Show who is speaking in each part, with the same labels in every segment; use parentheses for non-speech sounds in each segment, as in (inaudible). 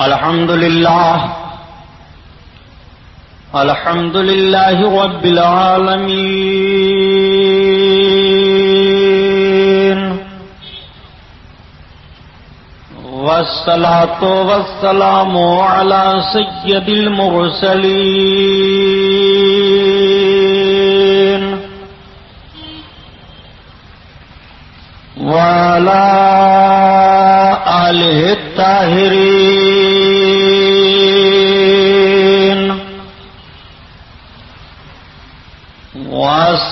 Speaker 1: الحمد لله الحمد لله رب العالمين والصلاة والسلام على سيد المرسلين وعلى آله الطاهرين.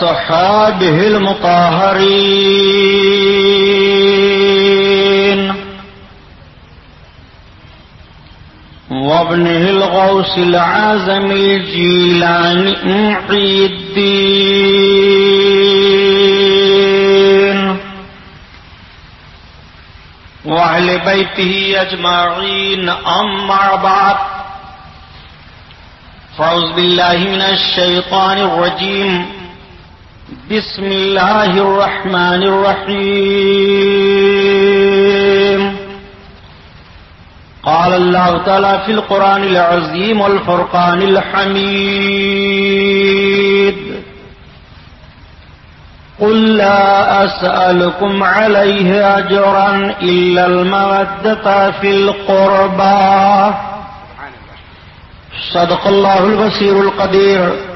Speaker 1: وصحابه المطهرين وابنه الغوث العازم الجيلان محي الدين وأهل بيته أجمعين أما بعد فأعوذ بالله من الشيطان الرجيم بسم الله الرحمن الرحيم. قال الله تعالى في القرآن العظيم والفرقان الحميد. قل لا أسألكم عليه أجرا إلا المودة في القربى. صدق الله البصير القدير.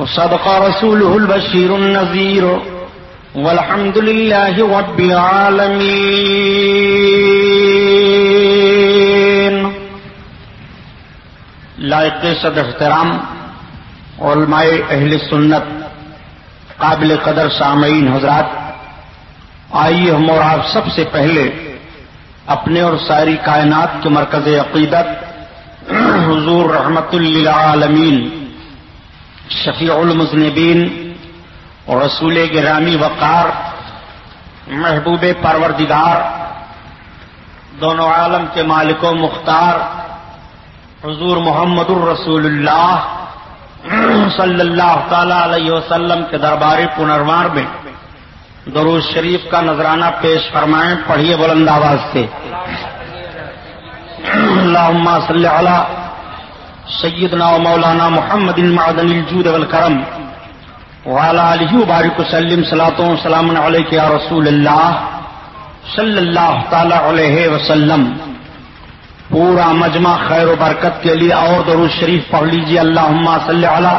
Speaker 1: وصدق رسوله البشير النذير والحمد لله رب العالمين. لائق صد احترام علماء اہل سنت قابل قدر سامعین حضرات، آئیے ہم اور آپ سب سے پہلے اپنے اور ساری کائنات کے مرکز عقیدت، حضور رحمت للعالمین شفیع المذنبین اور رسول گرامی وقار، محبوب پروردگار، دونوں عالم کے مالک و مختار، حضور محمد الرسول اللہ صلی اللہ تعالی علیہ وسلم کے دربار پنروار میں دروز شریف کا نذرانہ پیش فرمائیں، پڑھیے بلند آواز سے۔ اللہم صلی علی سیدنا و مولانا محمد المعدن الجود والکرم وعلى آلہ بارک وسلم صلاة و سلام علیک یا رسول اللہ صلی اللہ تعالی علیہ وسلم. پورا مجمع خیر و برکت کے لیے اور درود شریف پڑھ لیجیے اللہ صلی علی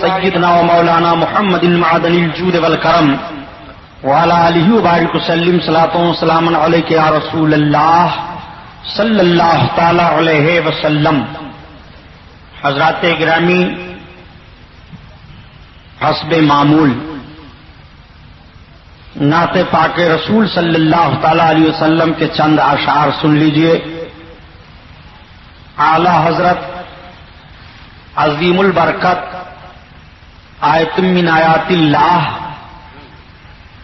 Speaker 1: سیدنا و مولانا محمد المعدن الجود والکرم وعلى آلہ بارک وسلم صلاة و سلام علیک یا رسول اللہ صلی اللہ تعالی علیہ وسلم. حضرات گرامی، حسب معمول، نعت پاک رسول صلی اللہ تعالی علیہ وسلم کے چند اشعار سن لیجیے۔ اعلی حضرت عظیم البرکت، آیت من آیات اللہ،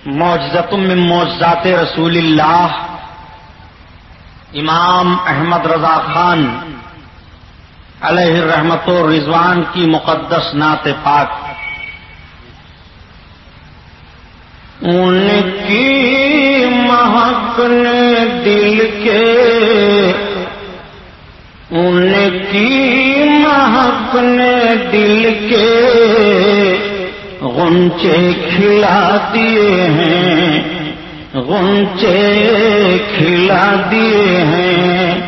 Speaker 1: معجزت من معجزات رسول اللہ، امام احمد رضا خان علیہ الرحمت و رضوان کی مقدس نعت پاک۔ ان کی مہک نے دل کے ان کی مہک نے دل کے غنچے کھلا دیے ہیں، غنچے کھلا دیے ہیں۔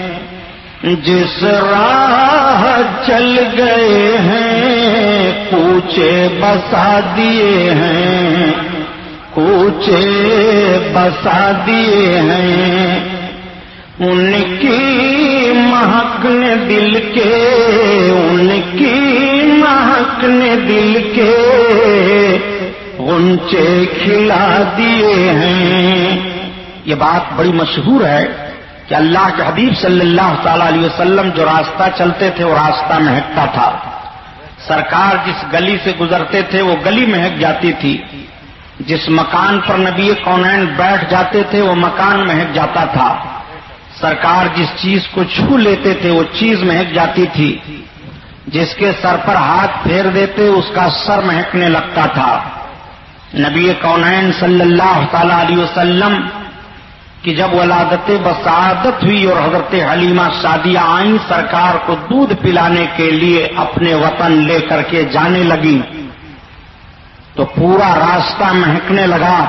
Speaker 1: جس راہ چل گئے ہیں، کوچے بسا دیے ہیں۔ کوچے بسا دیے ہیں۔ ان کی مہک نے دل کے، ان کی مہک نے دل کے غنچے کھلا دیے ہیں۔ یہ بات بڑی مشہور ہے۔ کہ اللہ کے حبیب صلی اللہ تعالی علیہ وسلم جو راستہ چلتے تھے وہ راستہ مہکتا تھا۔ سرکار جس گلی سے گزرتے تھے وہ گلی مہک جاتی تھی۔ جس مکان پر نبی کونین بیٹھ جاتے تھے وہ مکان مہک جاتا تھا۔ سرکار جس چیز کو چھو لیتے تھے وہ چیز مہک جاتی تھی۔ جس کے سر پر ہاتھ پھیر دیتے اس کا سر مہکنے لگتا تھا۔ نبی کونین صلی اللہ تعالی علیہ وسلم کہ جب ولادت بسعادت ہوئی اور حضرت حلیمہ شادیاں آئیں، سرکار کو دودھ پلانے کے لیے اپنے وطن لے کر کے جانے لگی تو پورا راستہ مہکنے لگا۔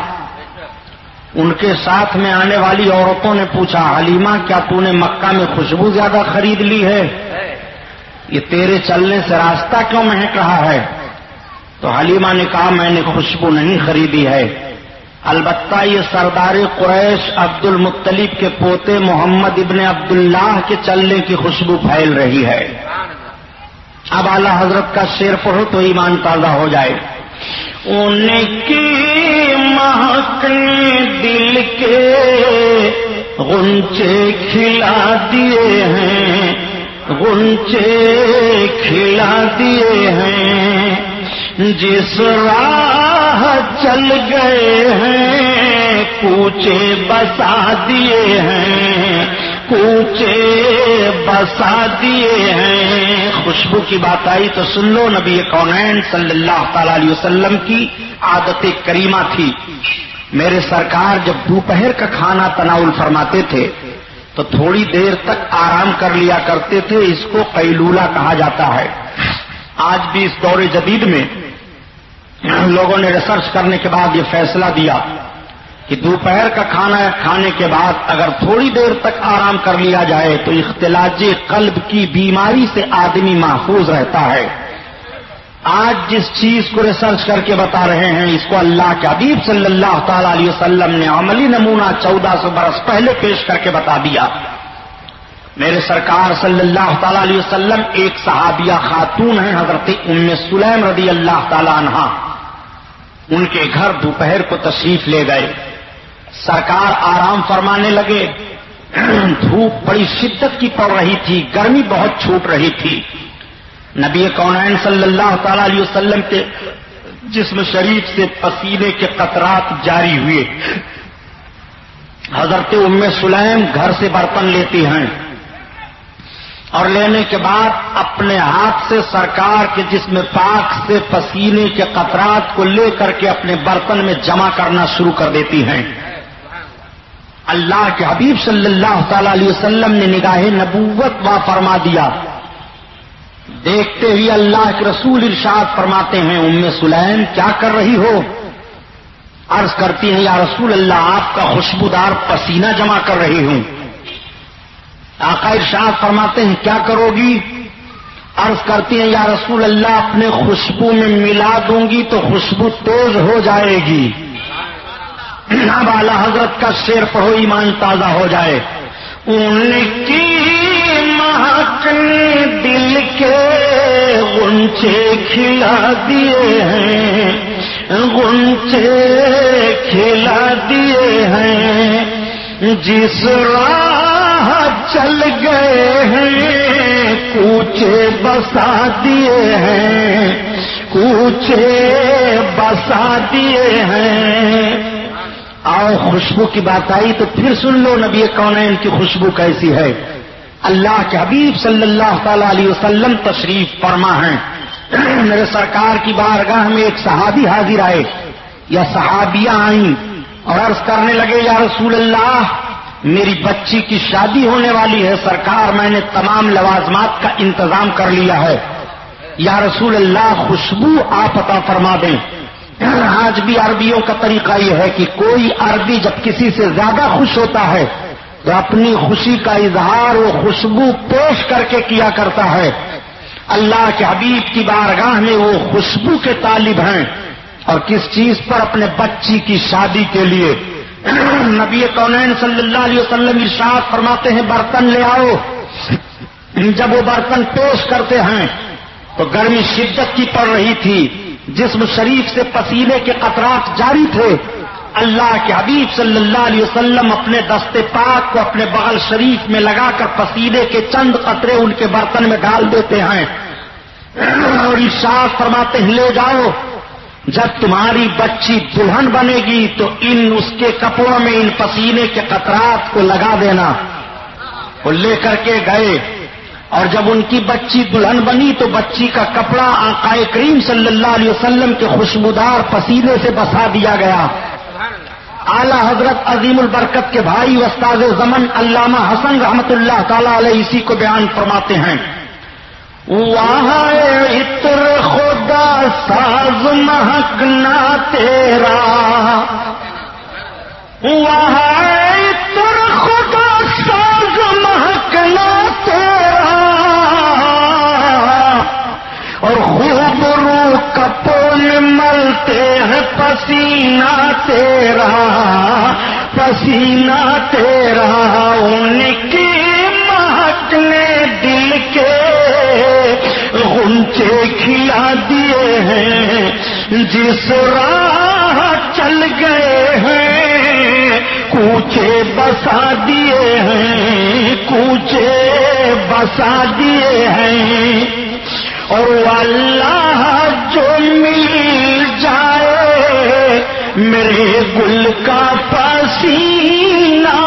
Speaker 1: ان کے ساتھ میں آنے والی عورتوں نے پوچھا، حلیمہ، کیا تو نے مکہ میں خوشبو زیادہ خرید لی ہے؟ یہ تیرے چلنے سے راستہ کیوں مہک رہا ہے؟ تو حلیمہ نے کہا، میں نے خوشبو نہیں خریدی ہے۔ البتہ یہ سردار قریش عبد المطلیب کے پوتے محمد ابن عبداللہ کے چلنے کی خوشبو پھیل رہی ہے۔ اب اعلی حضرت کا شیر پڑھو تو ایمان تازہ ہو جائے۔ ان کی مہک دل کے غنچے کھلا دیے ہیں۔ غنچے کھلا دیے ہیں۔ جس رات راہ چل گئے ہیں، کوچے بسا دیے ہیں، کوچے بسا دیے ہیں۔ خوشبو کی بات آئی تو سن لو نبی کونین صلی اللہ تعالی علیہ وسلم کی عادت کریمہ تھی۔ میرے سرکار جب دوپہر کا کھانا تناول فرماتے تھے تو تھوڑی دیر تک آرام کر لیا کرتے تھے، اس کو قیلولہ کہا جاتا ہے۔ آج بھی اس دور جدید میں لوگوں نے ریسرچ کرنے کے بعد یہ فیصلہ دیا کہ دوپہر کا کھانا کھانے کے بعد اگر تھوڑی دیر تک آرام کر لیا جائے تو اختلاج قلب کی بیماری سے آدمی محفوظ رہتا ہے۔ آج جس چیز کو ریسرچ کر کے بتا رہے ہیں، اس کو اللہ کے حبیب صلی اللہ تعالی علیہ وسلم نے عملی نمونہ چودہ سو برس پہلے پیش کر کے بتا دیا۔ میرے سرکار صلی اللہ تعالی علیہ وسلم ایک صحابیہ خاتون ہیں، حضرت ام سلیم رضی اللہ تعالی عنہ۔ ان کے گھر دوپہر کو تشریف لے گئے۔ سرکار آرام فرمانے لگے۔ دھوپ بڑی شدت کی پڑ رہی تھی، گرمی بہت چھوٹ رہی تھی۔ نبی کونین صلی اللہ تعالی علیہ وسلم کے جسم شریف سے پسینے کے قطرات جاری ہوئے۔ حضرت ام سلیم گھر سے برتن لیتی ہیں۔ اور لینے کے بعد اپنے ہاتھ سے سرکار کے جسم پاک سے پسینے کے قطرات کو لے کر کے اپنے برتن میں جمع کرنا شروع کر دیتی ہیں۔ اللہ کے حبیب صلی اللہ تعالی علیہ وسلم نے نگاہ نبوت و فرما دیا۔ دیکھتے ہی اللہ کے رسول ارشاد فرماتے ہیں، ام سلیم، کیا کر رہی ہو؟ عرض کرتی ہیں، یا رسول اللہ، آپ کا خوشبودار پسینہ جمع کر رہی ہوں۔ آقا ارشاد فرماتے ہیں، کیا کرو گی؟ عرض کرتی ہیں، یا رسول اللہ، اپنے خوشبو میں ملا دوں گی تو خوشبو تیز ہو جائے گی۔ اب اعلی حضرت کا شیر پڑھو، ایمان تازہ ہو جائے۔ ان کی مہک دل کے گنچے کھلا دیے ہیں۔ گنچے کھلا دیے ہیں۔ جس راہ چل گئے ہیں، کوچے بسا دیے ہیں، کوچے بسا دیے ہیں۔ آؤ، خوشبو کی بات آئی تو پھر سن لو نبی کونین کی خوشبو کیسی ہے۔ اللہ کے حبیب صلی اللہ تعالی علیہ وسلم تشریف فرما ہیں۔ میرے سرکار کی بارگاہ میں ایک صحابی حاضر آئے، یا صحابیاں آئیں اور عرض کرنے لگے، یا رسول اللہ میری بچی کی شادی ہونے والی ہے، سرکار میں نے تمام لوازمات کا انتظام کر لیا ہے۔ یا رسول اللہ، خوشبو آپ عطا فرما دیں۔ آج بھی عربیوں کا طریقہ یہ ہے کہ کوئی عربی جب کسی سے زیادہ خوش ہوتا ہے، تو اپنی خوشی کا اظہار وہ خوشبو پیش کر کے کیا کرتا ہے۔ اللہ کے حبیب کی بارگاہ میں وہ خوشبو کے طالب ہیں۔ اور کس چیز پر اپنے بچی کی شادی کے لیے (coughs) نبی کونین صلی اللہ علیہ وسلم ارشاد فرماتے ہیں، برتن لے آؤ۔ جب وہ برتن پیش کرتے ہیں، تو گرمی شدت کی پڑ رہی تھی۔ جسم شریف سے پسینے کے قطرات جاری تھے۔ اللہ کے حبیب صلی اللہ علیہ وسلم اپنے دستے پاک کو اپنے بغل شریف میں لگا کر پسینے کے چند قطرے ان کے برتن میں ڈال دیتے ہیں۔ (coughs) اور ارشاد فرماتے ہیں، لے جاؤ۔ جب تمہاری بچی دلہن بنے گی تو ان اس کے کپڑوں میں ان پسینے کے قطرات کو لگا دینا وہ لے کر کے گئے۔ اور جب ان کی بچی دلہن بنی تو بچی کا کپڑا آقائے کریم صلی اللہ علیہ وسلم کے خوشبودار پسینے سے بسا دیا گیا۔ اعلی حضرت عظیم البرکت کے بھائی استاد زمن علامہ حسن رحمت اللہ تعالی علیہ اسی کو بیان فرماتے ہیں۔ وہاں عطر خدا ساز مہکنا تیرا۔ وہاں عطر خدا ساز مہکنا تیرا۔ اور خوب رو کپول ملتے ہیں پسینہ تیرا۔ پسینہ تیرا، ان کی غنچے کھلا دیے ہیں، جس راہ چل گئے ہیں، کوچے بسا دیے ہیں، کوچے بسا دیے ہیں۔ اور اللہ جو مل جائے، میرے گل کا پسینہ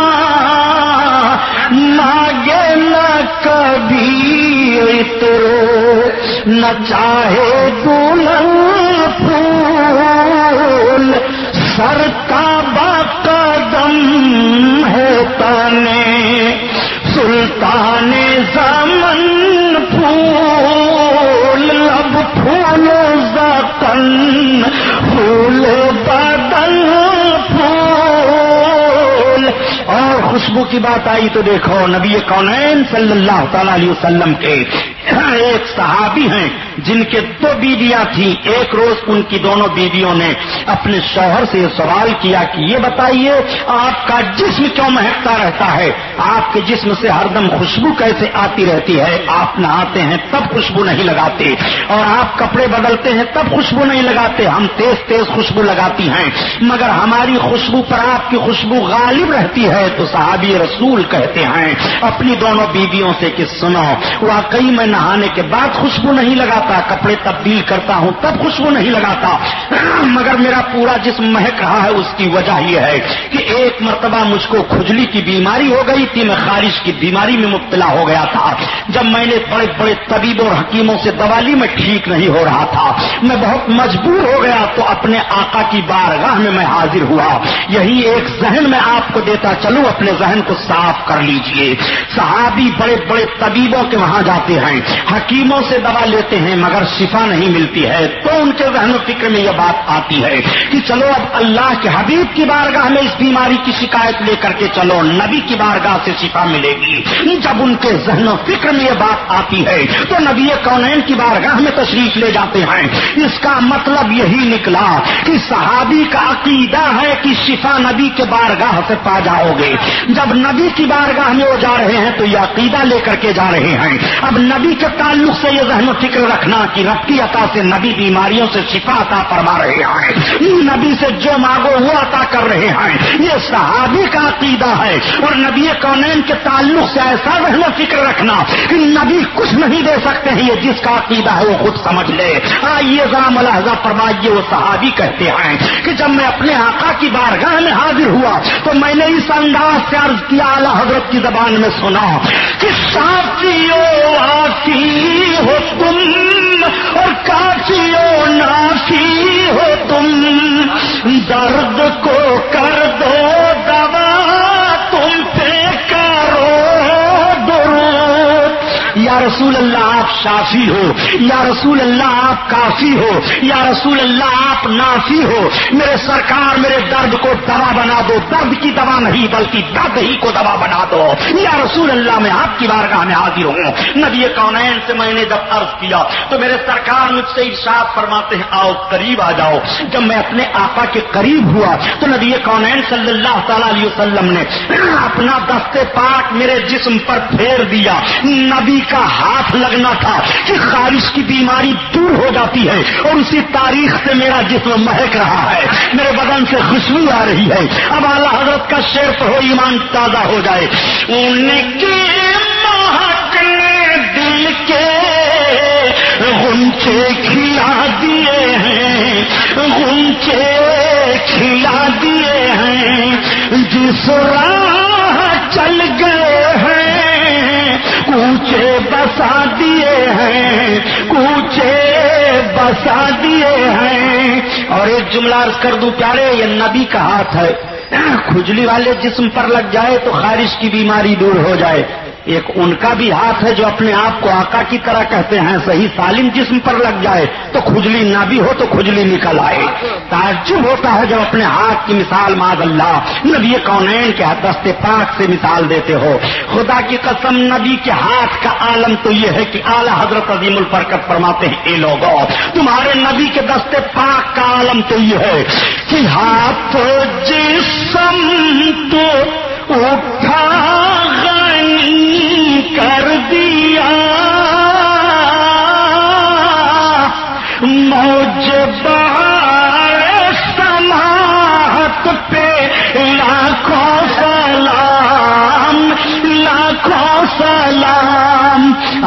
Speaker 1: ماگے نہ کبھی اترو نہ چاہے دلہن پھول، سر کا قدم ہے تانے، سلطان زمن پھول لب پھول زکن پھول بدن پھول۔ اور خوشبو کی بات آئی تو دیکھو، نبی کونین صلی اللہ تعالی علیہ وسلم کے ایک صحابی ہیں۔ جن کے دو بیویاں تھیں، ایک روز ان کی دونوں بیویوں نے اپنے شوہر سے یہ سوال کیا کہ یہ بتائیے، آپ کا جسم کیوں مہکتا رہتا ہے؟ آپ کے جسم سے ہردم خوشبو کیسے آتی رہتی ہے؟ آپ نہاتے ہیں تب خوشبو نہیں لگاتے، اور آپ کپڑے بدلتے ہیں تب خوشبو نہیں لگاتے، ہم تیز تیز خوشبو لگاتی ہیں۔ مگر ہماری خوشبو پر آپ کی خوشبو غالب رہتی ہے، تو صحابی رسول کہتے ہیں، اپنی دونوں بیویوں سے کہ سنو، واقعی میں نہانے کے بعد خوشبو نہیں لگاتا کپڑے تبدیل کرتا ہوں، تب خوشبو نہیں لگاتا۔ مگر میرا پورا جسم مہک رہا ہے، اس کی وجہ یہ ہے کہ ایک مرتبہ مجھ کو کھجلی کی بیماری ہو گئی تھی، میں خارش کی بیماری میں مبتلا ہو گیا تھا۔ جب میں نے بڑے بڑے طبیبوں اور حکیموں سے دوا لی، میں ٹھیک نہیں ہو رہا تھا۔ میں بہت مجبور ہو گیا تو اپنے آقا کی بارگاہ میں میں حاضر ہوا۔ یہی ایک ذہن میں آپ کو دیتا چلوں، اپنے ذہن کو صاف کر لیجیے۔ صحابی بڑے بڑے طبیبوں کے وہاں جاتے ہیں، حکیموں سے دوا لیتے ہیں مگر شفا نہیں ملتی ہے، تو ان کے ذہن و فکر میں یہ بات آتی ہے کہ چلو اب اللہ کے حبیب کی بارگاہ میں اس بیماری کی شکایت لے کر کے چلو، نبی کی بارگاہ سے شفا ملے گی۔ جب ان کے ذہن و فکر میں یہ بات آتی ہے، تو نبی کونین کی بارگاہ میں تشریف لے جاتے ہیں۔ اس کا مطلب یہی نکلا کہ صحابی کا عقیدہ ہے کہ شفا نبی کے بارگاہ سے پا جاؤ گے۔ جب نبی کی بارگاہ میں وہ جا رہے ہیں، تو یہ عقیدہ لے کر کے جا رہے ہیں۔ اب نبی کے تعلق سے یہ ذہن و فکر رکھنا کہ رب کی عطا سے نبی بیماریوں سے شفا عطا فرما رہے ہیں۔ نبی سے جو مانگو وہ عطا کر رہے ہیں۔ یہ صحابی کا عقیدہ ہے۔ اور نبی کونین کے تعلق سے ایسا ذہن و فکر رکھنا کہ نبی کچھ نہیں دے سکتے ہیں۔ یہ جس کا عقیدہ ہے وہ خود سمجھ لے۔ آئیے ذرا ملاحظہ فرمائیے، وہ صحابی کہتے ہیں کہ جب میں اپنے آقا کی بارگاہ میں حاضر ہوا تو میں نے اس انداز سے عرض کیا، اعلیٰ حضرت کی زبان میں سنا کہ ساتھیوں آتی ہو تم اور کافیوں نافی ہو تم درد کو کر دو۔ رسول اللہ آپ شافی ہو، یا رسول اللہ آپ کافی ہو، یا رسول اللہ آپ نافی ہو، میرے سرکار میرے درد کو دوا بنا دو، درد کی دوا نہیں بلکہ درد ہی کو دوا بنا دو۔ یا رسول اللہ میں آپ کی بارگاہ میں حاضر ہوں۔ نبی کونین سے میں نے جب عرض کیا، تو میرے سرکار مجھ سے ارشاد فرماتے ہیں، آؤ قریب آ جاؤ۔ جب میں اپنے آقا کے قریب ہوا، تو نبی کونین صلی اللہ تعالی علیہ وسلم نے اپنا دستے پاک میرے جسم پر پھیر دیا۔ نبی کا ہاتھ لگنا تھا کہ خارش کی بیماری دور ہو جاتی ہے اور اسی تاریخ سے میرا جسم مہک رہا ہے۔ میرے بدن سے خوشبو آ رہی ہے۔ اب اعلیٰ حضرت کا شیر ہو ایمان تازہ ہو جائے۔ ان کے دل کے گنچے کھلا دیے ہیں۔ گنچے کھلا دیے ہیں۔ جس راہ چل گئے بسا دیے ہیں، کوچے بسا دیے ہیں۔ اور ایک جملہ عرض کر دوں پیارے، یہ نبی کا ہاتھ ہے۔ (coughs) کھجلی والے جسم پر لگ جائے تو خارش کی بیماری دور ہو جائے۔ ایک ان کا بھی ہاتھ ہے جو اپنے آپ کو آقا کی طرح کہتے ہیں، صحیح سالم جسم پر لگ جائے تو کھجلی نہ بھی ہو تو کھجلی نکل آئے۔ تعجب ہوتا ہے جب اپنے ہاتھ کی مثال ماد اللہ نبی کونین کے دستے پاک سے مثال دیتے ہو۔ خدا کی قسم، نبی کے ہاتھ کا عالم تو یہ ہے کہ اعلیٰ حضرت عظیم الفرکت فرماتے ہیں، اے لوگوں تمہارے نبی کے دستے پاک کا عالم تو یہ ہے کہ ہاتھ جسم تو اٹھا دیا موج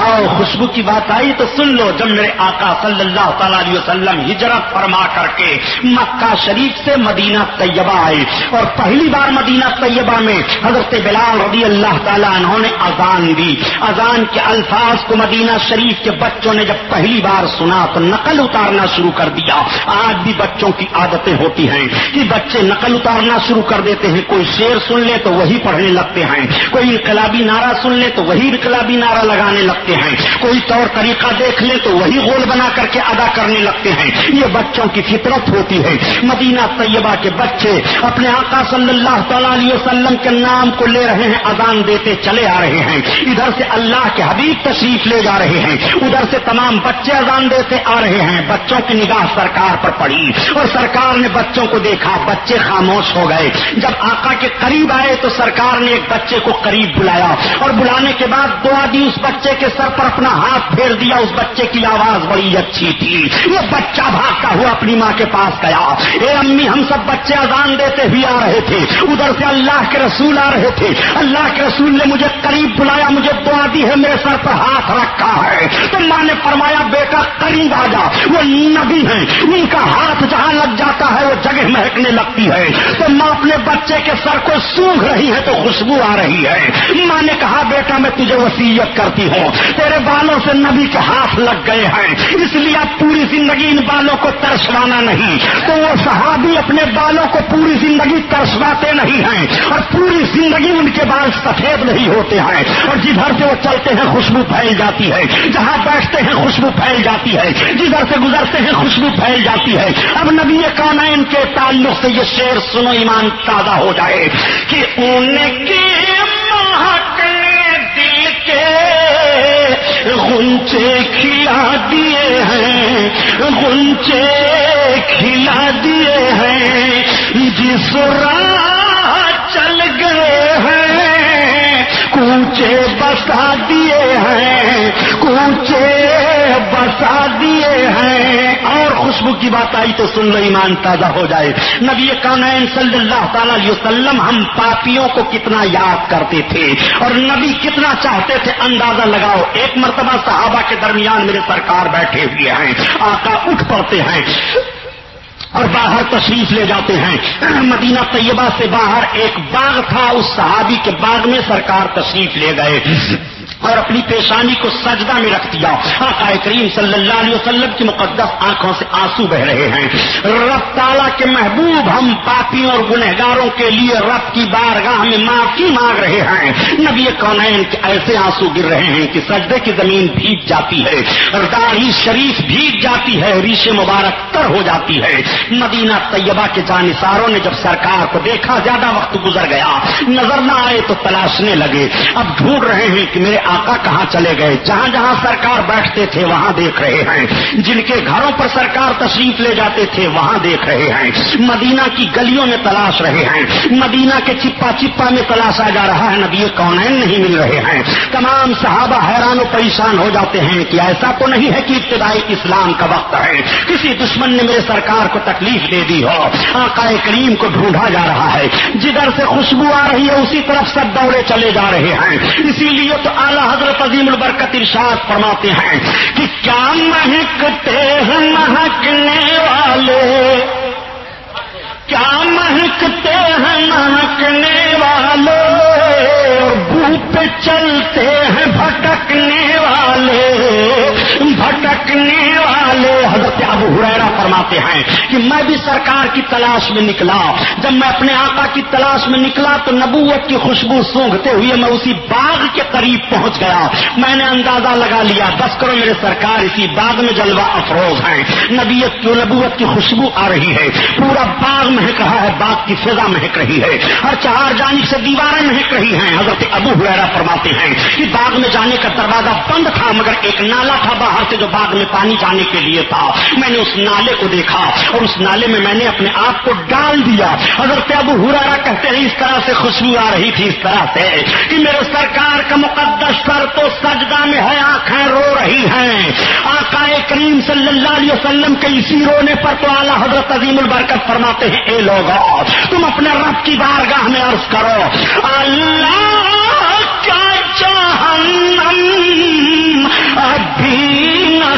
Speaker 1: آؤ خوشبو کی بات آئی تو سن لو جب میرے آقا صلی اللہ تعالی علیہ وسلم ہجرت فرما کر کے مکہ شریف سے مدینہ طیبہ آئے اور پہلی بار مدینہ طیبہ میں حضرت بلال رضی اللہ تعالیٰ انہوں نے اذان دی۔ اذان کے الفاظ کو مدینہ شریف کے بچوں نے جب پہلی بار سنا تو نقل اتارنا شروع کر دیا۔ آج بھی بچوں کی عادتیں ہوتی ہیں کہ بچے نقل اتارنا شروع کر دیتے ہیں۔ کوئی شیر سن لے تو وہی پڑھنے لگتے ہیں۔ کوئی انقلابی نعرہ سن لے تو وہی انقلابی نعرہ لگانے لگتے ہیں۔ کوئی طور طریقہ دیکھ لے تو وہی گول بنا کر کے ادا کرنے لگتے ہیں۔ یہ بچوں کی فطرت ہوتی ہے۔ مدینہ طیبہ کے بچے اپنے آقا صلی اللہ تعالی علیہ وسلم کے نام کو لے رہے ہیں، اذان دیتے چلے آ رہے ہیں۔ ادھر سے اللہ کے حبیب تشریف لے جا رہے ہیں۔ ادھر سے تمام بچے اذان دیتے آ رہے ہیں۔ بچوں کی نگاہ سرکار پر پڑی اور سرکار نے بچوں کو دیکھا۔ بچے خاموش ہو گئے۔ جب آقا کے قریب آئے تو سرکار نے ایک بچے کو قریب بلایا اور بلانے کے بعد دعا دی اس بچے کے سر پر اپنا ہاتھ پھیر دیا، اس بچے کی آواز بڑی اچھی تھی۔ یہ بچہ بھاگتا ہوا اپنی ماں کے پاس گیا۔ اے امی، ہم سب بچے اذان دیتے ہوئے آ رہے تھے۔ ادھر سے اللہ کے رسول آ رہے تھے۔ اللہ کے رسول نے مجھے قریب بلایا، مجھے دعا دی ہے، میرے سر پر ہاتھ رکھا ہے۔ تو ماں نے فرمایا، بیٹا قریب آ جا۔ وہ نبی ہیں۔ ان کا ہاتھ جہاں لگ جاتا ہے، وہ جگہ مہکنے لگتی ہے۔ تو ماں اپنے بچے کے سر کو سونگ رہی ہے، تو خوشبو آ رہی ہے۔ ماں نے کہا، بیٹا، میں تجھے وسیعت کرتی ہوں۔ تیرے بالوں سے نبی کے ہاتھ لگ گئے ہیں۔ اس لیے اب پوری زندگی ان بالوں کو ترسوانا نہیں۔ تو وہ صحابی اپنے بالوں کو پوری زندگی ترسواتے نہیں ہیں۔ اور پوری زندگی ان کے بال سفید نہیں ہوتے ہیں۔ اور جدھر سے وہ چلتے ہیں، خوشبو پھیل جاتی ہے۔ جہاں بیٹھتے ہیں، خوشبو پھیل جاتی ہے۔ جدھر سے گزرتے ہیں، خوشبو پھیل جاتی ہے۔ اب نبی کون ان کے تعلق سے یہ شیر سنو ایمان تازہ ہو جائے کہ ان کے گنچے کھلا دیے ہیں گنچے کھلا دیے ہیں۔ جس راہ چل گئے ہیں، کوچے بسا دیے ہیں، کوچے بسا خوشبو کی بات آئی تو سن لو، ایمان تازہ ہو جائے۔ نبی کانین صلی اللہ تعالی علیہ وسلم ہم پاپیوں کو کتنا یاد کرتے تھے اور نبی کتنا چاہتے تھے اندازہ لگاؤ۔ ایک مرتبہ صحابہ کے درمیان میرے سرکار بیٹھے ہوئے ہیں، آقا اٹھ پڑتے ہیں اور باہر تشریف لے جاتے ہیں۔ مدینہ طیبہ سے باہر ایک باغ تھا، اس صحابی کے باغ میں سرکار تشریف لے گئے۔ اور اپنی پیشانی کو سجدہ میں رکھ دیا۔ آقا کریم صلی اللہ علیہ وسلم کی مقدس آنکھوں سے آنسو بہ رہے ہیں۔ رب تعالیٰ کے محبوب ہم پاپی اور گنہگاروں کے لیے رب کی بارگاہ میں معافی مانگ رہے ہیں۔ نبی کونین کے ایسے آنسو گر رہے ہیں کہ سجدے کی زمین بھیگ جاتی ہے۔ داڑھی شریف بھیگ جاتی ہے، ریش مبارک تر ہو جاتی ہے۔ مدینہ طیبہ کے جانساروں نے جب سرکار کو دیکھا، زیادہ وقت گزر گیا۔ نظر نہ آئے تو تلاشنے لگے۔ اب ڈھونڈ رہے ہیں کہ میرے آقا کہاں چلے گئے؟ جہاں جہاں سرکار بیٹھتے تھے، وہاں دیکھ رہے ہیں۔ جن کے گھروں پر سرکار تشریف لے جاتے تھے، وہاں دیکھ رہے ہیں۔ مدینہ کی گلیوں میں تلاش رہے ہیں۔ مدینہ کے چپا چپا میں تلاشا جا رہا ہے۔ نبی کونین نہیں مل رہے ہیں۔ تمام صحابہ حیران و پریشان ہو جاتے ہیں کہ ایسا تو نہیں ہے کہ ابتدائی اسلام کا وقت ہے۔ کسی دشمن نے میرے سرکار کو تکلیف دے دی ہو۔ آقا کریم کو ڈھونڈا جا رہا ہے۔ جدھر سے خوشبو آ رہی ہے، اسی طرف سب دوڑے چلے جا رہے ہیں۔ اسی لیے تو اعلیٰ حضرت عظیم البرکت ارشاد فرماتے ہیں کہ کیا مہکتے ہیں مہکنے والے؟ کیا مہکتے ہیں مہکنے والے؟ پہ چلتے ہیں بھٹکنے والے بھٹکنے والے، حضرت ابو حریرا فرماتے ہیں کہ میں بھی سرکار کی تلاش میں نکلا۔ جب میں اپنے آقا کی تلاش میں نکلا تو نبوت کی خوشبو سونگتے ہوئے میں اسی باغ کے قریب پہنچ گیا۔ میں نے اندازہ لگا لیا، بس کرو میرے سرکار، اسی باغ میں جلوہ افروز ہیں نبیت کی نبوت کی خوشبو آ رہی ہے۔ پورا باغ مہک رہا ہے، باغ کی فضا مہک رہی ہے۔ ہر چار جانب سے دیواریں مہک رہی ہیں۔ حضرت ابو ہریرا فرماتے ہیں کہ باغ میں جانے کا دروازہ بند تھا، مگر ایک نالا تھا باہر سے جو باغ میں پانی جانے کے لیے تھا۔ میں نے اس نالے کو دیکھا اور اس نالے میں میں نے اپنے آپ کو ڈال دیا۔ حضرت ابو ہرارا کہتے ہیں، اس طرح سے خوشبو آ رہی تھی، اس طرح سے کہ میرے سرکار کا مقدس سر تو سجدہ میں ہے، آنکھیں رو رہی ہیں۔ آقا کریم صلی اللہ علیہ وسلم کے اسی رونے پر تو اعلیٰ حضرت عظیم البرکت فرماتے ہیں، اے لوگ تم اپنے رب کی بارگاہ میں عرض کرو، اللہ کیا چاہنم ابھی نہ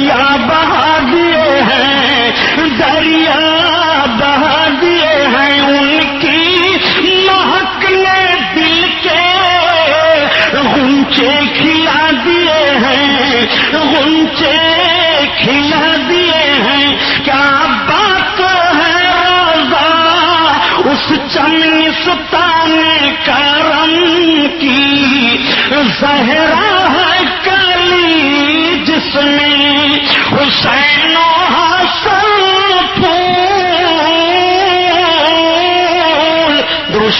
Speaker 1: دریا بہا دیے ہیں، دریا بہا دیے ہیں۔ ان کی مہک نے دل کے گنچے کھلا دیے ہیں۔ گنچے کھلا دیے ہیں۔ کیا بات ہے روزہ اس چمستان کرم کی۔ زہرا ہے کلی حسین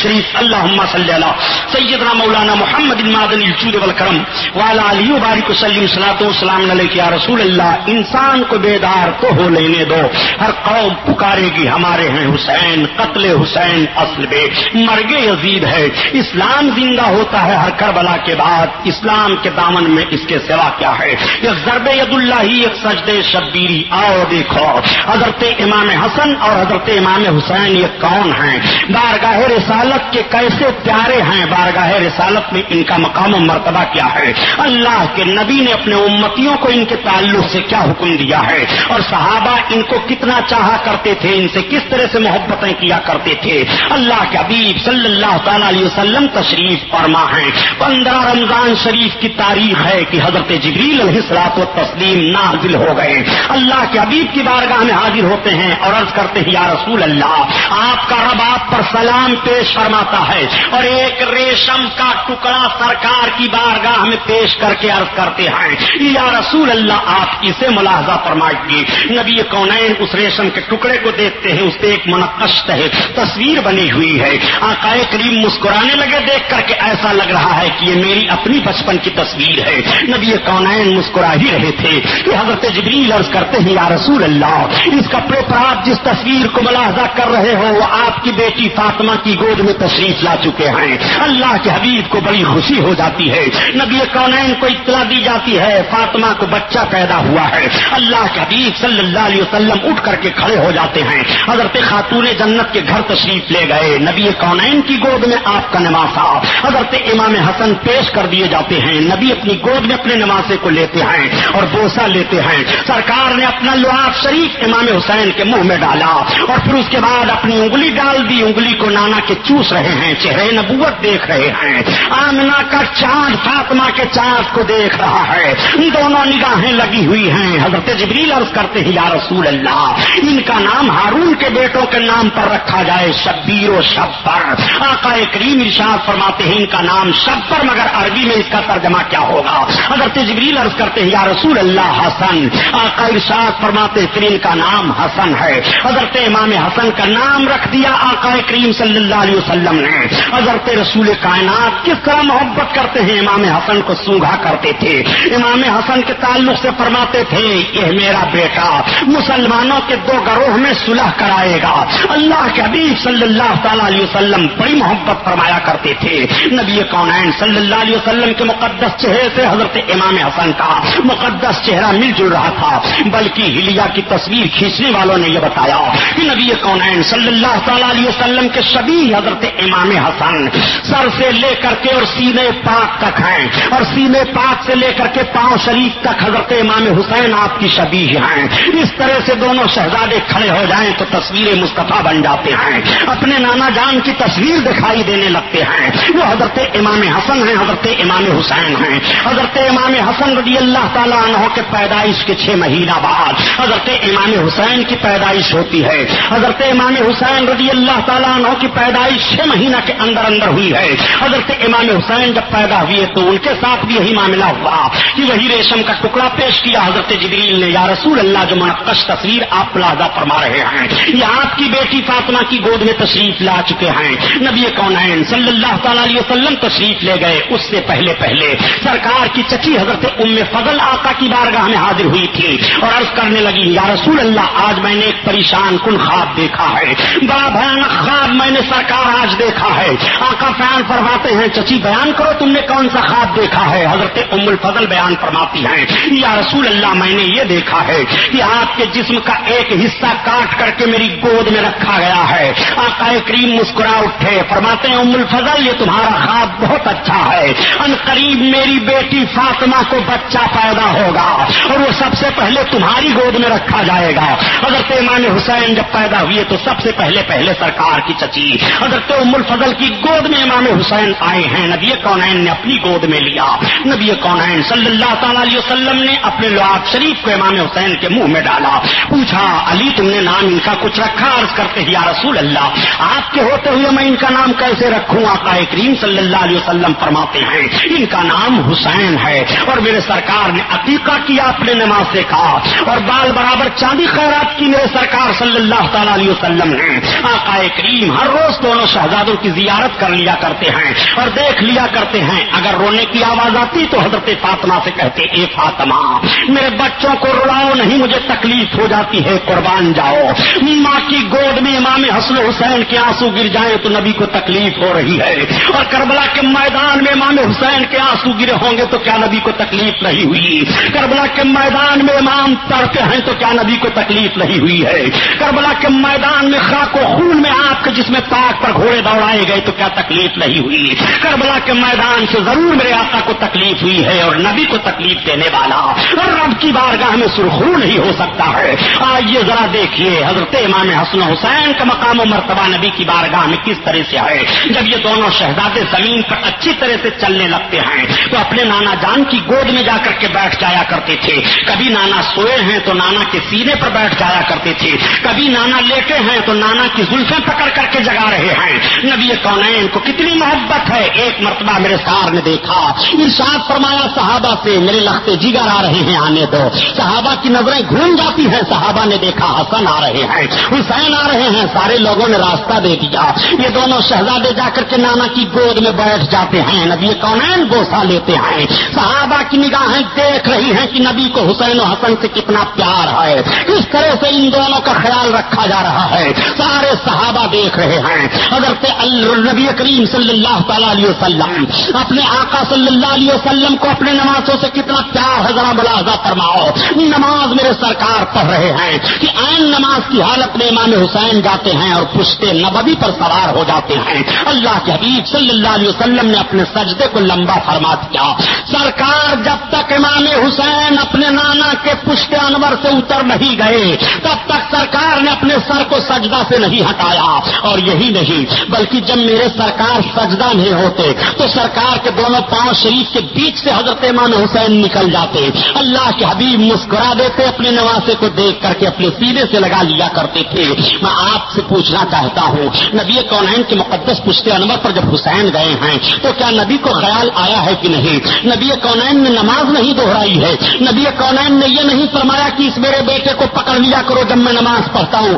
Speaker 1: شریف اللہ صلی اللہ سیدنا مولانا محمد المادن الجود والکرم والا علی بارک وسلم صلاۃ والسلام علیہ یا رسول اللہ، انسان کو بیدار تو ہو لینے دو۔ ہر قوم پکارے گی، ہمارے ہیں حسین، قتل حسین اصل بے مرگ یزید ہے۔ اسلام زندہ ہوتا ہے ہر کربلا کے بعد۔ اسلام کے دامن میں اس کے سوا کیا ہے؟ یہ ضرب ید اللہ ہی ایک سجدے شبیری۔ آؤ دیکھو، حضرت امام حسن اور حضرت امام حسین یہ کون ہیں؟ بارگاہ رسال رسالت کے کیسے پیارے ہیں؟ بارگاہ رسالت میں ان کا مقام و مرتبہ کیا ہے؟ اللہ کے نبی نے اپنے امتیوں کو ان کے تعلق سے کیا حکم دیا ہے؟ اور صحابہ ان کو کتنا چاہا کرتے تھے؟ ان سے کس طرح سے محبتیں کیا کرتے تھے؟ اللہ کے حبیب صلی اللہ تعالی علیہ وسلم تشریف فرما ہے پندرہ رمضان شریف کی تاریخ ہے کہ حضرت جبریل علیہ السلاط و تسلیم نازل ہو گئے۔ اللہ کے حبیب کی بارگاہ میں حاضر ہوتے ہیں اور عرض کرتے ہیں، یا رسول اللہ، آپ کا رب آپ پر سلام پیش فرماتا ہے اور ایک ریشم کا ٹکڑا سرکار کی بارگاہ میں پیش کر کے عرض کرتے ہیں، یا رسول اللہ، آپ اسے ملاحظہ فرمائیے۔ نبی کونین اس ریشم کے ٹکڑے کو دیکھتے ہیں، اس پہ ایک منقشت ہے، تصویر بنی ہوئی ہے۔ آقائے کریم مسکرانے لگے دیکھ کر کے ایسا لگ رہا ہے کہ یہ میری اپنی بچپن کی تصویر ہے۔ نبی کونین مسکرا ہی رہے تھے۔ کہ حضرت جبریل عرض کرتے ہیں، یا رسول اللہ، اس کپڑے پر آپ جس تصویر کو ملاحظہ کر رہے ہو، وہ آپ کی بیٹی فاطمہ کی گود میں میں تشریف لا چکے ہیں۔ اللہ کے حبیب کو بڑی خوشی ہو جاتی ہے۔ نبی کونین کو اطلاع دی جاتی ہے۔ فاطمہ کو بچہ پیدا ہوا ہے۔ اللہ کے حبیب صلی اللہ علیہ وسلم اٹھ کر کے کھڑے ہو جاتے ہیں۔ حضرت خاتون جنت کے گھر تشریف لے گئے۔ نبی کونین کی گود میں آپ کا نماسا حضرت امام حسن پیش کر دیے جاتے ہیں۔ نبی اپنی گود میں اپنے نمازے کو لیتے ہیں اور بوسا لیتے ہیں۔ سرکار نے اپنا لحاف شریف امام حسین کے منہ میں ڈالا اور پھر اس کے بعد اپنی انگلی ڈال دی۔ انگلی کو نانا کے چوس رہے ہیں، چہرے نبوت دیکھ رہے ہیں۔ آمنا کا چاند فاطمہ کے چاند کو دیکھ رہا ہے۔ دونوں نگاہیں لگی ہوئی ہیں۔ حضرت جبریل عرض کرتے ہیں، یا رسول اللہ، ان کا نام ہارون کے بیٹوں کے نام پر رکھا جائے، شبیر و شبر۔ آقا کریم ارشاد فرماتے ہیں، ان کا نام شبر، مگر عربی میں اس کا ترجمہ کیا ہوگا؟ حضرت جبریل عرض کرتے ہیں، یا رسول اللہ، حسن۔ آقا ارشاد فرماتے پھر ان کا نام حسن ہے۔ حضرت امام حسن کا نام رکھ دیا آقا کریم صلی اللہ علیہ وسلم۔ نے حضرت رسول کائنات کس طرح محبت کرتے ہیں، امام حسن کو سونگا کرتے تھے۔ امام حسن کے تعلق سے فرماتے تھے، یہ میرا بیٹا مسلمانوں کے دو گروہ میں صلح کرائے گا۔ اللہ کے حبیب صلی اللہ تعالی علیہ وسلم بڑی محبت فرمایا کرتے تھے۔ نبی کونین صلی اللہ علیہ وسلم کے مقدس چہرے سے حضرت امام حسن کا مقدس چہرہ مل جل رہا تھا، بلکہ ہلیا کی تصویر کھینچنے والوں نے یہ بتایا کہ نبی کونین صلی اللہ تعالی علیہ وسلم کے شبی حضرت حضرت امام حسن سر سے لے کر کے اور سینے پاک تک ہیں اور سینے پاک سے لے کر کے پاؤں شریف تک حضرت امام حسین آپ کی شبی ہیں۔ اس طرح سے دونوں شہزادے کھڑے ہو جائیں تو تصویر مصطفیٰ بن جاتے ہیں۔ اپنے نانا جان کی تصویر دکھائی دینے لگتے ہیں۔ وہ حضرت امام حسن ہیں، حضرت امام حسین ہیں۔ حضرت امام حسن رضی اللہ تعالیٰ عنہ کے پیدائش کے چھ مہینہ بعد حضرت امام حسین کی پیدائش ہوتی ہے۔ حضرت امام حسین رضی اللہ تعالیٰ عنہ کی پیدائش چھ مہینہ کے اندر اندر ہوئی ہے۔ حضرت امام حسین جب پیدا ہوئے تو ان کے ساتھ بھی یہی معاملہ ہوا کہ وہی ریشم کا ٹکڑا پیش کیا حضرت جبریل نے۔ یا رسول اللہ جو منقش تصویر آپ پلازا فرما رہے ہیں یہ آپ کی بیٹی فاطمہ کی گود میں تشریف لا چکے ہیں۔ نبی کون صلی اللہ تعالی علیہ وسلم تشریف لے گئے۔ اس سے پہلے پہلے سرکار کی چچی حضرت ام فضل آقا کی بارگاہ میں حاضر ہوئی تھی اور عرض کرنے لگی یا رسول اللہ آج میں نے ایک پریشان کن خواب دیکھا ہے۔ بڑا بھیانک خواب میں نے سرکار آج دیکھا ہے۔ آقا فیان فرماتے ہیں، چچی بیان کرو تم نے کون سا خواب دیکھا ہے؟ حضرت ام الفضل بیان فرماتی ہیں۔ یا رسول اللہ، میں نے یہ دیکھا ہے کہ آپ کے جسم کا ایک حصہ کاٹ کر کے میری گود میں رکھا گیا ہے۔ آقا کریم مسکرا اٹھے۔ فرماتے ہیں، ام الفضل، یہ تمہارا خواب بہت اچھا ہے۔ ان قریب میری بیٹی فاطمہ کو بچہ پیدا ہوگا اور وہ سب سے پہلے تمہاری گود میں رکھا جائے گا۔ حضرت امام حسین جب پیدا ہوئے تو سب سے پہلے پہلے سرکار کی چچی، حضرت ام الفضل کی گود میں امام حسین آئے ہیں۔ نبی کونین نے اپنی گود میں لیا۔ نبی کونین صلی اللہ تعالی علیہ وسلم نے اپنے لعاب شریف کو امام حسین کے منہ میں ڈالا۔ پوچھا، علی، تم نے نام ان کا کچھ رکھا؟ عرض کرتے یا رسول اللہ، آپ کے ہوتے ہوئے میں ان کا نام کیسے رکھوں؟ آقا کریم صلی اللہ علیہ وسلم فرماتے ہیں، ان کا نام حسین ہے۔ اور میرے سرکار نے عقیقہ کیا اپنے نماز سے کہا۔ اور بال برابر چاندی خیرات کی میرے سرکار صلی اللہ تعالی علیہ وسلم نے۔ آقا کریم، ہر روز دونوں شہزادوں کی زیارت کر لیا کرتے ہیں اور دیکھ لیا کرتے ہیں۔ اگر رونے کی آواز آتی تو حضرت فاطمہ سے کہتے، اے فاطمہ، میرے بچوں کو رلاؤ نہیں، مجھے تکلیف ہو جاتی ہے، قربان جاؤ۔ ماں کی گود میں امام حسن حسین کے آنسو گر جائیں تو نبی کو تکلیف ہو رہی ہے۔ اور کربلا کے میدان میں امام حسین کے آنسو گرے ہوں گے تو کیا نبی کو تکلیف نہیں ہوئی؟ کربلا کے میدان میں امام تڑتے ہیں تو کیا نبی کو تکلیف نہیں ہوئی ہے؟ کربلا کے میدان میں خاک و خون میں آپ کے جس میں تاک پر گھوڑے دوڑائے گئے تو کیا تکلیف نہیں ہوئی؟ کربلا کے میدان سے ضرور میرے آقا کو تکلیف ہوئی ہے اور نبی کو تکلیف دینے والا۔ اور رب کی بارگاہ میں سرخرو نہیں ہو سکتا ہے۔ آئیے ذرا دیکھیے، حضرت امام حسن حسین کا مقام و مرتبہ نبی کی بارگاہ میں کس طرح سے ہے؟ جب یہ دونوں شہزادے زمین پر اچھی طرح سے چلنے لگتے ہیں، تو اپنے نانا جان کی گود میں جا کر کے بیٹھ جایا کرتے تھے۔ کبھی نانا سوئے ہیں تو نانا کے سینے پر بیٹھ جایا کرتے تھے۔ کبھی نانا لیٹے ہیں تو نانا کی زلفیں پکڑ کر کے جگا رہے ہیں۔ نبی کونین کو کتنی محبت ہے، ایک مرتبہ میرے سار نے دیکھا، ارشاد فرمایا، صحابہ سے میرے لختے جگر آ رہے ہیں آنے دو۔ صحابہ کی نظریں گھوم جاتی ہیں، صحابہ نے دیکھا، حسن آ رہے ہیں، حسین آ رہے ہیں، سارے لوگوں نے راستہ دے دیا۔ یہ دونوں شہزادے جا کر کے نانا کی گود میں بیٹھ جاتے ہیں، نبی کونین گوسا لیتے ہیں۔ صحابہ کی نگاہیں دیکھ رہی ہیں کہ نبی کو حسین و حسن سے کتنا پیار ہے۔ اس طرح سے ان دونوں کا خیال رکھا جا رہا ہے۔ سارے صحابہ دیکھ رہے ہیں۔ حضرت نبی کریم صلی اللہ تعالی علیہ وسلم، اپنے آقا صلی اللہ علیہ وسلم کو اپنے نمازوں سے کتنا پیار ہے، ذرا ملازہ فرماؤ۔ نماز میرے سرکار پڑھ رہے ہیں کہ این نماز کی حالت میں امام حسین جاتے ہیں اور پشتے نبوی پر سوار ہو جاتے ہیں۔ اللہ کے حبیب صلی اللہ علیہ وسلم نے اپنے سجدے کو لمبا فرما دیا۔ سرکار جب تک امام حسین اپنے نانا کے پشتے انور سے اتر نہیں گئے، تب تک سرکار نے اپنے سر کو سجدہ سے نہیں ہٹایا۔ اور یہی نہیں بلکہ جب میرے سرکار سجدہ نہیں ہوتے، تو سرکار کے دونوں پاؤں شریف کے بیچ سے حضرت امام حسین نکل جاتے۔ اللہ کے حبیب مسکرا دیتے، اپنے نواسے کو دیکھ کر کے اپنے سینے سے لگا لیا کرتے تھے۔ میں آپ سے پوچھنا چاہتا ہوں، نبی کونین کے مقدس پشتے انور پر جب حسین گئے ہیں، تو کیا نبی کو خیال آیا ہے کہ نہیں؟ نبی کونین نے نماز نہیں دوہرائی ہے۔ نبی کونین نے یہ نہیں فرمایا کہ اس میرے بیٹے کو پکڑ لیا کرو جب میں نماز پڑھتا ہوں۔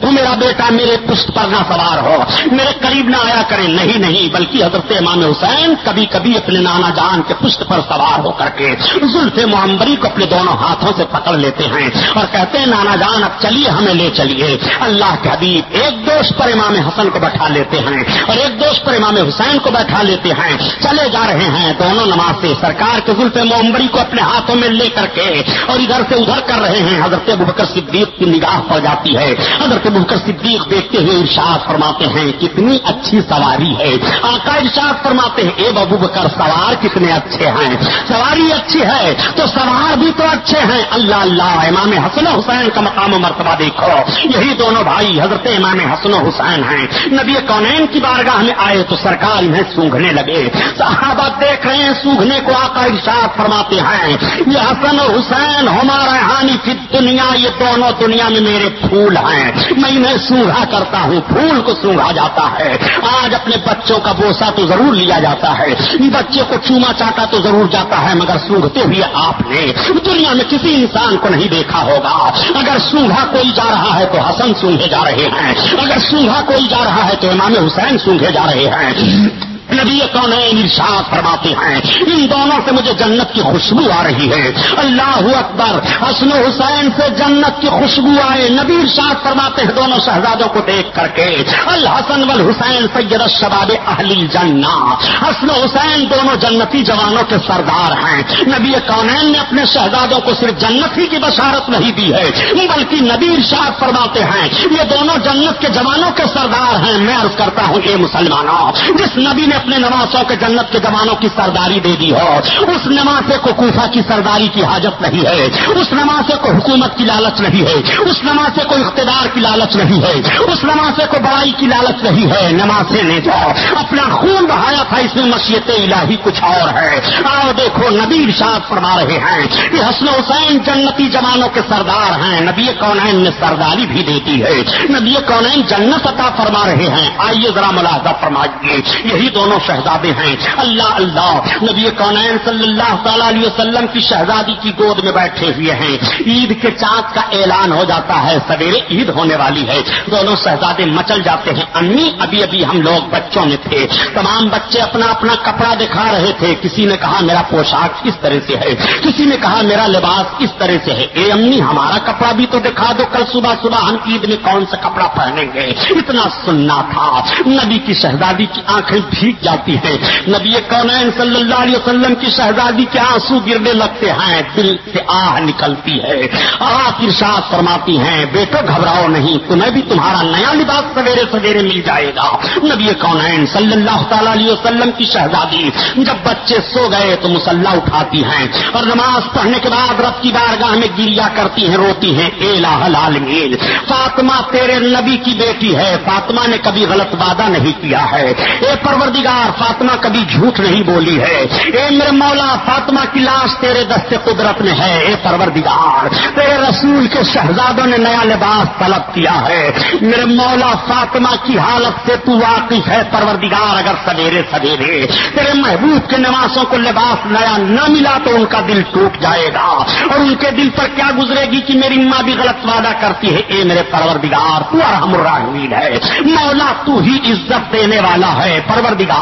Speaker 1: تو میرا بیٹا میرے پشت پر نہ سوار ہو۔ میرے قریب نہ آیا کرے، نہیں نہیں، بلکہ حضرت امام حسین کبھی کبھی اپنے نانا جان کے پشت پر سوار ہو کر کے زلف معمبری کو اپنے دونوں ہاتھوں سے پکڑ لیتے ہیں اور کہتے ہیں، نانا جان، اب چلیے، ہمیں لے چلیے۔ اللہ کے حبیب ایک دوست پر امام حسن کو بیٹھا لیتے ہیں اور ایک دوست پر امام حسین کو بیٹھا لیتے ہیں۔ چلے جا رہے ہیں دونوں نماز سے۔ سرکار کے زلف محمبری کو اپنے ہاتھوں میں لے کر کے اور ادھر سے ادھر کر رہے ہیں۔ حضرت بکر صدیق کی نگاہ پڑ جاتی ہے۔ حضرت بکر صدیق دیکھتے ہوئے ارشاد فرماتے ہیں، کتنی اچھی سواری ہے۔ آقا ارشاد فرماتے ہیں، اے ببو بکر، سوار کتنے اچھے ہیں۔ سواری اچھی ہے تو سوار بھی تو اچھے ہیں۔ اللہ اللہ، امام حسن و حسین کا مقام و مرتبہ دیکھو۔ یہی دونوں بھائی حضرت امام حسن و حسین ہیں۔ نبی کونین کی بارگاہ میں آئے تو سرکار انہیں سونگنے لگے۔ صحابہ دیکھ رہے ہیں سونگنے کو آقا ارشاد فرماتے ہیں، یہ حسن و حسین ہمارا ہانی فی دنیا یہ دونوں دنیا میں میرے پھول ہیں۔ میں انہیں سونگا کرتا ہوں، پھول کو سونگا جاتا ہے۔ آج اپنے بچوں کا بوسا تو ضرور لیا جاتا ہے۔ بچے کو چوما چاٹا تو ضرور جاتا ہے، مگر سونگتے ہوئے آپ نے دنیا میں کسی انسان کو نہیں دیکھا ہوگا۔ اگر سونگا کوئی جا رہا ہے تو حسن سونگے جا رہے ہیں۔ اگر سونگا کوئی جا رہا ہے تو امام حسین سونگے جا رہے ہیں۔ نبی کون ارشاد فرماتے ہیں، ان دونوں سے مجھے جنت کی خوشبو آ رہی ہے۔ اللہ اکبر، حسن حسین سے جنت کی خوشبو آئے۔ نبی ارشاد فرماتے ہیں دونوں شہزادوں کو دیکھ کر کے۔ الحسن والحسین سید الشباب اہلی جنا حسن حسین دونوں جنتی جوانوں کے سردار ہیں۔ نبی کونین نے اپنے شہزادوں کو صرف جنت ہی کی بشارت نہیں دی ہے، بلکہ نبی ارشاد فرماتے ہیں، یہ دونوں جنت کے جوانوں کے سردار ہیں۔ میں عرض کرتا ہوں یہ مسلمانوں، جس نبی نے اپنے نوازوں کے جنت کے جوانوں کی سرداری دے دی ہو۔ اس نمازے کو کوفہ کی سرداری کی حاجت نہیں ہے۔ اس نمازے کو حکومت کی لالچ نہیں ہے۔ اس نمازے کو اقتدار کی لالچ نہیں ہے۔ اس نمازے کو بڑائی کی لالچ نہیں ہے۔ نمازے نے جو اپنا خون بہایا تھا اس میں مشیت الہی کچھ اور ہے۔ آؤ دیکھو نبی ارشاد فرما رہے ہیں کہ حسن حسین جنتی جوانوں کے سردار ہیں۔ نبی کونین نے سرداری بھی دیتی ہے۔ نبی کونین جنت عطا فرما رہے ہیں۔ آئیے ذرا ملاحظہ فرمائیے۔ یہی دونوں دونوں شہزادے ہیں۔ اللہ اللہ۔ نبی کونین صلی اللہ تعالی علیہ وسلم کی شہزادی کی گود میں بیٹھے ہوئے ہیں۔ عید کے چاند کا اعلان ہو جاتا ہے۔ سویرے عید ہونے والی ہے۔ دونوں شہزادے مچل جاتے ہیں۔ امی، ابھی ابھی ہم لوگ بچوں میں تھے۔ تمام بچے اپنا اپنا کپڑا دکھا رہے تھے۔ کسی نے کہا، میرا پوشاک کس طرح سے ہے۔ کسی نے کہا، میرا لباس کس طرح سے ہے۔ اے امی، ہمارا کپڑا بھی تو دکھا دو۔ کل صبح صبح ہم عید میں کون سا کپڑا پہنیں گے؟ اتنا سننا تھا۔ نبی کی شہزادی کی آنکھیں بھیگ جاتی ہے۔ نبی کونین صلی اللہ علیہ وسلم کی شہزادی کے آنسو گرنے لگتے ہیں، دل سے آہ نکلتی ہے۔ آپ ارشاد فرماتی ہیں بیٹو گھبراؤ نہیں، تمہیں بھی تمہارا نیا لباس سویرے سویرے مل جائے گا۔ نبی کونین صلی اللہ تعالی علیہ وسلم کی شہزادی جب بچے سو گئے تو مسلح اٹھاتی ہیں اور نماز پڑھنے کے بعد رب کی بارگاہ میں گریا کرتی ہیں، روتی ہیں، اے لال میل فاطمہ تیرے نبی کی بیٹی ہے۔ فاطمہ نے کبھی غلط وعدہ نہیں کیا ہے۔ اے پروردگار فاطمہ کبھی جھوٹ نہیں بولی ہے۔ اے میرے مولا فاطمہ کی لاش تیرے دستے قدرت میں ہے، اے پروردگار، تیرے رسول کے شہزادوں نے نیا لباس طلب کیا ہے۔ میرے مولا فاطمہ کی حالت سے تو واقف ہے پروردگار، اگر سویرے سویرے، تیرے محبوب کے نوازوں کو لباس نیا نہ ملا تو ان کا دل ٹوٹ جائے گا۔ اور ان کے دل پر کیا گزرے گی کہ میری ماں بھی غلط وعدہ کرتی ہے؟ اے میرے پروردگار، تو ارحم الراحمین ہے۔ مولا تو ہی عزت دینے والا ہے، پروردگار۔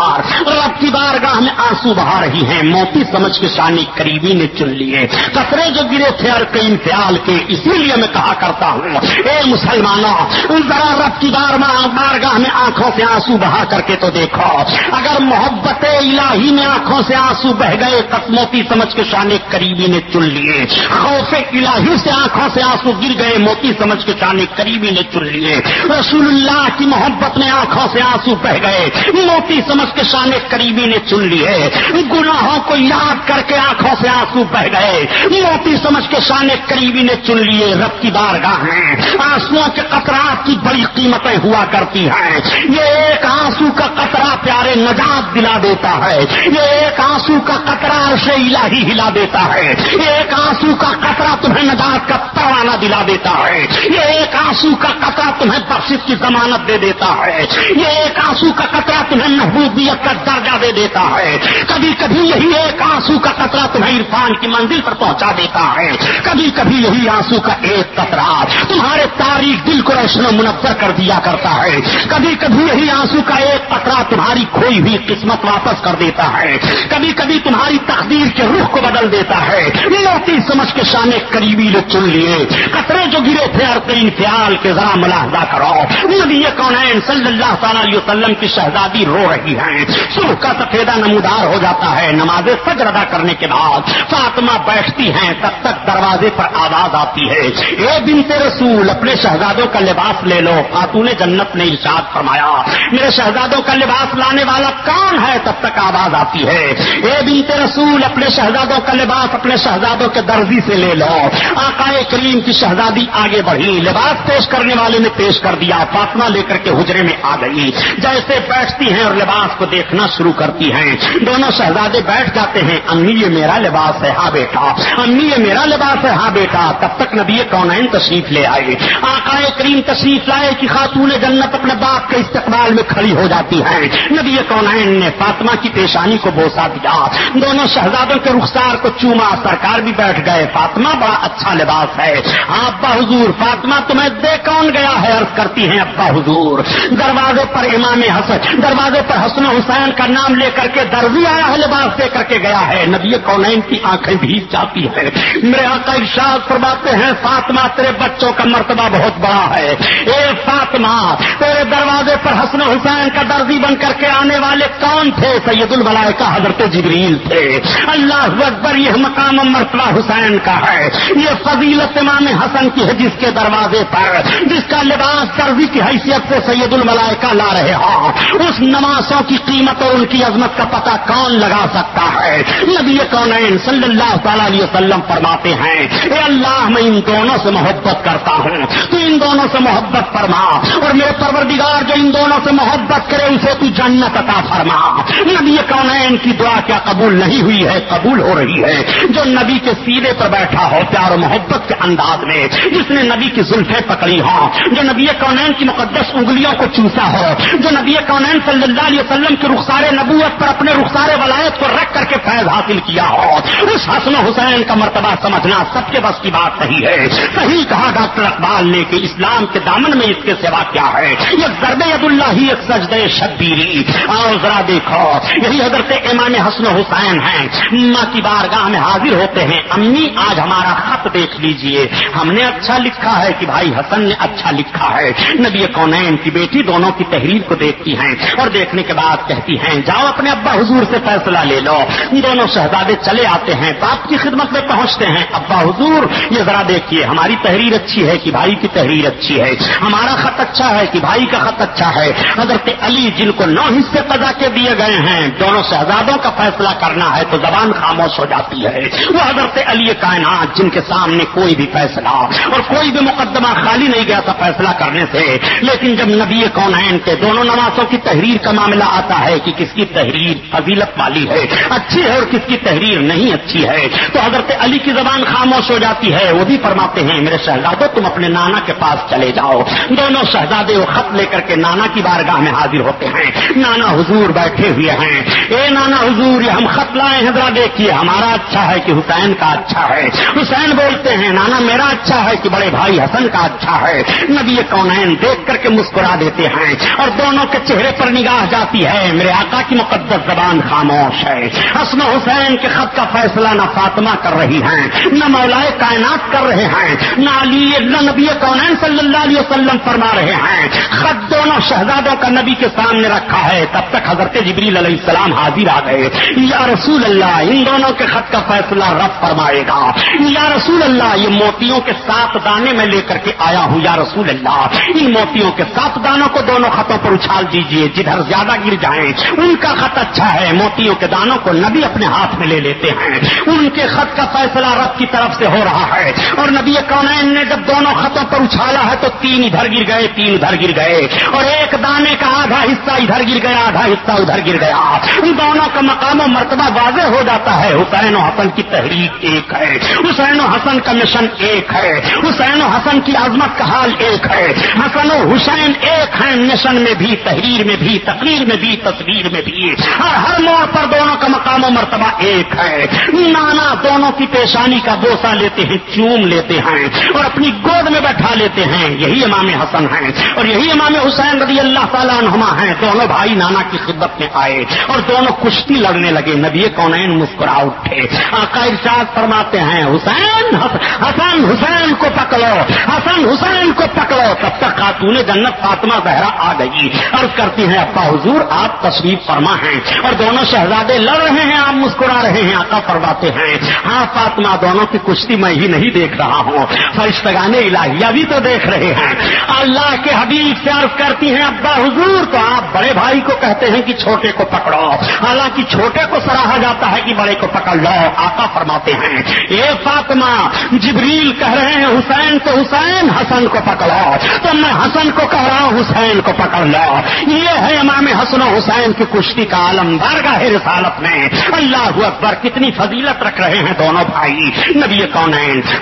Speaker 1: رب کی بارگاہ میں آنسو بہا رہی ہیں۔ موتی سمجھ کے شانی قریبی نے چن لیے۔ کترے جو گرے تھے اور کئی خیال کے اسی لیے میں کہا کرتا ہوں۔ اے مسلمانوں، ذرا رب کی بار بارگاہ میں آنکھوں سے آنسو بہا کر کے تو دیکھو۔ اگر محبت الہی میں آنکھوں سے آنسو بہ گئے موتی سمجھ کے شانے قریبی نے چن لیے۔ خوف الہی سے آنکھوں سے آنسو گر گئے، موتی سمجھ کے شانے قریبی نے چن لیے۔ رسول اللہ کی محبت میں آنکھوں سے آنسو بہ گئے۔ موتی سمجھ کے شان قریبی نے چن لی ہے۔ گناہوں کو یاد کر کے آنکھوں سے آنسو بہ گئے۔ موتی سمجھ کے شان قریبی نے چن لیے۔ رب کی بارگاہ میں آنسو کے قطرات کی بڑی قیمتیں ہوا کرتی ہیں۔ یہ ایک آنسو کا قطرہ پیارے نجات دلا دیتا ہے۔ یہ ایک آنسو کا قطرہ سے الہی ہلا دیتا ہے۔ یہ ایک آنسو کا قطرہ تمہیں نجات کا پروانہ دلا دیتا ہے۔ یہ ایک آنسو کا قطرہ تمہیں بخش کی ضمانت دے دیتا ہے۔ یہ ایک آنسو کا قطرہ تمہیں محبوبیت کا درجہ دے دیتا ہے۔ کبھی کبھی یہی ایک آنسو کا قطرہ تمہیں عرفان کی منزل پر پہنچا دیتا ہے۔ کبھی کبھی یہی آنسو کا ایک قطرہ تمہارے تاریخ دل کو روشن و منور کر دیا کرتا ہے۔ کبھی کبھی یہی آنسو کا ایک قطرہ تمہاری کھوئی ہوئی قسمت واپس کر دیتا ہے۔ کبھی کبھی تمہاری تقدیر کے رخ کو بدل دیتا ہے۔ موتی سمجھ کے شانے قریبی نے چن لیے۔ قطرے جو گرے تھے اور وقت انفیال کے ذرا ملاحظہ کرو نبی کونین صلی اللہ تعالی علیہ وسلم کی شہزادی رو رہی ہیں۔ صبح کا سفیدہ نمودار ہو جاتا ہے۔ نماز فجر ادا کرنے کے بعد فاطمہ بیٹھتی ہیں۔ تب تک دروازے پر آواز آتی ہے۔ اے بنت رسول، اپنے شہزادوں کا لباس لے لو۔ خاتون جنت نے ارشاد فرمایا، میرے شہزادوں کا لباس لانے والا کون ہے؟ تب تک آواز آتی ہے۔ اے بنت رسول، اپنے شہزادوں کا لباس اپنے شہزادوں کے درزی سے لے لو۔ آقا کریم کی شہزادی آگے بڑھی۔ لباس پیش کرنے والے نے پیش کر دیا۔ فاطمہ لے کر کے حجرے میں آ گئی۔ جیسے بیٹھتی ہیں اور لباس لباس کو دیکھنا شروع کرتی ہیں۔ دونوں شہزادے بیٹھ جاتے ہیں۔ امی، یہ میرا لباس ہے ہاں بیٹا۔ امی، یہ میرا لباس ہے ہاں بیٹا۔ تب تک نبی کون تشریف لے آئے۔ آقا کریم تشریف لائے کہ خاتون جنت اپنے باپ کے استقبال میں کھڑی ہو جاتی ہے نبی کون نے فاطمہ کی پیشانی کو بوسا دیا۔ دونوں شہزادوں کے رخسار کو چوما۔ سرکار بھی بیٹھ گئے۔ فاطمہ، بڑا اچھا لباس ہے۔ ابا حضور، فاطمہ، تمہیں دے کون گیا ہے؟ عرض کرتی ہیں ابا حضور۔ دروازے پر امام حسن، دروازے پر حسن حسین کا نام لے کر کے درزی آیا ہے لباس دے کر کے گیا ہے۔ نبی کونین کی آنکھیں بھی جاتی ہے میرے آقا ارشاد فرماتے ہیں، فاطمہ تیرے بچوں کا مرتبہ بہت بڑا ہے۔ اے فاطمہ، تیرے دروازے پر حسن حسین کا درزی بن کر کے آنے والے کون تھے؟ سید الملائکہ حضرت جبریل تھے۔ اللہ اکبر، یہ مقام مرتبہ حسین کا ہے۔ یہ فضیلت امام حسن کی ہے جس کے دروازے پر، جس کا لباس درزی کی حیثیت سے سید الملائکہ لا رہے ہوں اس نمازوں کی قیمت اور ان کی عظمت کا پتہ کون لگا سکتا ہے؟ نبی کونین صلی اللہ تعالی علیہ وسلم فرماتے ہیں، اے اللہ، میں ان دونوں سے محبت کرتا ہوں۔ تو ان دونوں سے محبت فرما اور میرے پروردگار جو ان دونوں سے محبت کرے، اسے تو جنت عطا فرما۔ نبی کونین کی دعا کیا قبول نہیں ہوئی ہے؟ قبول ہو رہی ہے۔ جو نبی کے سیرے پر بیٹھا ہو، پیار و محبت کے انداز میں، جس نے نبی کی زلفیں پکڑی ہوں، جو نبی کونین کی مقدس انگلیوں کو چوسا ہو، جو نبی کونین صلی اللہ علیہ وسلم کے رخسار نبوت پر اپنے رخسار ولایت کو رکھ کر کے فیض حاصل کیا ہو۔ اس حسن حسین کا مرتبہ سمجھنا سب کے بس کی بات صحیح ہے۔ صحیح کہا ڈاکٹر اقبال نے کہ اسلام کے دامن میں اس کے سوا کیا ہے۔ یہ ضرب عد اللہ ہی ایک سجدے شبیری۔ آؤ ذرا دیکھو۔ یہی حضرت امام حسن حسین ہیں۔ ماں کی بارگاہ میں حاضر ہوتے ہیں۔ امی، آج ہمارا خط دیکھ لیجیے۔ ہم نے اچھا لکھا ہے کہ بھائی حسن نے اچھا لکھا ہے۔ نبی کونین کی بیٹی دونوں کی تحریر کو دیکھتی ہیں اور دیکھنے کے بعد کہتی ہیں، جاؤ اپنے ابا حضور سے فیصلہ لے لو۔ دونوں شہزادے چلے آتے ہیں، باپ کی خدمت میں پہنچتے ہیں۔ ابا حضور، یہ ذرا دیکھیے، ہماری تحریر اچھی ہے کہ بھائی کی تحریر اچھی ہے۔ ہمارا خط اچھا ہے کہ بھائی کا خط اچھا ہے۔ حضرت علی، جن کو نو حصے قضا کے دیے گئے ہیں، دونوں شہزادوں کا فیصلہ کرنا ہے تو زبان خاموش ہو جاتی ہے۔ وہ حضرت علی کائنات، جن کے سامنے کوئی بھی فیصلہ اور کوئی بھی مقدمہ خالی نہیں گیا تھا فیصلہ کرنے سے۔ لیکن جب نبی کون کے دونوں نمازوں کی تحریر کا معاملہ آتا ہے کہ کس کی تحریر فضیلت والی ہے، اچھی ہے اور کس کی تحریر نہیں اچھی ہے۔ تو حضرت علی کی زبان خاموش ہو جاتی ہے، وہ بھی فرماتے ہیں، میرے شہزادوں تم اپنے نانا کے پاس چلے جاؤ۔ دونوں شہزادے وہ خط لے کر کے نانا کی بارگاہ میں حاضر ہوتے ہیں۔ نانا حضور بیٹھے ہوئے ہیں۔ اے نانا حضور، یہ ہم خط لائے ہیں، ذرا دیکھیے، ہمارا اچھا ہے کہ حسین کا اچھا ہے۔ حسین بولتے ہیں، نانا، میرا اچھا ہے کہ بڑے بھائی حسن کا اچھا ہے۔ نبی کونین دیکھ کر کے مسکرا دیتے ہیں اور دونوں کے چہرے پر نگاہ جاتی ہے۔ میرے آقا کی مقدس زبان خاموش ہے۔ حسن حسین کے خط کا فیصلہ نہ فاطمہ کر رہی ہیں، نہ مولائے کائنات کر رہے ہیں، نہ علی، نہ نبی کونین صلی اللہ علیہ وسلم فرما رہے ہیں۔ خط دونوں شہزادوں کا نبی کے سامنے رکھا ہے۔ تب تک حضرت جبریل علیہ السلام حاضر آ گئے۔ یا رسول اللہ، ان دونوں کے خط کا فیصلہ رب فرمائے گا۔ یا رسول اللہ، یہ موتیوں کے سات دانے میں لے کر کے آیا ہوں۔ یا رسول اللہ، ان موتیوں کے سات دانوں کو دونوں خطوں پر اچھال دیجیے۔ جدھر زیادہ گر جائیں۔ ان کا خط اچھا ہے، موتیوں کے دانوں کو نبی اپنے ہاتھ میں لے لیتے ہیں۔ ان کے خط کا فیصلہ رب کی طرف سے ہو رہا ہے۔ اور نبی کونین نے جب دونوں خطوں پر اچھالا ہے تو تین ادھر گر گئے، تین ادھر گر گئے۔ اور ایک دانے کا آدھا حصہ ادھر گر گیا، آدھا حصہ ادھر گر گیا۔ ان دونوں کا مقام و مرتبہ واضح ہو جاتا ہے۔ حسین و حسن کی تحریک ایک ہے۔ حسین و حسن کا مشن ایک ہے۔ حسین و حسن کی عظمت کا حال ایک ہے۔ حسن و حسین ایک ہے مشن میں بھی، تحریر میں بھی، تقریر میں بھی تصویر میں بھی ہر ہر موڑ پر دونوں کا مقام و مرتبہ ایک ہے۔ نانا دونوں کی پیشانی کا بوسا لیتے ہیں، چوم لیتے ہیں اور اپنی گود میں بیٹھا لیتے ہیں۔ یہی امام حسن ہیں۔ اور یہی امام حسین رضی اللہ تعالیٰ عنہما ہیں۔ دونوں بھائی نانا کی خدمت میں آئے اور دونوں کشتی لڑنے لگے۔ نبی کونین مسکرا اٹھے۔ آقا ارشاد فرماتے ہیں، حسین، حسن حسین کو پکڑو۔ حسن حسین کو کو پکڑو۔ تب تک خاتون جنت فاطمہ زہرا آ گئی۔ عرض کرتی ہیں، ابا حضور آپ تشریف فرما ہیں اور دونوں شہزادے لڑ رہے ہیں، آپ مسکرا رہے ہیں آقا فرماتے ہیں۔ ہاں فاطمہ، دونوں کی کشتی میں ہی نہیں دیکھ رہا ہوں۔ فرشتگان الہیہ بھی تو دیکھ رہے ہیں۔ اللہ کے حبیب سے عرض کرتی ہیں، ابا حضور، تو آپ بڑے بھائی کو کہتے ہیں کہ چھوٹے کو پکڑو۔ حالانکہ چھوٹے کو سراہا جاتا ہے کہ بڑے کو پکڑ لو آقا فرماتے ہیں۔ اے فاطمہ، جبریل کہہ رہے ہیں، حسین تو حسین، حسن کو پکڑو۔ تو میں حسن کو کہہ رہا ہوں، حسین کو پکڑ لو۔ یہ ہے امام حسن و حسین کی کشتی کا عالم بارگاہ رسالت میں۔ اللہ اکبر، کتنی فضیلت رکھ رہے ہیں دونوں بھائی۔ نبی کون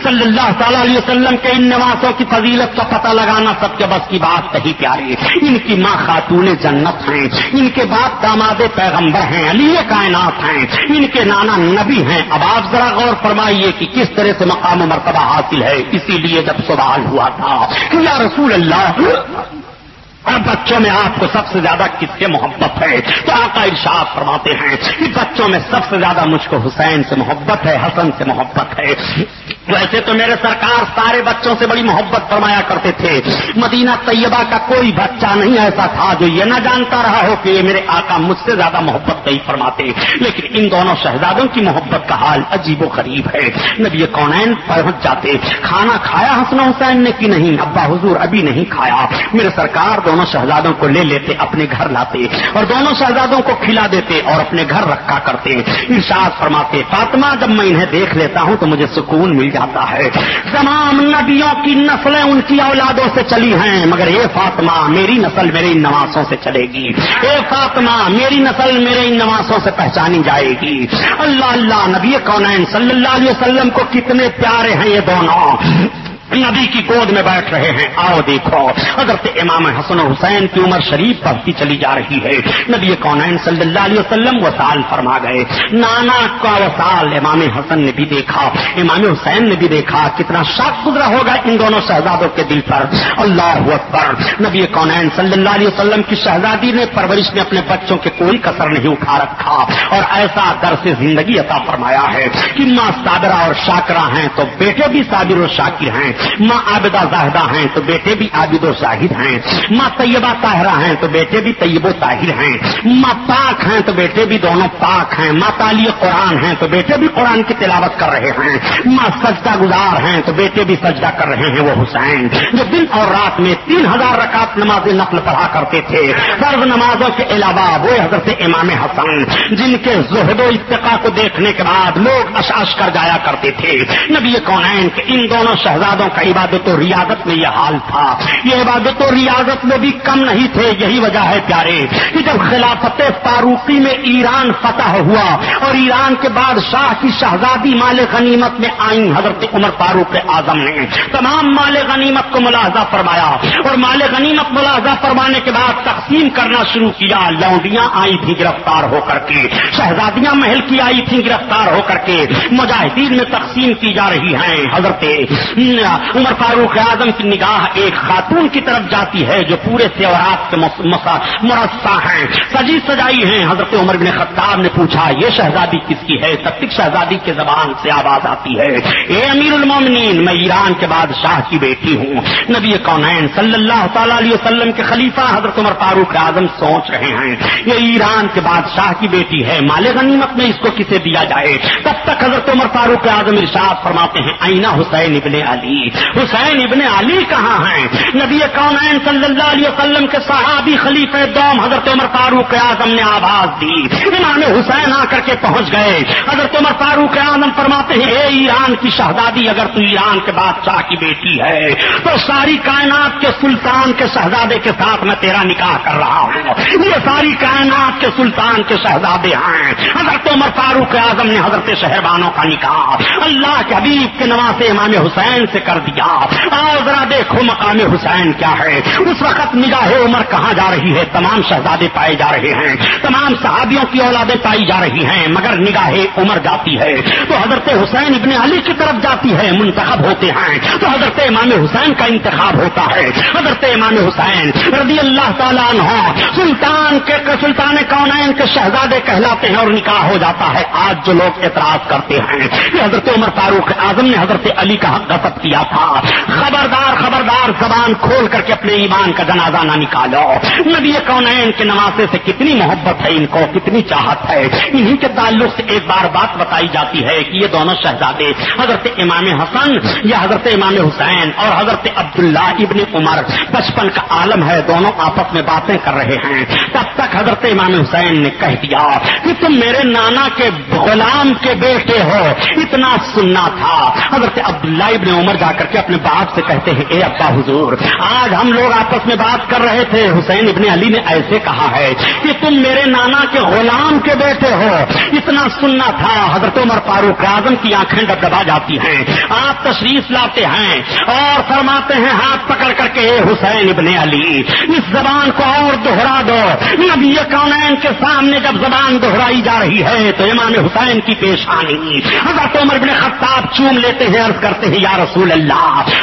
Speaker 1: صلی اللہ تعالی علیہ وسلم کے ان نوازوں کی فضیلت کا پتہ لگانا سب کے بس کی بات کہی پیاری۔ ان کی ماں خاتون جنت ہیں۔ ان کے باپ داماد پیغمبر ہیں، علی کائنات ہیں۔ ان کے نانا نبی ہیں۔ اب آپ ذرا غور فرمائیے کہ کس طرح سے مقام و مرتبہ حاصل ہے۔ اسی لیے جب سوال ہوا تھا، یا رسول اللہ اور بچوں میں آپ کو سب سے زیادہ کس سے محبت ہے؟ تو آقا ارشاد فرماتے ہیں کہ بچوں میں سب سے زیادہ مجھ کو حسین سے محبت ہے، حسن سے محبت ہے۔ ویسے تو میرے سرکار سارے بچوں سے بڑی محبت فرمایا کرتے تھے۔ مدینہ طیبہ کا کوئی بچہ نہیں ایسا تھا جو یہ نہ جانتا رہا ہو کہ یہ میرے آقا مجھ سے زیادہ محبت نہیں فرماتے۔ لیکن ان دونوں شہزادوں کی محبت کا حال عجیب و غریب ہے۔ نبی کونین پہنچ جاتے۔ کھانا کھایا حسن حسین نے کہ نہیں، ابا حضور ابھی نہیں کھایا۔ میرے سرکار دونوں شہزادوں کو لے لیتے، اپنے گھر لاتے اور دونوں شہزادوں کو کھلا دیتے اور اپنے گھر رکھا کرتے۔ ارشاد فرماتے، فاطمہ جب میں انہیں دیکھ لیتا ہوں تو مجھے سکون مل جاتا ہے۔ تمام نبیوں کی نسلیں ان کی اولادوں سے چلی ہیں، مگر یہ فاطمہ، میری نسل میرے ان نوازوں سے چلے گی۔ اے فاطمہ، میری نسل میرے ان نوازوں سے پہچانی جائے گی۔ اللہ اللہ، نبی کون صلی اللہ علیہ وسلم کو کتنے پیارے ہیں یہ دونوں۔ نبی کی گود میں بیٹھ رہے ہیں۔ آؤ دیکھو اگر امام حسن و حسین کی عمر شریف بڑھتی چلی جا رہی ہے۔ نبی کونین صلی اللہ علیہ وسلم وہ سال فرما گئے۔ نانا کا وہ سال امام حسن نے بھی دیکھا۔ امام حسین نے بھی دیکھا کتنا شاک گزرا ہوگا ان دونوں شہزادوں کے دل پر۔ اللہ اکبر۔ نبی کونین صلی اللہ علیہ وسلم کی شہزادی نے پرورش میں اپنے بچوں کے کوئی کسر نہیں اٹھا رکھا۔ اور ایسا در سے زندگی عطا فرمایا ہے کہ ماں صابرہ اور شاکرہ ہیں تو بیٹے بھی صابر و شاکر ہیں۔ ماں عابدہ زاہدہ ہیں تو بیٹے بھی عابد و شاہد ہیں۔ ماں طیبہ طاہرہ ہیں تو بیٹے بھی طیب و طاہر ہیں۔ ماں پاک ہیں تو بیٹے بھی دونوں پاک ہیں۔ ماں تالی قرآن ہیں تو بیٹے بھی قرآن کی تلاوت کر رہے ہیں۔ ماں سجدہ گزار ہیں تو بیٹے بھی سجدہ کر رہے ہیں وہ حسین۔ جو دن اور رات میں تین ہزار رکعت نماز نقل پڑھا کرتے تھے۔ فرض نمازوں کے علاوہ وہ حضرت امام حسن، جن کے زہد و اتقا کو دیکھنے کے بعد لوگ اشاش کر جایا کرتے تھے۔ نبی کونین کے ان دونوں شہزادوں کا عبادت و ریاضت میں یہ حال تھا۔ یہ عبادت و ریاضت میں بھی کم نہیں تھے، یہی وجہ ہے پیارے کہ جب خلافت فاروقی میں ایران فتح ہوا اور ایران کے بعد شاہ کی شہزادی مال غنیمت میں آئیں حضرت عمر فاروق اعظم نے۔ تمام مال غنیمت کو ملاحظہ فرمایا اور مال غنیمت ملاحظہ فرمانے کے بعد تقسیم کرنا شروع کیا۔ لونڈیاں آئی تھی گرفتار ہو کر کے، شہزادیاں محل کی آئی تھی گرفتار ہو کر کے۔ مجاہدین میں تقسیم کی جا رہی ہیں۔ حضرت عمر فاروق اعظم کی نگاہ ایک خاتون کی طرف جاتی ہے جو پورے سیورات سے مرسا ہیں۔ سجی سجائی ہیں۔ حضرت عمر بن خطاب نے پوچھا، یہ شہزادی کس کی ہے؟ تب تک شہزادی کے زبان سے آواز آتی ہے۔ اے امیر المومنین میں ایران کے بادشاہ کی بیٹی ہوں۔ نبی کونین صلی اللہ تعالی علیہ وسلم کے خلیفہ حضرت عمر فاروق اعظم سوچ رہے ہیں۔ یہ ایران کے بادشاہ کی بیٹی ہے۔ مال غنیمت میں اس کو کسے دیا جائے؟ تب تک حضرت عمر فاروق اعظم ارشاد فرماتے ہیں آئینہ حسین ابن علی حسین ابن علی کہاں ہیں؟ نبی کونین صلی اللہ علیہ وسلم کے صحابی خلیف دوم حضرت عمر فاروق اعظم نے آواز دی۔ امام حسین آ کر کے پہنچ گئے۔ حضرت عمر فاروق اعظم فرماتے ہیں، اے ایران کی شہزادی، اگر تو ایران کے بادشاہ کی بیٹی ہے، تو ساری کائنات کے سلطان کے شہزادے کے ساتھ میں تیرا نکاح کر رہا ہوں۔ یہ ساری کائنات کے سلطان کے شہزادے ہیں۔ حضرت عمر فاروق اعظم نے حضرت شہربانوں کا نکاح۔ اللہ کے حبیب کے نواز امام حسین سے کر دیا۔ آؤ ذرا دیکھو مقام حسین کیا ہے۔ اس وقت نگاہ عمر کہاں جا رہی ہے؟ تمام شہزادے پائے جا رہے ہیں۔ تمام صحابیوں کی اولادیں پائی جا رہی ہیں، مگر نگاہ عمر جاتی ہے۔ تو حضرت حسین ابن علی کی طرف جاتی ہے، منتخب ہوتے ہیں۔ تو حضرت امام حسین کا انتخاب ہوتا ہے۔ حضرت امام حسین رضی اللہ تعالیٰ عنہ سلطان کے سلطان کونین کے شہزادے کہلاتے ہیں اور نکاح ہو جاتا ہے۔ آج جو لوگ اعتراض کرتے ہیں کہ حضرت عمر فاروق اعظم نے حضرت علی کا حق غصب کیا۔ تھا۔ خبردار خبردار زبان کھول کر کے اپنے ایمان کا جنازہ نہ نکالو۔ نبی کونین کے نواسے سے کتنی محبت ہے ان کو، کتنی چاہت ہے۔ انہیں کے تعلق سے ایک بار بات بتائی جاتی ہے کہ یہ دونوں شہزادے حضرت امام حسن یا حضرت امام حسین اور حضرت عبداللہ ابن عمر بچپن کا عالم ہے، دونوں آپس میں باتیں کر رہے ہیں۔ تب تک حضرت امام حسین نے کہہ دیا کہ تم میرے نانا کے غلام کے بیٹے ہو۔ اتنا سننا تھا۔ حضرت عبداللہ ابن عمر جا کر کے اپنے باپ سے کہتے ہیں، اے ابا حضور، آج ہم لوگ آپس میں بات کر رہے تھے، حسین ابن علی نے ایسے کہا ہے کہ تم میرے نانا کے غلام کے بیٹے ہو۔ اتنا سننا تھا، حضرت عمر فاروق اعظم کی آنکھیں ڈب جاتی ہیں۔ آپ تشریف لاتے ہیں اور فرماتے ہیں، ہاتھ پکڑ کر کے حسین ابن علی، اس زبان کو اور دوہرا دو۔ نبی کونین کے سامنے جب زبان دوہرائی جا رہی ہے، تو امام حسین کی پیشانی۔ حضرت عمر بن خطاب چوم لیتے ہیں، عرض کرتے ہیں، یا رسول اللہ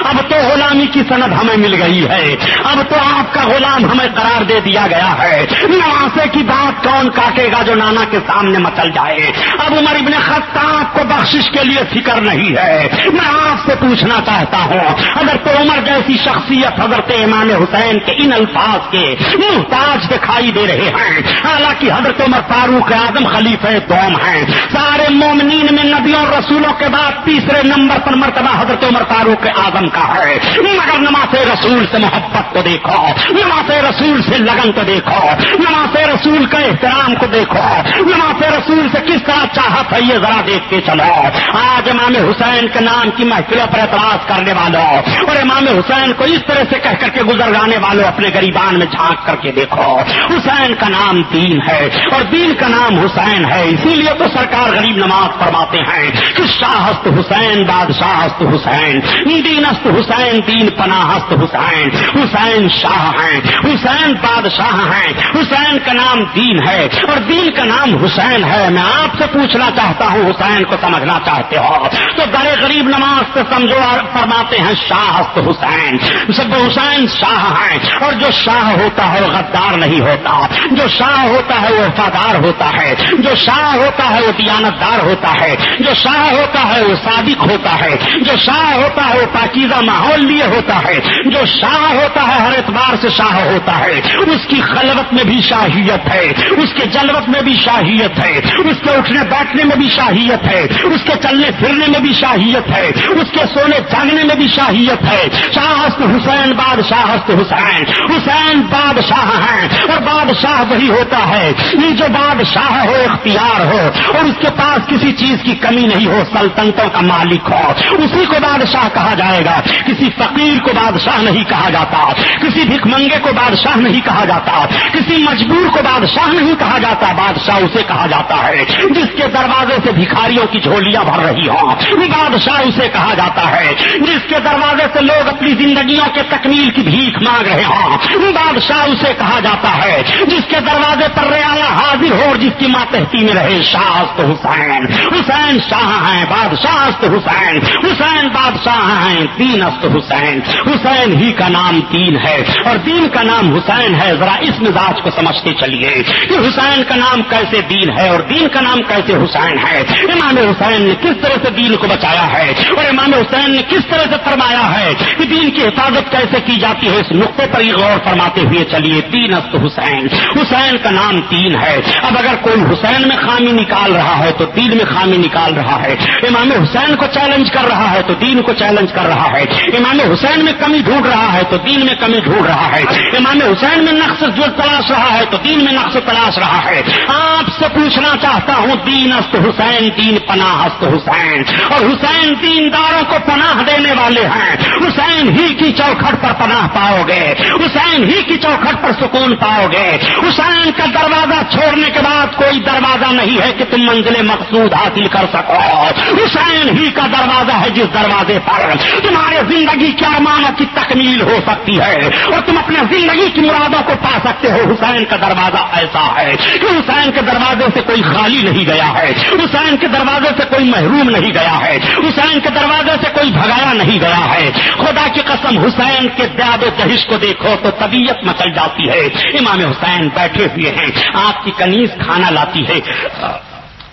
Speaker 1: اب تو غلامی کی سند ہمیں مل گئی ہے۔ اب تو آپ کا غلام ہمیں قرار دے دیا گیا ہے۔ نواسے کی بات کون کاٹے گا جو نانا کے سامنے مچل جائے؟ اب عمر ابن خطاب کو بخشش کے لیے فکر نہیں ہے۔ میں آپ سے پوچھنا چاہتا ہوں، اگر تو عمر جیسی شخصیت حضرت امام حسین کے ان الفاظ کے محتاج دکھائی دے رہے ہیں، حالانکہ حضرت عمر فاروق اعظم خلیف دوم ہیں۔ سارے مومنین میں نبیوں اور رسولوں کے بعد تیسرے نمبر پر مرتبہ حضرت عمر فاروق اعظم کا ہے۔ مگر نماز رسول سے محبت کو دیکھو۔ نماز رسول سے لگن کو دیکھو۔ نماز رسول کا احترام کو دیکھو۔ نماز رسول سے کس طرح چاہت ہے یہ ذرا دیکھ کے چلو۔ آج امام حسین کے نام کی محفلوں پر اعتراض کرنے والوں اور امام حسین کو اس طرح سے کہہ کر کے گزر گانے والوں اپنے گریبان میں جھانک کر کے دیکھو۔ حسین کا نام دین ہے اور دین کا نام حسین ہے۔ اسی لیے تو سرکار غریب نماز فرماتے ہیں۔ کہ شاہست حسین، بادشاہست حسین۔ دینست حسین، دین پناہست حسین۔ حسین شاہ ہیں، حسین بادشاہ ہیں۔ حسین کا نام دین ہے اور دین کا نام حسین ہے۔ میں آپ سے پوچھنا چاہتا ہوں، حسین کو سمجھنا چاہتے ہو؟ تو بڑے غریب نماز سے سمجھو فرماتے ہیں شاہست حسین۔ سب حسین شاہ ہیں اور جو شاہ ہوتا ہے وہ غدار نہیں ہوتا۔ جو شاہ ہوتا ہے وہ وفادار ہوتا ہے۔ جو شاہ ہوتا ہے وہ دیانتدار ہوتا ہے۔ جو شاہ ہوتا ہے وہ صادق ہوتا ہے۔ جو شاہ ہوتا ہے وہ پاکیزہ ماحول لیے ہوتا ہے۔ جو شاہ ہوتا ہے، ہر اعتبار سے شاہ ہوتا ہے۔ اس کی خلوت میں بھی شاہیت ہے۔ اس کے جلوت میں بھی شاہیت ہے۔ اس کے اٹھنے بیٹھنے میں بھی شاہیت ہے۔ اس کے چلنے پھرنے میں بھی شاہیت ہے۔ اس کے سونے جاگنے میں بھی شاہیت ہے۔ شاہست حسین بادشاہست حسین۔ حسین بادشاہ ہیں۔ اور بادشاہ وہی ہوتا ہے۔ یہ جو بادشاہ ہو اختیار ہو۔ اور اس کے پاس کسی چیز کی کمی نہیں ہو، سلطنتوں کا مالک ہو۔ اسی کو بادشاہ کہا جائے گا۔ کسی فقیر کو بادشاہ نہیں کہا جاتا۔ کسی بھک منگے کو بادشاہ نہیں کہا جاتا۔ کسی مجبور کو بادشاہ نہیں کہا جاتا۔ بادشاہ اسے کہا جاتا ہے۔ جس کے دروازے سے بھکاریوں کی جھولیاں بھر رہی ہوں بادشاہ اسے کہا جاتا ہے۔ جس کے دروازے سے لوگ اپنی زندگیوں کے تکمیل کی بھیک مانگ رہے ہوں بادشاہ اسے کہا جاتا ہے۔ جس کے دروازے پر ریاض حاضر ہو جس کی ماتحتی میں رہے شاہست حسین۔ حسین شاہ ہیں، بادشاہ حسین۔ حسین بادشاہ ہیں دین است حسین۔ حسین ہی کا نام دین ہے۔ اور دین کا نام حسین ہے، ذرا اس مزاج کو سمجھتے چلیے۔ کہ حسین کا نام کیسے دین ہے اور دین کا نام کیسے حسین ہے؟ امام حسین نے کس طرح سے دین کو بچایا ہے؟ اور امام حسین نے کس طرح سے فرمایا ہے کہ دین کی حفاظت کیسے کی جاتی ہے؟ اس نقطے پر ہی غور فرماتے ہوئے چلیے۔ دین است حسین۔ حسین کا نام دین ہے۔ اب اگر کوئی حسین میں خامی نکال رہا ہے تو دین میں خامی نکال رہا ہے۔ امام حسین کو چیلنج کر رہا ہے تو دین کو چیلنج کر رہا ہے۔ امام حسین میں کمی ڈھونڈ رہا ہے تو دین میں کمی ڈھونڈ رہا ہے۔ امام حسین میں نقص جو تلاش رہا ہے تو دین میں نقص تلاش رہا ہے۔ آپ سے پوچھنا چاہتا ہوں دین است حسین دین پناہ است حسین۔ اور حسین دینداروں کو پناہ دینے والے ہیں۔ حسین ہی کی چوکھٹ پر پناہ پاؤ گے۔ حسین ہی کی چوکھٹ پر سکون پاؤ گے۔ حسین کا دروازہ چھوڑنے کے بعد کوئی دروازہ نہیں ہے کہ تم منزل مقصود حاصل کر سکو۔ حسین ہی کا دروازہ ہے جس دروازے پر تمہارے زندگی کے ارمانوں کی تکمیل ہو سکتی ہے اور تم اپنے زندگی کی مرادوں کو پا سکتے ہو۔ حسین کا دروازہ ایسا ہے کہ حسین کے دروازے سے کوئی خالی نہیں گیا ہے۔ حسین کے دروازے سے کوئی محروم نہیں گیا ہے۔ حسین کے دروازے سے کوئی بھگایا نہیں گیا ہے۔ خدا کی قسم، حسین کے داد و دہش کو دیکھو تو طبیعت مچل جاتی ہے۔ امام حسین بیٹھے ہوئے ہیں۔ آپ کی کنیز کھانا لاتی ہے۔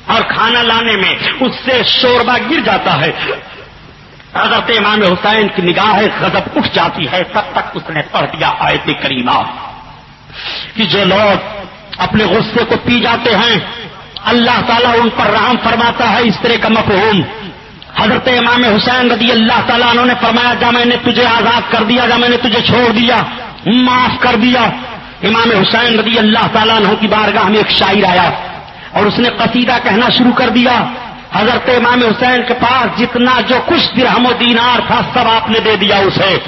Speaker 1: اور کھانا لانے میں اس سے شوربا گر جاتا ہے۔ حضرت امام حسین کی نگاہ غضب اٹھ جاتی ہے تب تک اس نے پڑھ دیا آیت کریمہ کہ جو لوگ اپنے غصے کو پی جاتے ہیں، اللہ تعالیٰ ان پر رحم فرماتا ہے، اس طرح کا مفہوم۔ حضرت امام حسین رضی اللہ تعالیٰ انہوں نے فرمایا، جا میں نے تجھے آزاد کر دیا، جا میں نے تجھے چھوڑ دیا، معاف کر دیا۔ امام حسین رضی اللہ تعالیٰ عنہ کی بارگاہ میں ایک شاعر آیا اور اس نے قصیدہ کہنا شروع کر دیا۔ حضرت امام حسین کے پاس جتنا جو کچھ درہم و دینار تھا، سب آپ نے دے دیا اسے۔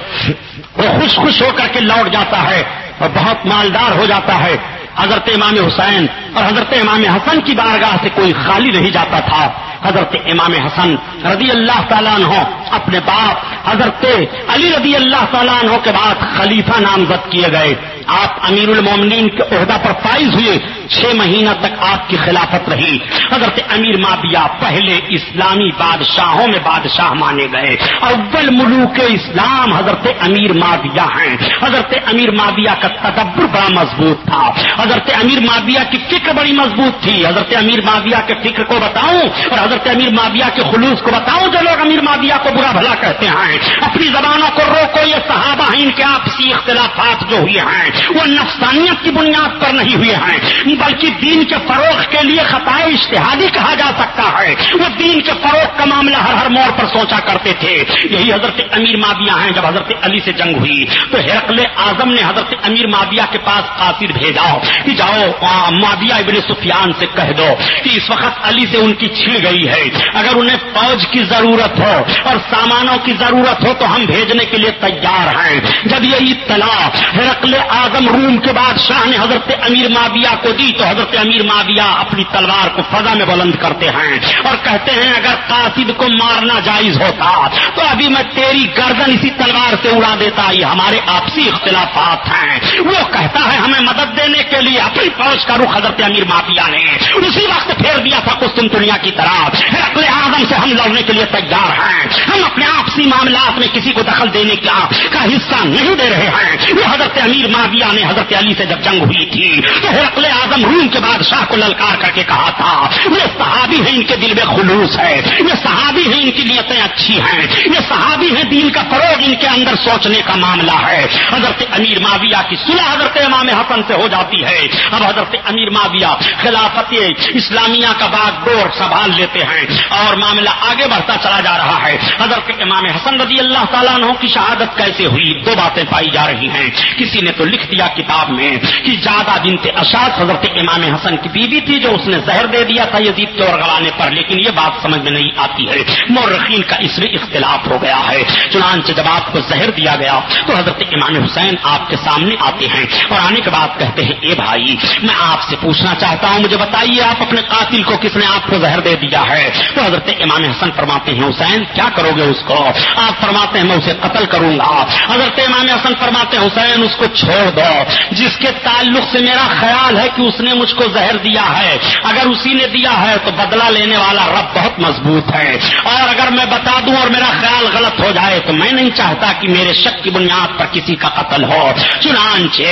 Speaker 1: وہ خوش خوش ہو کر کے لوٹ جاتا ہے اور بہت مالدار ہو جاتا ہے۔ حضرت امام حسین اور حضرت امام حسن کی بارگاہ سے کوئی خالی نہیں جاتا تھا۔ حضرت امام حسن رضی اللہ تعالیٰ عنہ اپنے باپ حضرت علی رضی اللہ تعالیٰ عنہ کے بعد خلیفہ نامزد کیے گئے۔ آپ امیر المومنین کے عہدہ پر فائز ہوئے۔ چھ مہینہ تک آپ کی خلافت رہی۔ حضرت امیر مابیا پہلے اسلامی بادشاہوں میں بادشاہ مانے گئے۔ اول ملوک اسلام حضرت امیر مابیا ہیں۔ حضرت امیر مابیا کا تدبر بڑا مضبوط تھا۔ حضرت امیر مابیا کی فکر بڑی مضبوط تھی۔ حضرت امیر مابیا کے فکر کو بتاؤں اور حضرت امیر مابیا کے خلوص کو بتاؤں جو لوگ امیر مابیا کو برا بھلا کہتے ہیں۔ اپنی زبانوں کو روکو، یہ صحابہ ہیں، ان کے آپسی اختلافات جو ہوئے ہیں، وہ نفسانیت کی بنیاد پر نہیں ہوئے ہیں، بلکہ دین کے فروغ کے لیے خطائے اشتہادی کہا جا سکتا ہے۔ وہ دین کے فروغ کا معاملہ ہر ہر موڑ پر سوچا کرتے تھے۔ یہی حضرت امیر مابیا ہیں، جب حضرت علی سے جنگ ہوئی، تو ہرقل اعظم نے حضرت امیر مابیا کے پاس قاصر بھیجا کہ جاؤ مابیا ابن سفیان سے کہہ دو کہ اس وقت علی سے ان کی چھڑ گئی ہے۔ اگر انہیں فوج کی ضرورت ہو اور سامانوں کی ضرورت ہو تو ہم بھیجنے کے لیے تیار ہیں۔ جب یہ اطلاع ہرقل اعظم روم کے بعد شاہ نے حضرت امیر مابیا کو دی تو حضرت امیر مابیا اپنی تلوار کو فضا میں بلند کرتے ہیں اور کہتے ہیں، اگر قاصد کو مارنا جائز ہوتا تو ابھی میں تیری گردن اسی تلوار سے اڑا دیتا، یہ ہمارے آپسی اختلافات ہیں۔ وہ کہتا ہے ہمیں مدد دینے کے لیے اپنی فوج کا رخ حضرت امیر مافیا نے۔ اسی وقت پھیر دیا تھا کچھ دنیا کی طرف اپنے آدم سے ہم لڑنے کے لیے تیار ہیں۔ ہم اپنے آپسی معاملات میں کسی کو دخل دینے کا کا حصہ نہیں دے رہے ہیں۔ وہ حضرت امیر مافیا نے حضرت علی سے جب جنگ ہوئی تھی، تو حرقل اعظم روم کے بادشاہ کو للکار کر کے کہا تھا، یہ صحابی ہیں ان کے دل میں خلوص ہے۔ یہ صحابی ہیں ان کی نیتیں اچھی ہیں۔ یہ صحابی ہیں دین کا فروغ ان کے اندر سوچنے کا معاملہ ہے۔ حضرت امیر ماویہ کی صلح حضرت امام حسن سے ہو جاتی ہے۔ اب حضرت امیر ماویہ خلافت اسلامیہ کا بعد دور سنبھال لیتے ہیں اور معاملہ آگے بڑھتا چلا جا رہا ہے۔ حضرت امام حسن رضی اللہ تعالیٰ عنہ کی شہادت کیسے ہوئی؟ دو باتیں پائی جا رہی ہیں۔ کسی نے تو لکھ دیا کتاب میں کہ زیادہ بنت اشاس حضرت امام حسن کی بیوی تھی جو اس نے زہر دے دیا تھا یزید کے اور گلانے پر، لیکن یہ بات سمجھ میں نہیں آتی ہے۔ مورخین کا اس میں اختلاف ہو گیا ہے۔ چنانچہ جب آپ کو زہر دیا گیا تو حضرت امام حسین آپ کے سامنے آتے ہیں اور آنے کے بعد کہتے ہیں، اے بھائی، میں آپ سے پوچھنا چاہتا ہوں، مجھے بتائیے آپ اپنے قاتل کو کس نے آپ کو زہر دے دیا ہے تو حضرت امام حسن فرماتے ہیں، حسین، کیا کرو گے اس کو؟ آپ فرماتے ہیں، میں اسے قتل کروں گا۔ حضرت امام حسن فرماتے ہیں، حسین، اس کو چھوڑ دو۔ جس کے تعلق سے میرا خیال ہے کہ اس نے مجھ کو زہر دیا ہے، اگر اسی نے دیا ہے تو بدلہ لینے والا رب بہت مضبوط ہے۔ اور اگر میں بتا دوں اور میرا خیال غلط ہو جائے تو میں نہیں چاہتا کہ میرے شک کی بنیاد پر کسی کا قتل ہو۔ چنانچہ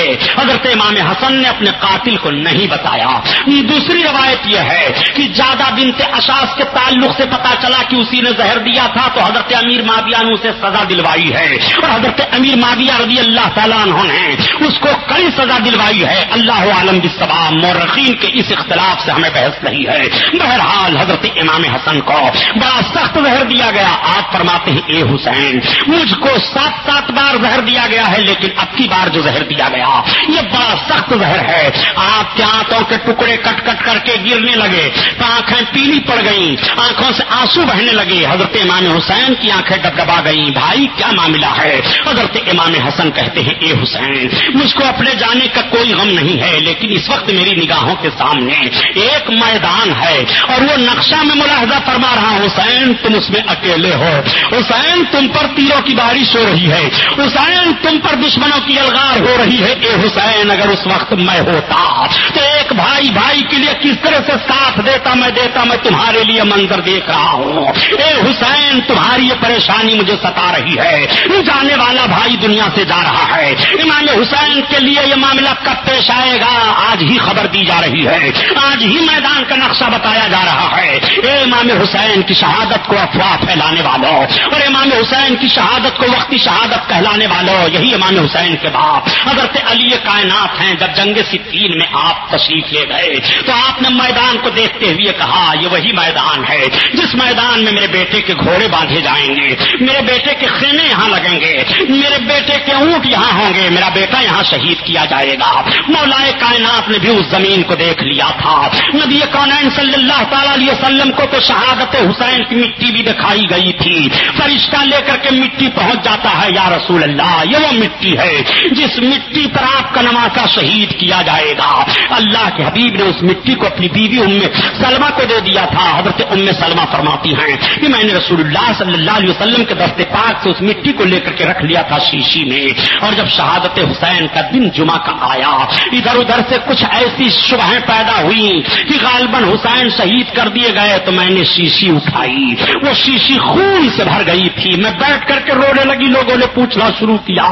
Speaker 1: حضرت امام حسن نے اپنے قاتل کو نہیں بتایا۔ دوسری روایت یہ ہے کہ زیادہ بنتے اشاس کے تعلق سے پتا چلا کہ اسی نے زہر دیا تھا تو حضرت امیر مابیا نے اسے سزا دلوائی ہے اور حضرت امیر مابیا رضی اللہ تعالیٰ عنہ نے اس کو کئی سزا دلوائی ہے۔ اللہ عالم بسبام مورخین کے اس اختلاف سے ہمیں بحث نہیں ہے۔ بہرحال حضرت امام حسن کو بڑا سخت زہر دیا گیا۔ آپ فرماتے ہیں، اے حسین، مجھ کو سات سات بار زہر دیا گیا ہے، لیکن اب کی بار جو زہر دیا گیا، یہ بڑا سخت زہر ہے۔ آپ کے آنتوں کے ٹکڑے کٹ کٹ کر کے گرنے لگے آنکھیں پیلی پڑ گئی گئیں آنکھوں سے آنسو بہنے لگے۔ حضرت امام حسین کی آنکھیں ڈبڈبا گئیں۔ بھائی، کیا معاملہ ہے؟ حضرت امام حسن کہتے ہیں، اے حسین، مجھ کو اپنے جانے کا کوئی غم نہیں ہے، لیکن اس وقت میری نگاہوں کے سامنے ایک میدان ہے اور وہ نقشہ میں ملاحظہ فرما رہا ہوں۔ حسین، تم اس میں اکیلے ہو۔ حسین، تم پر تیروں کی بارش ہو رہی ہے۔ حسین، تم پر دشمنوں کی الگار ہو رہی ہے۔ اے حسین، اگر اس وقت میں ہوتا تو ایک بھائی بھائی کے لیے کس طرح سے ساتھ دیتا، میں دیتا، میں تمہارے لیے منظر دیکھ رہا ہوں۔ اے حسین، تمہاری یہ پریشانی مجھے ستا رہی ہے۔ جانے والا بھائی دنیا سے جا رہا ہے۔ امام حسین کے لیے یہ معاملہ کب پیش آئے گا؟ آج ہی خبر دی جا رہی ہے۔ آج ہی میدان کا نقشہ بتایا جا رہا ہے۔ اے امام حسین کی شہادت کو افواہ پھیلانے والوں اور امام حسین کی شہادت کو وقتی شہادت کہلانے والوں یہی امام حسین کے باپ۔ حضرت علی کائنات ہیں۔ جب جنگ سفین میں آپ تشریف لے گئے تو آپ نے میدان کو دیکھتے ہوئے کہا، یہ وہی میدان میدان ہے، جس میدان میں میرے بیٹے کے گھوڑے باندھے جائیں گے، میرے بیٹے کے خیمے یہاں لگیں گے، میرے بیٹے کے اونٹ یہاں ہوں گے، میرا بیٹا یہاں شہید کیا جائے گا۔ مولائے کائنات نے بھی اس زمین کو دیکھ لیا تھا۔ نبی کونین صلی اللہ تعالی علیہ وسلم کو تو شہادت حسین کی مٹی بھی دکھائی گئی تھی۔ فرشتہ لے کر کے مٹی پہنچ جاتا ہے، یا رسول اللہ، یہ وہ مٹی ہے جس مٹی پر آپ کا نمازہ شہید کیا جائے گا۔ اللہ کے حبیب نے اس مٹی کو اپنی بیوی ام سلمہ کو دے دیا تھا۔ حضرت ام سلمہ فرماتی ہیں کہ میں نے رسول اللہ صلی اللہ علیہ وسلم کے دستے پاک سے اس مٹی کو لے کر کے رکھ لیا تھا شیشی میں۔ اور جب شہادت حسین کا دن جمعہ کا آیا، ادھر ادھر سے کچھ ایسی شبہیں پیدا ہوئی کہ غالباً حسین شہید کر دیے گئے تو میں نے شیشی اٹھائی۔ وہ شیشی خون سے بھر گئی تھی۔ میں بیٹھ کر کے رونے لگی، لوگوں نے پوچھنا شروع کیا،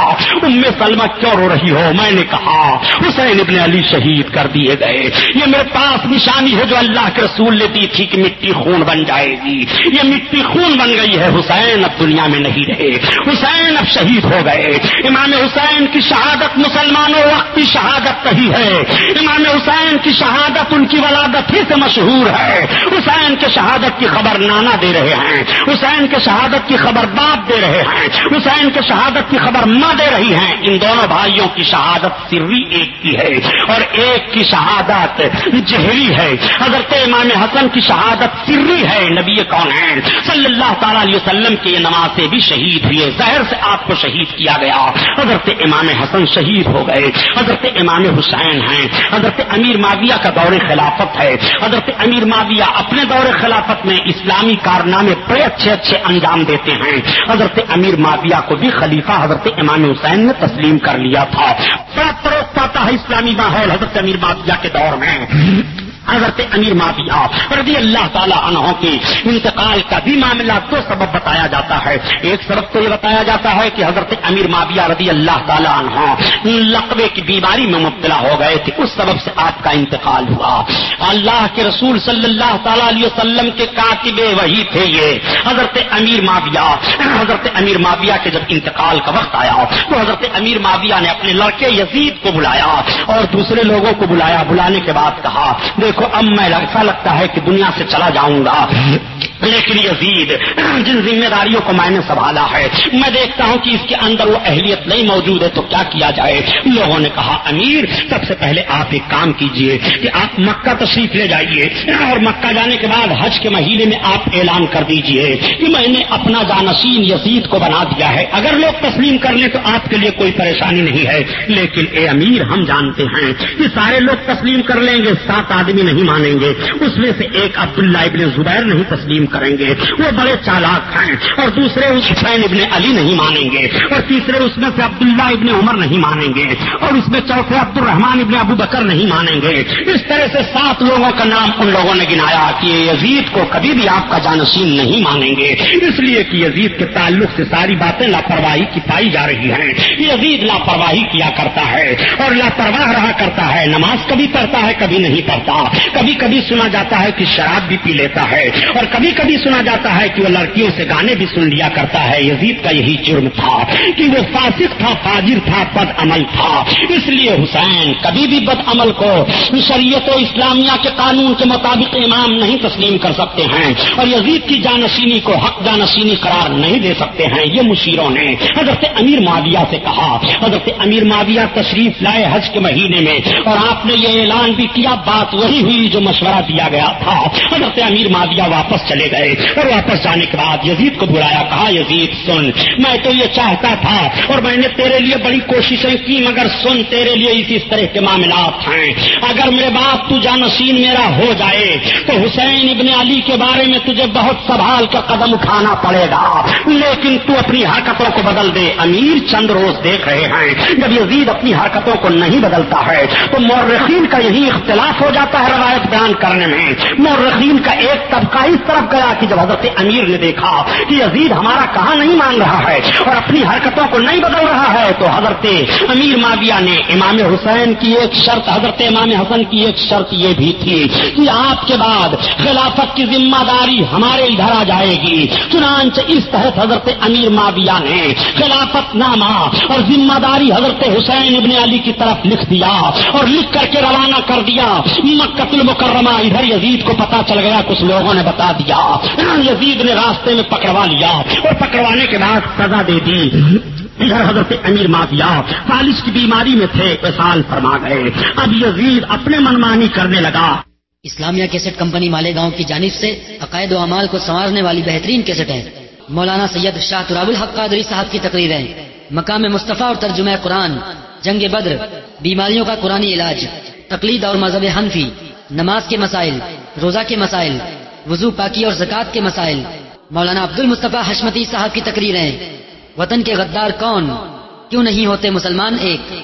Speaker 1: ام سلمہ کیوں رو رہی ہو؟ میں نے کہا، حسین ابن علی شہید کر دیے گئے۔ یہ میرے پاس نشانی ہے جو اللہ کے رسول نے دی تھی کہ مٹی خون بن جائے گی۔ یہ مٹی خون بن گئی ہے، حسین اب دنیا میں نہیں رہے۔ حسین اب شہید ہو گئے۔ امام حسین کی شہادت مسلمانوں وقت کی شہادت کہی ہے۔ امام حسین کی شہادت ان کی ولادت ہی سے مشہور ہے۔ حسین کے شہادت کی خبر نانا دے رہے ہیں۔ حسین کے شہادت کی خبر باپ دے رہے ہیں۔ حسین کے شہادت کی خبر ماں دے رہی ہیں۔ ان دونوں بھائیوں کی شہادت سری ایک کی ہے اور ایک کی شہادت جہری ہے۔ حضرت امام حسن کی شہادت سری ہے، نبی کون ہے؟ صلی اللہ تعالی علیہ وسلم کے یہ نماز سے بھی شہید ہوئے زہر سے آپ کو شہید کیا گیا۔ حضرت امام حسن شہید ہو گئے، حضرت امام حسین ہیں، حضرت امیر معاویہ کا دور خلافت ہے۔ حضرت امیر معاویہ اپنے دور خلافت میں اسلامی کارنامے بڑے اچھے اچھے انجام دیتے ہیں۔ حضرت امیر معاویہ کو بھی خلیفہ حضرت امام حسین نے تسلیم کر لیا تھا۔ بڑا پروس پاتا ہے اسلامی ماحول حضرت امیر معاویہ کے دور میں۔ حضرت امیر معافیا رضی اللہ تعالیٰ عنہ کے انتقال کا بھی معاملہ دو سبب بتایا جاتا ہے۔ ایک سبب تو یہ بتایا جاتا ہے کہ حضرت امیر معافیا رضی اللہ تعالیٰ عنہ لقبے کی بیماری میں مبتلا ہو گئے تھے۔ اس سبب سے آپ کا انتقال ہوا۔ اللہ کے رسول صلی اللہ تعالیٰ علیہ وسلم کے کاتب وہی تھے یہ۔ حضرت امیر معافیا، حضرت امیر معافیا کے جب انتقال کا وقت آیا تو حضرت امیر معافیا نے اپنے لڑکے یزید کو بلایا اور دوسرے لوگوں کو بلایا، بلانے کے بعد کہا دیکھ دیکھو اب میں ایسا لگتا ہے کہ دنیا سے چلا جاؤں گا۔ لیکن یزید، جن ذمہ داریوں کو میں نے سنبھالا ہے، میں دیکھتا ہوں کہ اس کے اندر وہ اہلیت نہیں موجود ہے، تو کیا کیا جائے؟ لوگوں نے کہا، امیر، سب سے پہلے آپ ایک کام کیجیے کہ آپ مکہ تشریف لے جائیے، اور مکہ جانے کے بعد حج کے مہینے میں آپ اعلان کر دیجیے کہ میں نے اپنا جانشین یزید کو بنا دیا ہے۔ اگر لوگ تسلیم کر لیں تو آپ کے لیے کوئی پریشانی نہیں ہے۔ لیکن اے امیر، ہم جانتے ہیں کہ سارے لوگ تسلیم کر لیں گے، سات آدمی نہیں مانیں گے۔ اس میں سے ایک عبداللہ ابن زبیر نہیں تسلیم کریں گے۔ وہ بڑے چالاک ہیں۔ اور دوسرے اس حسین ابن علی نہیں مانیں گے۔ اور تیسرے اس میں سے عبداللہ ابن عمر نہیں مانیں گے۔ اور اس میں چوتھے عبد الرحمان ابن ابو بکر نہیں مانیں گے۔ اس طرح سے سات لوگوں کا نام ان لوگوں نے گنایا کہ یزید کو کبھی بھی آپ کا جانشین نہیں مانیں گے۔ اس لیے کہ یزید کے تعلق سے ساری باتیں لاپرواہی کی پائی جا رہی ہیں۔ یزید لاپرواہی کیا کرتا ہے اور لاپرواہ رہا کرتا ہے۔ نماز کبھی پڑھتا ہے، کبھی نہیں پڑھتا۔ کبھی کبھی سنا جاتا ہے کہ شراب بھی پی لیتا ہے اور کبھی کبھی سنا جاتا ہے کہ وہ لڑکیوں سے گانے بھی سن لیا کرتا ہے۔ یزید کا یہی جرم تھا کہ وہ فاسق تھا، فاجر تھا، بد عمل تھا۔ اس لیے حسین کبھی بھی بد عمل کو شریعت و اسلامیہ کے قانون کے مطابق امام نہیں تسلیم کر سکتے ہیں اور یزید کی جانشینی کو حق جانشینی قرار نہیں دے سکتے ہیں۔ یہ مشیروں نے حضرت امیر معاویہ سے کہا۔ حضرت امیر معاویہ تشریف لائے حج کے مہینے میں اور آپ نے یہ اعلان بھی کیا۔ بات وہی ہوئی جو مشورہ دیا گیا تھا۔ حضرت امیر معاویہ واپس چلے چلے گئے اور واپس جانے کے بعد یزید کو بلایا، کہا، یزید، سن، میں تو یہ چاہتا تھا اور میں نے تیرے لیے بڑی کوششیں کی، مگر سن، تیرے لیے اسی طرح کے معاملات ہیں۔ اگر میرے باپ تو جانشین میرا ہو جائے، تو حسین ابن علی کے بارے میں تجھے بہت سنبھال کا قدم اٹھانا پڑے گا۔ لیکن تو اپنی حرکتوں کو بدل دے۔ امیر چند روز دیکھ رہے ہیں، جب یزید اپنی حرکتوں کو نہیں بدلتا ہے، تو مورخین کا یہی اختلاف ہو جاتا ہے روایت بیان کرنے میں۔ مورخین کا ایک طبقہ اس طرف گیا کہ جب حضرت امیر نے دیکھا کہ یزید ہمارا کہاں نہیں مان رہا ہے اور اپنی حرکتوں کو نہیں بدل رہا ہے، تو حضرت امیر معاویہ نے امام حسین کی ایک شرط، حضرت امام حسن کی ایک شرط یہ بھی تھی کہ آپ کے بعد خلافت کی ذمہ داری ہمارے ادھر آ جائے گی۔ چنانچہ اس تحت حضرت امیر معاویہ نے خلافت نامہ اور ذمہ داری حضرت حسین ابن علی کی طرف لکھ دیا اور لکھ کر کے روانہ کر دیا۔ مکت المکرمہ، ادھر یزید کو پتا چل گیا، کچھ لوگوں نے بتا دیا۔ یزید نے راستے میں پکڑوا لیا اور پکڑوانے کے بعد سزا دے دی۔ ادھر حضرت امیر مافیا فالش کی بیماری میں تھے سال فرما گئے۔ اب یزید اپنے منمانی کرنے لگا۔
Speaker 2: اسلامیہ کیسٹ کمپنی مالے گاؤں کی جانب سے عقائد و امال کو سنوارنے والی بہترین کیسٹ ہے مولانا سید شاہ تراب الحق قادری صاحب کی تقریریں مقام مصطفیٰ اور ترجمہ قرآن، جنگ بدر، بیماریوں کا قرآن علاج، تقلید اور مذہب حنفی، نماز کے مسائل، روزہ کے مسائل وضو پاکی اور زکوٰۃ کے مسائل۔ مولانا عبد المصطفیٰ حشمتی صاحب کی تقریریں۔ وطن کے غدار کون؟ کیوں نہیں ہوتے مسلمان ایک؟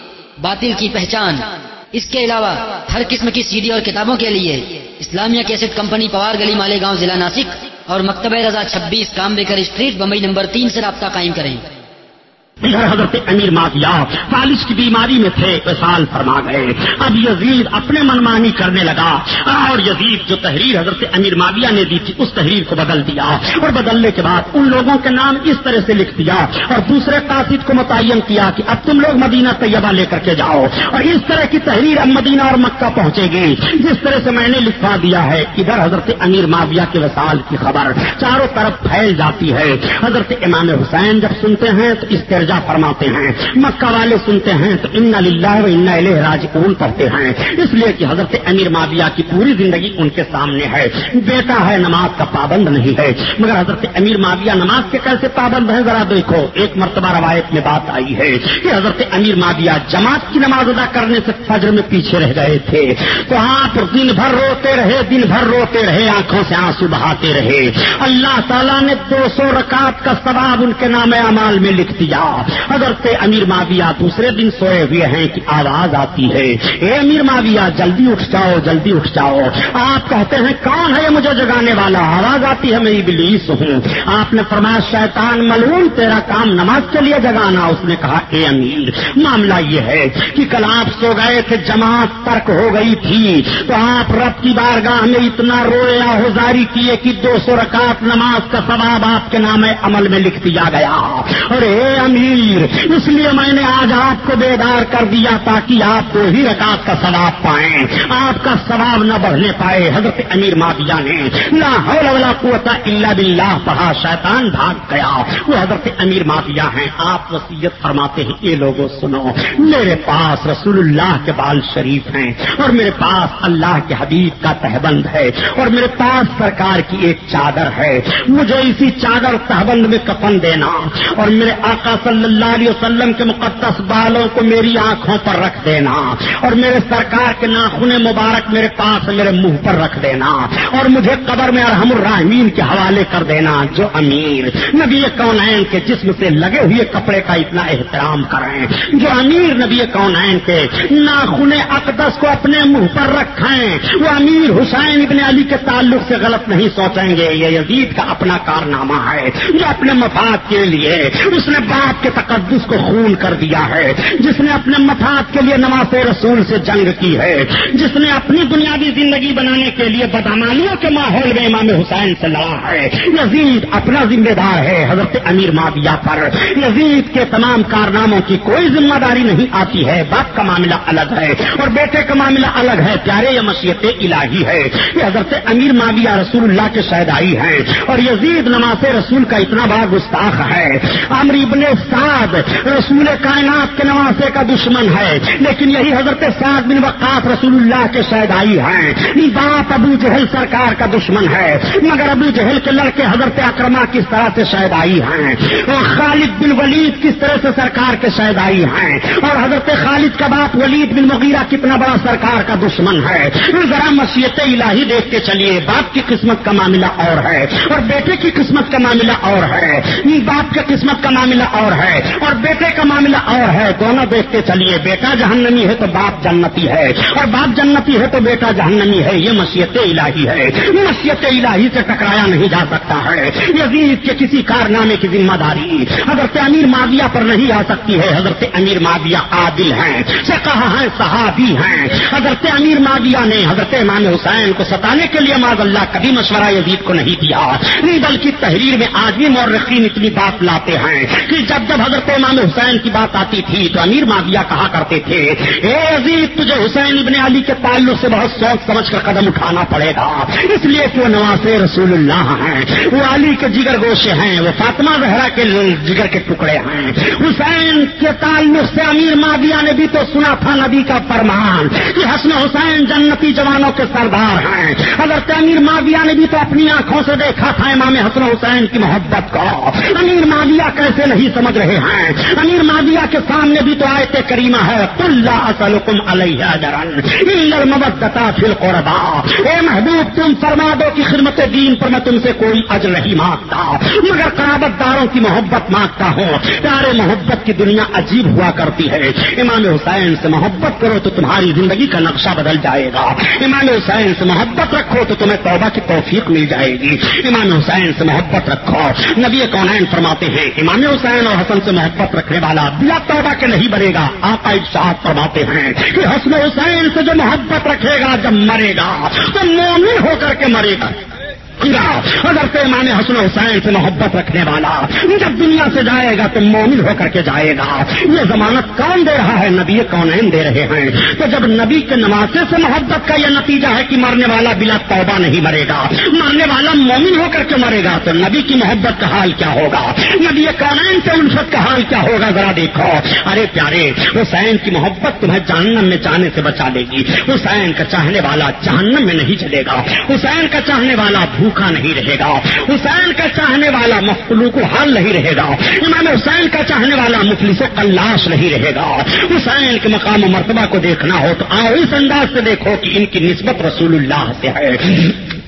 Speaker 2: باطل کی پہچان۔ اس کے علاوہ ہر قسم کی سیڈی اور کتابوں کے لیے اسلامیہ کیسٹ کمپنی پوار گلی مالے گاؤں ضلع ناسک اور مکتبہ رضا چھبیس کام بیکر اسٹریٹ بمبئی نمبر تین سے رابطہ قائم کریں۔
Speaker 1: حضرت امیر مافیا فالش کی بیماری میں تھے سال فرما گئے۔ اب یزید اپنے منمانی کرنے لگا۔ اور یزید جو تحریر حضرت امیر ماویہ نے دی تھی، اس تحریر کو بدل دیا۔ اور بدلنے کے بعد ان لوگوں کے نام اس طرح سے لکھ دیا۔ اور دوسرے قاصد کو متعین کیا کہ اب تم لوگ مدینہ طیبہ لے کر کے جاؤ۔ اور اس طرح کی تحریر اب مدینہ اور مکہ پہنچے گی۔ جس طرح سے میں نے لکھوا دیا ہے، ادھر حضرت امیر ماویہ کے وسال کی خبر چاروں طرف پھیل جاتی ہے۔ حضرت امام حسین جب سنتے ہیں تو اس طرح درجہ فرماتے ہیں۔ مکہ والے سنتے ہیں تو ان و ان راج اون پڑھتے ہیں۔ اس لیے کہ حضرت امیر مادیا کی پوری زندگی ان کے سامنے ہے۔ بیٹا ہے، نماز کا پابند نہیں ہے۔ مگر حضرت امیر مادیا نماز کے کیسے پابند ہے ذرا دیکھو۔ ایک مرتبہ روایت میں بات آئی ہے کہ حضرت امیر مادیا جماعت کی نماز ادا کرنے سے فجر میں پیچھے رہ گئے تھے۔ تو آپ دن بھر روتے رہے، دن بھر روتے رہے، آنکھوں سے آنسو بہاتے رہے۔ اللہ تعالیٰ نے دو سو رکعت کا ثواب ان کے نام امال میں لکھ دیا۔ حضرت امیر ماویہ دوسرے دن سوئے ہوئے ہیں کہ آواز آتی ہے۔ اے امیر ماویہ جلدی اٹھ جاؤ، جلدی اٹھ جاؤ۔ آپ کہتے ہیں، کون ہے مجھے جگانے والا؟ آواز آتی ہے، میں بلیس ہوں۔ آپ نے فرمایا، شیطان ملون تیرا کام نماز کے لیے جگانا۔ اس نے کہا، اے امیر، معاملہ یہ ہے کہ کل آپ سو گئے تھے، جماعت ترک ہو گئی تھی۔ تو آپ رب کی بارگاہ میں اتنا روئے ہوزاری کیے کہ دو سو رکعت نماز کا ثواب آپ کے نام عمل میں لکھ دیا گیا۔ اور اے امیر اس لیے میں نے آج آپ کو بیدار کر دیا تاکہ آپ دو ہی رکعت کا ثواب پائیں۔ آپ کا ثواب نہ بڑھنے پائے حضرت امیر مادیا نے۔ لا حول ولا قوت الا باللہ پڑھا شیطان بھاگ گیا۔ وہ حضرت امیر مادیا ہیں، آپ وسیعت فرماتے ہیں یہ لوگوں سنو، میرے پاس رسول اللہ کے بال شریف ہیں اور میرے پاس اللہ کے حبیب کا تہبند ہے اور میرے پاس سرکار کی ایک چادر ہے۔ مجھے اسی چادر تہبند میں کفن دینا اور میرے آقا صلی اللہ اللہ علیہ وسلم کے مقدس بالوں کو میری آنکھوں پر رکھ دینا اور میرے سرکار کے ناخن مبارک میرے پاس میرے منہ پر رکھ دینا اور مجھے قبر میں ارحم الرحمین کے حوالے کر دینا جو امیر نبی کونین کے جسم سے لگے ہوئے کپڑے کا اتنا احترام کریں جو امیر نبی کونین کے ناخن اقدس کو اپنے منہ پر رکھیں وہ امیر حسین ابن علی کے تعلق سے غلط نہیں سوچیں گے یہ یزید کا اپنا کارنامہ ہے جو اپنے مفاد کے لیے اس نے باپ کے تقدس کو خون کر دیا ہے۔ جس نے اپنے مفاد کے لیے نواز رسول سے جنگ کی ہے۔ جس نے اپنی بنیادی زندگی بنانے کے لیے بدامالیوں کے ماحول میں امام حسین سے لڑا ہے۔ یزید اپنا ذمہ دار ہے حضرت امیر مادیا پر۔ یزید کے تمام کارناموں کی کوئی ذمہ داری نہیں آتی ہے۔ باپ کا معاملہ الگ ہے اور بیٹے کا معاملہ الگ ہے۔ پیارے یا مشیت الہی ہے۔ یہ حضرت امیر مادیا رسول اللہ کے شہدائی ہیں۔ اور یزید نماز رسول کا اتنا بڑا گستاخ ہے۔ امر ابن سات رسول کائنات کے نواسے کا دشمن ہے۔ لیکن یہی حضرت سعد بن وقاف رسول اللہ کے شہدائی ہیں۔ باپ ابو جہل سرکار کا دشمن ہے۔ مگر ابو جہل کے لڑکے حضرت اکرما کس طرح سے شہدائی ہیں؟ اور خالد بن ولید کس طرح سے سرکار کے شہدائی ہیں؟ اور حضرت خالد کا باپ ولید بن مغیرہ کتنا بڑا سرکار کا دشمن ہے؟ ذرا مسیحت الہی دیکھ کے چلیے۔ باپ کی قسمت کا معاملہ اور ہے۔ اور بیٹے کی قسمت کا معاملہ اور ہے۔ باپ کی قسمت کا معاملہ اور ہے ہے اور بیٹے کا معاملہ اور ہے، دونوں دیکھتے چلیے، بیٹا جہنمی ہے تو باپ جنتی ہے، اور باپ جنتی ہے تو بیٹا جہنمی ہے، یہ مسیحت الہی ہے۔ مسیحت الہی سے ٹکرایا نہیں جا سکتا ہے۔ یزید کے کسی کارنامے کی ذمہ داری، حضرت امیر معاویہ پر نہیں آ سکتی ہے۔ حضرت امیر معاویہ عادل ہیں سے کہا ہے صحابی ہیں۔ حضرت امیر معاویہ نے حضرت امام حسین کو ستانے کے لیے معذ اللہ کبھی مشورہ یزید کو نہیں دیا۔ بلکہ تحریر میں آج بھی مورخین اتنی بات لاتے ہیں کہ جب جب حضرت امام حسین کی بات آتی تھی تو امیر معاویہ کہا کرتے تھے، اے عزیز، تجھے حسین ابن علی کے تعلق سے بہت سوچ سمجھ کر قدم اٹھانا پڑے گا۔ اس لیے کہ وہ نواز رسول اللہ ہیں۔ وہ علی کے جگر گوشے ہیں، وہ فاطمہ زہرا کے جگر کے ٹکڑے ہیں۔ حسین کے تعلق سے امیر معاویہ نے بھی تو سنا تھا نبی کا فرمان کہ حسن حسین جنتی جوانوں کے سردار ہیں۔ حضرت امیر معاویہ نے بھی تو اپنی آنکھوں سے دیکھا تھا امام حسن حسین کی محبت کو۔ امیر معاویہ کیسے نہیں سمجھ رہے ہیں۔ امیر معاویہ کے سامنے بھی تو آئے کریمہ ہے۔ اللہ اسلکم علیہ مبدتا فل قربا اے محبوب، تم فرما دو کی خدمت دین پر میں تم سے کوئی اجر نہیں مانگتا۔ مگر قرابت داروں کی محبت مانگتا ہوں۔ پیارے محبت کی دنیا عجیب ہوا کرتی ہے۔ امام حسین سے محبت کرو تو تمہاری زندگی کا نقشہ بدل جائے گا۔ امام حسین سے محبت رکھو تو تمہیں توبہ کی توفیق مل جائے گی۔ امام حسین سے محبت رکھو۔ نبی کونین فرماتے ہیں، امام حسین اور حسن سے محبت رکھنے والا بلا توبہ کے نہیں بنے گا۔ آپ ارشاد فرماتے ہیں کہ حسن حسین سے جو محبت رکھے گا، جب مرے گا تو مومن ہو کر کے مرے گا۔ حضرت امام حسن حسین سے محبت رکھنے والا جب دنیا سے جائے گا تو مومن ہو کر کے جائے گا۔ یہ ضمانت کون دے رہا ہے؟ نبی کون دے رہے ہیں۔ تو جب نبی کے نمازے سے محبت کا یہ نتیجہ ہے کہ مرنے والا بلا توبہ نہیں مرے گا، مرنے والا مومن ہو کر کے مرے گا، تو نبی کی محبت کا حال کیا ہوگا؟ نبی کونین سے الفت کا حال کیا ہوگا؟ ذرا دیکھو۔ ارے پیارے، حسین کی محبت تمہیں جہنم میں جانے سے بچا لے گی۔ حسین کا چاہنے والا جہنم میں نہیں چلے گا۔ حسین کا چاہنے والا بھوک بھوکا نہیں رہے گا۔ حسین کا چاہنے والا مخلوق حال نہیں رہے گا۔ امام حسین کا چاہنے والا مفلس و کلاش نہیں رہے گا۔ حسین کے مقام و مرتبہ کو دیکھنا ہو تو آؤ اس انداز سے دیکھو کہ ان کی نسبت رسول اللہ سے ہے۔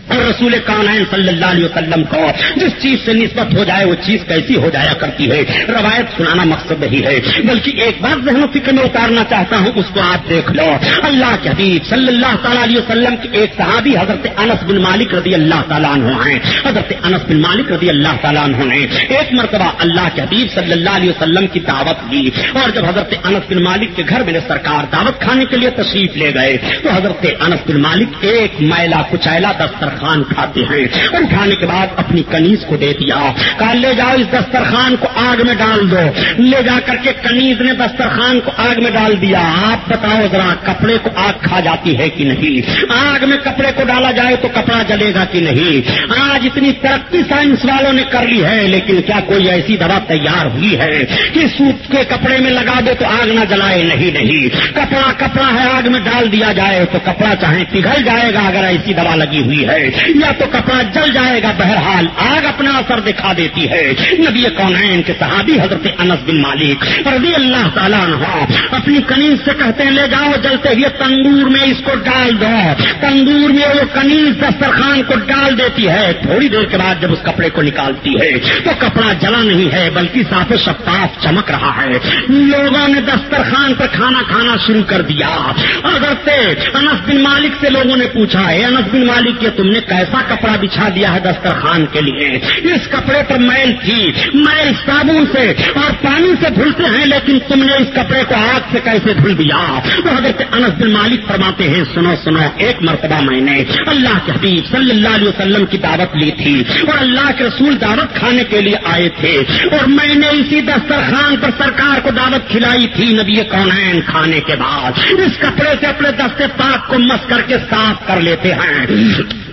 Speaker 1: اور رسول کانائن صلی اللہ علیہ وسلم کو جس چیز سے نسبت ہو جائے وہ چیز کیسی ہو جایا کرتی ہے، روایت سنانا مقصد نہیں ہے۔ بلکہ ایک بات ذہن و فکر میں اتارنا چاہتا ہوں، اس کو آپ دیکھ لو۔ اللہ کے حبیب صلی اللہ تعالیٰ علیہ وسلم کی ایک صحابی حضرت انس بن مالک رضی اللہ تعالیٰ عنہ ہیں۔ حضرت انس بن مالک رضی اللہ تعالیٰ عنہ نے ایک مرتبہ اللہ کے حبیب صلی اللہ علیہ وسلم کی دعوت دی اور جب حضرت انس بن مالک کے گھر میں سرکار دعوت کھانے کے لیے تشریف لے گئے تو حضرت انس بن مالک ایک میلا کچیلا دستر دسترخوان کھاتے ہیں۔ اور کھانے کے بعد اپنی کنیز کو دے دیا۔ کہا، لے جاؤ اس دسترخوان کو آگ میں ڈال دو۔ لے جا کر کے کنیز نے دسترخوان کو آگ میں ڈال دیا۔ آپ بتاؤ ذرا، کپڑے کو آگ کھا جاتی ہے کہ نہیں؟ آگ میں کپڑے کو ڈالا جائے تو کپڑا جلے گا کہ نہیں؟ آج اتنی ترقی سائنس والوں نے کر لی ہے، لیکن کیا کوئی ایسی دوا تیار ہوئی ہے کہ سوت کے کپڑے میں لگا دے تو آگ نہ جلائے؟ نہیں نہیں۔ کپڑا کپڑا ہے، آگ میں ڈال دیا جائے تو کپڑا چاہے پگھل جائے گا اگر ایسی دوا لگی ہوئی ہے۔ یا تو کپڑا جل جائے گا بہرحال، آگ اپنا اثر دکھا دیتی ہے۔ نبی کونین کے صحابی حضرت انس بن مالک رضی اللہ تعالیٰ عنہ اپنی کنیز سے کہتے ہیں، لے جاؤ، جلتے ہوئے تندور میں اس کو ڈال دو۔ تندور میں وہ کنیز دسترخوان کو ڈال دیتی ہے۔ تھوڑی دیر کے بعد جب اس کپڑے کو نکالتی ہے، تو کپڑا جلا نہیں ہے، بلکہ صاف شفاف چمک رہا ہے۔ لوگوں نے دسترخوان پر کھانا کھانا شروع کر دیا۔ حضرت انس بن مالک سے لوگوں نے پوچھا ہے انس بن مالک، یہ تم نے ایسا کپڑا بچھا دیا ہے دسترخوان کے لیے؟ اس کپڑے پر میل تھی، میل صابن سے اور پانی سے دھلتے ہیں، لیکن تم نے اس کپڑے کو آگ سے کیسے دھل دیا؟ تو حضرت انس بن مالک فرماتے ہیں، سنو سنو، ایک مرتبہ میں نے اللہ کے حبیب صلی اللہ علیہ وسلم کی دعوت لی تھی اور اللہ کے رسول دعوت کھانے کے لیے آئے تھے اور میں نے اسی دسترخوان پر سرکار کو دعوت کھلائی تھی، نبی کونین کھانے کے بعد۔ اس کپڑے سے اپنے دستے پاک کو مس کر کے صاف کر لیتے ہیں۔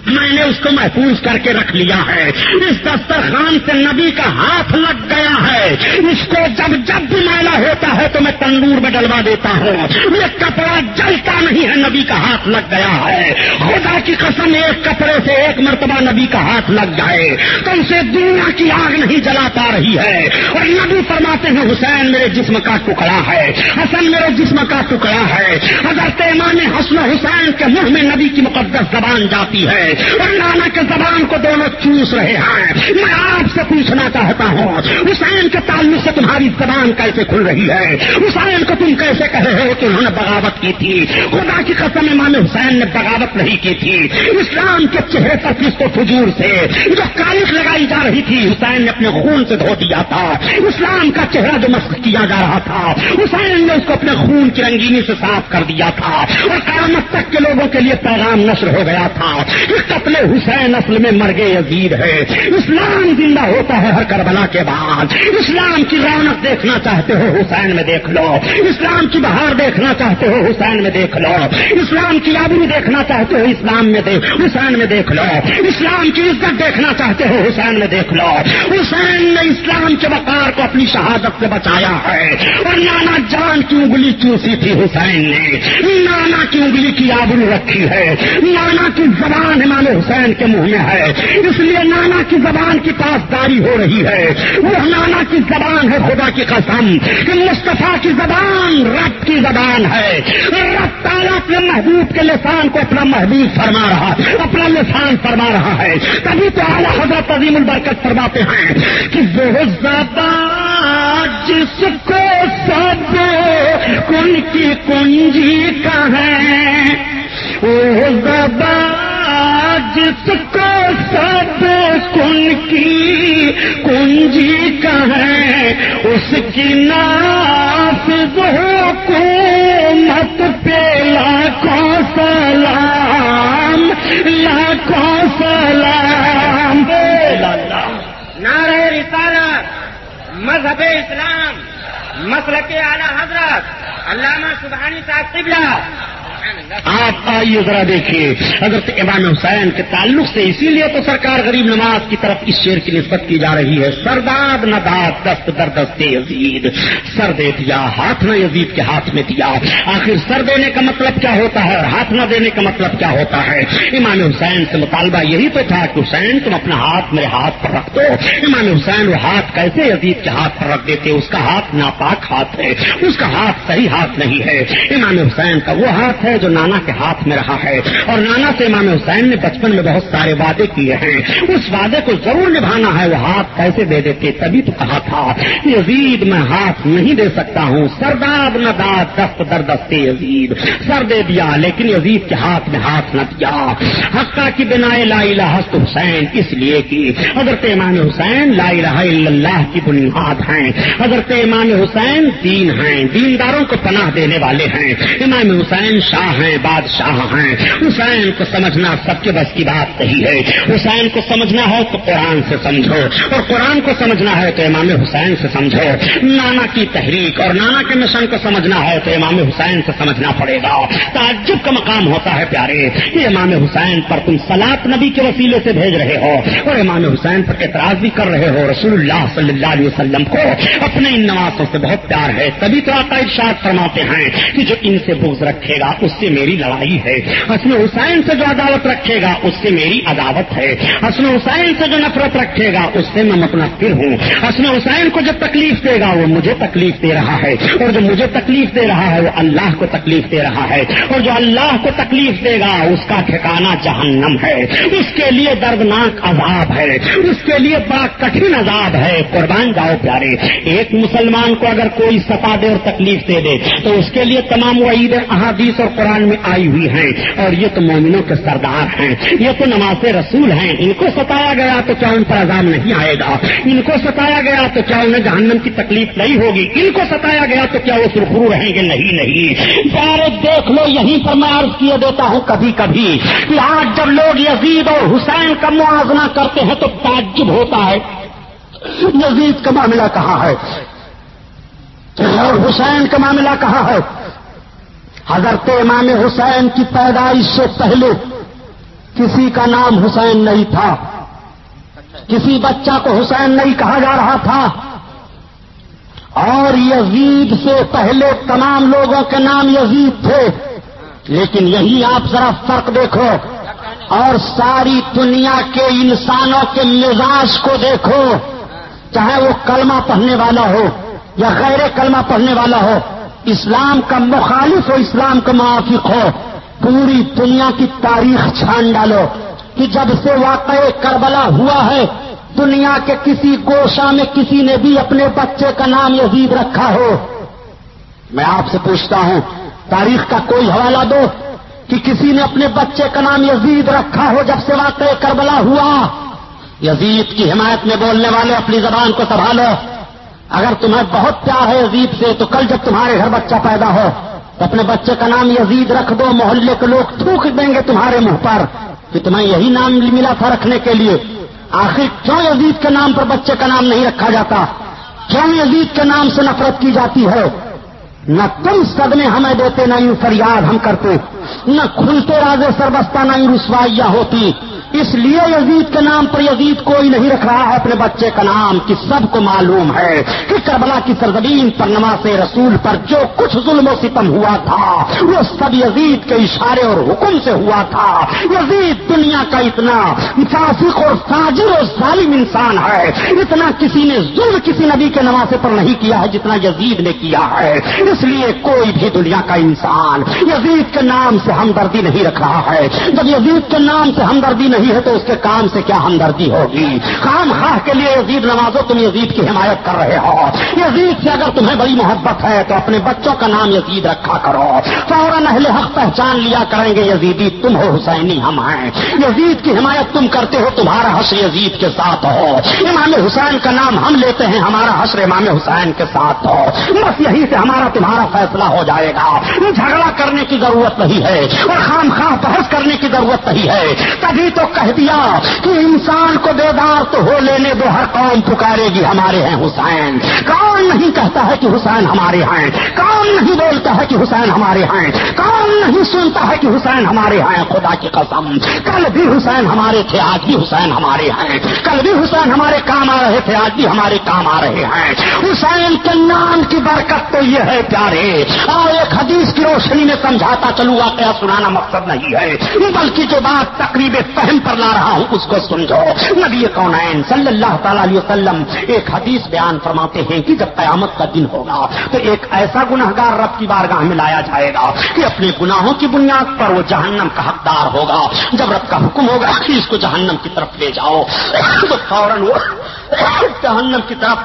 Speaker 1: میں نے اس کو محفوظ کر کے رکھ لیا ہے۔ اس دسترخوان سے نبی کا ہاتھ لگ گیا ہے۔ اس کو جب جب بھی میلا ہوتا ہے تو میں تندور میں ڈلوا دیتا ہوں۔ یہ کپڑا جلتا نہیں ہے، نبی کا ہاتھ لگ گیا ہے۔ خدا کی قسم، ایک کپڑے سے ایک مرتبہ نبی کا ہاتھ لگ جائے۔ تو اسے دنیا کی آگ نہیں جلا پا رہی ہے۔ اور نبی فرماتے ہیں، حسین میرے جسم کا ٹکڑا ہے۔ حسن میرے جسم کا ٹکڑا ہے۔ اگر امام حسن حسین کے منہ میں نبی کی مقدس زبان جاتی ہے۔ اور نانا کے زبان کو دونوں چوس رہے ہیں۔ میں آپ سے پوچھنا چاہتا ہوں، حسین کے تعلق سے تمہاری زبان کیسے کھل رہی ہے؟ حسین کو تم کیسے کہے ہو کہ انہوں نے بغاوت کی تھی؟ خدا کی قسم، امام حسین نے بغاوت نہیں کی تھی۔ اسلام کے چہرے پر کس کو فجور سے؟ جو کالک لگائی جا رہی تھی، حسین نے اپنے خون سے دھو دیا تھا۔ اسلام کا چہرہ جو مسق کیا جا رہا تھا، حسین نے اس کو اپنے خون کی رنگینی سے صاف کر دیا تھا۔ اور قیامت تک کے لوگوں کے لیے پیغام نشر ہو گیا تھا۔ کہ قتل حسین اصل میں مرگے عزیز ہے۔ اسلام زندہ ہوتا ہے ہر کربلا کے بعد۔ اسلام کی رونق دیکھنا چاہتے ہو حسین میں دیکھ لو۔ اسلام کی بہار دیکھنا چاہتے ہو حسین میں دیکھ لو۔ اسلام کی آبرو دیکھنا چاہتے ہو اسلام میں دیکھ حسین میں دیکھ لو۔ اسلام کی عزت دیکھنا چاہتے ہو حسین میں دیکھ لو۔ حسین نے اسلام کے وقار کو اپنی شہادت سے بچایا ہے۔ اور نانا جان کی انگلی چوسی تھی حسین نے۔ نانا کی انگلی کی آبرو رکھی ہے۔ نانا کی زبان امام حسین کے منہ میں ہے۔ اس لیے نانا کی زبان کی پاسداری ہو رہی ہے۔ وہ نانا کی زبان ہے خدا کی قسم کہ مصطفیٰ کی زبان رب کی زبان ہے۔ رب تعالیٰ اپنے محبوب کے لسان کو اپنا محبوب فرما رہا اپنا لسان فرما رہا ہے۔ تبھی تو اعلیٰ حضرت عظیم البرکت فرماتے ہیں کہ وہ زبان جس کو سب کن کی کنجی کا ہے، وہ زبان جس کو سب کن کی کنجی کا ہے، اس کی نافذ حکومت پہ لاکھوں سلام لاکھوں سلام۔
Speaker 3: نعرہ رسالت، مذہب اسلام۔ مسلک اعلی حضرت علامہ سبحانی صاحب قبلہ
Speaker 1: آپ آئیے ذرا دیکھیے، حضرت امام حسین کے تعلق سے اسی لیے تو سرکار غریب نماز کی طرف اس شیر کی نسبت کی جا رہی ہے۔ سرداد نہ داد، دست در دست یزید۔ سر دے دیا، ہاتھ نہ یزید کے ہاتھ میں دیا۔ آخر سر دینے کا مطلب کیا ہوتا ہے اور ہاتھ نہ دینے کا مطلب کیا ہوتا ہے؟ امام حسین سے مطالبہ یہی تو تھا کہ حسین تم اپنا ہاتھ میرے ہاتھ پر رکھ دو۔ امام حسین وہ ہاتھ کیسے یزید کے ہاتھ پر رکھ دیتے؟ اس کا ہاتھ ناپاک ہاتھ ہے۔ اس کا ہاتھ صحیح ہاتھ نہیں ہے۔ امام حسین کا وہ ہاتھ ہے جو نانا کے ہاتھ میں رہا ہے۔ اور نانا سے امام حسین نے بچپن میں بہت سارے وعدے کیے ہیں۔ اس وعدے کو ضرور نبھانا ہے۔ وہ ہاتھ کیسے دے دیتے؟ تبھی تو کہا تھا۔ یزید، میں ہاتھ نہیں دے سکتا ہوں۔ سرداد نہ داد دست در دستے یزید۔ سر دے دیا، لیکن یزید کے ہاتھ میں ہاتھ نہ دیا۔ حقا کی بنا لا الہ ہست حسین اس لیے کی حضرت امام حسین لا الہ الا اللہ کی بنیاد ہیں۔ حضرت امام حسین دین ہیں، دینداروں کو پناہ دینے والے ہیں۔ امام حسین شاہ ہیں، بادشاہ ہیں۔ حسین کو سمجھنا سب کے بس کی بات صحیح ہے۔ حسین کو سمجھنا ہے تو قرآن سے سمجھو۔ اور قرآن کو سمجھنا ہے تو امام حسین سے سمجھو۔ نانا کی تحریک اور نانا کے مشن کو سمجھنا ہے تو امام حسین سے سمجھنا پڑے گا۔ تعجب کا مقام ہوتا ہے پیارے۔ کہ امام حسین پر تم سلاط نبی کے وسیلے سے بھیج رہے ہو۔ اور امام حسین پر اعتراض بھی کر رہے ہو رسول اللہ صلی اللہ علیہ وسلم کو۔ اپنے ان نوازوں سے بہت پیار ہے۔ تبھی تو آقا ارشاد فرماتے ہیں کہ جو ان سے بغض رکھے گا، اس سے میری لڑائی ہے۔ حسن حسین سے جو عداوت رکھے گا، اس سے میری عداوت ہے۔ حسن حسین سے جو نفرت رکھے گا، اس سے میں متنفر ہوں۔ حسن حسین کو جو تکلیف دے گا، وہ مجھے تکلیف دے رہا ہے۔ اور جو مجھے تکلیف دے رہا ہے، وہ اللہ کو تکلیف دے رہا ہے۔ اور جو اللہ کو تکلیف دے گا، اس کا ٹھکانا جہنم ہے۔ اس کے لیے دردناک عذاب ہے۔ اس کے لیے بڑا کٹھن عذاب ہے۔ قربان جاؤ پیارے۔ ایک مسلمان کو اگر کوئی ستا دے اور تکلیف دے دے، تو اس کے لیے تمام وعید احادیث اور قرآن میں آئی ہوئی ہیں۔ اور یہ تو مومنوں کے سردار ہیں، یہ تو نماز رسول ہیں۔ ان کو ستایا گیا تو کیا ان پر عذاب نہیں آئے گا۔ ان کو ستایا گیا تو کیا انہیں جہنم کی تکلیف نہیں ہوگی؟ ان کو ستایا گیا تو کیا وہ سرخرو رہیں گے؟ نہیں نہیں۔ پیارے، دیکھ لو، یہیں پر میں عرض کیے دیتا ہوں کبھی کبھی کہ آج جب لوگ یزید اور حسین کا موازنہ کرتے ہیں تو تعجب ہوتا ہے۔ یزید کا معاملہ کہاں ہے؟ اور حسین کا معاملہ کہاں ہے؟ حضرت امام حسین کی پیدائش سے پہلے کسی کا نام حسین نہیں تھا۔ کسی بچہ کو حسین نہیں کہا جا رہا تھا۔ اور یزید سے پہلے تمام لوگوں کے نام یزید تھے۔ لیکن یہی آپ ذرا فرق دیکھو اور ساری دنیا کے انسانوں کے مزاج کو دیکھو، چاہے وہ کلمہ پڑھنے والا ہو۔ یا غیر کلمہ پڑھنے والا ہو، اسلام کا مخالف ہو، اسلام کا موافق ہو، پوری دنیا کی تاریخ چھان ڈالو کہ جب سے واقع کربلا ہوا ہے، دنیا کے کسی گوشا میں کسی نے بھی اپنے بچے کا نام یزید رکھا ہو۔ میں آپ سے پوچھتا ہوں، تاریخ کا کوئی حوالہ دو کہ کسی نے اپنے بچے کا نام یزید رکھا ہو جب سے واقع کربلا ہوا؟ یزید کی حمایت میں بولنے والے اپنی زبان کو سنبھالو۔ اگر تمہیں بہت پیار ہے یزید سے، تو کل جب تمہارے گھر بچہ پیدا ہو، تو اپنے بچے کا نام یزید رکھ دو، محلے کے لوگ تھوک دیں گے تمہارے منہ پر۔ کہ تمہیں یہی نام ملا تھا رکھنے کے لیے۔ آخر کیوں یزید کے نام پر بچے کا نام نہیں رکھا جاتا؟ کیوں یزید کے نام سے نفرت کی جاتی ہے؟ نہ تم صدمے ہمیں دیتے، نہ یوں فریاد ہم کرتے۔ نہ کھلتے رازے سربستہ نہ یوں رسوائیاں ہوتی۔ اس لیے یزید کے نام پر یزید کوئی نہیں رکھ رہا ہے، اپنے بچے کا نام، کہ سب کو معلوم ہے کہ کربلا کی سرزمین پر، نماز رسول پر جو کچھ ظلم و ستم ہوا تھا، وہ سب یزید کے اشارے اور حکم سے ہوا تھا۔ یزید دنیا کا اتنا فاسق اور فاجر اور ظالم انسان ہے۔ اتنا کسی نے ظلم کسی نبی کے نمازے پر نہیں کیا ہے جتنا یزید نے کیا ہے۔ اس لیے کوئی بھی دنیا کا انسان، یزید کے نام سے ہمدردی نہیں رکھ رہا ہے۔ جب یزید کے نام سے ہمدردی نہیں ہے تو اس کے کام سے کیا ہمدردی ہوگی؟ خام خواہ کے لیے یزید نوازو تم یزید کی حمایت کر رہے ہو۔ یزید سے اگر تمہیں بڑی محبت ہے تو اپنے بچوں کا نام یزید رکھا کرو۔ فوراً اہل حق پہچان لیا کریں گے یزیدی، تم ہو حسینی ہم ہیں۔ یزید کی حمایت تم کرتے ہو، تمہارا حشر یزید کے ساتھ ہو۔ امام حسین کا نام ہم لیتے ہیں، ہمارا حشر امام حسین کے ساتھ ہو۔ بس یہی سے ہمارا تمہارا فیصلہ ہو جائے گا۔ جھگڑا کرنے کی ضرورت نہیں ہے۔ اور خام خواہ بحث کرنے کی ضرورت نہیں ہے۔ تبھی تو کہہ دیا کہ انسان کو بیدار تو ہو لینے دو ہر قوم پکارے گی، ہمارے ہیں حسین۔ کون نہیں کہتا ہے کہ حسین ہمارے ہیں؟ کون نہیں بولتا ہے کہ حسین ہمارے ہیں؟ کون نہیں سنتا ہے کہ حسین ہمارے ہیں؟ خدا کی قسم، کل بھی حسین ہمارے تھے، آج بھی حسین ہمارے ہیں۔ کل بھی حسین ہمارے کام آ رہے تھے، آج بھی ہمارے کام آ رہے ہیں۔ حسین کے نام کی برکت تو یہ ہے پیارے۔ اور ایک حدیث کی روشنی میں سمجھاتا چلوں گا واقعہ سنانا مقصد نہیں ہے۔ بلکہ جو بات تقریب فہم پر لا رہا ہوں، اس کو سمجھو۔ نبی کون صلی اللہ تعالی علیہ وسلم ایک حدیث بیان فرماتے ہیں کہ جب قیامت کا دن ہوگا، تو ایک ایسا گناہگار رب کی بارگاہ میں لایا جائے گا کہ اپنے گناہوں کی بنیاد پر وہ جہنم کا حقدار ہوگا۔ جب رب کا حکم ہوگا کہ اس کو جہنم کی طرف لے جاؤ، تو فوراً وہ جہنم کی طرف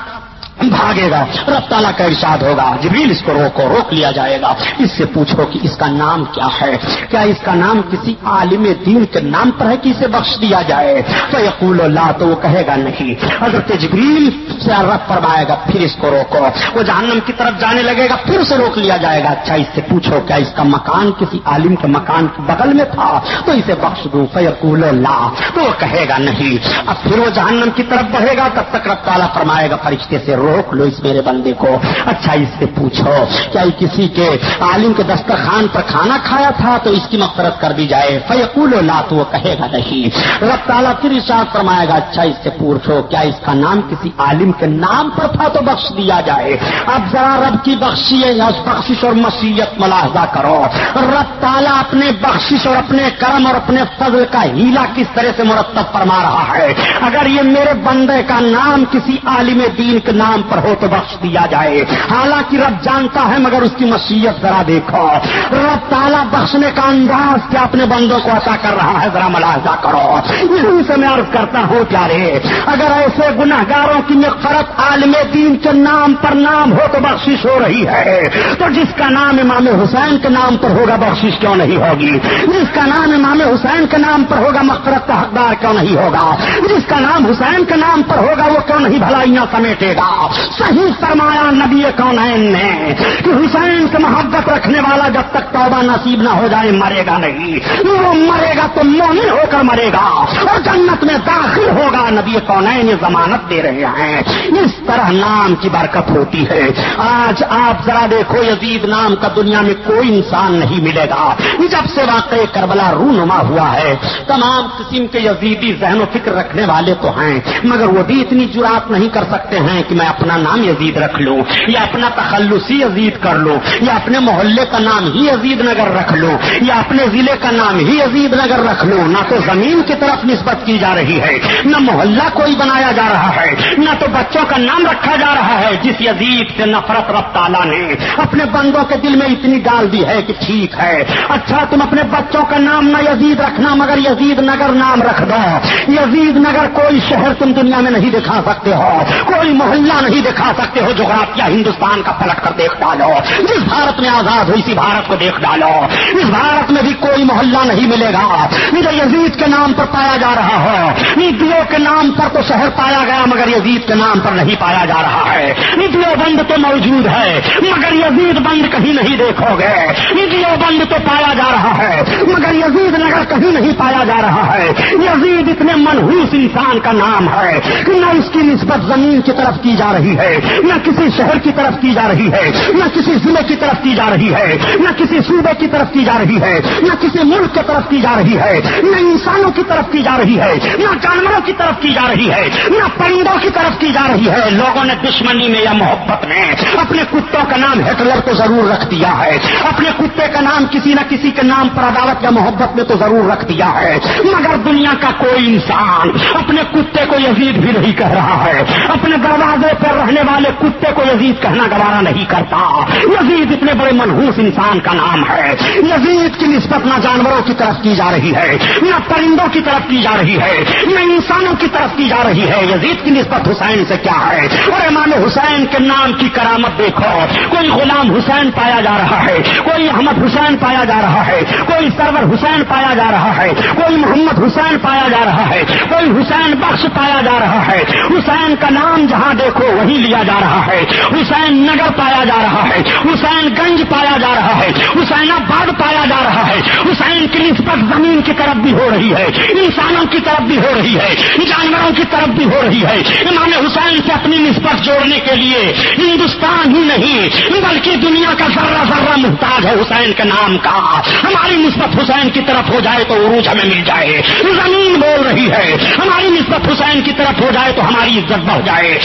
Speaker 1: بھاگے گا۔ رب تعالیٰ کا ارشاد ہوگا۔ جبریل اس کو روکو، روک لیا جائے گا۔ اس سے پوچھو کہ اس کا نام کیا ہے؟ کیا اس کا نام کسی عالم دین کے نام پر ہے کہ اسے بخش دیا جائے؟ تو یقول اللہ تو وہ کہے گا نہیں۔ حضرت جبریل سے رب فرمائے گا، پھر اس کو روکو۔ وہ جہنم کی طرف جانے لگے گا، پھر اسے روک لیا جائے گا۔ اچھا اس سے پوچھو، کیا اس کا مکان کسی عالم کے مکان کے بغل میں تھا؟ تو اسے بخش دوں۔ فیقول اللہ تو وہ کہے گا نہیں۔ اب پھر وہ جہنم کی طرف بڑھے گا، تب تک رب تعالیٰ فرمائے گا، فرشتے سے روک لو اس میرے بندے کو۔ اچھا اس سے پوچھو، کیا کسی کے عالم کے دسترخوان پر کھانا کھایا تھا تو اس کی مفرت کر دی جائے؟ فیقول لا، تو وہ کہے گا نہیں۔ رب تعالیٰ پھر ارشاد فرمائے گا اچھا اس سے پوچھو، کیا اس کا نام کسی عالم کے نام پر تھا تو بخش دیا جائے؟ اب ذرا رب کی بخشی بخشش اور مسیحت ملاحظہ کرو۔ رب تعالیٰ اپنے بخشش اور اپنے کرم اور اپنے فضل کا ہیلا کس طرح سے مرتب فرما رہا ہے؟ اگر یہ میرے بندے کا نام کسی عالم دین کے نام پر ہو تو بخش دیا جائے۔ حالانکہ رب جانتا ہے، مگر اس کی مشیت ذرا دیکھو۔ رب تالا بخشنے کا انداز کیا اپنے بندوں کو عطا کر رہا ہے، ذرا ملاحظہ کرو۔ یہی سے میں عرض کرتا ہوں، پیارے، اگر ایسے گناہ گاروں کی مغفرت عالم دین کے نام پر نام ہو تو بخشش ہو رہی ہے۔ تو جس کا نام امام حسین کے نام پر ہوگا، بخشش کیوں نہیں ہوگی؟ جس کا نام امام حسین کے نام پر ہوگا، مغفرت کا حقدار کیوں نہیں ہوگا؟ جس کا نام حسین کے نام پر ہوگا، وہ کیوں نہیں بھلائیاں سمیٹے گا؟ صحیح فرمایا، نبی کونین نے کہ حسین سے محبت رکھنے والا جب تک توبہ نصیب نہ ہو جائے، مرے گا نہیں۔ وہ مرے گا تو مومن ہو کر مرے گا اور جنت میں داخل ہوگا۔ نبی کونین یہ ضمانت دے رہے ہیں؟ اس طرح نام کی برکت ہوتی ہے۔ آج آپ ذرا دیکھو، یزید نام کا دنیا میں کوئی انسان نہیں ملے گا۔ جب سے واقع کربلا رونما ہوا ہے، تمام قسم کے یزیدی ذہن و فکر رکھنے والے تو ہیں، مگر وہ بھی اتنی جرات نہیں کر سکتے ہیں کہ میں اپنا نام یزید رکھ لوں یا اپنا تخلصی یزید کر لوں یا اپنے محلے کا نام ہی یزید نگر رکھ لو، یا اپنے ضلع کا نام ہی عزیز نگر رکھ لو۔ نہ تو زمین کی طرف نسبت کی جا رہی ہے، نہ محلہ کوئی بنایا جا رہا ہے، نہ تو بچوں کا نام رکھا جا رہا ہے، جس یزید سے نفرت رب تعالیٰ نے اپنے بندوں کے دل میں اتنی ڈال دی ہے کہ ٹھیک ہے۔ اچھا تم اپنے بچوں کا نام نہ یزید رکھنا، مگر یزید نگر نام رکھ دو۔ یزید نگر کوئی شہر تم دنیا میں نہیں دکھا سکتے ہو، کوئی محلہ نہیں دکھا سکتے ہو جغرافیہ ہندوستان کا پلٹ کر دیکھ ڈالو۔ جس بھارت میں آزاد ہوئی اسی بھارت کو دیکھ ڈالو۔ اس بھارت میں بھی کوئی محلہ نہیں ملے گا۔ جو یزید کے نام پر پایا جا رہا ہو دیو کے نام پر تو شہر پایا گیا، مگر یزید کے نام پر نہیں پایا جا رہا ہے۔ دیو بند تو موجود ہے، مگر یزید بند کہیں نہیں دیکھو گے۔ دیو بند تو پایا جا رہا ہے، مگر یزید نگر کہیں نہیں پایا جا رہا ہے۔ یزید اتنے منحوس انسان کا نام ہے نہ اس کی نسبت زمین کی طرف کی جا رہی ہے نہ کسی شہر کی طرف کی جا رہی ہے، نہ کسی ضلع کی طرف کی جا رہی ہے، نہ کسی صوبے کی طرف کی جا رہی ہے، نہ کسی ملک کی طرف کی جا رہی ہے، نہ انسانوں کی طرف کی جا رہی ہے، نہ جانوروں کی طرف کی جا رہی ہے، نہ پرندوں کی طرف کی جا رہی ہے۔ لوگوں نے دشمنی میں یا محبت میں اپنے کتوں کا نام ہٹلر کو ضرور رکھ دیا ہے۔ اپنے کتے کا نام کسی نہ کسی کے نام پر عدالت یا محبت میں تو ضرور رکھ دیا ہے۔ مگر دنیا کا کوئی انسان اپنے کتے کو یزید بھی نہیں کہہ رہا ہے۔ اپنے دروازے پر رہنے والے کتے کو یزید کہنا گوارا نہیں کرتا۔ یزید اتنے بڑے منہوس انسان کا نام ہے۔ یزید کی نسبت نہ جانوروں کی طرف کی جا رہی ہے، نہ پرندوں کی طرف کی جا رہی ہے، نہ انسانوں کی طرف کی جا رہی ہے۔ یزید کی نسبت حسین سے کیا ہے؟ اور امام حسین کے نام کی کرامت دیکھو۔ کوئی غلام حسین پایا جا رہا ہے، کوئی احمد حسین پایا جا رہا ہے، کوئی سرور حسین پایا جا رہا ہے، کوئی محمد حسین پایا جا رہا ہے، کوئی حسین بخش پایا جا رہا ہے۔ حسین کا نام جہاں دیکھو وہی لیا جا رہا ہے۔ حسین نگر پایا جا رہا ہے۔ حسین گنج پایا جا رہا ہے۔ حسین آباد پایا جا رہا ہے۔ حسین کی نسبت زمین کی طرف بھی ہو رہی ہے۔ انسانوں کی طرف بھی ہو رہی ہے۔ جانوروں کی طرف بھی ہو رہی ہے۔ امام حسین سے اپنی نسبت جوڑنے کے لیے ہندوستان ہی نہیں، بلکہ دنیا کا ذرہ ذرہ محتاج ہے حسین کے نام کا۔ ہماری نسبت حسین کی طرف ہو جائے تو عروج ہمیں مل جائے۔ زمین بول رہی ہے، ہماری نسبت حسین کی طرف ہو جائے تو ہماری عزت بڑھ جائے۔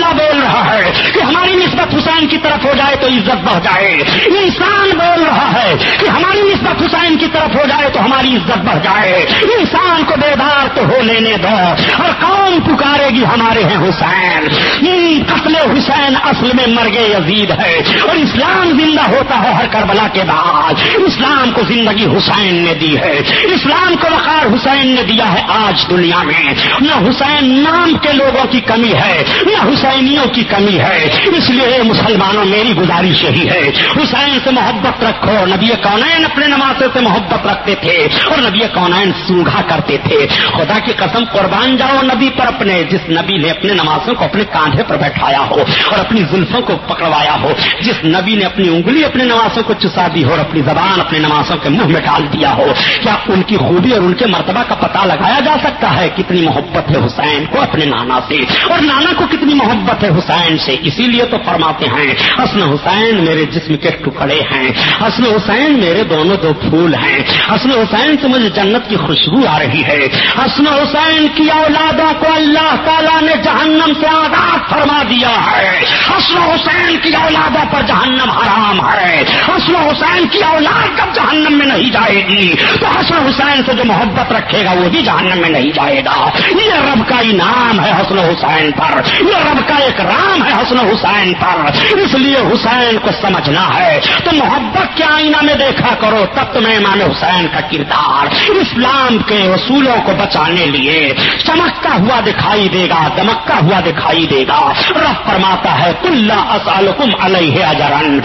Speaker 1: محلہ بول رہا ہے کہ ہماری نسبت حسین کی طرف ہو جائے تو عزت بڑھ جائے۔ انسان بول رہا ہے کہ ہماری نسبت حسین کی طرف ہو جائے تو ہماری عزت بڑھ جائے۔ انسان کو بیدار تو ہو لینے دو اور کون پکارے گی ہمارے ہیں حسین۔ قتل حسین اصل میں مرگے یزید ہے اور اسلام زندہ ہوتا ہے ہر کربلا کے بعد۔ اسلام کو زندگی حسین نے دی ہے۔ اسلام کو وقار حسین نے دیا ہے آج دنیا میں۔ نہ حسین نام کے لوگوں کی کمی ہے، نہ حسین حسینیوں کی کمی ہے۔ اس لیے مسلمانوں، میری گزارش یہی ہے۔ حسین سے محبت رکھو۔ نبی کونین اپنے نمازے سے محبت رکھتے تھے اور نبی کونین سونگا کرتے تھے۔ خدا کی قسم، قربان جاؤ نبی پر اپنے، جس نبی نے اپنے نمازوں کو اپنے کاندھے پر بیٹھایا ہو اور اپنی زلفوں کو پکڑوایا ہو۔ جس نبی نے اپنی انگلی اپنے نمازوں کو چسا دی ہو اور اپنی زبان اپنے نمازوں کے منہ میں ڈال دیا ہو۔ کیا ان کی خوبی اور ان کے مرتبہ کا پتہ لگایا جا سکتا ہے کتنی محبت ہے حسین کو اپنے نانا سے؟ اور نانا کو کتنی محبت ہے حسین سے اسی لیے تو فرماتے ہیں حسن حسین میرے جسم کے ٹکڑے ہیں حسن حسین میرے دونوں دو پھول ہیں حسن حسین سے مجھے جنت کی خوشبو آ رہی ہے حسن حسین کی اولادوں کو اللہ تعالیٰ نے جہنم سے آزاد فرما دیا ہے حسن حسین کی اولادوں پر جہنم حرام ہے حسن حسین کی اولاد جب جہنم میں نہیں جائے گی تو حسن حسین سے جو محبت رکھے گا وہ بھی جہنم میں نہیں جائے گا۔ یہ رب کا انعام ہے حسن حسین پر یہ رب کا ایک رام ہے حسن حسین پر۔ اس لیے حسین کو سمجھنا ہے۔ تو محبت کے آئینہ میں دیکھا کرو، تب تمہیں امام حسین کا کردار۔ اسلام کے اصولوں کو بچانے لیے چمکتا ہوا دکھائی دے گا، دمکتا ہوا دکھائی دے گا۔ رب فرماتا ہے کل اسالکم علیہ اجرن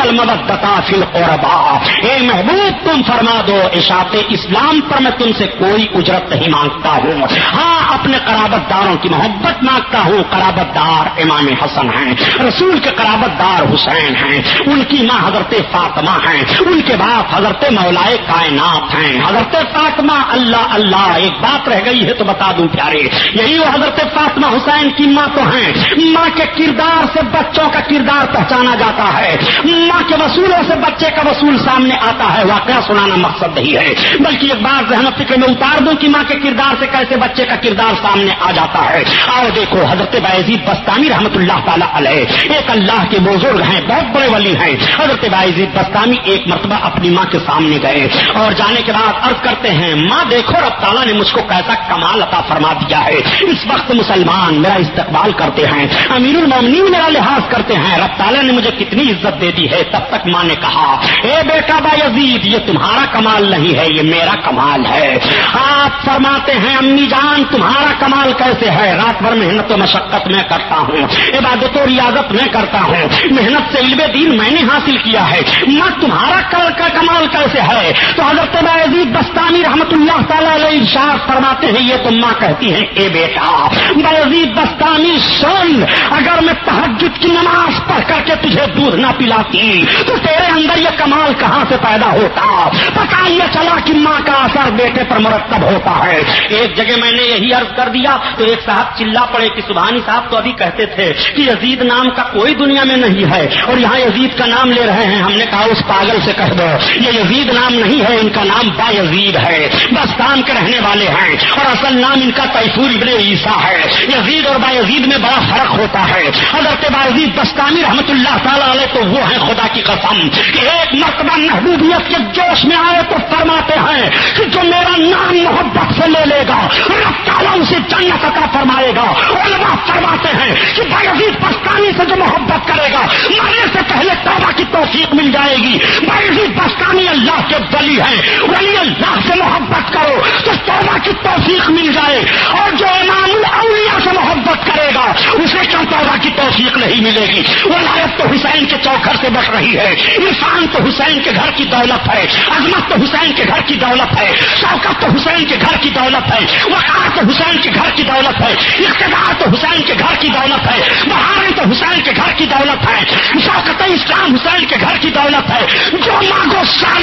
Speaker 1: المبتا فل قربا اے محبوب، تم فرما دو اشاط اسلام پر میں تم سے کوئی اجرت نہیں مانگتا ہوں۔ ہاں اپنے قرابت داروں کی محبت مانگتا ہوں قرابت دار امام حسن ہیں، رسول کے قرابت دار حسین ہیں، ان کی ماں حضرت فاطمہ ہیں، ان کے باپ حضرت مولائے کائنات ہیں۔ حضرت فاطمہ اللہ اللہ، ایک بات رہ گئی ہے تو بتا دوں پیارے۔ یہی وہ حضرت فاطمہ حسین کی ماں تو ہیں۔ ماں کے کردار سے بچوں کا کردار پہچانا جاتا ہے۔ ماں کے وصولوں سے بچے کا وصول سامنے آتا ہے۔ واقعہ سنانا مقصد نہیں ہے۔ بلکہ ایک بار ذہن فکر میں اتار دوں کہ ماں کے کردار سے کیسے بچے کا کردار سامنے آ جاتا ہے۔ آؤ دیکھو حضرت باعزید بستانی رحمت اللہ تعالیٰ علیہ. ایک اللہ کے بزرگ ہیں، بہت بڑے ولی ہیں۔ حضرت باعزید بستانی ایک مرتبہ اپنی ماں کے سامنے گئے اور جانے کے بعد عرض کرتے ہیں، ماں دیکھو، رب تعالیٰ نے مجھ کو کیسا کمال عطا فرما دیا ہے۔ اس وقت مسلمان میرا استقبال کرتے ہیں امیر المومنین میرا لحاظ کرتے ہیں۔ رب تعالیٰ نے مجھے کتنی عزت دے دی ہے، تب تک ماں نے کہا، اے بیٹا بائیزید، یہ تمہارا کمال نہیں ہے، یہ میرا کمال ہے۔ آپ فرماتے ہیں، امی جان، تمہارا کمال کیسے ہے؟ رات بھر محنت و مشقت میں کر کرتا ہوں۔ عبادت و ریاضت میں کرتا ہوں۔ محنت سے علم دین میں نے حاصل کیا ہے۔ ماں تمہارا کل کا کمال کیسے ہے؟ تو حضرت عزیز بستانی رحمت اللہ تعالیٰ علیہ ارشاد فرماتے ہیں، یہ تو ماں کہتی ہیں، اے بیٹا بزید بستانی سن، اگر میں تحجد کی نماز پڑھ کر کے تجھے دودھ نہ پلاتی، تو تیرے اندر یہ کمال کہاں سے پیدا ہوتا؟ پتا یہ چلا کہ ماں کا اثر بیٹے پر مرتب ہوتا ہے۔ ایک جگہ میں نے یہی عرض کر دیا، تو ایک صاحب چلا پڑے کہ سبحانی صاحب، تو ابھی کہتے تھے کہ یزید نام کا کوئی دنیا میں نہیں ہے اور یہاں یزید کا نام لے رہے ہیں ہم نے کہا اس پاگل سے کہہ دو یہ یزید نام نہیں ہے، ان کا نام با یزید ہے بس کام کے رہنے والے ہیں اور اصل نام ان کا تیفور ابن عیسیٰ ہے۔ یزید اور با یزید میں بڑا فرق ہوتا ہے۔ حضرت با یزید بستانی رحمت اللہ تعالیٰ علیہ تو وہ ہیں خدا کی قسم کہ ایک مرتبہ محبوبیت کے جوش میں آئے تو فرماتے ہیں کہ جو میرا نام محبت سے لے لے گا، رب تعالیٰ اسے جنت عطا فرمائے گا۔ علماء فرماتے ہیں کہ بایزید پستانی سے جو محبت کرے گا، مرنے سے پہلے توبہ کی توفیق مل جائے گی۔ بایزید پستانی اللہ کے ولی ہے ولی اللہ سے محبت کرو تو توبہ کی توفیق مل جائے۔ اور جو امام الاولیاء سے محبت کرے گا، اسے کیا توبہ کی توفیق نہیں ملے گی؟ وہ لائق تو حسین کے چوکھر سے بچ رہی ہے۔ انسان تو حسین کے گھر کی دولت ہے، عظمت تو حسین کے گھر کی دولت ہے، شوکت تو حسین کے گھر کی دولت ہے، وقار تو حسین کے گھر کی دولت ہے، اقتدار تو حسین کے گھر کی دولت ہے۔ بہاریں تو حسین کے گھر کی دولت ہے۔ شوکت اسلام حسین کے گھر کی دولت ہے۔ جو مانگو سارا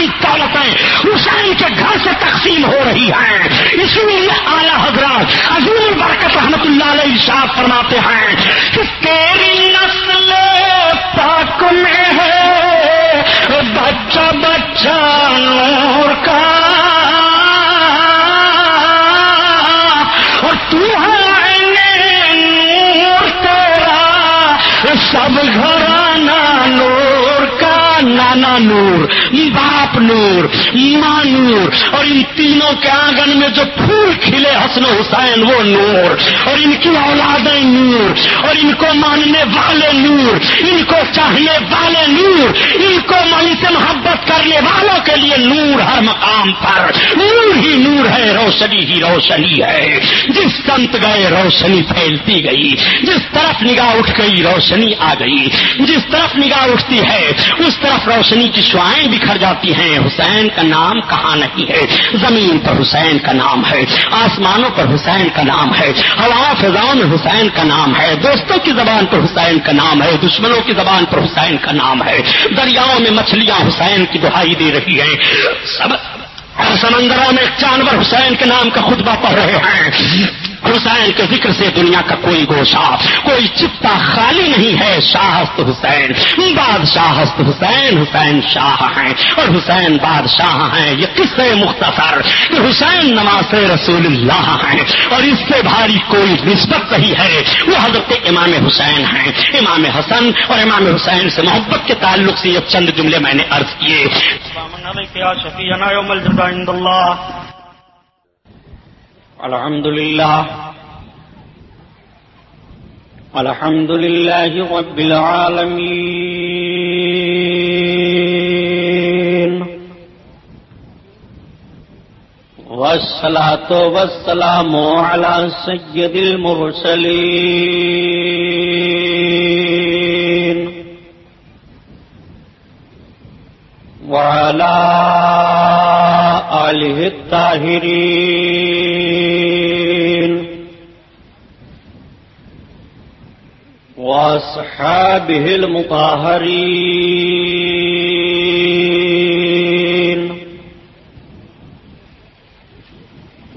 Speaker 1: گھر نور باپ نور ماں نور، اور ان تینوں کے آنگن میں جو پھول کھلے حسن حسین، وہ نور، اور ان کی اولادیں نور، اور ان کو ماننے والے نور، ان کو چاہنے والے نور، ان کو من سے محبت کرنے والوں کے لیے نور ہر مقام پر۔ نور ہی نور ہے، روشنی ہی روشنی ہے۔ جس سنت گئے، روشنی پھیلتی گئی۔ جس طرف نگاہ اٹھ گئی، روشنی آ گئی۔ جس طرف نگاہ اٹھتی ہے، اس طرف روشنی کی شعائیں بکھر جاتی ہیں۔ حسین کا نام کہاں نہیں ہے؟ زمین پر حسین کا نام ہے، آسمانوں پر حسین کا نام ہے ہوا فضاؤں میں حسین کا نام ہے، دوستوں کی زبان پر حسین کا نام ہے، دشمنوں کی زبان پر حسین کا نام ہے۔ دریاؤں میں مچھلیاں حسین کی دہائی دے رہی ہیں۔ سب سمندروں میں جانور حسین کے نام کا خطبہ پڑھ رہے ہیں۔ حسین کے ذکر سے دنیا کا کوئی گوشہ کوئی چپتا خالی نہیں ہے، شاہست حسین۔ بادشاہست حسین حسین شاہ ہیں۔ اور حسین بادشاہ ہیں، یہ کس مختصر۔ کہ حسین نواز رسول اللہ ہیں۔ اور اس سے بھاری کوئی نسبت نہیں ہے۔ وہ حضرت امام حسین ہیں۔ امام حسن اور امام حسین سے محبت کے تعلق سے یہ چند جملے میں نے عرض کیے۔ الحمد لله الحمد لله رب العالمين والصلاة والسلام على سيد المرسلين وعلى آله الطاهرين. وأصحابه المطهرين.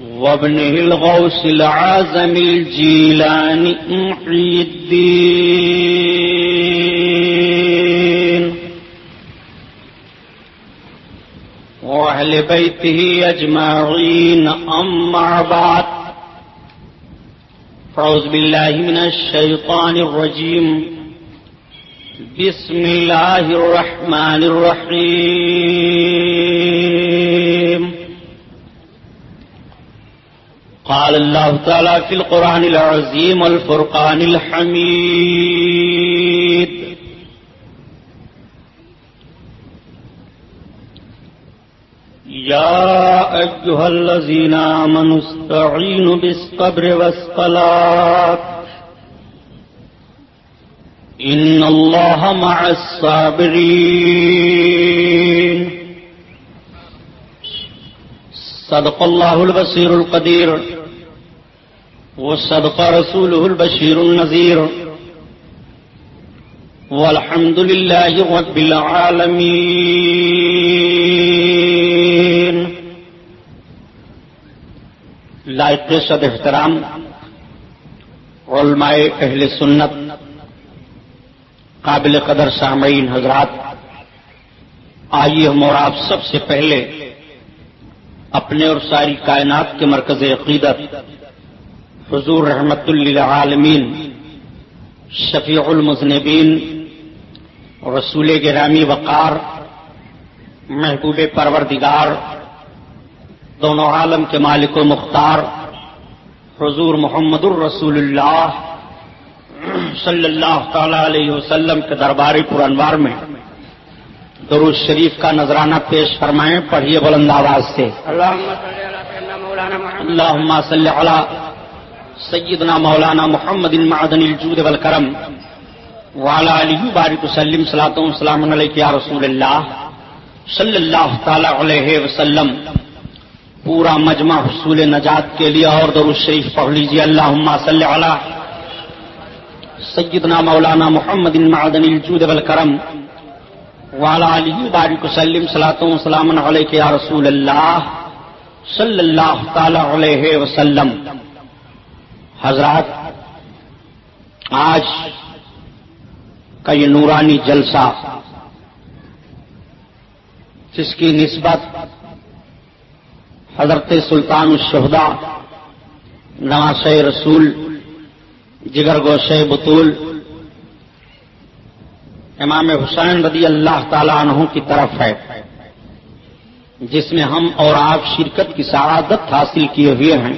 Speaker 1: وابنه الغوث العازم الجيلاني محي الدين
Speaker 4: وأهل بيته أجمعين. أما بعد أعوذ بالله من الشيطان الرجيم. بسم الله الرحمن الرحيم. قال الله تعالى في القرآن العظيم والفرقان الحميد. يا أيها الذين آمنوا استعينوا بالصبر والصلاة. إن الله مع الصابرين. صدق الله البصير القدير. وصدق رسوله البشير النذير. والحمد لله رب العالمين. لائق صد احترام، علماء اہل سنت، قابل قدر سامعین حضرات، آئیے ہم اور آپ سب سے پہلے اپنے اور ساری کائنات کے مرکز عقیدت، حضور رحمت للعالمین، شفیع المذنبین، رسول گرامی وقار، محبوب پروردگار دونوں عالم کے مالک و مختار حضور محمد الرسول اللہ صلی اللہ تعالی علیہ وسلم کے درباری پرانوار میں درود شریف کا نذرانہ پیش فرمائیں پڑھیے بلند آواز سے۔ اللہ صلی علی سیدنا مولانا محمد۔ معدن الجود والکرم۔ والا علی بارک وسلم صلاۃ السلام علیہ یا رسول اللہ صلی اللہ تعالی علیہ وسلم۔ پورا مجمع حصول نجات کے لیے اور درود شریف پڑھ لیجیے اللہ صلی علی سیدنا مولانا محمد معدن الجود والکرم والا علی بارک وسلم صلاۃ السلام علیہ یا رسول اللہ صلی اللہ تعالی علیہ وسلم۔ حضرات، آج کا یہ نورانی جلسہ جس کی نسبت حضرت سلطان الشہدا نواز رسول جگر گوش بطول امام حسین رضی اللہ تعالی عنہ کی طرف ہے جس میں ہم اور آپ شرکت کی سعادت حاصل کیے ہوئے ہیں۔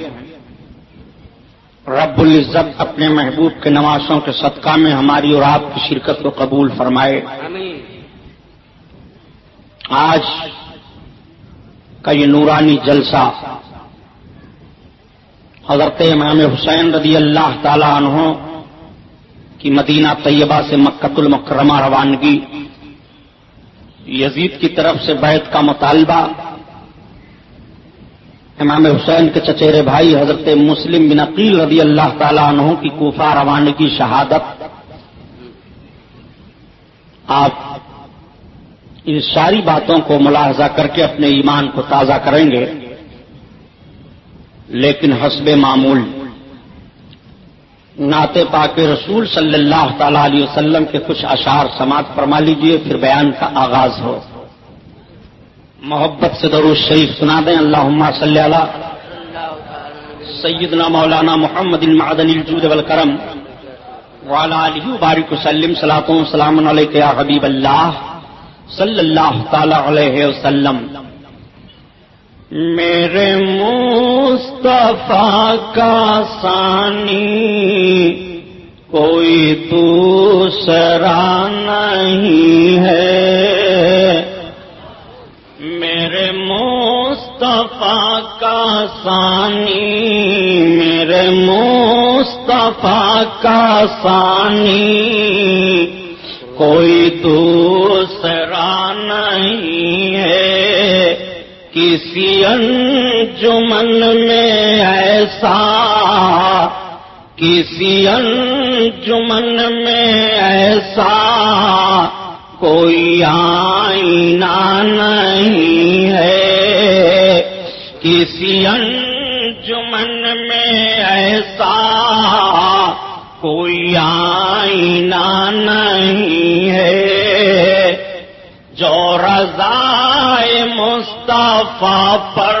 Speaker 4: رب العزت اپنے محبوب کے نوازوں کے صدقہ میں ہماری اور آپ کی شرکت کو قبول فرمائے۔ آج کا یہ نورانی جلسہ حضرت امام حسین رضی اللہ تعالی عنہ کی مدینہ طیبہ سے مکت المکرمہ روانگی، یزید کی طرف سے بیت کا مطالبہ، امام حسین کے چچیرے بھائی حضرت مسلم بن عقیل رضی اللہ تعالیٰ عنہ کی کوفہ روانگی شہادت، آپ ان ساری باتوں کو ملاحظہ کر کے اپنے ایمان کو تازہ کریں گے۔ لیکن حسب معمول، نعت پاک رسول صلی اللہ تعالی علیہ وسلم کے کچھ اشعار سماعت فرما لیجیے پھر بیان کا آغاز ہو۔ محبت سے درود شریف سنا دیں۔ اللہ صلی اللہ سیدنا مولانا محمد المعدن الجود والکرم۔ والا علیہ بارک وسلم سلاطوں سلام علیہ حبیب اللہ۔ صلی اللہ تعالی علیہ وسلم۔ میرے مصطفیٰ کا ثانی، کوئی دوسرا نہیں ہے۔ میرے مصطفیٰ کا ثانی، میرے مصطفیٰ کا ثانی، کوئی دوسرا نہیں ہے۔ کسی انجمن میں ایسا، کسی انجمن میں ایسا کوئی آئینہ نہیں ہے۔ کسی انجمن میں مصطفیٰ پر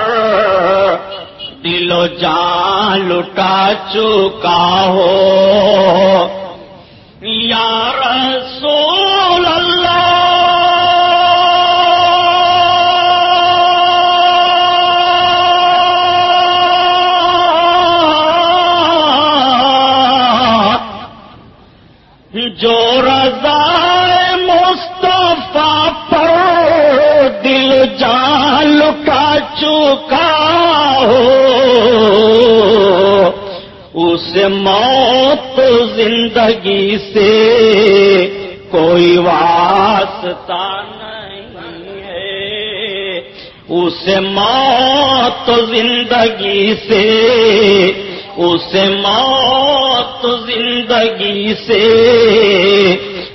Speaker 4: دل و جان لٹا چکا ہو۔ یار چکا ہو، اس موت زندگی سے کوئی واسطہ نہیں ہے۔ اس موت زندگی سے، اس موت زندگی سے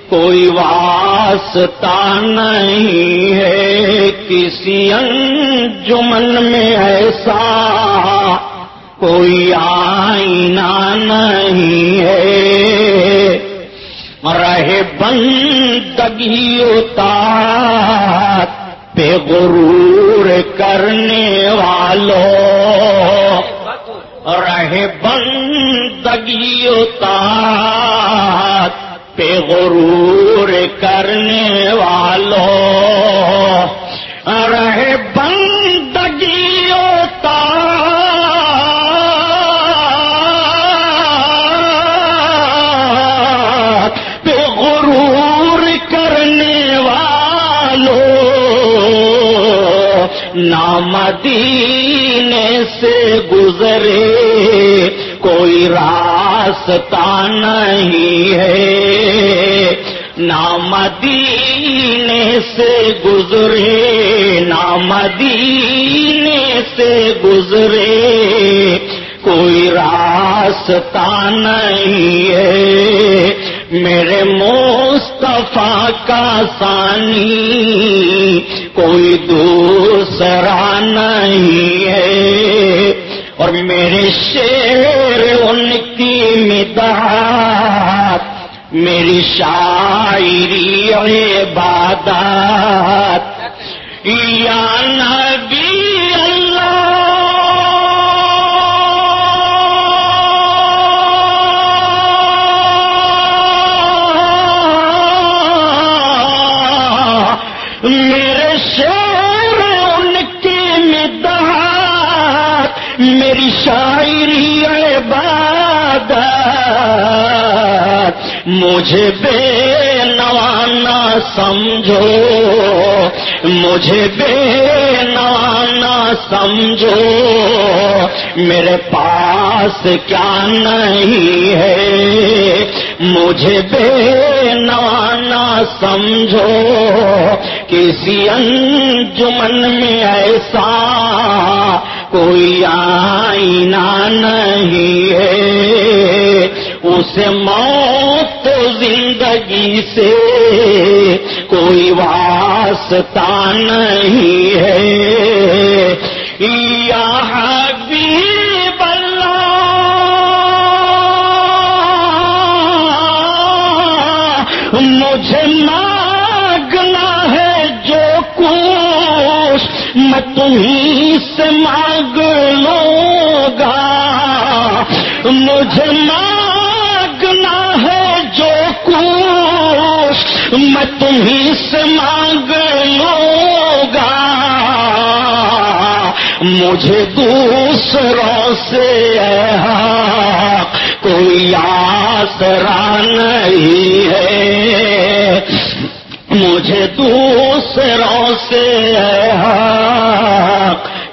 Speaker 4: کوئی واسطہ نہیں ہے، کسی انجمن میں ایسا کوئی آئینہ نہیں ہے۔ رہے بندگی اتار پہ غرور کرنے والوں۔ رہے بندگی اتار پہ غرور کرنے والوں۔ رہے بندگی اتار پہ غرور کرنے والوں۔ نامدینے سے گزرے کوئی راستہ نہیں ہے نامدینے سے گزرے نامدینے سے گزرے کوئی راستہ نہیں ہے میرے مصطفیٰ کا ثانی کوئی دوسرا نہیں ہے اور میرے شیر ان کی مداد میری شاعری عبادات۔ یا نہ شاعری عبادت، مجھے بے نوانا سمجھو، مجھے بے نوانا سمجھو، میرے پاس کیا نہیں ہے؟ مجھے بے نوانا سمجھو، کسی انجمن میں ایسا کوئی آئینہ نہیں ہے۔ اسے موت تو زندگی سے کوئی واسطہ نہیں ہے۔ یہاں میں تمہیں سے مانگ لوں گا مجھے مانگنا ہے جو کچھ، میں تمہیں سے مانگ لوں گا مجھے دوسروں سے کوئی آسرا نہیں ہے۔ مجھے دوسروں سے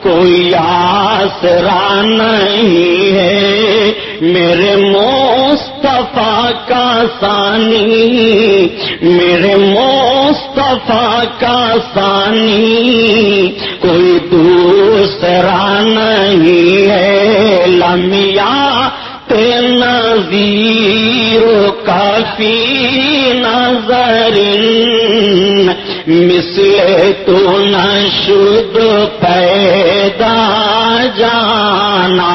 Speaker 4: کوئی آسرا نہیں ہے۔ میرے مصطفیٰ کا ثانی، میرے مصطفیٰ کا ثانی، کوئی دوسرا نہیں ہے۔ لمیا نظیر کافی نظر مثل تو نشد پیدا جانا۔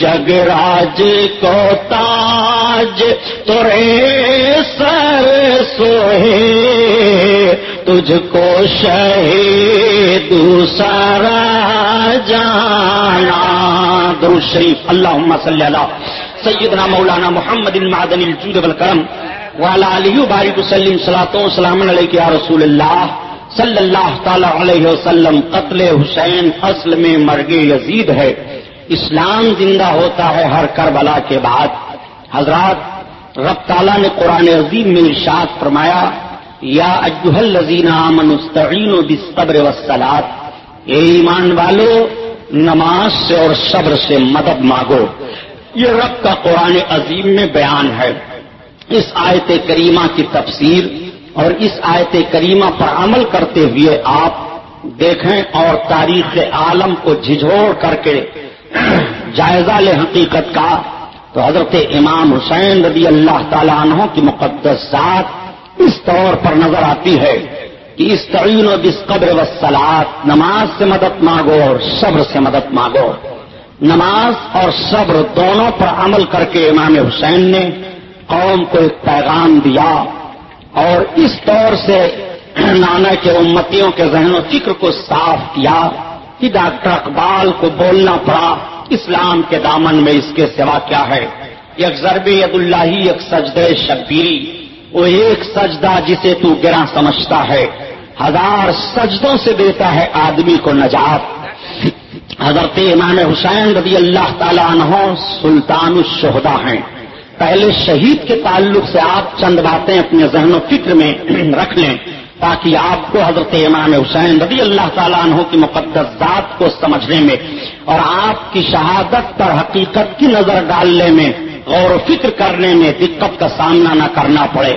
Speaker 4: جگراج کو تاج ترے سر سوہے
Speaker 1: تجھ کو شہید دوسرا جانا۔ درود شریف۔ اللہ صلی اللہ سیدنا مولانا محمد المعدن الجود والکرم والا علی بارک وسلم صلاحتوں سلام علیہ یا رسول اللہ صلی اللہ تعالی علیہ وسلم۔ قتل حسین اصل میں مرگ یزید ہے۔ اسلام زندہ ہوتا ہے ہر کربلا کے بعد۔ حضرات رب تعالیٰ نے قرآن عظیم میں ارشاد فرمایا یا اجہ الزین منستعین و بصبر وسلات اے ایمان والو، نماز سے اور صبر سے مدد مانگو۔ یہ رب کا قرآن عظیم میں بیان ہے۔ اس آیت کریمہ کی تفسیر اور اس آیت کریمہ پر عمل کرتے ہوئے آپ دیکھیں اور تاریخ عالم کو جھجھوڑ کر کے جائزہ لے حقیقت کا۔ تو حضرت امام حسین رضی اللہ تعالیٰ عنہ کی مقدس ذات اس طور پر نظر آتی ہے کہ اس تعین و بس قبر و سلاد نماز سے مدد مانگو اور صبر سے مدد مانگو۔ نماز اور صبر دونوں پر عمل کر کے امام حسین نے قوم کو ایک پیغام دیا اور اس طور سے نانا کے امتیوں کے ذہن و فکر کو صاف کیا کہ ڈاکٹر اقبال کو بولنا پڑا اسلام کے دامن میں اس کے سوا کیا ہے۔ ایک ضرب عد اللہ ایک سجد شبیری۔ وہ ایک سجدہ جسے تو گرا سمجھتا ہے۔ ہزار سجدوں سے دیتا ہے آدمی کو نجات۔ حضرت امام حسین رضی اللہ تعالیٰ عنہ سلطان الشہدا ہیں۔ پہلے شہید کے تعلق سے آپ چند باتیں اپنے ذہن و فکر میں رکھ لیں تاکہ آپ کو حضرت امام حسین رضی اللہ تعالیٰ عنہ کی مقدس ذات کو سمجھنے میں اور آپ کی شہادت پر حقیقت کی نظر ڈالنے میں غور و فکر کرنے میں دقت کا سامنا نہ کرنا پڑے۔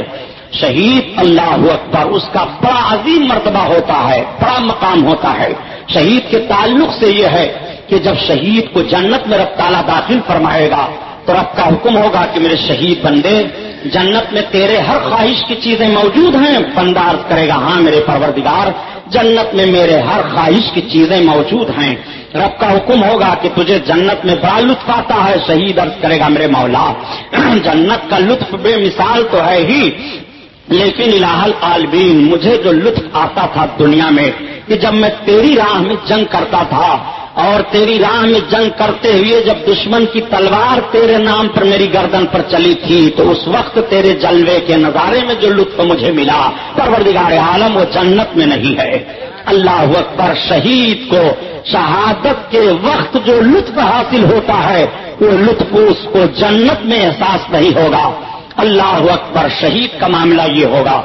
Speaker 1: شہید اللہ اکبر، اس کا بڑا عظیم مرتبہ ہوتا ہے، بڑا مقام ہوتا ہے۔ شہید کے تعلق سے یہ ہے کہ جب شہید کو جنت میں رب تعالیٰ داخل فرمائے گا، تو رب کا حکم ہوگا کہ میرے شہید بندے، جنت میں تیرے ہر خواہش کی چیزیں موجود ہیں بندار کرے گا ہاں میرے پروردگار جنت میں میرے ہر خواہش کی چیزیں موجود ہیں۔ رب کا حکم ہوگا کہ تجھے جنت میں بڑا لطف آتا ہے، شہید عرض کرے گا میرے مولا۔ (clears throat) جنت کا لطف بے مثال تو ہے ہی، لیکن الہل عالبین مجھے جو لطف آتا تھا دنیا میں، کہ جب میں تیری راہ میں جنگ کرتا تھا اور تیری راہ میں جنگ کرتے ہوئے جب دشمن کی تلوار تیرے نام پر میری گردن پر چلی تھی، تو اس وقت تیرے جلوے کے نظارے میں جو لطف مجھے ملا، پروردگار عالم، وہ جنت میں نہیں ہے۔ اللہ اکبر شہید کو شہادت کے وقت جو لطف حاصل ہوتا ہے، وہ لطف اس کو جنت میں احساس نہیں ہوگا۔ اللہ اکبر شہید کا معاملہ یہ ہوگا۔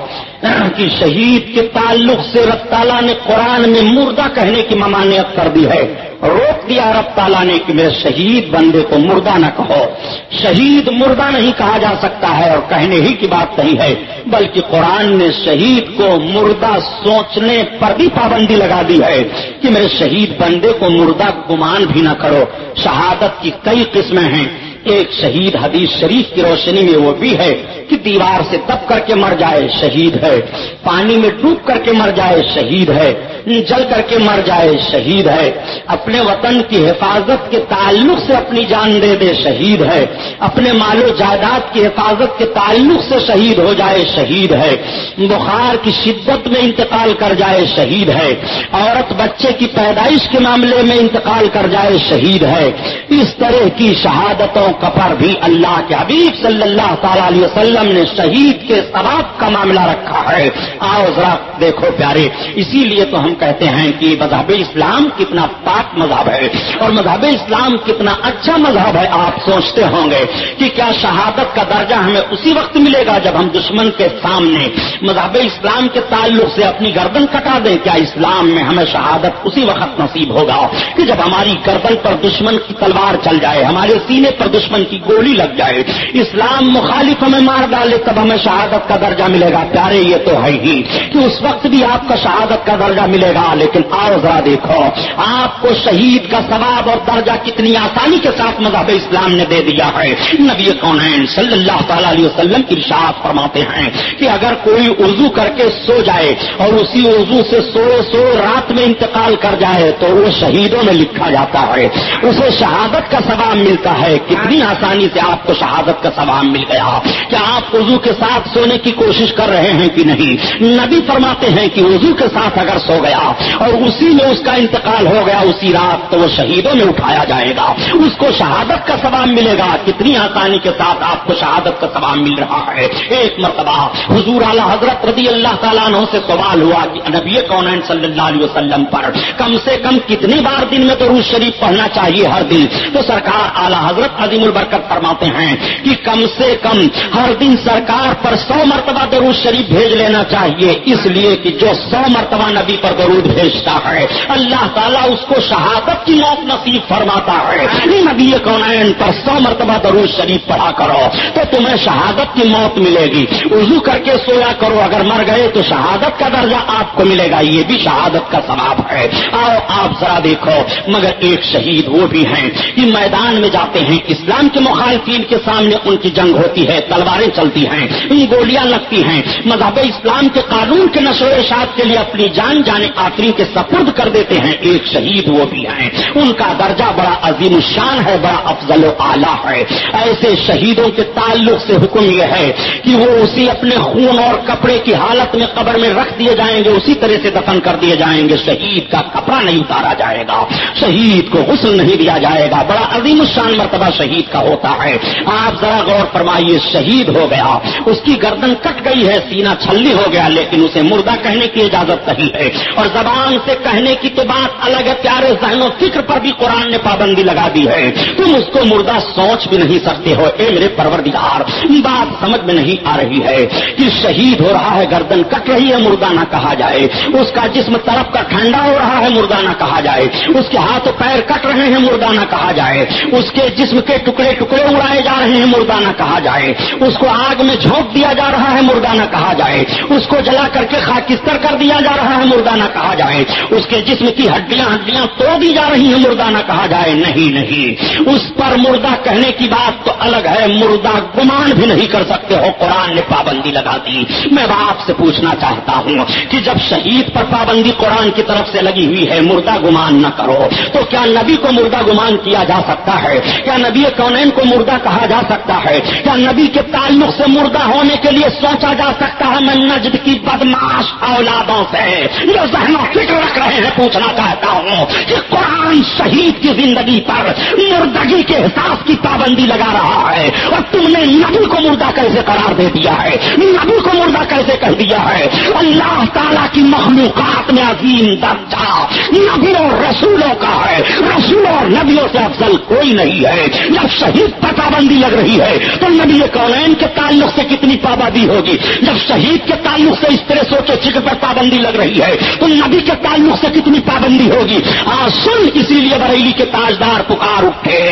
Speaker 1: کہ شہید کے تعلق سے رب تعالیٰ نے قرآن میں مردہ کہنے کی ممانعت کر دی ہے۔ روک دیا رب تعالیٰ نے کہ میرے شہید بندے کو مردہ نہ کہو۔ شہید مردہ نہیں کہا جا سکتا ہے اور کہنے ہی کی بات نہیں ہے، بلکہ قرآن نے شہید کو مردہ سوچنے پر بھی پابندی لگا دی ہے کہ میرے شہید بندے کو مردہ گمان بھی نہ کرو۔ شہادت کی کئی قسمیں ہیں۔ ایک شہید حدیث شریف کی روشنی میں وہ بھی ہے کہ دیوار سے دب کر کے مر جائے شہید ہے، پانی میں ڈوب کر کے مر جائے شہید ہے، جل کر کے مر جائے شہید ہے۔ اپنے وطن کی حفاظت کے تعلق سے اپنی جان دے دے شہید ہے۔ اپنے مال و جائیداد کی حفاظت کے تعلق سے شہید ہو جائے شہید ہے۔ بخار کی شدت میں انتقال کر جائے شہید ہے۔ عورت بچے کی پیدائش کے معاملے میں انتقال کر جائے شہید ہے۔ اس طرح کی شہادتوں کا پر بھی اللہ کے حبیب صلی اللہ تعالی علیہ وسلم نے شہید کے ثواب کا معاملہ رکھا ہے۔ آؤ ذرا دیکھو پیارے، اسی لیے تو ہم کہتے ہیں کہ مذہب اسلام کتنا پاک مذہب ہے اور مذہب اسلام کتنا اچھا مذہب ہے، آپ سوچتے ہوں گے کہ کیا شہادت کا درجہ ہمیں اسی وقت ملے گا جب ہم دشمن کے سامنے مذہب اسلام کے تعلق سے اپنی گردن کٹا دیں۔ کیا اسلام میں ہمیں شہادت اسی وقت نصیب ہوگا کہ جب ہماری گردن پر دشمن کی تلوار چل جائے، ہمارے سینے پر دشمن دشمن کی گولی لگ جائے اسلام مخالف ہمیں مار ڈالے، تب ہمیں شہادت کا درجہ ملے گا۔ پیارے، یہ تو ہے ہی۔ کہ اس وقت بھی آپ کا شہادت کا درجہ ملے گا، لیکن آؤ ذرا دیکھو، آپ کو شہید کا ثواب اور درجہ کتنی آسانی کے ساتھ مذہب اسلام نے دے دیا ہے۔ نبی کون صلی اللہ تعالی علیہ وسلم کی ارشاد فرماتے ہیں کہ اگر کوئی اردو کر کے سو جائے اور اسی اردو سے سو سو رات میں انتقال کر جائے تو وہ شہیدوں میں لکھا جاتا ہے۔ اسے شہادت کا ثواب ملتا ہے۔ کتنا کتنی آسانی سے آپ کو شہادت کا ثواب مل گیا کیا آپ وضو کے ساتھ سونے کی کوشش کر رہے ہیں کہ نہیں؟ نبی فرماتے ہیں کہ وضو کے ساتھ اگر سو گیا اور اسی میں اس کا انتقال ہو گیا، اسی رات تو وہ شہیدوں میں اٹھایا جائے گا۔ اس کو شہادت کا ثواب ملے گا۔ کتنی آسانی کے ساتھ آپ کو شہادت کا ثواب مل رہا ہے۔ ایک مرتبہ حضور اعلی حضرت رضی اللہ تعالیٰ عنہ سے سوال ہوا کہ نبی کون صلی اللہ علیہ وسلم پر؟ کم سے کم کتنی بار دن میں تو شریف پڑھنا چاہیے ہر دن؟ تو سرکار اعلی حضرت عظیم البرکت فرماتے ہیں کہ کم سے کم ہر دن سرکار پر سو مرتبہ درود شریف بھیج لینا چاہیے، اس لیے کہ جو سو مرتبہ نبی پر درود بھیجتا ہے، اللہ تعالیٰ اس کو شہادت کی موت نصیب فرماتا ہے۔ نبی کون پر سو مرتبہ درود شریف پڑھا کرو تو تمہیں شہادت کی موت ملے گی۔ وضو کر کے سویا کرو، اگر مر گئے تو شہادت کا درجہ آپ کو ملے گا، یہ بھی شہادت کا ثواب ہے۔ آؤ، آپ ذرا دیکھو، مگر ایک شہید وہ بھی ہیں کہ میدان میں جاتے ہیں اسلام کے مخالفین کے سامنے ان کی جنگ ہوتی ہے، تلواریں چلتی ہیں، ان گولیاں لگتی ہیں۔ مذہب اسلام کے قانون کے نشو و اشاعت کے لیے اپنی جان جانے آخری کے سپرد کر دیتے ہیں۔ ایک شہید وہ بھی ہیں۔ ان کا درجہ بڑا عظیم شان ہے، بڑا افضل و اعلیٰ ہے۔ ایسے شہیدوں کے تعلق سے حکم یہ ہے کہ وہ اسی اپنے خون اور کپڑے کی حالت میں قبر میں رکھ دیے جائیں گے، اسی طرح سے دفن کر دیے جائیں گے۔ شہید کا کپڑا نہیں اتارا جائے گا، شہید کو غسل نہیں دیا جائے گا۔ بڑا عظیم شان مرتبہ شہید شہید کا ہوتا ہے۔ آپ ذرا غور فرمائیے، شہید ہو گیا۔ اس کی گردن کٹ گئی ہے سینا چھلی ہو گیا، لیکن اسے مردہ کہنے کی اجازت نہیں ہے۔ اور زبان سے کہنے کی تو بات الگ ہے، پیارے ذہن و فکر پر بھی قرآن نے پابندی لگا دی ہے۔ تم اس کو مردہ سوچ بھی نہیں سکتے ہو، اے میرے پروردگار۔ بات سمجھ میں نہیں آ رہی ہے کہ شہید ہو رہا ہے، گردن کٹ رہی ہے، مردہ نہ کہا جائے۔ اس کا جسم طرف کا ٹھنڈا ہو رہا ہے، مردہ نہ کہا جائے۔ اس کے ہاتھ پیر کٹ رہے ہیں، مردہ نہ کہا جائے۔ اس کے جسم کے ٹکڑے ٹکڑے اڑائے جا رہے ہیں مردہ نہ کہا جائے۔ اس کو آگ میں جھونک دیا جا رہا ہے مردہ نہ کہا جائے۔ اس کو جلا کر کے خاکستر کر دیا جا رہا ہے مردہ نہ کہا جائے۔ اس کے جسم کی ہڈیاں ہڈیاں توڑ دی جا رہی ہیں مردہ نہ کہا جائے۔ نہیں نہیں۔ اس پر مردہ کہنے کی بات تو الگ ہے، مردہ گمان بھی نہیں کر سکتے ہو۔ قرآن نے پابندی لگا دی۔ میں آپ سے پوچھنا چاہتا ہوں کہ جب شہید پر پابندی قرآن کی طرف سے لگی ہوئی ہے، مردہ گمان نہ کرو۔ تو کیا نبی کو مردہ گمان کیا جا سکتا ہے؟ کیا نبی کونین کو مردہ کہا جا سکتا ہے۔ کیا نبی کے تعلق سے مردہ ہونے کے لیے سوچا جا سکتا ہے میں نجد کی بدماش اولادوں سے جو ذہن و فکر رکھ رہے ہیں پوچھنا چاہتا ہوں کہ قرآن شہید کی زندگی پر مردگی کے احساس کی پابندی لگا رہا ہے اور تم نے نبی کو مردہ کیسے قرار دے دیا ہے؟ نبی کو مردہ کیسے کہہ دیا ہے؟ اللہ تعالیٰ کی مخلوقات میں عظیم درجہ نبی اور رسولوں کا ہے۔ رسولوں اور نبیوں سے افضل کوئی نہیں ہے۔ جب شہید پر پابندی لگ رہی ہے، تو نبی کولین کے تعلق سے کتنی پابندی ہوگی؟ جب شہید کے تعلق سے اس طرح سوچے فکر پر پابندی لگ رہی ہے، تو نبی کے تعلق سے کتنی پابندی ہوگی؟ آج سن اسی لیے بریلی کے تاجدار پکار اٹھے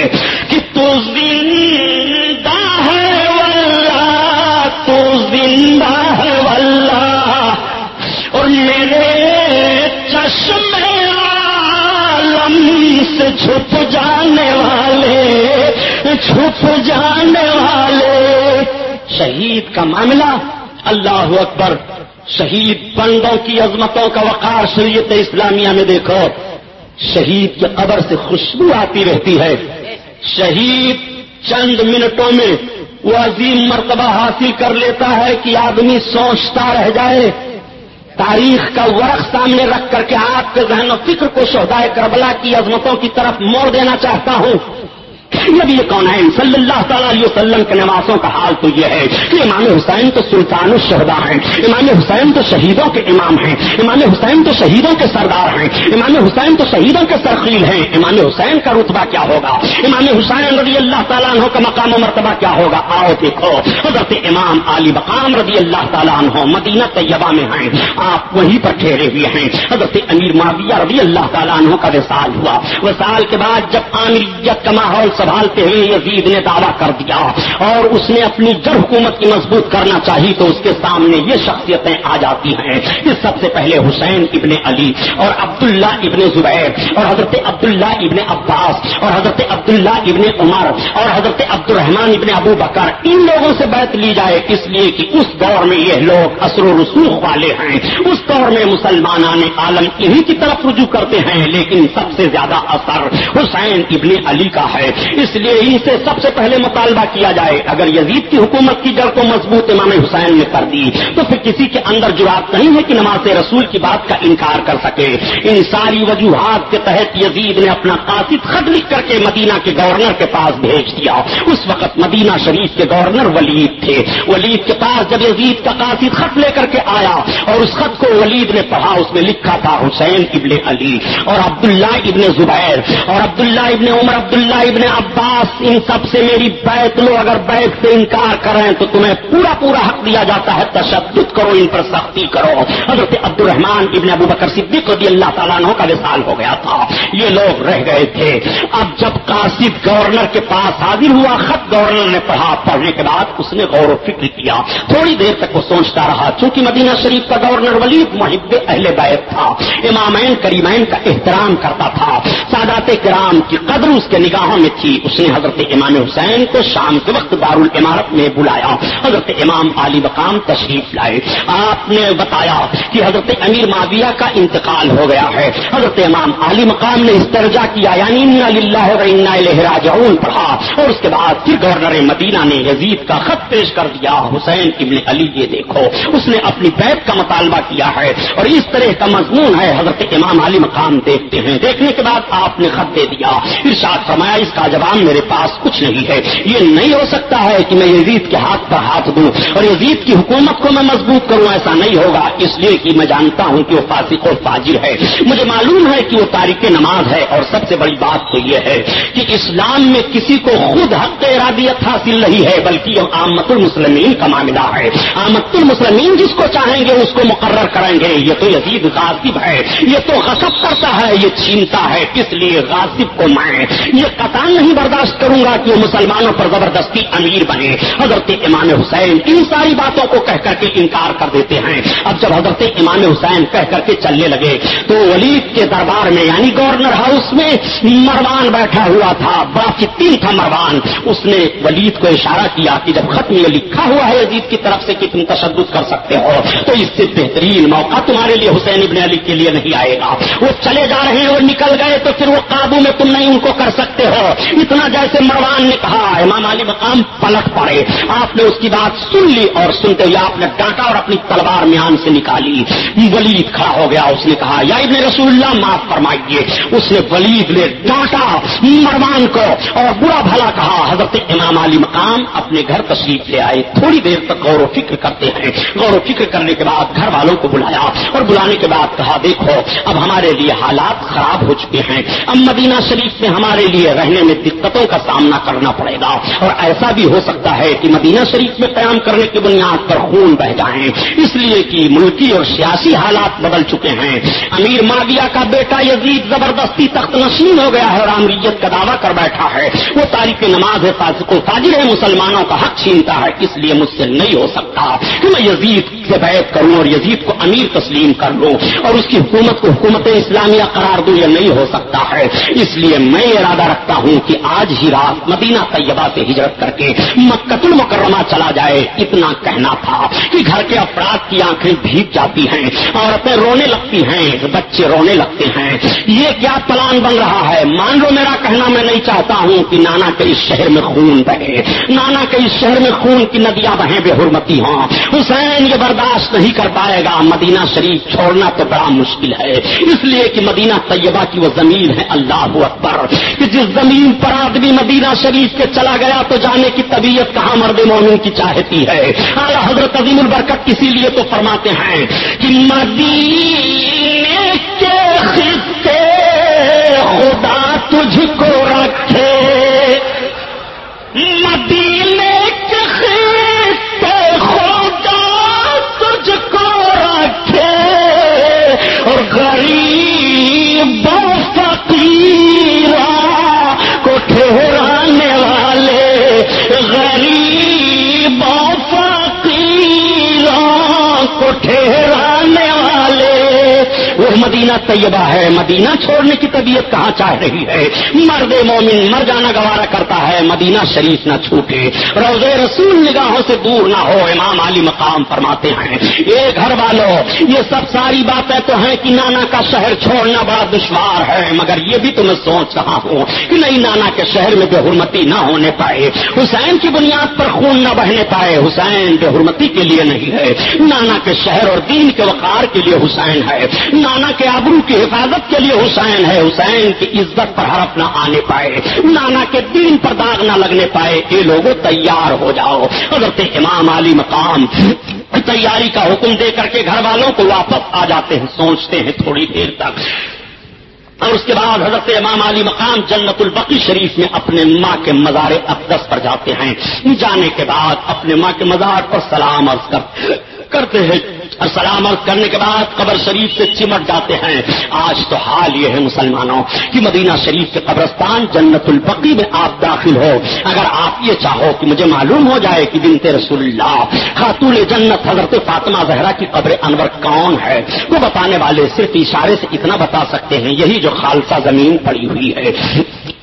Speaker 1: کہ تو زندہ ہے واللہ، تو زندہ ہے واللہ، اور میرے چشم عالم سے چھپ جانے والے چھپ جانے والے۔ شہید کا معاملہ، اللہ اکبر، شہید بندوں کی عظمتوں کا وقار شریعت اسلامیہ میں دیکھو۔ شہید کی قبر سے خوشبو آتی رہتی ہے۔ شہید چند منٹوں میں وہ عظیم مرتبہ حاصل کر لیتا ہے کہ آدمی سوچتا رہ جائے۔ تاریخ کا ورق سامنے رکھ کر کے آپ کے ذہن و فکر کو شہدائے کربلا کی عظمتوں کی طرف موڑ دینا چاہتا ہوں۔ نبی کون ہے صلی اللہ تعالیٰ علیہ وسلم کے نوازوں کا حال تو یہ ہے کہ امام حسین تو سلطان الشہدا ہیں، امام حسین تو شہیدوں کے امام ہیں، امام حسین تو شہیدوں کے سردار ہیں، امام حسین تو شہیدوں کے سرخیل ہیں، امام حسین کا رتبہ کیا ہوگا؟ امام حسین رضی اللہ تعالیٰ عنہ کا مقام و مرتبہ کیا ہوگا؟ آؤ دیکھو، حضرت امام علی بقام رضی اللہ تعالیٰ عنہ مدینہ طیبہ میں ہیں، آپ وہیں پر ٹھہرے ہوئے ہیں۔ حضرت امیر معاویہ رضی اللہ تعالیٰ عنہ کا وصال ہوا۔ وصال کے بعد جب عامریت کا ماحول سنبھالتے ہوئے یزید نے دعویٰ کر دیا اور اس نے اپنی جڑ حکومت کی مضبوط کرنا چاہی تو اس کے سامنے یہ شخصیتیں آ جاتی ہیں۔ کہ سب سے پہلے حسین ابن علی اور عبداللہ ابن زبیر اور حضرت عبداللہ ابن عباس اور حضرت عبداللہ ابن عمر اور حضرت عبد الرحمان ابن ابو بکر ان لوگوں سے بیعت لی جائے اس لیے کہ اس دور میں یہ لوگ اثر و رسوخ والے ہیں۔ اس دور میں مسلمان عالم انہیں کی طرف رجوع کرتے ہیں، لیکن سب سے زیادہ اثر حسین ابن علی کا ہے۔ اس لیے ان سے سب سے پہلے مطالبہ کیا جائے۔ اگر یزید کی حکومت کی جڑ کو مضبوط امام حسین نے کر دی، تو پھر کسی کے اندر جرات نہیں ہے کہ نماز رسول کی بات کا انکار کر سکے۔ ان ساری وجوہات کے تحت یزید نے اپنا قاصد خط لکھ کر کے مدینہ کے گورنر کے پاس بھیج دیا۔ اس وقت مدینہ شریف کے گورنر ولید تھے۔ ولید کے پاس جب یزید کا قاصد خط لے کر کے آیا اور اس خط کو ولید نے پڑھا، اس میں لکھا تھا حسین ابن علی اور عبداللہ ابن زبیر اور عبداللہ ابن عمر، عبداللہ ابن عباس، ان سب سے میری بیت لو، اگر بیت سے انکار کریں تو تمہیں پورا پورا حق دیا جاتا ہے۔ تشدد کرو، ان پر سختی کرو۔ حضرت عبد الرحمان ابن ابو بکر صدیق رضی اللہ تعالیٰ عنہ کا وصال ہو گیا تھا۔ یہ لوگ رہ گئے تھے۔ اب جب قاصد گورنر کے پاس حاضر ہوا، خط گورنر نے پڑھا۔ پڑھنے کے بعد اس نے غور و فکر کیا۔ تھوڑی دیر تک وہ سوچتا رہا، چونکہ مدینہ شریف کا گورنر ولید محب اہل بیت تھا۔ امامین کریمین کا احترام کرتا تھا۔ سادات کرام کی قدر اس کے نگاہوں میں تھی۔ کی اس نے حضرت امام حسین کو شام کے وقت دار العمارت میں بلایا، حضرت امام علی بقام تشریف لائے۔ آپ نے بتایا کہ حضرت امیر معاویہ کا انتقال ہو گیا ہے۔ حضرت امام علی مقام نے استرجا کیا یعنی راجعون پڑھا۔ اور اس کے بعد پھر گورنر مدینہ نے یزید کا خط پیش کر دیا، حسین ابن علی یہ دیکھو۔ اس نے اپنی بیت کا مطالبہ کیا ہے۔ اور اس طرح کا مضمون ہے، حضرت امام علی مقام دیکھتے ہیں۔ دیکھنے کے بعد آپ نے خط دے دیا۔ ارشاد فرمایا، اس کا جواب میرے پاس کچھ نہیں ہے۔ یہ نہیں ہو سکتا ہے کہ میں یزید کے ہاتھ پر ہاتھ دوں اور یزید کی حکومت کو میں مضبوط کروں، ایسا نہیں ہوگا۔ اس لیے کہ میں جانتا ہوں کہ وہ فاسق اور فاجر ہے۔ مجھے معلوم ہے کہ وہ تاریخ نماز ہے اور سب سے بڑی بات تو یہ ہے کہ اسلام میں کسی کو خود حق ارادیت حاصل نہیں ہے، بلکہ یہ آمت المسلمین کا معاملہ ہے۔ آمت المسلمین جس کو چاہیں گے اس کو مقرر کریں گے۔ یہ تو یزید غاصب ہے، یہ تو غصب کرتا ہے، یہ چھینتا ہے، کس لیے غاصب کو میں یہ قطان نہیں نہیں برداشت کروں گا کہ وہ مسلمانوں پر زبردستی امیر بنے۔ حضرت امام حسین ان ساری باتوں کو کہہ کر کے انکار کر دیتے ہیں۔ اب جب حضرت امام حسین کہہ کر کے چلنے لگے تو ولید کے دربار میں یعنی گورنر ہاؤس میں، مروان بیٹھا ہوا تھا۔ بڑا فتین تھا مروان۔ اس نے ولید کو اشارہ کیا کہ جب ختم یہ لکھا ہوا ہے عزیز کی طرف سے کہ تم تشدد کر سکتے ہو، تو اس سے بہترین موقع تمہارے لیے حسین ابن علی کے لیے نہیں آئے گا۔ وہ چلے جا رہے ہیں اور نکل گئے تو پھر وہ قابو میں تم نہیں ان کو کر سکتے ہو۔ اتنا جیسے مروان نے کہا، امام علی مقام پلٹ پڑے۔ آپ نے اس کی بات سن لی اور سنتے ہوئے آپ نے ڈانٹا اور اپنی تلوار میان سے نکالی۔ ولید کھڑا ہو گیا، اس نے کہا، یا ابن رسول اللہ معاف فرمائیے۔ اس نے ولید نے ڈانٹا، مروان کو اور برا بھلا کہا، حضرت امام علی مقام اپنے گھر تشریف لے آئے۔ تھوڑی دیر تک غور و فکر کرتے ہیں۔ غور و فکر کرنے کے بعد گھر والوں کو بلایا اور بلانے کے بعد کہا، دیکھو، اب ہمارے لیے حالات خراب ہو چکے ہیں۔ اب مدینہ شریف میں ہمارے لیے رہنے میں دقتوں کا سامنا کرنا پڑے گا۔ اور ایسا بھی ہو سکتا ہے کہ مدینہ شریف میں قیام کرنے کی بنیاد پر خون بہ جائیں۔ اس لیے کہ ملکی اور سیاسی حالات بدل چکے ہیں۔ امیر ماویہ کا بیٹا یزید زبردستی تخت نشین ہو گیا ہے اور امریت کا دعویٰ کر بیٹھا ہے۔ وہ تاریخ نماز ہے فاسق و فاجر ہے مسلمانوں کا حق چھینتا ہے، اس لیے مجھ سے نہیں ہو سکتا۔ کہ میں یزید سے بیعت کروں اور یزید کو امیر تسلیم کر لوں۔ اور اس کی حکومت کو حکومت اسلامیہ قرار دوں یہ نہیں ہو سکتا ہے۔ اس لیے میں ارادہ رکھتا ہوں کہ آج ہی رات مدینہ طیبہ سے ہجرت کر کے مکت المکرمہ چلا جائے، اتنا کہنا تھا کہ گھر کے افراد کی آنکھیں بھیگ جاتی ہیں، عورتیں رونے لگتی ہیں، بچے رونے لگتے ہیں۔ یہ کیا پلان بن رہا ہے؟ مان لو میرا کہنا میں نہیں چاہتا ہوں کہ نانا کے اس شہر میں خون بہے۔ نانا کے اس شہر میں خون کی ندیاں بہیں بے حرمتی ہوں۔ حسین یہ برداشت نہیں کر پائے گا۔ مدینہ شریف چھوڑنا تو بڑا مشکل ہے۔ اس لیے کہ مدینہ طیبہ کی وہ زمین ہے، اللہ اکبر، کہ جس زمین پر آدمی مدینہ شریف کے چلا گیا تو جانے کی طبیعت کہاں مرد مومن کی چاہتی ہے؟ اعلیٰ حضرت عظیم البرکت کسی لیے تو فرماتے ہیں کہ مدینے کے خطے خدا مدینہ طیبہ ہے۔ مدینہ چھوڑنے کی طبیعت کہاں چاہ رہی ہے؟ مرد مومن مر جانا گوارا کرتا ہے، مدینہ شریف نہ چھوٹے۔ روز رسول نگاہوں سے دور نہ ہو، امام علی مقام فرماتے ہیں۔ یہ گھر والوں یہ سب ساری باتیں تو ہیں کہ نانا کا شہر چھوڑنا بڑا دشوار ہے، مگر یہ بھی تو میں سوچ رہا ہوں کہ نہیں، نانا کے شہر میں بے حرمتی نہ ہونے پائے۔ حسین کی بنیاد پر خون نہ بہنے پائے۔ حسین بے حرمتی کے لیے نہیں ہے۔ نانا کے شہر اور دین کے وقار کے لیے حسین ہے۔ نانا کے آبرو کی حفاظت کے لیے حسین ہے۔ حسین کی عزت پر حرف نہ آنے پائے۔ نانا کے دین پر داغ نہ لگنے پائے۔ یہ لوگوں تیار ہو جاؤ۔ حضرت امام علی مقام تیاری کا حکم دے کر کے گھر والوں کو واپس آ جاتے ہیں۔ سوچتے ہیں تھوڑی دیر تک۔ اور اس کے بعد حضرت امام علی مقام جنت البقی شریف میں اپنے ماں کے مزار اقدس پر جاتے ہیں۔ جانے کے بعد اپنے ماں کے مزار پر سلام عرض کرتے کرتے ہیں۔ اور سلام عرض کرنے کے بعد قبر شریف سے چمٹ جاتے ہیں۔ آج تو حال یہ ہے مسلمانوں کہ مدینہ شریف کے قبرستان جنت البقی میں آپ داخل ہو۔ اگر آپ یہ چاہو کہ مجھے معلوم ہو جائے کہ بنت رسول اللہ خاتون جنت حضرت فاطمہ زہرا کی قبر انور کون ہے، وہ بتانے والے صرف اشارے سے اتنا بتا سکتے ہیں، یہی جو خالصہ زمین پڑی ہوئی ہے۔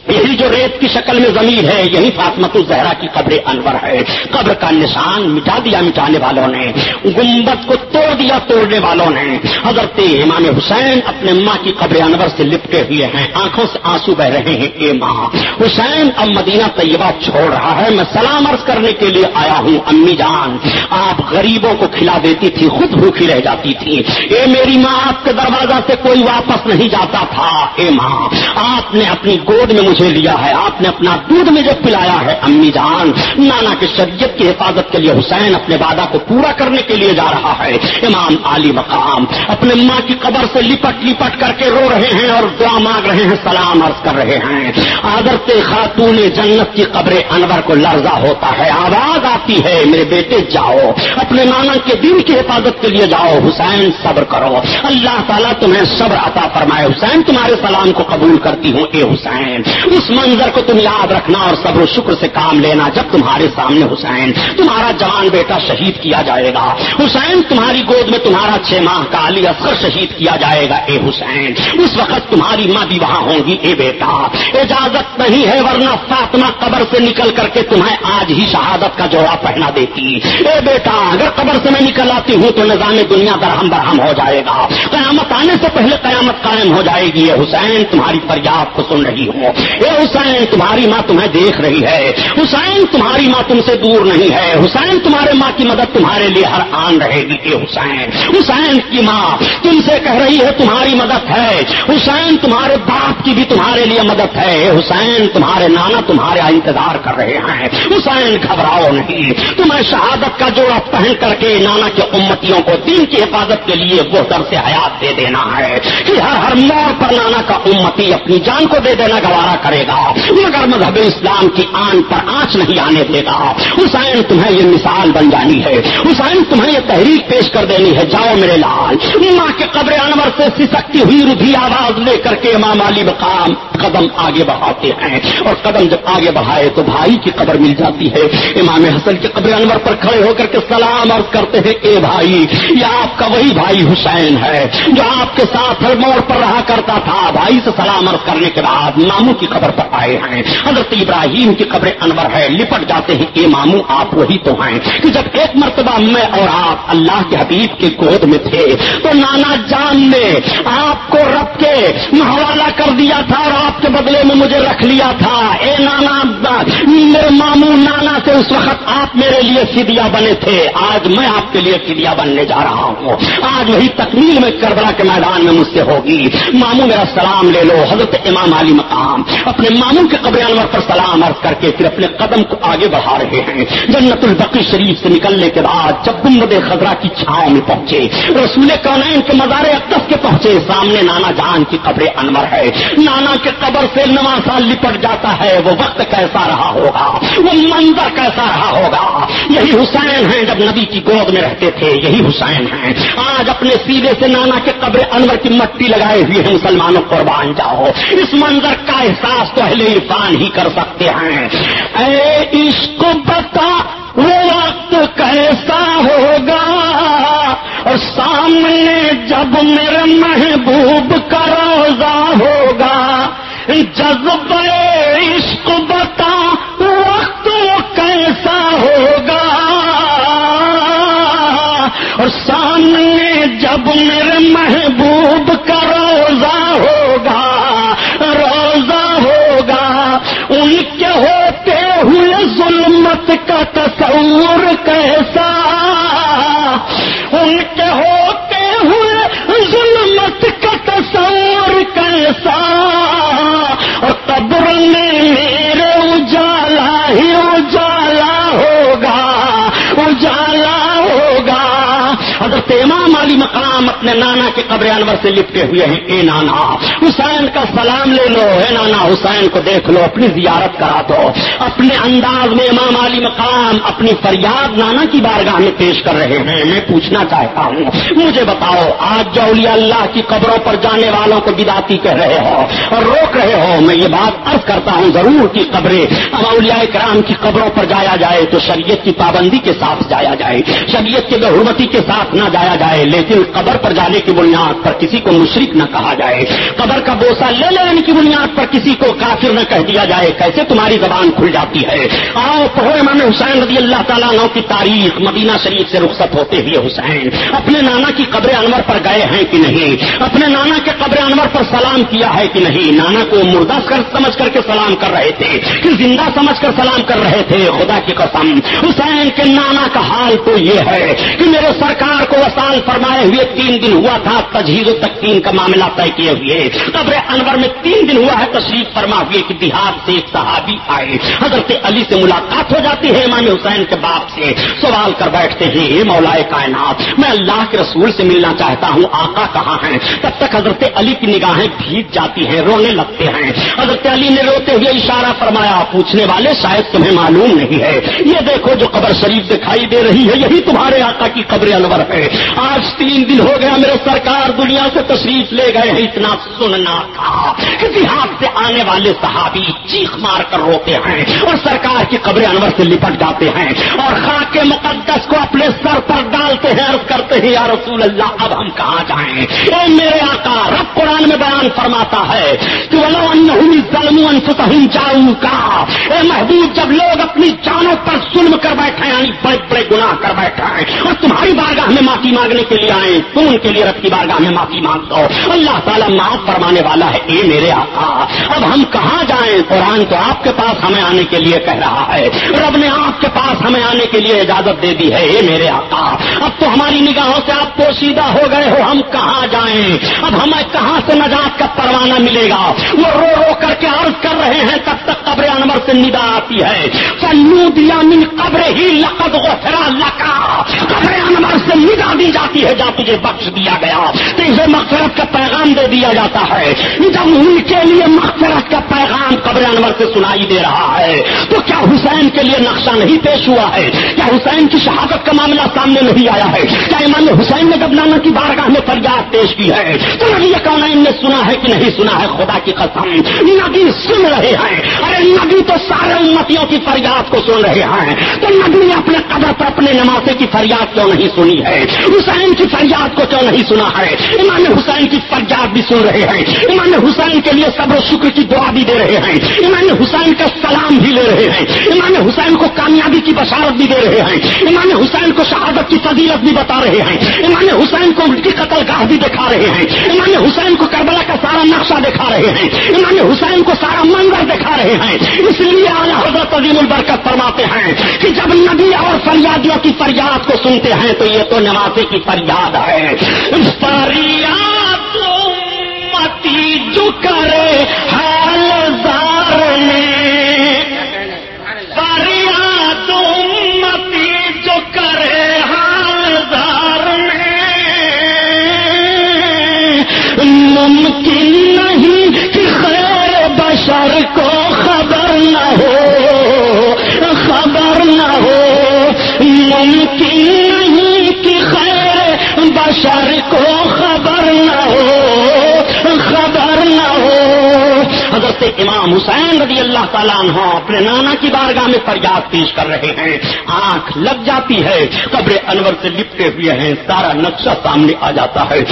Speaker 1: یہی جو ریت کی شکل میں زمین ہے، یہی فاطمت الزہرا کی قبر انور ہے۔ قبر کا نشان مٹا دیا مٹانے والوں نے گمبت کو توڑ دیا توڑنے والوں نے۔ حضرت امام حسین اپنے ماں کی قبر انور سے لپٹے ہوئے ہیں، آنکھوں سے آنسو بہ رہے ہیں۔ اے ماں، حسین اب مدینہ طیبہ چھوڑ رہا ہے، میں سلام عرض کرنے کے لیے آیا ہوں۔ امی جان، آپ غریبوں کو کھلا دیتی تھی، خود بھوکھی رہ جاتی تھی۔ اے میری ماں، آپ کے دروازہ سے کوئی واپس نہیں جاتا تھا۔ اے ماں، آپ نے اپنی گود میں مجھے لیا ہے۔ آپ نے اپنا دودھ میں پلایا ہے۔ امی جان، نانا کی شریعت کی حفاظت کے لیے حسین اپنے وعدہ کو پورا کرنے کے لیے جا رہا ہے۔ امام علی مقام اپنے ماں کی قبر سے لپٹ لپٹ کر کے رو رہے ہیں اور دعا مانگ رہے ہیں، سلام عرض کر رہے ہیں۔ آدرت خاتون جنت کی قبر انور کو لرزہ ہوتا ہے۔ آواز آتی ہے، میرے بیٹے جاؤ، اپنے نانا کے دن کی حفاظت کے لیے جاؤ۔ حسین، صبر کرو۔ اللہ تعالیٰ تمہیں صبر عطا فرمائے۔ حسین، تمہارے سلام کو قبول کرتی ہوں۔ اے حسین اس منظر کو تم یاد رکھنا اور صبر و شکر سے کام لینا جب تمہارے سامنے حسین، تمہارا جوان بیٹا شہید کیا جائے گا۔ حسین، تمہاری گود میں تمہارا چھ ماہ کا علی اصغر شہید کیا جائے گا۔ اے حسین، اس وقت تمہاری ماں بھی وہاں ہوں گی۔ اے بیٹا، اجازت نہیں ہے ورنہ فاطمہ قبر سے نکل کر کے تمہیں آج ہی شہادت کا جوڑا پہنا دیتی۔ اے بیٹا، اگر قبر سے میں نکل آتی ہوں تو نظام دنیا درہم برہم ہو جائے گا۔ قیامت آنے سے پہلے قیامت قائم ہو جائے گی۔ اے حسین، تمہاری فریاد کو سن رہی ہوں۔ اے حسین، تمہاری ماں تمہیں دیکھ رہی ہے۔ حسین، تمہاری ماں تم سے دور نہیں ہے۔ حسین، تمہارے ماں کی مدد تمہارے لیے ہر آن رہے گی، اے حسین۔ حسین کی ماں تم سے کہہ رہی ہے، تمہاری مدد ہے۔ حسین، تمہارے باپ کی بھی تمہارے لیے مدد ہے۔ اے حسین، تمہارے نانا تمہارے انتظار کر رہے ہیں۔ حسین، گھبراؤ نہیں۔ تمہیں شہادت کا جوڑا پہن کر کے نانا کے امتیوں کو دین کی حفاظت کے لیے وہ در سے حیات دے دینا ہے۔ کہ ہر ہر موڑ پر نانا کا امتی اپنی جان کو دے دینا، گوارا کرے گا۔ مگر مذہب اسلام کی آن پر آنچ نہیں آنے دے گا۔ حسین، تمہیں یہ مثال بن جانی ہے۔ حسین، تمہیں یہ تحریک پیش کر دینی ہے۔ جاؤ میرے لال۔ ماں کے قبر انور سے سسکتی ہوئی ردھی آواز لے کر کے امام علی مقام قدم آگے بڑھاتے ہیں۔ اور قدم جب آگے بڑھائے تو بھائی کی قبر مل جاتی ہے۔ امام حسن کی قبر انور پر کھڑے ہو کر کے سلام عرض کرتے ہیں، اے بھائی، یہ آپ کا وہی بھائی حسین ہے جو آپ کے ساتھ ہر موڑ پر رہا کرتا تھا۔ بھائی سے سلام عرض کرنے کے بعد ماموں کی قبر پر آئے ہیں۔ حضرت ابراہیم کی قبر انور ہے، لپٹ جاتے ہیں۔ اے ماموں، آپ وہی تو ہیں کہ جب ایک مرتبہ میں اور آپ اللہ کے حبیب کے گود میں تھے، تو نانا جان نے آپ کو رب کے حوالہ کر دیا تھا اور آپ کے بدلے میں مجھے رکھ لیا تھا۔ اے نانا، میرے ماموں، نانا سے اس وقت آپ میرے لیے سدیا بنے تھے۔ آج میں آپ کے لیے سدیا بننے جا رہا ہوں۔ آج وہی تکمیل میں کربلا کے میدان میں مجھ سے ہوگی۔ ماموں، میرا سلام لے لو۔ حضرت امام علی مقام۔ اپنے ماموں کے قبر انور پر سلام عرض کر کے پھر اپنے قدم کو آگے بڑھا رہے ہیں۔ جنت البقی شریف سے نکلنے کے بعد جب گمبد خزرا کی چھاؤں میں پہنچے، رسول کونین کے مزار اقدس کے پہنچے، سامنے نانا جان کی قبر انور ہے۔ نانا کے قبر سے نواں سال لپٹ جاتا ہے، وہ وقت کیسا رہا ہوگا؟ وہ منظر کیسا رہا ہوگا؟ یہی حسین ہیں جب نبی کی گود میں رہتے تھے، یہی حسین ہیں۔ آج اپنے سیدھے سے نانا کے قبر انور کی مٹی لگائے ہوئے ہیں، مسلمانوں قربان جاؤ۔ اس منظر کا احساس تو اہل عرفان ہی کر سکتے ہیں۔ اے عشق بتا، وہ وقت کیسا ہوگا؟ اور سامنے جب میرے محبوب کا روزہ ہوگا۔ اس عشق تصور کیسا اپنے نانا کے قبر انور سے لپٹے ہوئے ہیں۔ اے نانا، حسین کا سلام لے لو۔ اے نانا، حسین کو دیکھ لو، اپنی زیارت کرا دو۔ اپنے انداز میں امام علی مقام، اپنی فریاد نانا کی بارگاہ میں پیش کر رہے ہیں۔ میں پوچھنا چاہتا ہوں، مجھے بتاؤ، آج جو اولیاء اللہ کی قبروں پر جانے والوں کو بداتی کہہ رہے ہو اور روک رہے ہو، میں یہ بات عرض کرتا ہوں ضرور کی قبریں اب اولیاء کرام کی قبروں پر جایا جائے تو شریعت کی پابندی کے ساتھ جایا جائے، شریعت کے بحرمتی کے ساتھ نہ جایا جائے، لیکن قبر پر جانے کی بنیاد پر کسی کو مشرق نہ کہا جائے۔ قبر کا بوسا لے لینے کی بنیاد پر کسی کو کافر نہ کہہ دیا جائے۔ کیسے تمہاری زبان کھل جاتی ہے؟ آؤ پڑھو امام حسین رضی اللہ تعالیٰ عنہ کی تاریخ، مدینہ شریف سے رخصت ہوتے ہوئے حسین۔ اپنے نانا کی قبر انور پر گئے ہیں کہ نہیں؟ اپنے نانا کے قبر انور پر سلام کیا ہے کہ نہیں؟ نانا کو مردہ کر سمجھ کر کے سلام کر رہے تھے۔ کہ زندہ سمجھ کر سلام کر رہے تھے۔ خدا کی قسم، حسین کے نانا کا حال تو یہ ہے کہ میرے سرکار کو وسال فرمائے ہوئے تین دن ہوا تھا، تجہیز و تقسیم کا معاملہ طے کیے ہوئے۔ قبر انور میں تین دن ہوا ہے تشریف فرما ہوئے کہ بہار سے ایک صحابی آئے۔ حضرت علی سے ملاقات ہو جاتی ہے امام حسین کے باپ سے۔ سوال کر بیٹھتے ہیں، اے مولا کائنات، میں اللہ کے رسول سے ملنا چاہتا ہوں، آقا کہاں ہیں؟ تب تک حضرت علی کی نگاہیں بھیگ جاتی ہیں، رونے لگتے ہیں۔ حضرت علی نے روتے ہوئے اشارہ فرمایا، پوچھنے والے شاید تمہیں معلوم نہیں ہے۔ یہ دیکھو جو قبر شریف دکھائی دے رہی ہے، یہی تمہارے آقا کی قبر انور ہے۔ آج تین دن ہو گیا میرے سرکار دنیا سے تشریف لے گئے ہیں، اتنا سننا تھا۔ کسی ہاتھ سے آنے والے صحابی چیخ مار کر روتے ہیں اور سرکار کی قبر انور سے لپٹ جاتے ہیں اور خاک مقدس کو اپنے سر پر ڈالتے ہیں۔ عرض کرتے ہیں، یا رسول اللہ، اب ہم کہاں جائیں؟ اے میرے آقا، رب قرآن میں بیان فرماتا ہے، کہ ظلم جاؤں کا اے محبوب، جب لوگ اپنی جانوں پر ظلم کر بیٹھے یعنی بڑے بڑے گناہ کر بیٹھے ہیں، اور تمہاری بارگاہ میں معافی مانگنے کے لیے آئے تم ان کے لیے رب کی بارگاہ میں معافی مانگ دو اللہ تعالیٰ معاف فرمانے والا ہے، اے میرے آقا۔ اب ہم کہاں جائیں؟ قرآن تو آپ کے پاس ہمیں آنے کے لیے کہہ رہا ہے۔ رب نے آپ کے پاس ہمیں آنے کے لیے اجازت دے دی ہے، اے میرے آقا۔ اب تو ہماری نگاہوں سے آپ پوشیدہ ہو گئے ہو، ہم کہاں جائیں؟ اب ہمیں کہاں سے نجات کا پروانہ ملے گا؟ وہ رو رو کر کے عرض کر رہے ہیں، تب تک قبر انور سے ندا آتی ہے۔ فنو دیا من قبر ہی لقد غفر لکا قبر انور سے ندا دی جاتی ہے، جا تجھے بخش دیا گیا۔ تو اسے مغفرت کا پیغام دے دیا جاتا ہے۔ جب ان کے لیے مغفرت کا پیغام قبر انور سے سنائی دے رہا ہے۔ تو کیا حسین کے لیے نقشہ نہیں پیش ہوا ہے؟ کیا حسین کی شہادت کا معاملہ سامنے نہیں آیا ہے؟ کیا امام حسین نے جب کی بارگاہ میں فریاد پیش کی ہے؟ تو نبی کونین نے سنا ہے کہ نہیں سنا ہے، خدا کی قسم۔ نبی سن رہے ہیں۔ ارے نبی تو سارے امتیوں کی فریاد کو سن رہے ہیں۔ تو نبی نے اپنے قبر پر اپنے نمازے کی فریاد کیوں نہیں سنی ہے؟ حسین کی فریاد کو کیوں نہیں سنا ہے۔ امام حسین کی فریاد بھی سن رہے ہیں۔ امام حسین کے لیے صبر و شکر کی دعا بھی دے رہے ہیں۔ امام حسین کا سلام بھی لے رہے ہیں۔ امام حسین کو کامیابی کی بشارت بھی دے رہے ہیں۔ امام حسین کو شہادت کی فضیلت بھی بتا رہے ہیں۔ امام حسین کو ان کی قتل گاہ بھی دکھا رہے ہیں۔ امام حسین کو کربلا کا سارا نقشہ دکھا رہے ہیں۔ امام حسین کو سارا منظر دکھا رہے ہیں۔ اس لیے اعلیٰ حضرت عظیم البرکت فرماتے ہیں کہ جب نبی اور فریادیوں کی فریاد کو سنتے ہیں تو یہ تو نوازے کی فریاد ہے۔ فریاد امتی جو کرے حال زار میں فریاد امتی جو کرے حال زار میں ممکن نہیں کہ خیر بشر کو خبر نہ ہو، خبر نہ ہو ممکن بشر کو خبر نہ ہو، خبر نہ ہو۔ اگر حضرت امام حسین رضی اللہ تعالیٰ عنہ اپنے نانا کی بارگاہ میں فریاد پیش کر رہے ہیں۔ آنکھ لگ جاتی ہے، قبر انور سے لپٹے ہوئے ہیں، سارا نقشہ سامنے آ جاتا ہے۔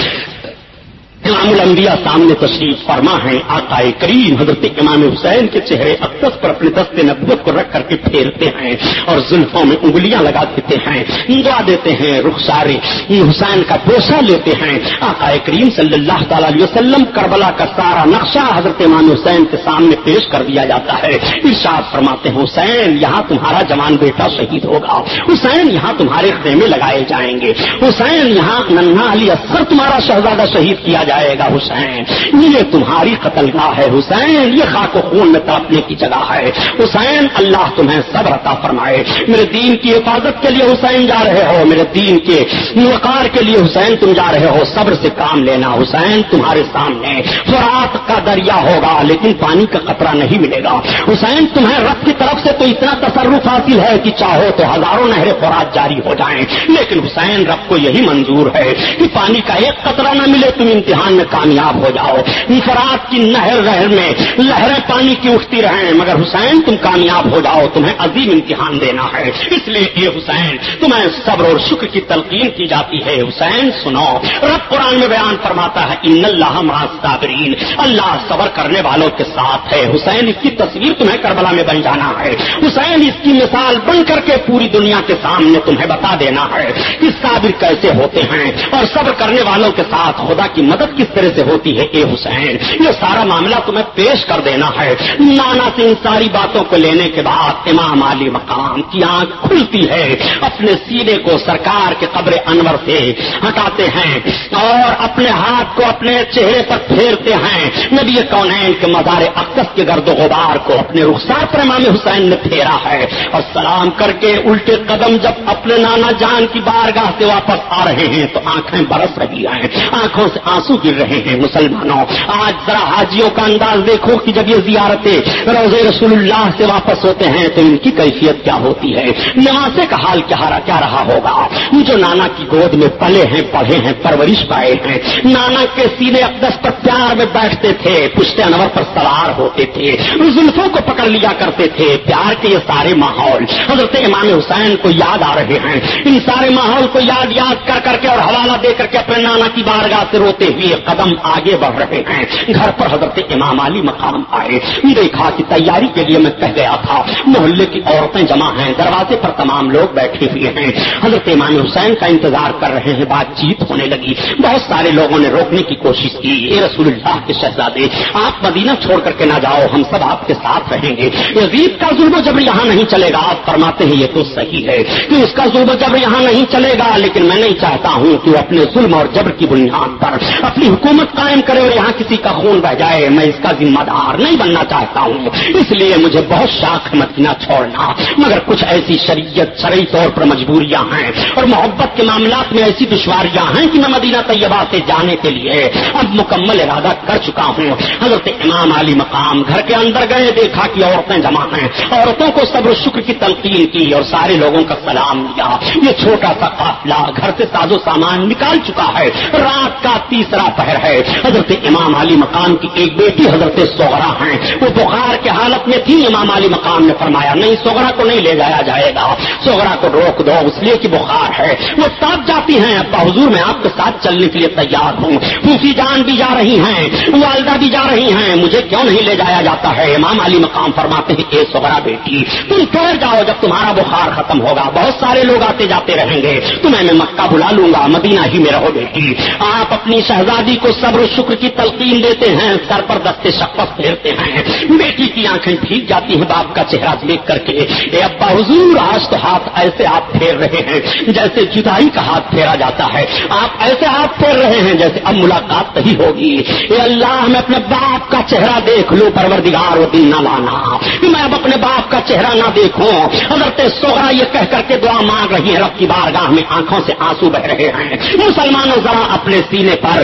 Speaker 1: امام الانبیاء سامنے تشریف فرما ہے آقا کریم حضرت امام حسین کے چہرے اقدس پر اپنے دست نبوت کو رکھ کر کے پھیرتے ہیں اور زلفوں میں انگلیاں لگا دیتے ہیں دعا دیتے ہیں رخسارے، حسین کا بوسا لیتے ہیں۔ آقا کریم صلی اللہ تعالی علیہ وسلم، کربلا کا سارا نقشہ حضرت امام حسین کے سامنے پیش کر دیا جاتا ہے۔ ارشاد فرماتے ہیں، حسین، یہاں تمہارا جوان بیٹا شہید ہوگا۔ حسین، یہاں تمہارے خیمے لگائے جائیں گے۔ حسین، یہاں ننھا علی اصغر تمہارا شہزادہ شہید کیا جائے جائے گا حسین۔ یہ تمہاری قتل گاہ ہے حسین۔ یہ خاک و خون میں تڑپنے کی جگہ ہے۔ حسین، اللہ تمہیں صبر عطا فرمائے۔ میرے دین کی حفاظت کے لیے حسین جا رہے ہو۔ میرے دین کے وقار کے لیے حسین تم جا رہے ہو۔ صبر سے کام لینا حسین تمہارے سامنے۔ فرات کا دریا ہوگا، لیکن پانی کا قطرہ نہیں ملے گا۔ حسین، تمہیں رب کی طرف سے تو اتنا تصرف حاصل ہے کہ چاہو تو ہزاروں نہر خوراک جاری ہو جائیں۔ لیکن حسین، رب کو یہی منظور ہے کہ پانی کا ایک قطرہ نہ ملے، تم امتحان امتحان میں کامیاب ہو جاؤ۔ انفراد کی نہر رہر میں لہریں پانی کی اٹھتی رہیں، مگر حسین تم کامیاب ہو جاؤ، تمہیں عظیم امتحان دینا ہے۔ اس لیے یہ حسین، تمہیں صبر اور شکر کی تلقین کی جاتی ہے۔ حسین، سنو، رب قرآن میں بیان فرماتا ہے، ان اللہ صابرین اللہ صبر کرنے والوں کے ساتھ ہے۔ حسین، اس کی تصویر تمہیں کربلا میں بن جانا ہے۔ حسین، اس کی مثال بن کر کے پوری دنیا کے سامنے تمہیں بتا دینا ہے کہ صابر کیسے ہوتے ہیں۔ اور صبر کرنے والوں کے ساتھ خدا کی مدد کس طرح سے ہوتی ہے اے حسین؟ یہ سارا معاملہ تمہیں پیش کر دینا ہے۔ نانا سے ان ساری باتوں کو لینے کے بعد امام علی مقام کی آنکھ کھلتی ہے۔ اپنے سینے کو سرکار کے قبر انور سے ہٹاتے ہیں اور اپنے ہاتھ کو اپنے چہرے پر پھیرتے ہیں۔ نبی کونین کے مزار اقدس کے گرد و غبار کو اپنے رخسار پر امام حسین نے پھیرا ہے۔ اور سلام کر کے الٹے قدم جب اپنے نانا جان کی بارگاہ سے واپس آ رہے ہیں تو آنکھیں برس رہی ہیں۔ آنکھوں سے آنسو گر رہے ہیں مسلمانوں. آج ذرا حاجیوں کا انداز دیکھو کہ جب یہ زیارتیں روزے رسول اللہ سے واپس ہوتے ہیں تو ان کی کیفیت کیا ہوتی ہے؟ نواسے کا حال کیا کیا رہا ہوگا؟ جو نانا کی گود میں پلے ہیں، پڑھے ہیں، پرورش پائے ہیں، نانا کے سینے اقدس پر پیار میں بیٹھتے تھے پشتے انور پر سوار ہوتے تھے، زلفوں کو پکڑ لیا کرتے تھے، پیار کے یہ سارے ماحول. حضرت امام حسین کو یاد آ رہے ہیں۔ ان سارے ماحول کو یاد یاد کر کر کے اور حوالہ دے کر کے اپنے نانا کی بارگاہ سے روتے ہوئے قدم آگے بڑھ رہے ہیں۔ گھر پر حضرت امام علی مقام آئے۔ دیکھا کہ تیاری کے لیے میں کہہ گیا تھا۔ محلے کی عورتیں جمع ہیں۔ دروازے پر تمام لوگ بیٹھے ہوئے ہیں۔ حضرت امام حسین کا انتظار کر رہے ہیں۔ بات چیت ہونے لگی۔ بہت سارے لوگوں نے روکنے کی کوشش کی۔ اے رسول اللہ کے شہزادے، آپ مدینہ چھوڑ کر کے نہ جاؤ۔ ہم سب آپ کے ساتھ رہیں گے۔ یزید کا ظلم و جبر یہاں نہیں چلے گا۔ آپ فرماتے ہیں یہ تو صحیح ہے کہ اس کا ظلم و جبر یہاں نہیں چلے گا، لیکن میں نہیں چاہتا ہوں کہ وہ اپنے ظلم اور جبر کی بنیاد پر اپنے اپنی حکومت قائم کرے اور یہاں کسی کا خون بہ جائے، میں اس کا ذمہ دار نہیں بننا چاہتا ہوں۔ اس لیے مجھے بہت شاخ مدینہ چھوڑنا۔ مگر کچھ ایسی شریعت، شرعی طور پر مجبوریاں ہیں اور محبت کے معاملات میں ایسی دشواریاں ہیں کہ میں مدینہ طیبہ سے جانے کے لیے اب مکمل ارادہ کر چکا ہوں۔ حضرت امام علی مقام گھر کے اندر گئے، دیکھا کہ عورتیں جمع ہیں۔ عورتوں کو صبر و شکر کی تلقین کی اور سارے لوگوں کا سلام لیا۔ یہ چھوٹا سا قافلہ گھر سے ساز و سامان نکال چکا ہے۔ رات کا تیسرا پہر ہے۔ حضرت امام علی مقام کی ایک بیٹی حضرت سوگرا ہیں۔ وہ بخار کے حالت میں تھی، امام علی مقام نے فرمایا، نہیں سوگرا کو نہیں لے جایا جائے گا۔ سوگرا کو روک دو، اس لیے کہ بخار ہے۔ وہ ساتھ جاتی ہیں۔ ابا حضور، میں آپ کے ساتھ چلنے کے لیے تیار ہوں۔ پوسی جان بھی جا رہی ہیں، والدہ بھی جا رہی ہیں۔ مجھے کیوں نہیں لے جایا جاتا ہے؟ امام علی مقام فرماتے ہیں، اے سوگرا بیٹی، تم ٹھہر جاؤ جب تمہارا بخار ختم ہوگا۔ بہت سارے لوگ آتے جاتے رہیں گے۔ تمہیں میں مکہ بلا لوں گا، مدینہ ہی میں رہو بیٹی۔ آپ اپنی شہزادی کو صبر و شکر کی تلقین دیتے ہیں، سر پر دستے شکت پھیرتے ہیں۔ بیٹی کی آنکھیں بھیگ جاتی ہیں، باپ کا چہرہ دیکھ کر کے۔ اے ابا، حضور، آج تو ہاتھ ایسے آپ پھیر رہے ہیں جیسے جدائی کا ہاتھ پھیرا جاتا ہے۔ آپ ایسے ہاتھ پھیر رہے ہیں جیسے اب ملاقات نہیں ہوگی۔ اے اللہ میں اپنے باپ کا چہرہ دیکھ لوں پروردگار وہ دن نہ لانا میں اب اپنے باپ کا چہرہ نہ دیکھوں۔ حضرت سوہرا یہ کہہ کر کے دعا مانگ رہی ہے رب کی بارگاہ میں آنکھوں سے آنسو بہ رہے ہیں۔ مسلمانوں، ذرا اپنے سینے پر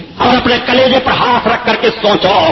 Speaker 1: اور اپنے کلیجے پر ہاتھ رکھ کر کے سوچو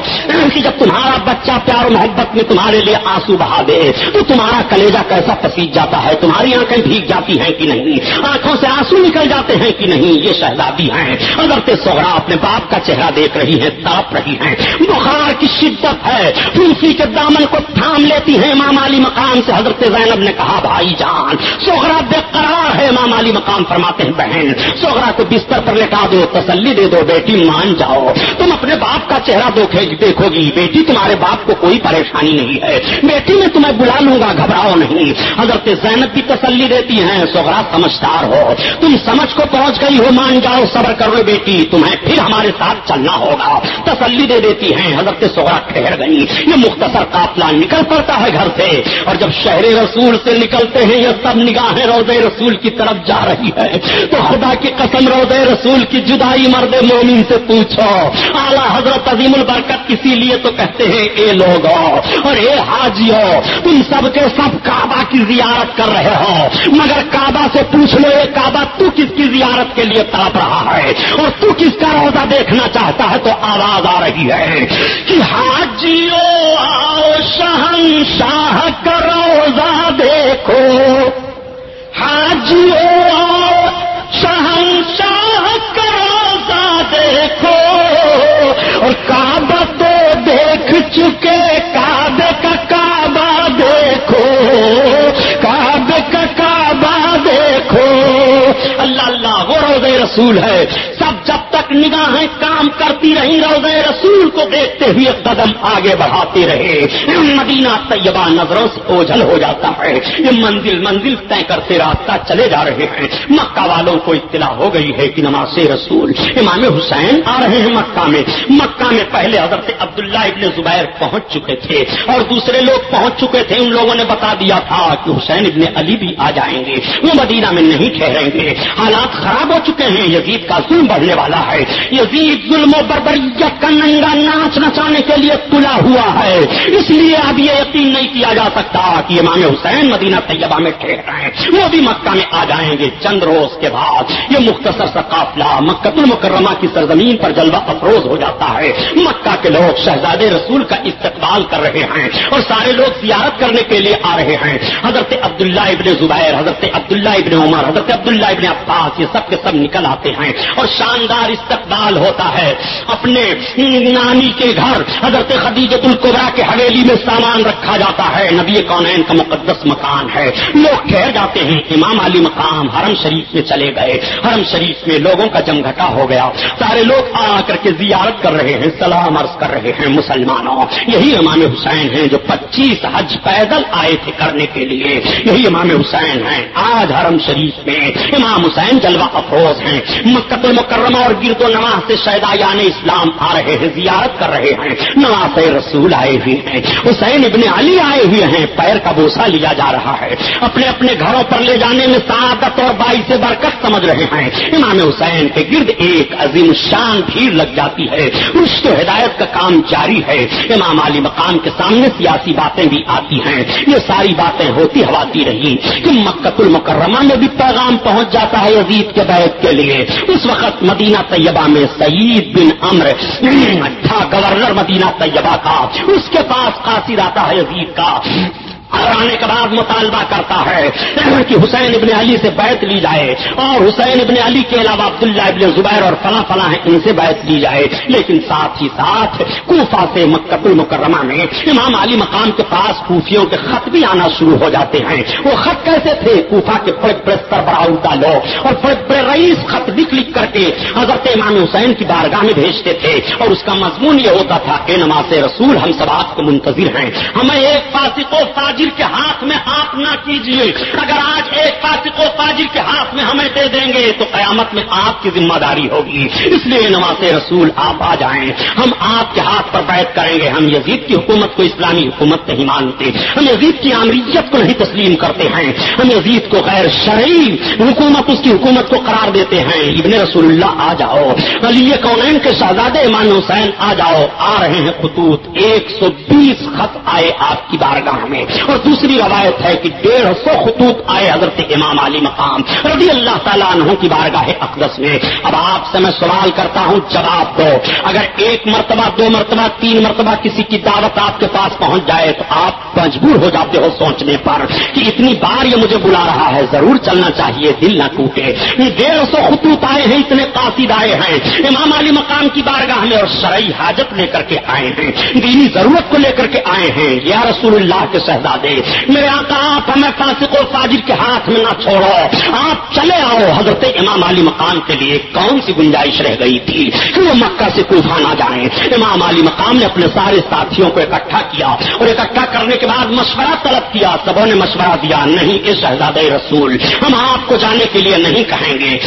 Speaker 1: کہ جب تمہارا بچہ پیار و محبت میں تمہارے لیے آنسو بہا دے، تو تمہارا کلیجا کیسا پسیج جاتا ہے؟ تمہاری آنکھیں بھیگ جاتی ہیں کہ نہیں؟ آنکھوں سے آنسو نکل جاتے ہیں کہ نہیں؟ یہ شہزادی ہیں۔ حضرت سہرا اپنے باپ کا چہرہ دیکھ رہی ہے تڑپ رہی ہیں۔ بخار کی شدت ہے۔ تلسی کے دامن کو تھام لیتی ہیں امام علی مقام سے۔ حضرت زینب نے کہا، بھائی جان سوہرا بے قرار ہے امام علی مقام، فرماتے ہیں، بہن سوہرا کو بستر پر لٹا دو، تسلی دے دو، بیٹی، ماں مان جاؤ۔ تم اپنے باپ کا چہرہ دیکھو گی بیٹی، تمہارے باپ کو کوئی پریشانی نہیں ہے۔ بیٹی، میں تمہیں بلا لوں گا، گھبراؤ نہیں۔ حضرت زینب بھی تسلی دیتی ہیں سوہرا سمجھدار ہو۔ تم سمجھ کو پہنچ گئی ہو، مان جاؤ، صبر کرو بیٹی۔ تمہیں پھر ہمارے ساتھ چلنا ہوگا۔ تسلی دے دیتی ہیں، حضرت سوہرا ٹھہر گئی۔ یہ مختصر قافلہ نکل پڑتا ہے گھر سے۔ اور جب شہر رسول سے نکلتے ہیں، یہ سب نگاہیں روز رسول کی طرف جا رہی ہے تو خدا کی قسم روز رسول کی جدائی مرد مومن سے پوچھو، اعلیٰ حضرت عظیم البرکت کسی لیے تو کہتے ہیں، اے لوگ اور اے حاجیو، تم سب کے سب کعبہ کی زیارت کر رہے ہو، مگر کعبہ سے پوچھ لو یہ کعبہ تو کس کی زیارت کے لیے تڑپ رہا ہے؟ اور تو کس کا روزہ دیکھنا چاہتا ہے؟ تو آواز آ رہی ہے کہ حاجیو، آؤ شہن شاہ کا روزہ دیکھو۔ حاجیو رسول ہے۔ سب جب تک نگاہیں کام کرتی رہی روزے رسول کو دیکھتے ہوئے قدم آگے بڑھاتے رہے۔ مدینہ طیبہ نظروں سے اوجھل ہو جاتا ہے۔ یہ منزل منزل طے کرتے راستہ چلے جا رہے ہیں۔ مکہ والوں کو اطلاع ہو گئی ہے کہ نماز رسول امام حسین آ رہے ہیں مکہ میں۔ مکہ میں پہلے حضرت عبداللہ ابن زبیر پہنچ چکے تھے اور دوسرے لوگ پہنچ چکے تھے۔ ان لوگوں نے بتا دیا تھا کہ حسین ابن علی بھی آ جائیں گے۔ وہ مدینہ میں نہیں ٹھہریں گے۔ حالات خراب ہو چکے ہیں۔ یزید کا ظلم بڑھنے والا ہے۔ ہے۔ یزید ظلم و بربریت کا ننگا ناچ نچانے کے لیے تلا ہوا ہے۔ اس لیے اب یہ یقین نہیں کیا جا سکتا کہ امام حسین مدینہ طیبہ میں ٹھہر رہے ہیں۔ وہ بھی مکہ میں آ جائیں گے چند روز کے بعد۔ یہ مختصر سا قافلہ مکہ المکرمہ کی سرزمین پر جلوہ افروز ہو جاتا ہے۔ مکہ کے لوگ شہزادے رسول کا استقبال کر رہے ہیں اور سارے لوگ زیارت کرنے کے لیے آ رہے ہیں۔ حضرت عبداللہ ابن زبیر، حضرت عبداللہ ابن عمر، حضرت عبداللہ ابن عباس، یہ سب کے سب نکل آتے ہیں اور شاندار اس استقبال ہوتا ہے۔ اپنے نانی کے گھر حضرت خدیجت القبرا کے حویلی میں سامان رکھا جاتا ہے۔ نبی کونین کا مقدس مکان ہے۔ لوگ ٹھہر جاتے ہیں امام علی مقام حرم شریف میں چلے گئے۔ حرم شریف میں لوگوں کا جمگھٹا ہو گیا۔ سارے لوگ آ کر کے زیارت کر رہے ہیں، سلام عرض کر رہے ہیں مسلمانوں۔ یہی امام حسین ہیں جو پچیس حج پیدل آئے تھے کرنے کے لیے۔ یہی امام حسین ہیں۔ آج حرم شریف میں امام حسین جلوہ افروز ہیں۔ مکت المکرمہ اور گرد و نواز سے شہدایان اسلام آ رہے ہیں، زیارت کر رہے ہیں۔ نواز رسول آئے ہوئے ہیں۔ حسین ابن علی آئے ہوئے ہیں۔ پیر کا بوسا لیا جا رہا ہے۔ اپنے اپنے گھروں پر لے جانے میں سعادت اور بائی سے برکت سمجھ رہے ہیں۔ امام حسین کے گرد ایک عظیم شان بھیڑ لگ جاتی ہے۔ اس کو ہدایت کا کام جاری ہے۔ امام علی مقام کے سامنے سیاسی باتیں بھی آتی ہیں۔ یہ ساری باتیں ہوتی ہوتی رہی کہ مکت المکرمہ میں بھی پیغام پہنچ جاتا ہے عزیز کے بیت کے لیے۔ اس وقت مدینہ تیار طیبہ میں سعید بن امر تھا اچھا گورنر مدینہ طیبہ کا، اس کے پاس قاصد آتا ہے عزیز کا۔ اور آنے کے بعد مطالبہ کرتا ہے کہ حسین ابن علی سے بیعت لی جائے اور حسین ابن علی کے علاوہ عبداللہ ابن زبیر اور فلاں فلاں ہیں، ان سے بیعت لی جائے۔ لیکن ساتھ ہی ساتھ کوفہ سے مکت المکرمہ میں امام علی مقام کے پاس کوفیوں کے خط بھی آنا شروع ہو جاتے ہیں۔ وہ خط کیسے تھے؟ کوفہ کے بڑے بڑے سربراہ لوگ اور بڑے بڑے رئیس خط لکھ لکھ کر کے حضرت امام حسین کی بارگاہ میں بھیجتے تھے۔ اور اس کا مضمون یہ ہوتا تھا کہ نماز رسول ہم سب آپ کے منتظر ہیں۔ ہمیں ایک فاسق و فاجر کے ہاتھ میں ہاتھ نہ کیجیے۔ اگر آج ایک فاسق و فاجر کے ہاتھ میں ہمیں دے دیں گے، تو قیامت میں آپ کی ذمہ داری ہوگی۔ اس لیے نماز رسول آپ آ جائیں۔ ہم آپ کے ہاتھ پر بیٹھ کریں گے۔ ہم یزید کی حکومت کو اسلامی حکومت نہیں مانتے۔ ہم یزید کی عامریت کو نہیں تسلیم کرتے ہیں۔ ہم یزید کو غیر شرعی حکومت، اس کی حکومت کو قرار دیتے ہیں۔ ابن رسول اللہ آ جاؤ۔ علی کونین کے شہزادے ایمان حسین آ جاؤ۔ آ رہے ہیں خطوط۔ ایک سو بیس خط آئے آپ کی بارگاہ میں۔ اور دوسری روایت ہے کہ ڈیڑھ سو خطوط آئے حضرت امام علی مقام رضی اللہ تعالیٰ عنہ کی بارگاہ اقدس میں۔ اب آپ سے میں سوال کرتا ہوں، جواب دو۔ اگر ایک مرتبہ، دو مرتبہ، تین مرتبہ کسی کی دعوت آپ کے پاس پہنچ جائے تو آپ مجبور ہو جاتے ہو سوچنے پر کہ اتنی بار یہ مجھے بلا رہا ہے، ضرور چلنا چاہیے، دل نہ ٹوٹے۔ ڈیڑھ سو خطوط آئے ہیں، اتنے قاصد آئے ہیں۔ امام علی مقام کی بارگاہ میں اور شرعی حاجت لے کر کے آئے ہیں۔ دینی ضرورت کو لے کر کے آئے ہیں۔ یا رسول اللہ کے شہزادے میرے آقا، آپ ہمیں فاسق و فاجر کے ہاتھ میں نہ چھوڑو۔ آپ چلے آؤ۔ حضرت امام علی مقام کے لیے کون سی گنجائش رہ گئی تھی؟ کہ وہ مکہ سے کوفہ نہ جائیں۔ امام علی مقام نے اپنے سارے ساتھیوں کو اکٹھا کیا اور اکٹھا کرنے کے بعد مشورہ طلب کیا۔ سبوں نے مشورہ دیا، نہیں کہ شہزاد رسول، ہم آپ کو جانے کے لیے نہیں کہیں گے۔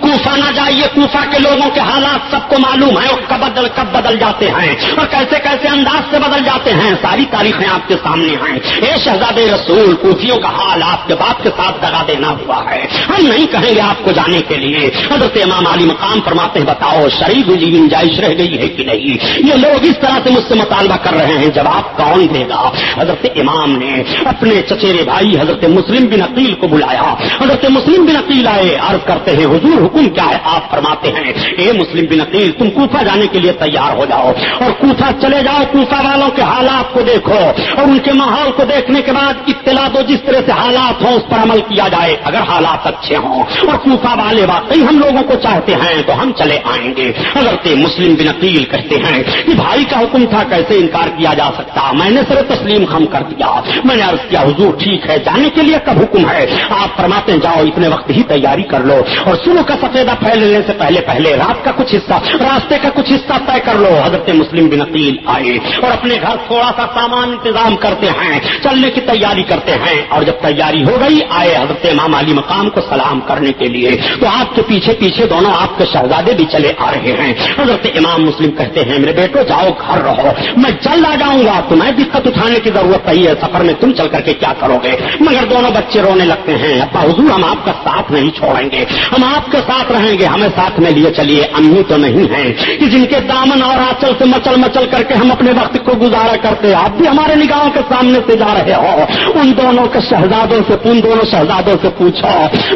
Speaker 1: کوفہ نہ جائیے، کوفہ کے لوگوں کے حالات سب کو معلوم ہے اور کب بدل کب بدل جاتے ہیں۔ اور کیسے کیسے انداز سے بدل جاتے ہیں؟ ساری تاریخیں آپ کے سامنے ہیں۔ اے شہزاد رسول کوفیوں کا حال آپ کے باپ کے ساتھ دگا دینا ہوا ہے۔ ہم نہیں کہیں گے آپ کو جانے کے لیے۔ حضرت امام علی مقام فرماتے ہیں، بتاؤ شریف جی گنجائش رہ گئی ہے کہ نہیں؟ یہ لوگ اس طرح سے مجھ سے مطالبہ کر رہے ہیں۔ جواب کون دے گا؟ حضرت امام نے اپنے چچیرے بھائی حضرت مسلم بن عقیل کو بلایا۔ حضرت مسلم بن عقیل آئے، عرض کرتے ہیں، حضور حکم کیا ہے؟ آپ فرماتے ہیں، اے مسلم بن عقیل، تم کوفہ جانے کے لیے تیار ہو جاؤ اور کوفہ چلے جاؤ۔ کوفہ والوں کے حالات کو دیکھو اور ان کے ماحول کو دیکھو۔ دیکھنے کے بعد اطلاع دو جس طرح سے حالات ہوں، اس پر عمل کیا جائے، اگر حالات اچھے ہوں اور کوفہ والے واقعی ہم لوگوں کو چاہتے ہیں، تو ہم چلے آئیں گے۔ حضرت مسلم بن عقیل کہتے ہیں کہ بھائی کا حکم تھا کیسے انکار کیا جا سکتا، میں نے سر تسلیم خم کر دیا۔ میں نے عرض کیا، حضور ٹھیک ہے، جانے کے لیے کب حکم ہے؟ آپ فرماتے ہیں، جاؤ، اتنے وقت ہی تیاری کر لو اور سنو کا سفیدہ پھیلنے سے پہلے پہلے رات کا کچھ حصہ، راستے کا کچھ حصہ طے کر لو۔ حضرت مسلم بن عقیل آئے اور اپنے گھر تھوڑا سا سامان انتظام کرتے ہیں۔ چل چلنے کی تیاری کرتے ہیں اور جب تیاری ہو گئی، آئے حضرت امام علی مقام کو سلام کرنے کے لیے۔ تو آپ کے پیچھے پیچھے دونوں آپ کے شہزادے بھی چلے آ رہے ہیں۔ حضرت امام مسلم کہتے ہیں، میرے بیٹو، جاؤ، گھر رہو۔ میں جلد آ جاؤں گا، تمہیں دقت اٹھانے کی ضرورت نہیں ہے، سفر میں تم چل کر کے کیا کرو گے؟ مگر دونوں بچے رونے لگتے ہیں۔ ابا حضور، ہم آپ کا ساتھ نہیں چھوڑیں گے۔ ہم آپ کے ساتھ رہیں گے، ہمیں ساتھ میں لیے چلیے، امی تو نہیں ہے کہ جن کے دامن اور آچل سے مچل مچل کر کے ہم اپنے وقت کو گزارا کرتے، آپ بھی ہمارے نگاہوں کے سامنے سے جا رہے ہو، ان دونوں کے شہزادوں سے ان دونوں شہزادوں سے پوچھو،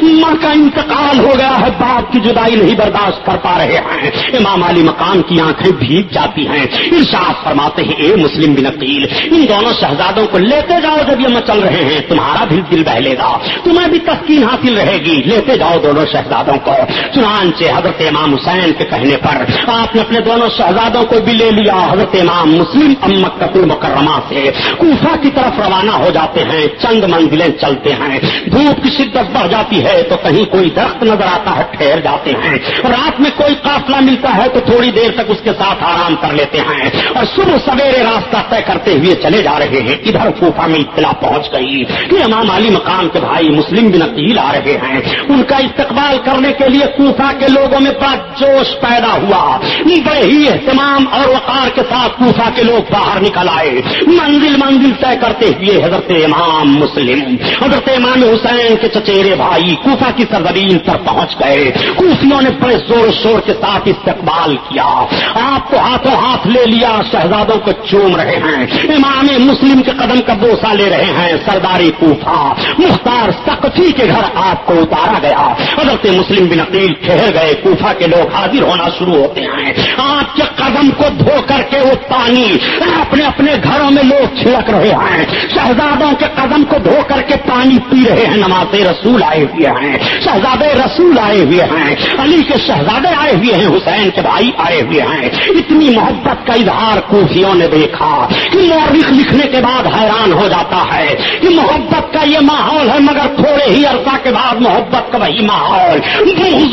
Speaker 1: ماں کا انتقال ہو گیا ہے، باپ کی جدائی نہیں برداشت کر پا رہے ہیں۔ امام علی مقام کی آنکھیں بھیگ جاتی ہیں۔ ارشاد فرماتے ہیں، اے مسلم بن عقیل، ان دونوں شہزادوں کو لیتے جاؤ جب یہ مچل رہے ہیں۔ تمہارا بھی دل بہلے گا، تمہیں بھی تسکین حاصل رہے گی۔ لیتے جاؤ دونوں شہزادوں کو۔ چنانچہ حضرت امام حسین کے کہنے پر، آپ نے اپنے دونوں شہزادوں کو بھی لے لیا۔ حضرت امام مسلم امک قتل مکرمہ سے۔ کوفہ کی طرف روانہ ہو جاتے ہیں، چند منزلیں چلتے ہیں۔ دھوپ کی شدت بڑھ جاتی ہے تو کہیں کوئی درخت نظر آتا ہے، ٹھہر جاتے ہیں۔ رات میں کوئی قافلہ ملتا ہے تو تھوڑی دیر تک اس کے ساتھ آرام کر لیتے ہیں۔ اور صبح سویرے راستہ طے کرتے ہوئے چلے جا رہے ہیں۔ ادھر کوفہ میں اطلاع پہنچ گئی۔ کہ امام علی مقام کے بھائی مسلم بن عقیل آ رہے ہیں۔ ان کا استقبال کرنے کے لیے کوفہ کے لوگوں میں بڑا جوش پیدا ہوا۔ بڑے ہی اہتمام اور وقار کے ساتھ کوفہ کے لوگ باہر نکل آئے۔ منزل منزل طے کرتے ہوئے حضرت امام مسلم، حضرت امام حسین کے چچیرے بھائی کوفہ کی سرزمین پر پہنچ گئے۔ کوفیوں نے بڑے زور شور کے ساتھ استقبال کیا۔ آپ کو ہاتھوں ہاتھ لے لیا، شہزادوں کو چوم رہے ہیں۔ امام مسلم کے قدم کا بوسا لے رہے ہیں، سرداری کوفہ۔ مختار سقفی کے گھر آپ کو اتارا گیا۔ حضرت مسلم بن عقیل ٹھہر گئے۔ کوفہ کے لوگ حاضر ہونا شروع ہوتے ہیں۔ آپ کے قدم کو دھو کر کے وہ پانی، اپنے اپنے گھروں میں لوگ چھڑک رہے ہیں۔ شہزادوں کے قدم کو دھو کر کے پانی پی رہے ہیں، نماز رسول آئے ہوئے ہیں۔ شہزادے رسول آئے ہوئے ہیں۔ علی کے شہزادے آئے ہوئے ہیں، حسین کے بھائی آئے ہوئے ہیں۔ اتنی محبت کا اظہار کوفیوں نے دیکھا کہ مورخ لکھنے کے بعد حیران ہو جاتا ہے کہ محبت کا یہ ماحول ہے، مگر تھوڑے ہی عرصہ کے بعد محبت کا وہی ماحول۔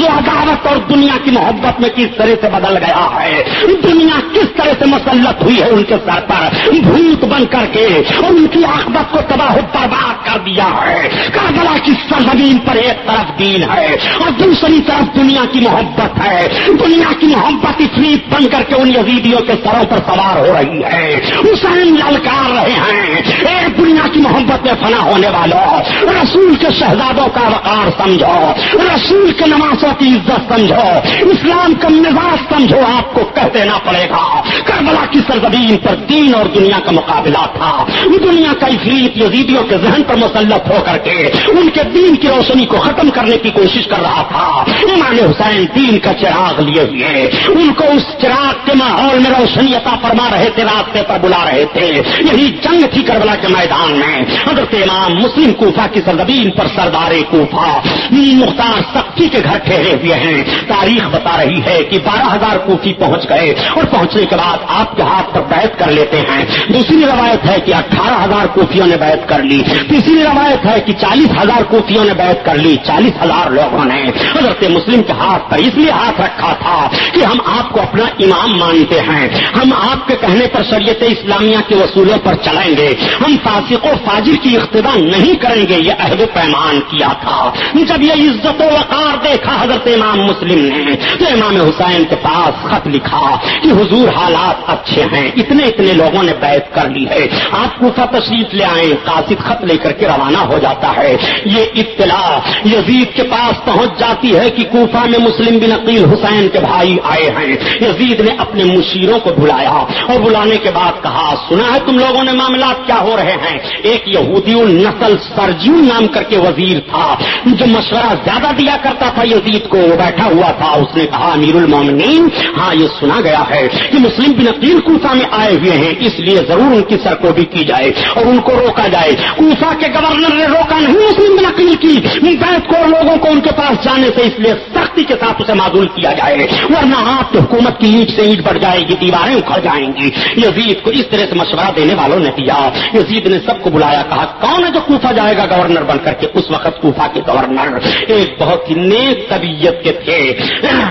Speaker 1: عداوت اور دنیا کی محبت میں کس طرح سے بدل گیا ہے؟ دنیا کس طرح سے مسلط ہوئی ہے ان کے سر پر؟ بھوت بن کر کے اور ان کی آخبت کو تباہ برباد کر دیا ہے۔ کربلا کی سرزمین پر ایک طرف دین ہے اور دوسری طرف دنیا کی محبت ہے۔ دنیا کی محبت اتنی بن کر کے ان یزیدیوں کے سروں پر سوار ہو رہی ہے۔ حسین للکار رہے ہیں۔ ایک دنیا کی محبت محبت میں فنا ہونے والوں، رسول کے شہزادوں کا وقار سمجھو، رسول کے نمازوں کی عزت سمجھو، اسلام کا مزاج سمجھو، آپ کو کہہ دینا پڑے گا۔ کربلا کی سرزمین پر دین اور دنیا کا مقابلہ تھا۔ دنیا کا افریت یزیدیوں کے ذہن پر مسلط ہو کر کے ان کے دین کی روشنی کو ختم کرنے کی کوشش کر رہا تھا۔ امام حسین دین کا چراغ لیے ہوئے۔ ان کو اس چراغ کے ماحول میں روشنی عطا فرما رہے تھے، راستے پر بلا رہے تھے۔ یہی جنگ تھی کربلا کے میدان میں۔ حضرت امام مسلم کوفہ کی سرزمین پر سردار کوفہ مختار سختی کے گھر ٹھہرے ہوئے ہیں۔ تاریخ بتا رہی ہے کہ بارہ ہزار کوفی پہنچ گئے اور پہنچنے کے بعد آپ کے ہاتھ پر بیعت کر لیتے ہیں۔ دوسری روایت ہے کہ اٹھارہ ہزار کوفیوں نے بیعت کر لی۔ تیسری روایت ہے کہ چالیس ہزار کوفیوں نے بیعت کر لی۔ چالیس ہزار لوگوں نے حضرت مسلم کے ہاتھ پر اس لیے ہاتھ رکھا تھا کہ ہم آپ کو اپنا امام مانتے ہیں۔ ہم آپ کے کہنے پر شریعت اسلامیہ کے وصولوں پر چلائیں گے۔ ہم فاسق و فاجر کی اقتدا نہیں کریں گے، یہ عہد پیمان کیا تھا۔ جب یہ عزت و وقار دیکھا حضرت امام مسلم نے، تو امام حسین کے پاس خط لکھا کہ حضور حالات اچھے ہیں، اتنے اتنے لوگوں نے بیعت کر لی ہے۔ آپ کوفہ تشریف لے آئے قاصد خط لے کر کے روانہ ہو جاتا ہے۔ یہ اطلاع یزید کے پاس پہنچ جاتی ہے کہ کوفہ میں مسلم بن عقیل حسین کے بھائی آئے ہیں۔ یزید نے اپنے مشیروں کو بلایا اور بلانے کے بعد کہا، سنا ہے تم لوگوں نے معاملات کیا ہو رہے ہیں؟ ایک یہودی نسل سرجیون نام کر کے وزیر تھا۔ جو مشورہ زیادہ دیا کرتا تھا یزید کو، وہ بیٹھا ہوا تھا۔ اس نے کہا، امیر المومنین ہاں یہ سنا گیا ہے کہ مسلم بن عقیل کوفہ میں آئے ہوئے ہیں، اس لیے ضرور ان کی سرکوبی کی جائے۔ اور ان کو روکا جائے۔ کوفہ کے گورنر نے روکا نہیں مسلم بن کی۔ بیت کو لوگوں کو ان کے پاس جانے سے اس لیے سختی کے ساتھ اسے معذول کیا جائے۔ ورنہ آپ کی حکومت کی اینٹ سے اینٹ بڑھ جائے گی، دیواریں اکھڑ جائیں گی۔ یزید کو اس طرح سے مشورہ دینے والوں نے دیا۔ یزید نے سب کو بلایا، کہا، کون ہے جو کوفہ جائے گا گورنر بن کر کے؟ اس وقت کوفہ کے گورنر ایک بہت ہی نیک طبیعت کے تھے۔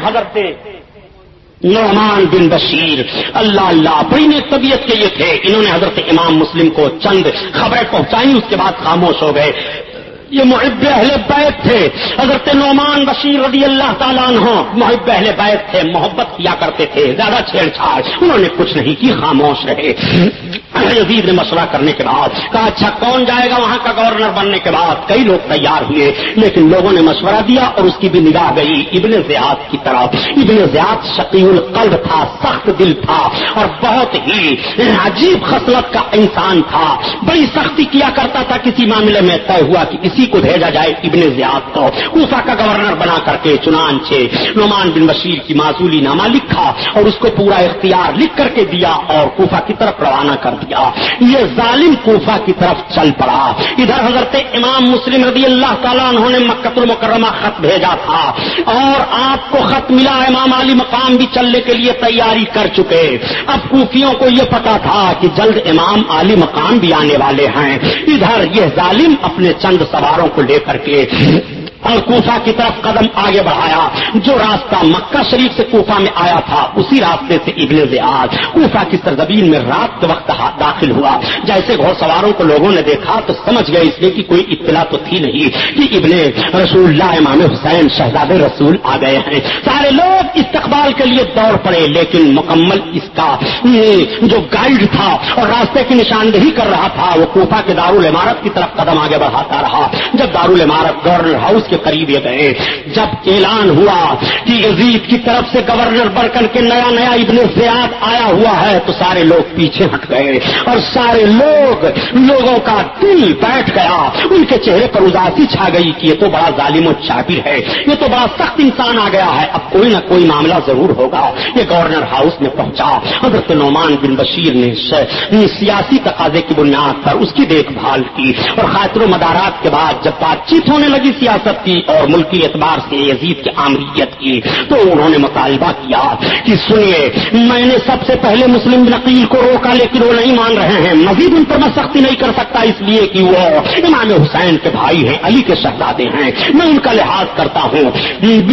Speaker 1: حضرت نعمان بن بشیر۔ اللہ اللہ، بڑی نیک طبیعت کے یہ تھے۔ انہوں نے حضرت امام مسلم کو چند خبریں پہنچائی اس کے بعد خاموش ہو گئے۔ یہ محب اہل بیت تھے۔ حضرت نعمان بشیر رضی اللہ تعالیٰ عنہ محب اہل بیت تھے، محبت کیا کرتے تھے، زیادہ چھیڑ چھاڑ انہوں نے کچھ نہیں کی، خاموش رہے۔ یزید نے مشورہ کرنے کے بعد کہا اچھا کون جائے گا وہاں کا گورنر بننے کے بعد؟ کئی لوگ تیار ہوئے، لیکن لوگوں نے مشورہ دیا اور اس کی بھی نگاہ گئی۔ ابن زیاد کی طرف۔ ابن زیاد شقی القلب تھا، سخت دل تھا اور بہت ہی عجیب خصلت کا انسان تھا۔ بڑی سختی کیا کرتا تھا، کسی معاملے میں طے ہوا کہ اسی کو بھیجا جائے ابن زیاد کو۔ کوفہ کا گورنر بنا کر کے چنانچہ نعمان بن بشیر کی معذولی نامہ لکھا اور اس کو پورا اختیار لکھ کر کے دیا اور کوفہ کی طرف روانہ کر دیا۔ یہ ظالم کوفہ کی طرف چل پڑا۔ ادھر حضرت امام مسلم رضی اللہ تعالیٰ انہوں نے مکت المکرمہ خط بھیجا تھا۔ اور آپ کو خط ملا، امام علی مقام بھی چلنے کے لیے تیاری کر چکے۔ اب کوفیوں کو یہ پتا تھا کہ جلد امام علی مقام بھی آنے والے ہیں۔ ادھر یہ ظالم اپنے چند سواروں کو لے کر کے اور کوفہ کی طرف قدم آگے بڑھایا۔ جو راستہ مکہ شریف سے کوفہ میں آیا تھا، اسی راستے سے ابن زیاد کوفہ کی سرزمین میں رات کے وقت داخل ہوا۔ جیسے گھوڑ سواروں کو لوگوں نے دیکھا تو سمجھ گئے اس لیے کہ کوئی اطلاع تو تھی نہیں کہ ابن رسول اللہ امام حسین شہزاد رسول آ گئے ہیں۔ سارے لوگ استقبال کے لیے دوڑ پڑے، لیکن مکمل اس کا جو گائیڈ تھا اور راستے کی نشاندہی کر رہا تھا، وہ کوفہ کے دارالعمارت کی طرف قدم آگے بڑھاتا رہا۔ جب دارالعمارت گورنر ہاؤس کے قریب یہ گئے۔ جب اعلان ہوا کہ یزید کی طرف سے گورنر بڑھ کر کے نیا نیا ابن زیاد آیا ہوا ہے، تو سارے لوگ پیچھے ہٹ گئے اور سارے لوگ لوگوں کا دل بیٹھ گیا۔ ان کے چہرے پر اداسی چھا گئی کہ یہ تو بڑا ظالم و چابر ہے، یہ تو بڑا سخت انسان آ گیا ہے۔ اب کوئی نہ کوئی معاملہ ضرور ہوگا۔ یہ گورنر ہاؤس میں پہنچا۔ حضرت نعمان بن بشیر نے سیاسی تقاضے کی بنیاد پر اس کی دیکھ بھال کی۔ اور خاطر و مدارات کے بعد جب بات چیت ہونے لگی سیاست کی اور ملکی اعتبار سے یزید کی آمریت کی۔ تو انہوں نے مطالبہ کیا کہ سنیے، میں نے سب سے پہلے مسلم نقیل کو روکا لیکن وہ نہیں مان رہے ہیں۔ مزید ان پر میں سختی نہیں کر سکتا اس لیے کہ وہ امام حسین کے بھائی ہیں، علی کے شہزادے ہیں۔ میں ان کا لحاظ کرتا ہوں۔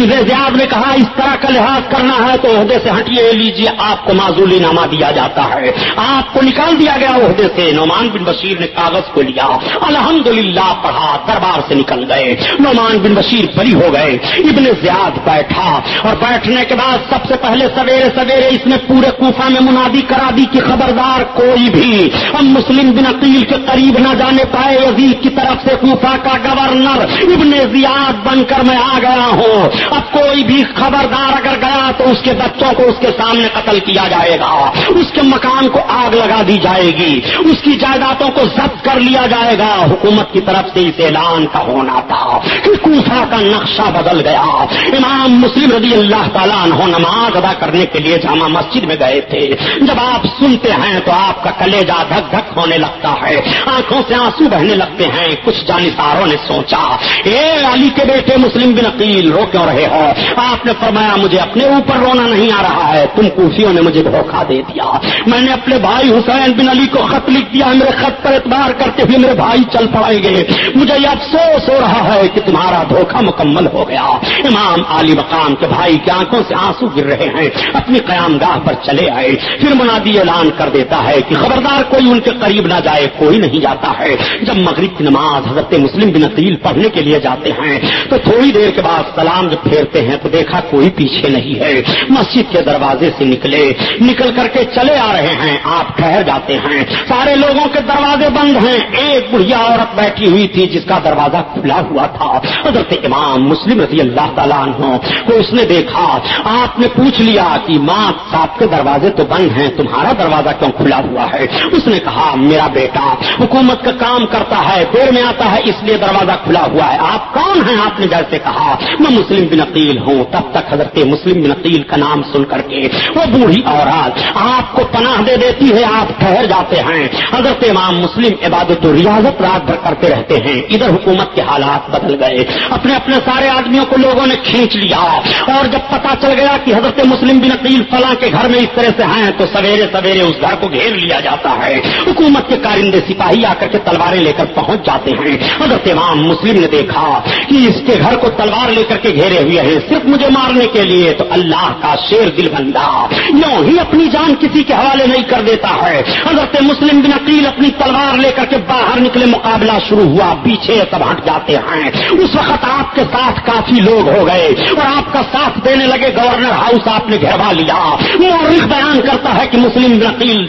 Speaker 1: زیاد نے کہا، اس طرح کا لحاظ کرنا ہے تو عہدے سے ہٹیے لیجیے آپ کو معذولی نامہ دیا جاتا ہے۔ آپ کو نکال دیا گیا عہدے سے۔ نعمان بن بشیر نے کاغذ کو لیا۔ الحمدللہ، پڑھا، دربار سے نکل گئے۔ نعمان نعمان بن بشیر بری ہو گئے، ابن زیاد بیٹھا۔ اور بیٹھنے کے بعد سب سے پہلے سویرے سویرے اس نے پورے کوفہ میں منادی کرا دی کہ خبردار کوئی بھی ہم مسلم بن عقیل کے قریب نہ جانے پائے یزید کی طرف سے کوفہ کا گورنر ابن زیاد بن کر میں آ گیا ہوں۔ اب کوئی بھی خبردار اگر گیا تو اس کے بچوں کو اس کے سامنے قتل کیا جائے گا۔ اس کے مکان کو آگ لگا دی جائے گی۔ اس کی جائیدادوں کو ضبط کر لیا جائے گا۔ حکومت کی طرف سے اس اعلان کا ہونا تھا کہ کوفہ کا نقشہ بدل گیا۔ امام مسلم رضی اللہ تعالیٰ عنہ نماز ادا کرنے کے لیے جامع مسجد میں گئے تھے۔ جب آپ سنتے ہیں تو آپ کا کلیجا دھک دھک ہونے لگتا ہے۔ آنکھوں سے آنسو بہنے لگتے ہیں۔ کچھ جانساروں نے سوچا، اے علی کے بیٹے مسلم بن عقیل، رو کیوں رہے ہو؟ آپ نے فرمایا، مجھے اپنے اوپر رونا نہیں آ رہا ہے۔ تم کوفیوں نے مجھے دھوکھا دے دیا۔ میں نے اپنے بھائی حسین بن علی کو خط لکھ دیا۔ میرے خط پر اعتبار کرتے ہوئے میرے بھائی چل پڑیں گے مجھے یہ افسوس ہو رہا ہے کہ تمہارا دھوکھا مکمل ہو گیا۔ امام علی مقام کے بھائی کی آنکھوں سے آنسو گر رہے ہیں، اپنی قیام گاہ پر چلے آئے۔ پھر منادی اعلان کر دیتا ہے کہ خبردار کوئی ان کے قریب نہ جائے، کوئی نہیں جاتا ہے۔ جب مغرب کی نماز حضرت مسلم بن عقیل پڑھنے کے لیے جاتے ہیں، تو تھوڑی دیر کے بعد سلام جب پھیرتے ہیں تو دیکھا کوئی پیچھے نہیں ہے۔ مسجد کے دروازے سے نکلے، نکل کر کے چلے آ رہے ہیں۔ آپ ٹھہر جاتے ہیں۔ سارے لوگوں کے دروازے بند ہیں۔ ایک بڑھیا عورت بیٹھی ہوئی تھی جس کا دروازہ کھلا ہوا تھا۔ حضرت امام مسلم رضی اللہ تعالیٰ عنہ کو اس نے دیکھا، آپ نے پوچھ لیا کہ ماں صاحب کے دروازے تو بند ہیں، تمہارا دروازہ کیوں کھلا ہوا ہے؟ اس نے کہا، میرا بیٹا، حکومت کا کام کرتا ہے، دیر میں آتا ہے، اس لیے دروازہ کھلا ہوا ہے۔ آپ کون ہیں؟ آپ نے جیسے کہا، میں مسلم بن عقیل ہوں۔ تب تک حضرت مسلم بن عقیل کا نام سن کر کے وہ بوڑھی عورت آپ کو پناہ دے دیتی ہے، آپ ٹھہر جاتے ہیں۔ حضرت امام مسلم عبادت و ریاضت رات بھر کرتے رہتے ہیں۔ ادھر حکومت کے حالات بدل گئے۔ اپنے اپنے سارے آدمیوں کو لوگوں نے کھینچ لیا۔ اور جب پتا چل گیا کہ حضرت مسلم بن عقیل فلاں کے گھر میں اس طرح سے ہیں، تو سویرے سویرے اس گھر کو گھیر لیا جاتا ہے۔ حکومت کے کارندے سپاہی آ کر کے تلواریں لے کر پہنچ جاتے ہیں۔ حضرت امام مسلم نے دیکھا کہ اس کے گھر کو تلوار لے کر کے گھیرے ہوئے ہیں۔ صرف مجھے مارنے کے لیے تو اللہ کا شیر دل بندہ۔ یوں ہی اپنی جان کسی کے حوالے نہیں کر دیتا ہے۔ حضرت مسلم بن عقیل اپنی تلوار لے کر کے باہر نکلے، مقابلہ شروع ہوا، پیچھے سب ہٹ جاتے ہیں۔ اس وقت آپ کے ساتھ کافی لوگ ہو گئے اور آپ کا ساتھ دینے لگے گورنر ہاؤس آپ نے گھروا لیا۔ مورخ بیان کرتا ہے کہ مسلم بن عقیل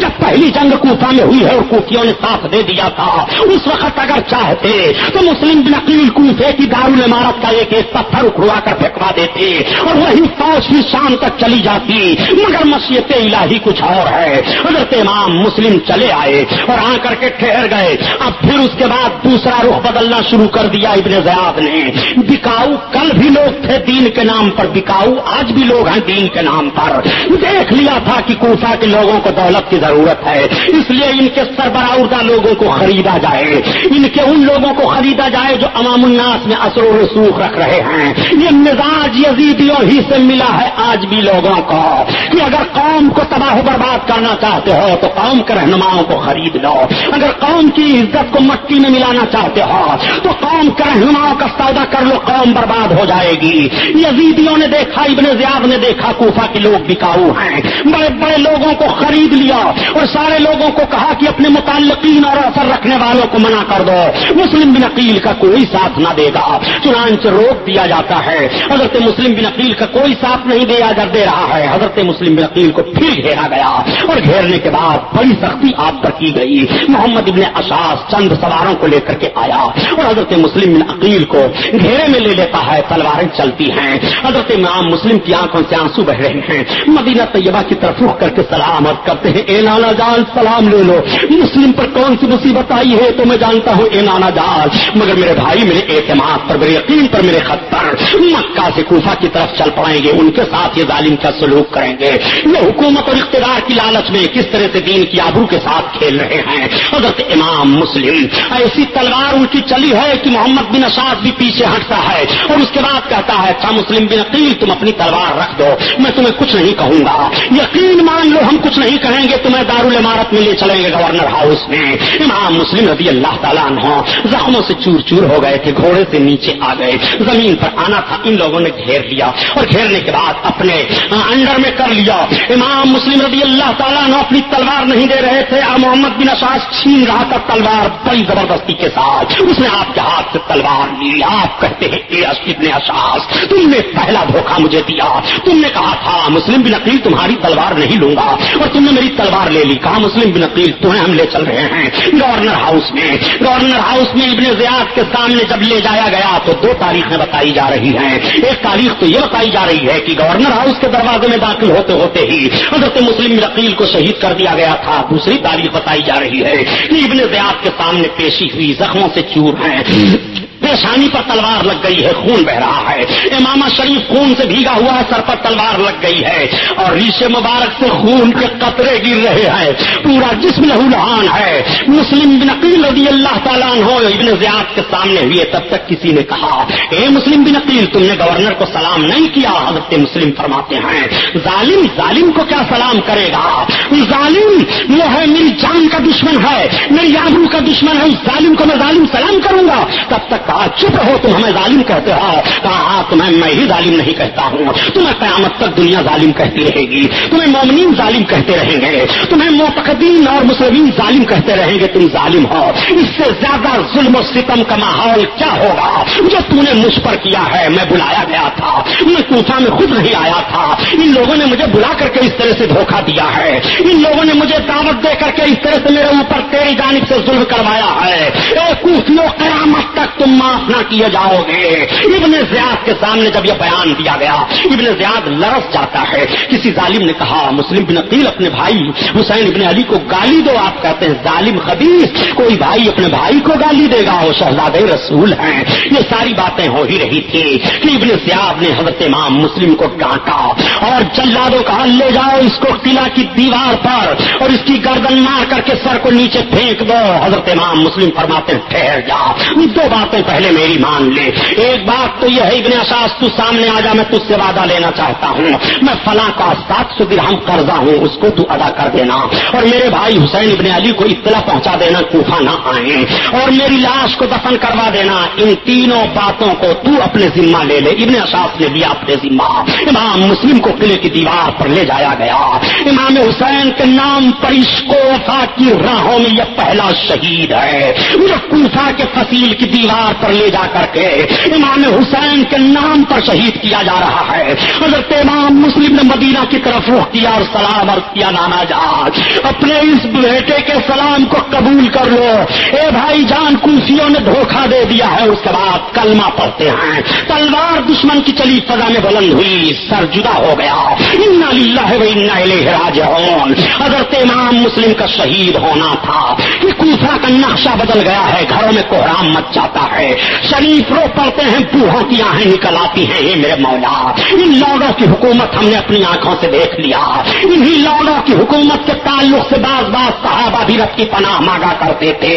Speaker 1: جب پہلی جنگ کوفہ میں ہوئی ہے اور کوفیوں نے ساتھ دے دیا تھا، اس وقت اگر چاہتے تو مسلم بن عقیل کوفے کی دارول عمارت کا ایک ایک پتھر اکھڑوا کر پھینکوا دیتے اور وہی فوج بھی شام تک چلی جاتی۔ مگر مشیت الہی کچھ اور ہے۔ حضرت امام مسلم چلے آئے اور آ کر کے ٹھہر گئے۔ اب پھر اس کے بعد دوسرا رخ بدلنا شروع کر دیا ابن زیاد نے بکاؤ کل بھی لوگ تھے دین کے نام پر، بکاؤ آج بھی لوگ ہیں دین کے نام پر۔ دیکھ لیا تھا کہ کوفہ کے لوگوں کو دولت کی ضرورت ہے، اس لیے ان کے سربراہ لوگوں کو خریدا جائے۔ ان کے ان لوگوں کو خریدا جائے جو امام الناس میں اثر و رسوخ رکھ رہے ہیں۔ یہ مزاج یزیدیوں ہی سے ملا ہے آج بھی لوگوں کو۔ کہ اگر قوم کو تباہ و برباد کرنا چاہتے ہو تو قوم کے رہنماؤں کو خرید لو۔ اگر قوم کی عزت کو مٹی میں ملانا چاہتے ہو تو قوم کے رہنماؤں کا سودا کر لو، قوم برباد ہو جائے گی۔ یزیدیوں نے دیکھا، ابن زیاد نے دیکھا، کوفہ کے لوگ بکاؤ ہیں۔ بڑے بڑے لوگوں کو خرید لیا اور سارے لوگوں کو کہا کہ اپنے متعلقین اور اثر رکھنے والوں کو منع کر دو۔ مسلم بن عقیل کا کوئی ساتھ نہ دے گا۔ چنانچہ روک دیا جاتا ہے۔ حضرت مسلم بن عقیل کا کوئی ساتھ نہیں دیا جا دے رہا ہے۔ حضرت مسلم بن عقیل کو پھر گھیرا گیا اور گھیرنے کے بعد بڑی سختی آپ پر کی گئی۔ محمد ابن اشاس چند سواروں کو لے کر کے آیا اور حضرت مسلم بن عقیل کو گھیرے میں لے لیتا ہے، تلواریں چلتی ہیں۔ حضرت امام مسلم کی آنکھوں سے آنسو بہ رہے ہیں۔ مدینہ طیبہ کی طرف رخ کر کے سلام کرتے ہیں، اے نانا جان، سلام لے لو۔ مسلم پر کون سی مصیبت آئی ہے تو میں جانتا ہوں، اے نانا جان۔ مگر میرے بھائی، میرے اعتماد پر، میرے یقین پر، میرے خط پر مکہ سے کوفہ کی طرف چل پڑیں گے، ان کے ساتھ یہ ظالم کا سلوک کریں گے۔ یہ حکومت اور اقتدار کی لالچ میں کس طرح سے دین کی آبرو کے ساتھ کھیل رہے ہیں۔ حضرت امام مسلم، ایسی تلوار ان کی چلی ہے کہ محمد بن اشاد بھی پیچھے ہٹتا ہے اور اس کے بعد کہتا ہے اچھا مسلم بن عقیل، تم اپنی تلوار رکھ دو، میں تمہیں کچھ نہیں کہوں گا۔ یقین مان لو، ہم کچھ نہیں کہیں گے، تمہیں دارالعمارت میں لے چلیں گے گورنر ہاؤس میں۔ امام مسلم رضی اللہ تعالیٰ عنہ زخموں سے چور چور ہو گئے تھے، گھوڑے سے نیچے آ گئے۔ زمین پر آنا تھا، ان لوگوں نے گھیر لیا اور گھیرنے کے بعد اپنے انڈر میں کر لیا۔ امام مسلم رضی اللہ تعالیٰ نے اپنی تلوار نہیں دے رہے تھے محمد بن اشاس چھین رہا تھا تلوار بڑی زبردستی کے ساتھ۔ اس نے آپ کے ہاتھ سے تلوار لی آپ کہتے ہیں، اے ابن اشاس تم نے پہلا دھوکہ مجھے دیا۔ تم نے کہا تھا، مسلم بن عقیل تمہاری تلوار نہیں لوں گا۔ اور تم نے میری تلوار لے لی، کہا، مسلم بن عقیل، تمہیں ہم لے چل رہے ہیں۔ گورنر ہاؤس میں، گورنر ہاؤس میں ابن زیاد کے سامنے جب لے جایا گیا، تو دو تاریخیں بتائی جا رہی ہیں۔ ایک تاریخ تو یہ بتائی جا رہی ہے کہ گورنر ہاؤس کے دروازے میں داخل ہوتے ہوتے ہی حضرت مسلم رقیل کو شہید کر دیا گیا تھا۔ دوسری تاریخ بتائی جا رہی ہے کہ ابن زیاد کے سامنے پیشی ہوئی زخموں سے چور ہیں۔ پیشانی پر تلوار لگ گئی ہے، خون بہ رہا ہے۔ امامہ شریف خون سے بھیگا ہوا ہے، سر پر تلوار لگ گئی ہے۔ اور ریش مبارک سے خون کے قطرے گر رہے ہیں۔ پورا جسم لہو لہان ہے۔ مسلم بن عقیل رضی اللہ تعالیٰ ہو ابن زیاد کے سامنے ہوئے تب تک کسی نے کہا، اے مسلم بن عقیل، تم نے گورنر کو سلام نہیں کیا۔ حضرت مسلم فرماتے ہیں، ظالم ظالم کو کیا سلام کرے گا؟ ظالم، وہ ہے میری جان کا دشمن ہے، میری آبرو کا دشمن ہے، اس ظالم کو میں ظالم سلام کروں گا۔ تب تک کہا چپ ہو تم ہمیں ظالم کہتے ہو۔ کہا ہاں تمہیں میں ہی ظالم نہیں کہتا ہوں۔ تمہیں قیامت تک دنیا ظالم کہتی رہے گی۔ تمہیں مومنین ظالم کہتے رہیں گے۔ تمہیں موتقدین اور مسلمین ظالم کہتے رہیں گے۔ تم ظالم ہو۔ اس سے زیادہ ظلم و ستم کا ماحول کیا ہوگا؟ جو تم نے مجھ پر کیا ہے، میں بلایا گیا تھا۔ میں کوفہ میں خود نہیں آیا تھا۔ ان لوگوں نے مجھے بلا کر کے اس طرح سے دھوکہ دیا ہے۔ ان لوگوں نے مجھے دعوت دے کر کے اس طرح سے میرے اوپر تیری جانب سے ظلم کروایا ہے۔ اے کوفیوں، قیامت تک تم معاف نہ کیے جاؤ گے۔ ابن زیاد کے سامنے جب یہ بیان دیا گیا، ابن زیاد لرس جاتا ہے۔ کسی ظالم نے کہا، مسلم بن عقیل اپنے بھائی، حسین ابن علی کو گالی دو، آپ کہتے ہیں ظالم خبیص کوئی بھائی اپنے بھائی کو گالی دے گا، وہ شہزاد رسول ہیں۔ یہ ساری باتیں ہو ہی رہی تھی کہ ابن زیاد نے حضرت امام مسلم کو ڈانٹا اور جلادوں کہا لے جاؤ، اس کو قلعہ کی دیوار پر اور اس کی گردن مار کر کے سر کو نیچے پھینک دو۔ حضرت امام مسلم فرماتے ٹھہر جا۔ دو باتیں پہلے میری مان لے۔ ایک بات تو یہ ہے، ابن اشاس تو سامنے آ جا، میں تجھ سے وعدہ لینا چاہتا ہوں۔ میں فلاں کا سات سو درہم قرضہ ہوں، اس کو تو ادا کر دینا۔ اور میرے بھائی حسین ابن علی کو اطلاع پہنچا دینا، کوفہ نہ آئے۔ اور میری لاش کو دفن کروا دینا۔ ان تینوں باتوں کو تو اپنے ذمہ لے لے۔ ابن اشاس نے دیا اپنے ذمہ۔ امام مسلم کو قلعے کی دیوار پر لے جایا گیا۔ امام حسین کے نام پر عشقوفا کی راہوں میں یہ پہلا شہید ہے۔ جو کوفہ کے فصیل کی دیوار پر لے جا کر کے امام حسین کے نام پر شہید کیا جا رہا ہے۔ حضرت امام مسلم نے مدینہ کی طرف رخ کیا اور سلام عرض کیا، نانا جان، اپنے اس بیٹے کے سلام کو قبول کر لو۔ اے بھائی جان کلفیوں نے دھوکہ دے دیا ہے، اس کے بعد کلمہ پڑھتے ہیں۔ تلوار دشمن کی چلی فضا میں بلند ہوئی، سر جدا ہو گیا۔ راجعون۔ حضرت امام مسلم کا شہید ہونا تھا۔ کہ کوفہ کا نقشہ بدل گیا ہے، گھروں میں کوحرام مچ جاتا ہے۔ شریف رو پڑتے ہیں بوہوں کی آہیں نکل آتی ہیں۔ یہ میرے مولا، ان لوگوں کی حکومت ہم نے اپنی آنکھوں سے دیکھ لیا۔ انہی لوگوں کی حکومت کے تعلق سے بعض بعض صحابہ بھی رب کی پناہ مانگا کرتے تھے۔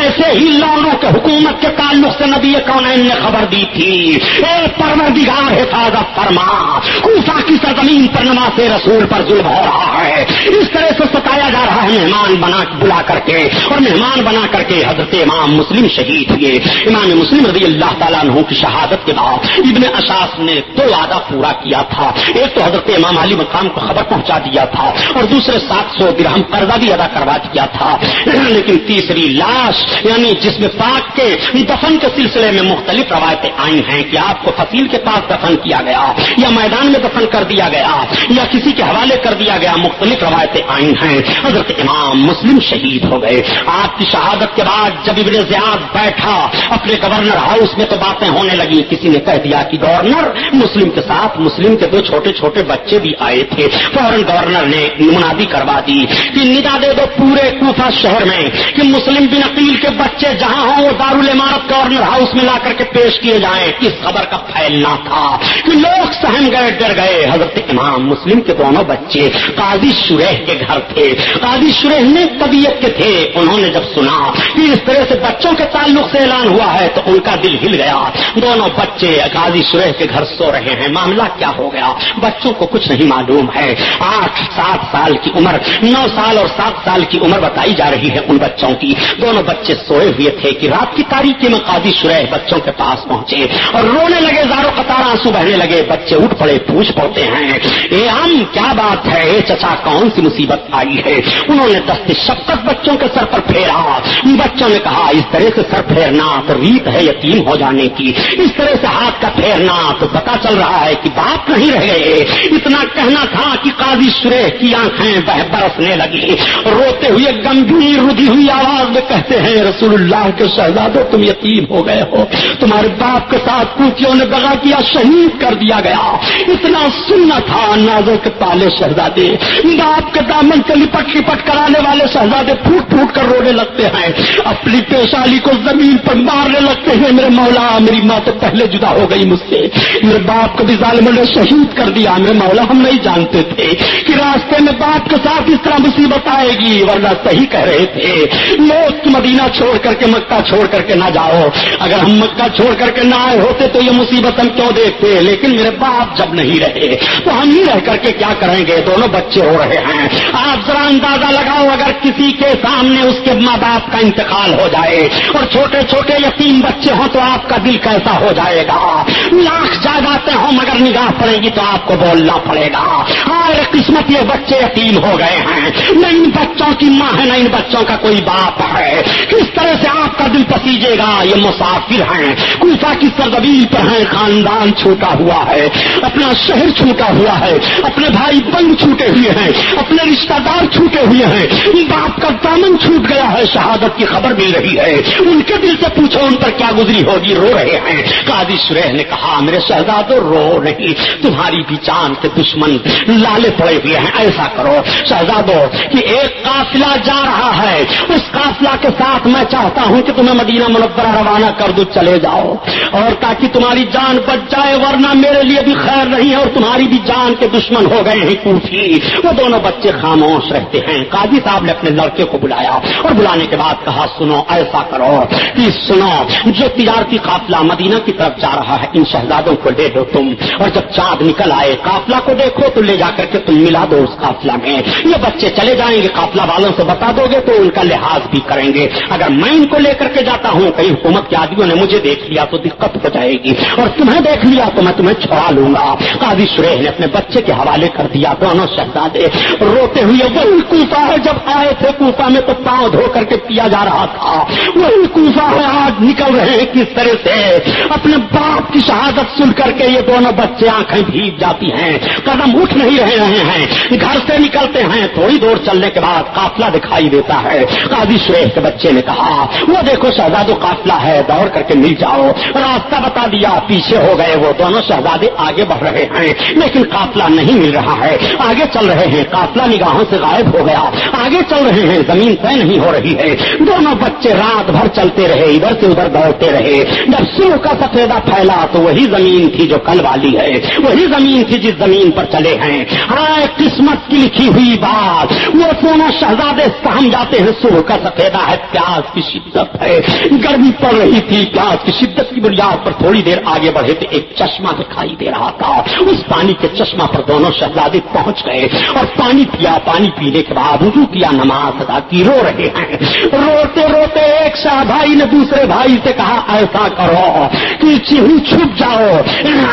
Speaker 1: ایسے ہی لوگوں کے حکومت کے تعلق سے نبی کون نے خبر دی تھی۔ اے پروردگار، حفاظت فرما۔ کوفہ کی سرزمین پر نماز رسول پر ظلم ہو رہا ہے۔ اس طرح سے ستایا جا رہا ہے، مہمان بنا بلا کر کے۔ اور مہمان بنا کر کے حضرت امام مسلم شہید ہوئے۔ امام امام مسلم رضی اللہ تعالیٰ عنہ کی شہادت کے بعد ابن اشاس نے دو وعدہ پورا کیا تھا۔ ایک تو حضرت امام علی مقام کو خبر پہنچا دیا تھا اور دوسرے سات سو درہم قرضہ بھی ادا کروا دیا تھا۔ (clears throat) لیکن تیسری لاش یعنی جس میں پاک کے دفن کے سلسلے میں مختلف روایتیں آئی ہیں کہ آپ کو فصیل کے پاس دفن کیا گیا یا میدان میں دفن کر دیا گیا یا کسی کے حوالے کر دیا گیا، مختلف روایتیں آئی ہیں۔ حضرت امام مسلم شہید ہو گئے۔ آپ کی شہادت کے بعد جب ابن زیاد بیٹھا اپنے گورنر ہاؤس میں تو باتیں ہونے لگی، کسی نے کہہ دیا کہ گورنر، مسلم کے ساتھ، مسلم کے دو چھوٹے چھوٹے بچے بھی آئے تھے، فوراً گورنر نے منادی کروا دی کہ ندا دے دو پورے کوفہ شہر میں کہ مسلم بن عقیل کے بچے جہاں ہوں وہ دارالعمارت گورنر ہاؤس میں لا کر کے پیش کیے جائیں۔ اس خبر کا پھیلنا تھا کہ لوگ سہم گئے، ڈر گئے۔ حضرت امام مسلم کے دونوں بچے قاضی شریح کے گھر تھے۔ قاضی شریح نے طبیعت کے تھے۔ انہوں نے جب سنا کہ اس طرح سے بچوں کے تعلق سے اعلان ہوا ہے ہے تو ان کا دل ہل گیا۔ دونوں بچے قاضی سرح کے گھر سو رہے ہیں۔ معاملہ کیا ہو گیا؟ بچوں کو کچھ نہیں معلوم ہے۔ آٹھ، سات سال کی عمر، نو سال اور سات سال کی عمر بتائی جا رہی ہے ان بچوں کی۔ دونوں بچے سوئے ہوئے تھے کہ رات کی تاریخی میں قاضی شرح بچوں کے پاس پہنچے اور رونے لگے زاروں قطار آنسو بہنے لگے۔ بچے اٹھ پڑے، پوچھ پڑتے ہیں، اے ہم کیا بات ہے؟ اے چچا، کون سی مصیبت آئی ہے؟ انہوں نے دست شفقت بچوں کے سر پر پھیرا۔ بچوں نے کہا، اس طرح سے سر پھیرنا تو ریت ہے یتیم ہو جانے کی۔ اس طرح سے ہاتھ کا پھیرنا تو پتا چل رہا ہے کہ باپ نہیں رہے اتنا کہنا تھا کہ قاضی سرح کی آنکھیں بہ برسنے لگی۔ روتے ہوئے گمبھیر ردی ہوئی آواز میں کہتے ہیں، رسول اللہ کے شہزادوں، تم یتیم ہو گئے ہو۔ تمہارے باپ کے ساتھ کوکیوں نے دگا کیا، شہید کر دیا گیا۔ اتنا سننا تھا نازو کے پالے شہزادے۔ باپ کے دامن سے لپٹ لپٹ کرانے والے شہزادے پھوٹ پھوٹ کر رونے لگتے ہیں۔ اپنی پیشالی کو زمین پر مارنے لگتے ہیں، میرے مولا، میری ماں تو پہلے جدا ہو گئی مجھ سے۔ میرے باپ کو بھی ظالموں نے شہید کر دیا۔ میرے مولا، ہم نہیں جانتے تھے کہ راستے میں باپ کے ساتھ اس طرح مصیبت آئے گی، ورنہ صحیح کہہ رہے تھے۔ لوگ مدینہ چھوڑ کر کے مکہ چھوڑ کر کے نہ جاؤ۔ اگر ہم مکہ چھوڑ کر کے نہ آئے ہوتے تو یہ مصیبت ہم کیوں دیکھتے؟ لیکن میرے باپ جب نہیں رہے، تو ہم ہی رہ کر کے کیا کریں گے؟ دونوں بچے ہو رہے ہیں۔ آپ ذرا اندازہ لگاؤ، اگر کسی کے سامنے اس کے ماں باپ کا انتقال ہو جائے اور چھوٹے چھوٹے یتیم بچے ہوں تو آپ کا دل کیسا ہو جائے گا؟ لاکھ جائیدادیں ہوں مگر نگاہ پڑے گی تو آپ کو بولنا پڑے گا۔ ہر قسمت یہ بچے یتیم ہو گئے ہیں۔ نہ ان بچوں کی ماں ہے، نہ ان بچوں کا کوئی باپ ہے۔ کس طرح سے آپ کا دل پسیجے گا؟ یہ مسافر ہیں۔ کوفا کی سرزبیل پر ہیں۔ خاندان چھوٹا ہوا ہے۔ اپنا شہر چھوٹا ہوا ہے۔ اپنے بھائی بند چھوٹے ہوئے ہیں۔ اپنے رشتہ دار چھوٹے ہوئے ہیں۔ باپ کا دامن چھوٹ گیا ہے۔ شہادت کی خبر مل رہی ہے۔ ان کے دل سے پوچھو، ان پر کیا گزری ہوگی؟ رو رہے ہیں۔ قاضی سریح نے کہا، میرے شہزادو، رو نہیں۔ تمہاری بھی جان کے دشمن لالے پڑے ہوئے ہیں۔ ایسا کرو۔ شہزادو کہ ایک قافلہ جا رہا ہے۔ اس قافلہ کے ساتھ میں چاہتا ہوں کہ تمہیں مدینہ منورہ روانہ کر دو، چلے جاؤ۔ اور تاکہ تمہاری جان بچ جائے، ورنہ میرے لیے بھی خیر نہیں ہے اور تمہاری بھی جان کے دشمن ہو گئے ہیں کوفی۔ وہ دونوں بچے خاموش رہتے ہیں۔ قاضی صاحب نے اپنے لڑکے کو بلایا اور بلانے کے بعد کہا، سنو، ایسا کرو۔ کہ سنو جو تجارتی قافلہ مدینہ کی طرف جا رہا ہے، ان شہزادوں کو لے دو تم۔ اور جب چاند نکل آئے، قافلہ کو دیکھو، تو لے جا کر کے تم ملا دو اس قافلہ میں۔ یہ بچے چلے جائیں گے، قافلہ والوں سے بتا دو گے، تو ان کا لحاظ بھی کریں گے۔ اگر میں ان کو لے کر کے جاتا ہوں، کئی حکومت کے آدمیوں نے مجھے دیکھ لیا، تو دقت ہو جائے گی۔ اور تمہیں دیکھ لیا، تو میں تمہیں چھوڑا لوں گا۔ قاضی سریح نے اپنے بچے کے حوالے کر دیا۔ دونوں شہزادے روتے ہوئے، وہی کوفا ہے۔ جب آئے تھے کوفا میں، تو پاؤں دھو کر کے پیا جا رہا تھا۔ وہی کوفا ہے، آج نکل رہے ہیں کس طرح سے؟ اپنے باپ کی شہادت سن کر کے یہ دونوں بچے آنکھیں بھیگ جاتی ہیں، قدم اٹھ نہیں رہے رہے ہیں۔ گھر سے نکلتے ہیں، تھوڑی دور چلنے کے بعد قافلہ دکھائی دیتا ہے۔ قاضی شریف کے بچے نے کہا، وہ دیکھو شہزاد قافلہ ہے، دوڑ کر کے مل جاؤ۔ راستہ بتا دیا، پیچھے ہو گئے۔ وہ دونوں شہزادے آگے بڑھ رہے ہیں، لیکن قافلہ نہیں مل رہا ہے۔ آگے چل رہے ہیں۔ قافلہ نگاہوں سے غائب ہو گیا۔ آگے چل رہے ہیں۔ زمین طے نہیں ہو رہی ہے۔ دونوں بچے رات بھر چلتے رہے، ادھر سے ادھر دوڑتے رہے۔ جب سو کا سفیدہ پھیلا تو وہی زمین تھی جو کل والی ہے۔ وہی زمین تھی جس زمین پر چلے ہیں۔ ہاں قسمت کی لکھی ہوئی بات۔ وہ دونوں شہزادے سہم جاتے ہیں۔ سو کا سفیدہ ہے پیاس کی شدت ہے۔ گرمی پڑ رہی تھی پیاس کی شدت کی بنیاد پر تھوڑی دیر آگے بڑھے تھے ایک چشمہ دکھائی دے رہا تھا۔ اس پانی کے چشمہ پر دونوں شہزادے پہنچ گئے اور پانی پیا۔ پانی پینے کے بعد وضو کیا، نماز ادا کی، رو رہے ہیں۔ روتے روتے ایک شاہ بھائی نے دوسرے بھائی سے کہا، ایسا کرو کہ چیہو چھپ جاؤ۔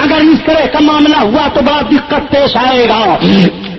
Speaker 1: اگر اس طرح کا معاملہ ہوا تو بڑا دقت پیش آئے گا۔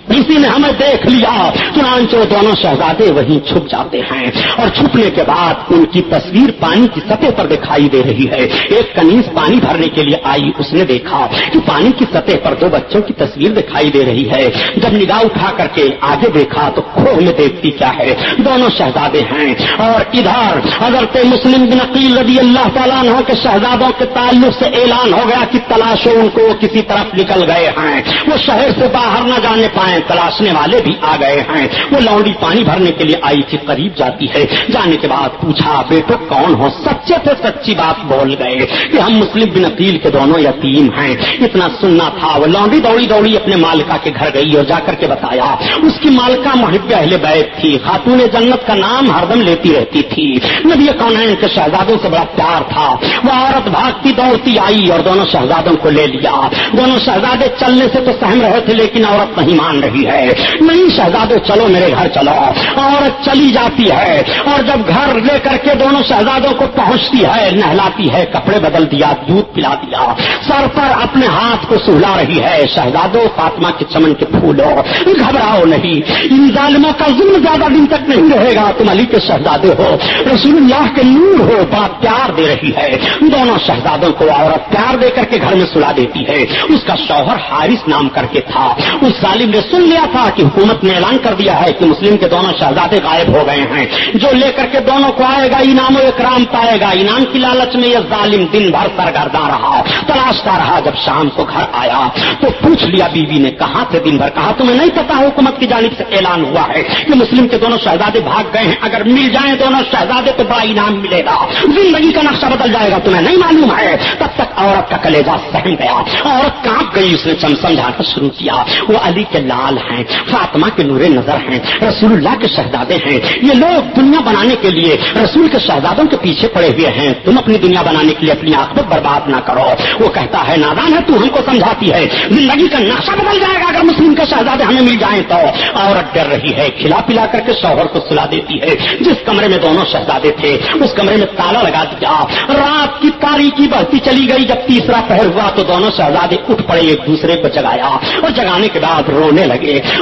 Speaker 1: کسی نے ہمیں دیکھ لیا۔ چنانچہ دونوں شہزادے وہیں چھپ جاتے ہیں اور چھپنے کے بعد ان کی تصویر پانی کی سطح پر دکھائی دے رہی ہے۔ ایک کنیز پانی بھرنے کے لیے آئی، اس نے دیکھا کہ پانی کی سطح پر دو بچوں کی تصویر دکھائی دے رہی ہے۔ جب نگاہ اٹھا کر کے آگے دیکھا تو کھو میں دیکھتی کیا ہے۔ دونوں شہزادے ہیں۔ اور ادھر حضرت مسلم بن عقیل رضی اللہ تعالیٰ عنہ کے شہزادوں کے تعلق سے اعلان ہو گیا کہ تلاشو ان کو کسی طرف نکل گئے ہیں۔ وہ شہر سے باہر نہ جانے پائے۔ تلاشنے والے بھی آ گئے ہیں۔ وہ لونڈی پانی بھرنے کے لیے آئی تھی، قریب جاتی ہے۔ جانے کے بعد پوچھا بیٹو کون ہو؟ سچے تھے سچی بات بول گئے کہ ہم مسلم بن عقیل کے دونوں یتیم ہیں۔ اتنا سننا تھا۔ وہ لونڈی دوڑی دوڑی اپنے مالکا کے گھر گئی اور جا کر کے بتایا، اس کی مالکا محب اہل بیت تھی۔ خاتون جنت کا نام ہردم لیتی رہتی تھی۔ نبی کونین کے شہزادوں سے بڑا پیار تھا۔ وہ عورت بھاگتی دوڑتی آئی اور دونوں شہزادوں کو لے لیا۔ دونوں شہزادے چلنے سے تو سہم رہے تھے، لیکن عورت نہیں مان رہی ہے۔ نہیں شہزادے چلو میرے گھر چلو۔ عورت چلی جاتی ہے اور جب گھر لے کر کے دونوں شہزادوں کو پہنچتی ہے، نہلاتی ہے، کپڑے بدل دیا دودھ پلا دیا سر پر اپنے ہاتھ کو سہلا رہی ہے۔ شہزادوں فاطمہ کے چمن کے پھولوں، گھبراؤ نہیں۔ ان ظالموں کا ظلم زیادہ دن تک نہیں رہے گا۔ تم علی کے شہزادے ہو۔ رسول اللہ کے نور ہو، بات پیار دے رہی ہے۔ دونوں شہزادوں کو عورت پیار دے کر کے گھر میں سلا دیتی ہے۔ اس کا شوہر حارث نام کر کے تھا۔ اس ظالم نے سن لیا تھا کہ حکومت نے اعلان کر دیا ہے کہ مسلم کے دونوں شہزادے غائب ہو گئے ہیں۔ جو لے کر کے دونوں کو آئے گا، انعام و اکرام پائے گا۔ انعام کی لالچ میں یہ ظالم دن بھر سرگردہ رہا۔ تلاشتا رہا جب شام کو گھر آیا۔ تو پوچھ لیا بیوی نے، کہاں تھے دن بھر؟ کہا، تمہیں نہیں پتا حکومت کی جانب سے اعلان ہوا ہے کہ مسلم کے دونوں شہزادے بھاگ گئے ہیں۔ اگر مل جائیں دونوں شہزادے تو بڑا انعام ملے گا۔ زندگی کا نقشہ بدل جائے گا، تمہیں نہیں معلوم ہے۔ تب تک عورت کا کلیجا سہم گیا۔ عورت کانپ گئی، اس نے چم سمجھانا شروع کیا۔ وہ علی کے لال ہیں، فاطمہ کے نور نظر ہیں، رسول اللہ کے شہزادے ہیں۔ یہ لوگ دنیا بنانے کے لیے، رسول کے شہزادوں کے پیچھے پڑے ہوئے ہیں۔ تم اپنی دنیا بنانے کے لیے اپنی آخرت برباد نہ کرو۔ وہ کہتا ہے، نادان ہے، تو ہم کو سمجھاتی ہے۔ زندگی کا نقشہ بدل جائے گا، اگر مسلم کے شہزادے ہمیں مل جائیں تو۔ عورت ڈر رہی ہے، کھلا پلا کر کے شوہر کو سلا دیتی ہے۔ جس کمرے میں دونوں شہزادے تھے، اس کمرے میں تالا لگا دیا۔ رات کی تاریخی بڑھتی چلی گئی، جب تیسرا پہر ہوا تو دونوں شہزادے اٹھ پڑے، ایک دوسرے کو جگایا۔ اور جگانے کے بعد رونے لگے۔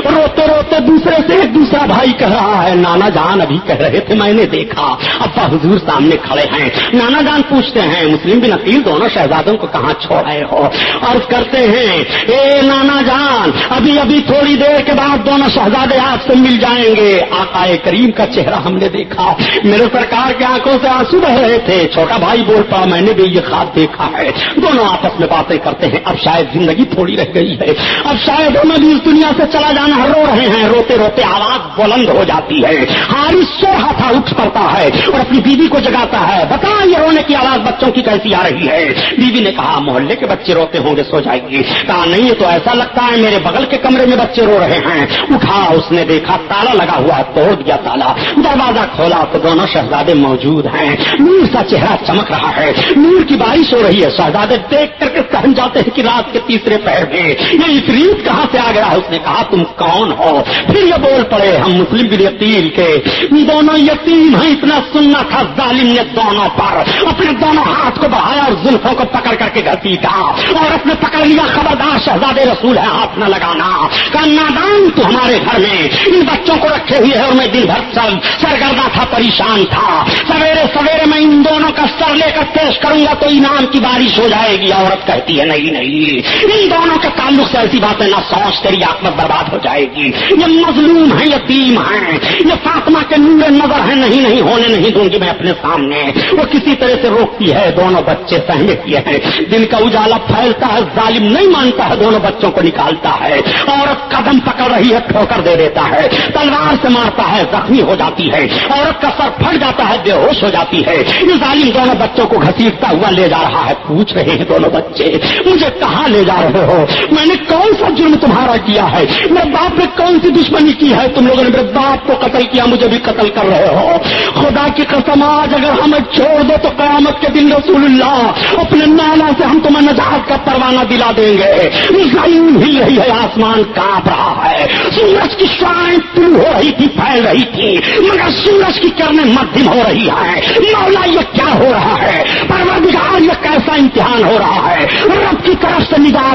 Speaker 1: روتے روتے دوسرے سے ایک دوسرا بھائی کہہ رہا ہے، نانا جان ابھی کہہ رہے تھے، میں نے دیکھا۔ ابا حضور سامنے کھڑے ہیں۔ نانا جان پوچھتے ہیں، مسلم بن عقیل دونوں شہزادوں کو کہاں چھوڑے ہو؟ اور کرتے ہیں، اے نانا جان، ابھی ابھی تھوڑی دیر کے بعد دونوں شہزادے آپ سے مل جائیں گے۔ آقا کریم کا چہرہ ہم نے دیکھا۔ میرے سرکار کے آنکھوں سے آنسو بہ رہے تھے۔ چھوٹا بھائی بول پا میں نے بھی یہ خواب دیکھا ہے۔ دونوں آپس میں باتیں کرتے ہیں۔ اب شاید زندگی تھوڑی رہ گئی ہے۔ اب شاید ہمیں بھی اس دنیا سے چلا جانا، رو رہے ہیں، روتے روتے آواز بلند ہو جاتی ہے۔ ہاری سو تھا، اٹھ پڑتا ہے اور اپنی بیوی کو جگاتا ہے۔ بتا، یہ رونے کی آواز بچوں کی کیسی آ رہی ہے؟ بیوی نے کہا، محلے کے بچے روتے ہوں گے، سو جائے گی کہا، نہیں تو ایسا لگتا ہے، میرے بغل کے کمرے میں بچے رو رہے ہیں۔ اٹھا، اس نے دیکھا، تالا لگا ہوا ہے، توڑ دیا تالا۔ دروازہ کھولا، تو دونوں شہزادے موجود ہیں۔ نور کا چہرہ چمک رہا ہے۔ نور کی بارش ہو رہی ہے۔ شہزادے دیکھ کر کے سہم جاتے ہیں کہ رات کے تیسرے پہر میں۔ یہ افریت کہاں سے آ گیا اس نے کہا، تم کون ہو؟ پھر یہ بول پڑے، ہم مسلم بن یتیم کے۔ دونوں یتیم ہیں، اتنا سننا تھا، ظالم نے دونوں پر۔ اپنے دونوں ہاتھ کو بڑھایا اور زلفوں کو پکڑ کر کے گھسیٹا اور اپنے پکڑ لیا، خبردار شہزادے رسول ہے ہاتھ نہ لگانا۔ کہ نادان تو ہمارے گھر میں۔ ان بچوں کو رکھے ہوئے ہے اور میں دن بھر سر سرگردہ تھا، پریشان تھا۔ سویرے سویرے میں ان دونوں کا سر لے کر پیش کروں گا تو انعام کی بارش ہو جائے گی، عورت کہتی ہے، نہیں نہیں۔ ان دونوں کے تعلق سے ایسی باتیں نہ سوچ، تیری برباد ہو جائے گی۔ یہ مظلوم ہے یتیم ہے یہ فاطمہ کے نور نظر ہے نہیں نہیں، ہونے نہیں دوں گی میں اپنے سامنے۔ وہ کسی طرح سے روکتی ہے، دونوں بچے سہنے کیے ہیں۔ دن کا اجالا پھیلتا ہے، ظالم نہیں مانتا ہے، دونوں بچوں کو نکالتا ہے۔ عورت قدم پکڑ رہی ہے، ٹھوکر دے دیتا ہے۔ تلوار سے مارتا ہے، زخمی ہو جاتی ہے۔ عورت کا سر پھٹ جاتا ہے، بے ہوش ہو جاتی ہے۔ یہ ظالم دونوں بچوں کو گھسیٹتا ہوا لے جا رہا ہے۔ پوچھ رہے ہیں دونوں بچے، مجھے کہاں لے جا رہے ہو؟ میں نے کون سا جرم تمہارا کیا ہے؟ ہے میرے باپ نے کون سی دشمنی کی ہے؟ تم لوگوں نے میرے باپ کو قتل کیا، مجھے بھی قتل کر رہے ہو۔ خدا کی قسم، آج اگر ہمیں چھوڑ دو تو قیامت کے دن رسول اللہ اپنے نالا سے ہم تمہیں نجات کا پروانہ دلا دیں گے۔ زمین ہل رہی ہے، آسمان کانپ رہا ہے۔ سورج کی شائیں طلوع ہو رہی تھی، پھیل رہی تھی، مگر سورج کی کرنے مدھم ہو رہی ہے۔ مولا، یہ کیا ہو رہا ہے؟ پروردگار، یہ کیسا امتحان ہو رہا ہے؟ رب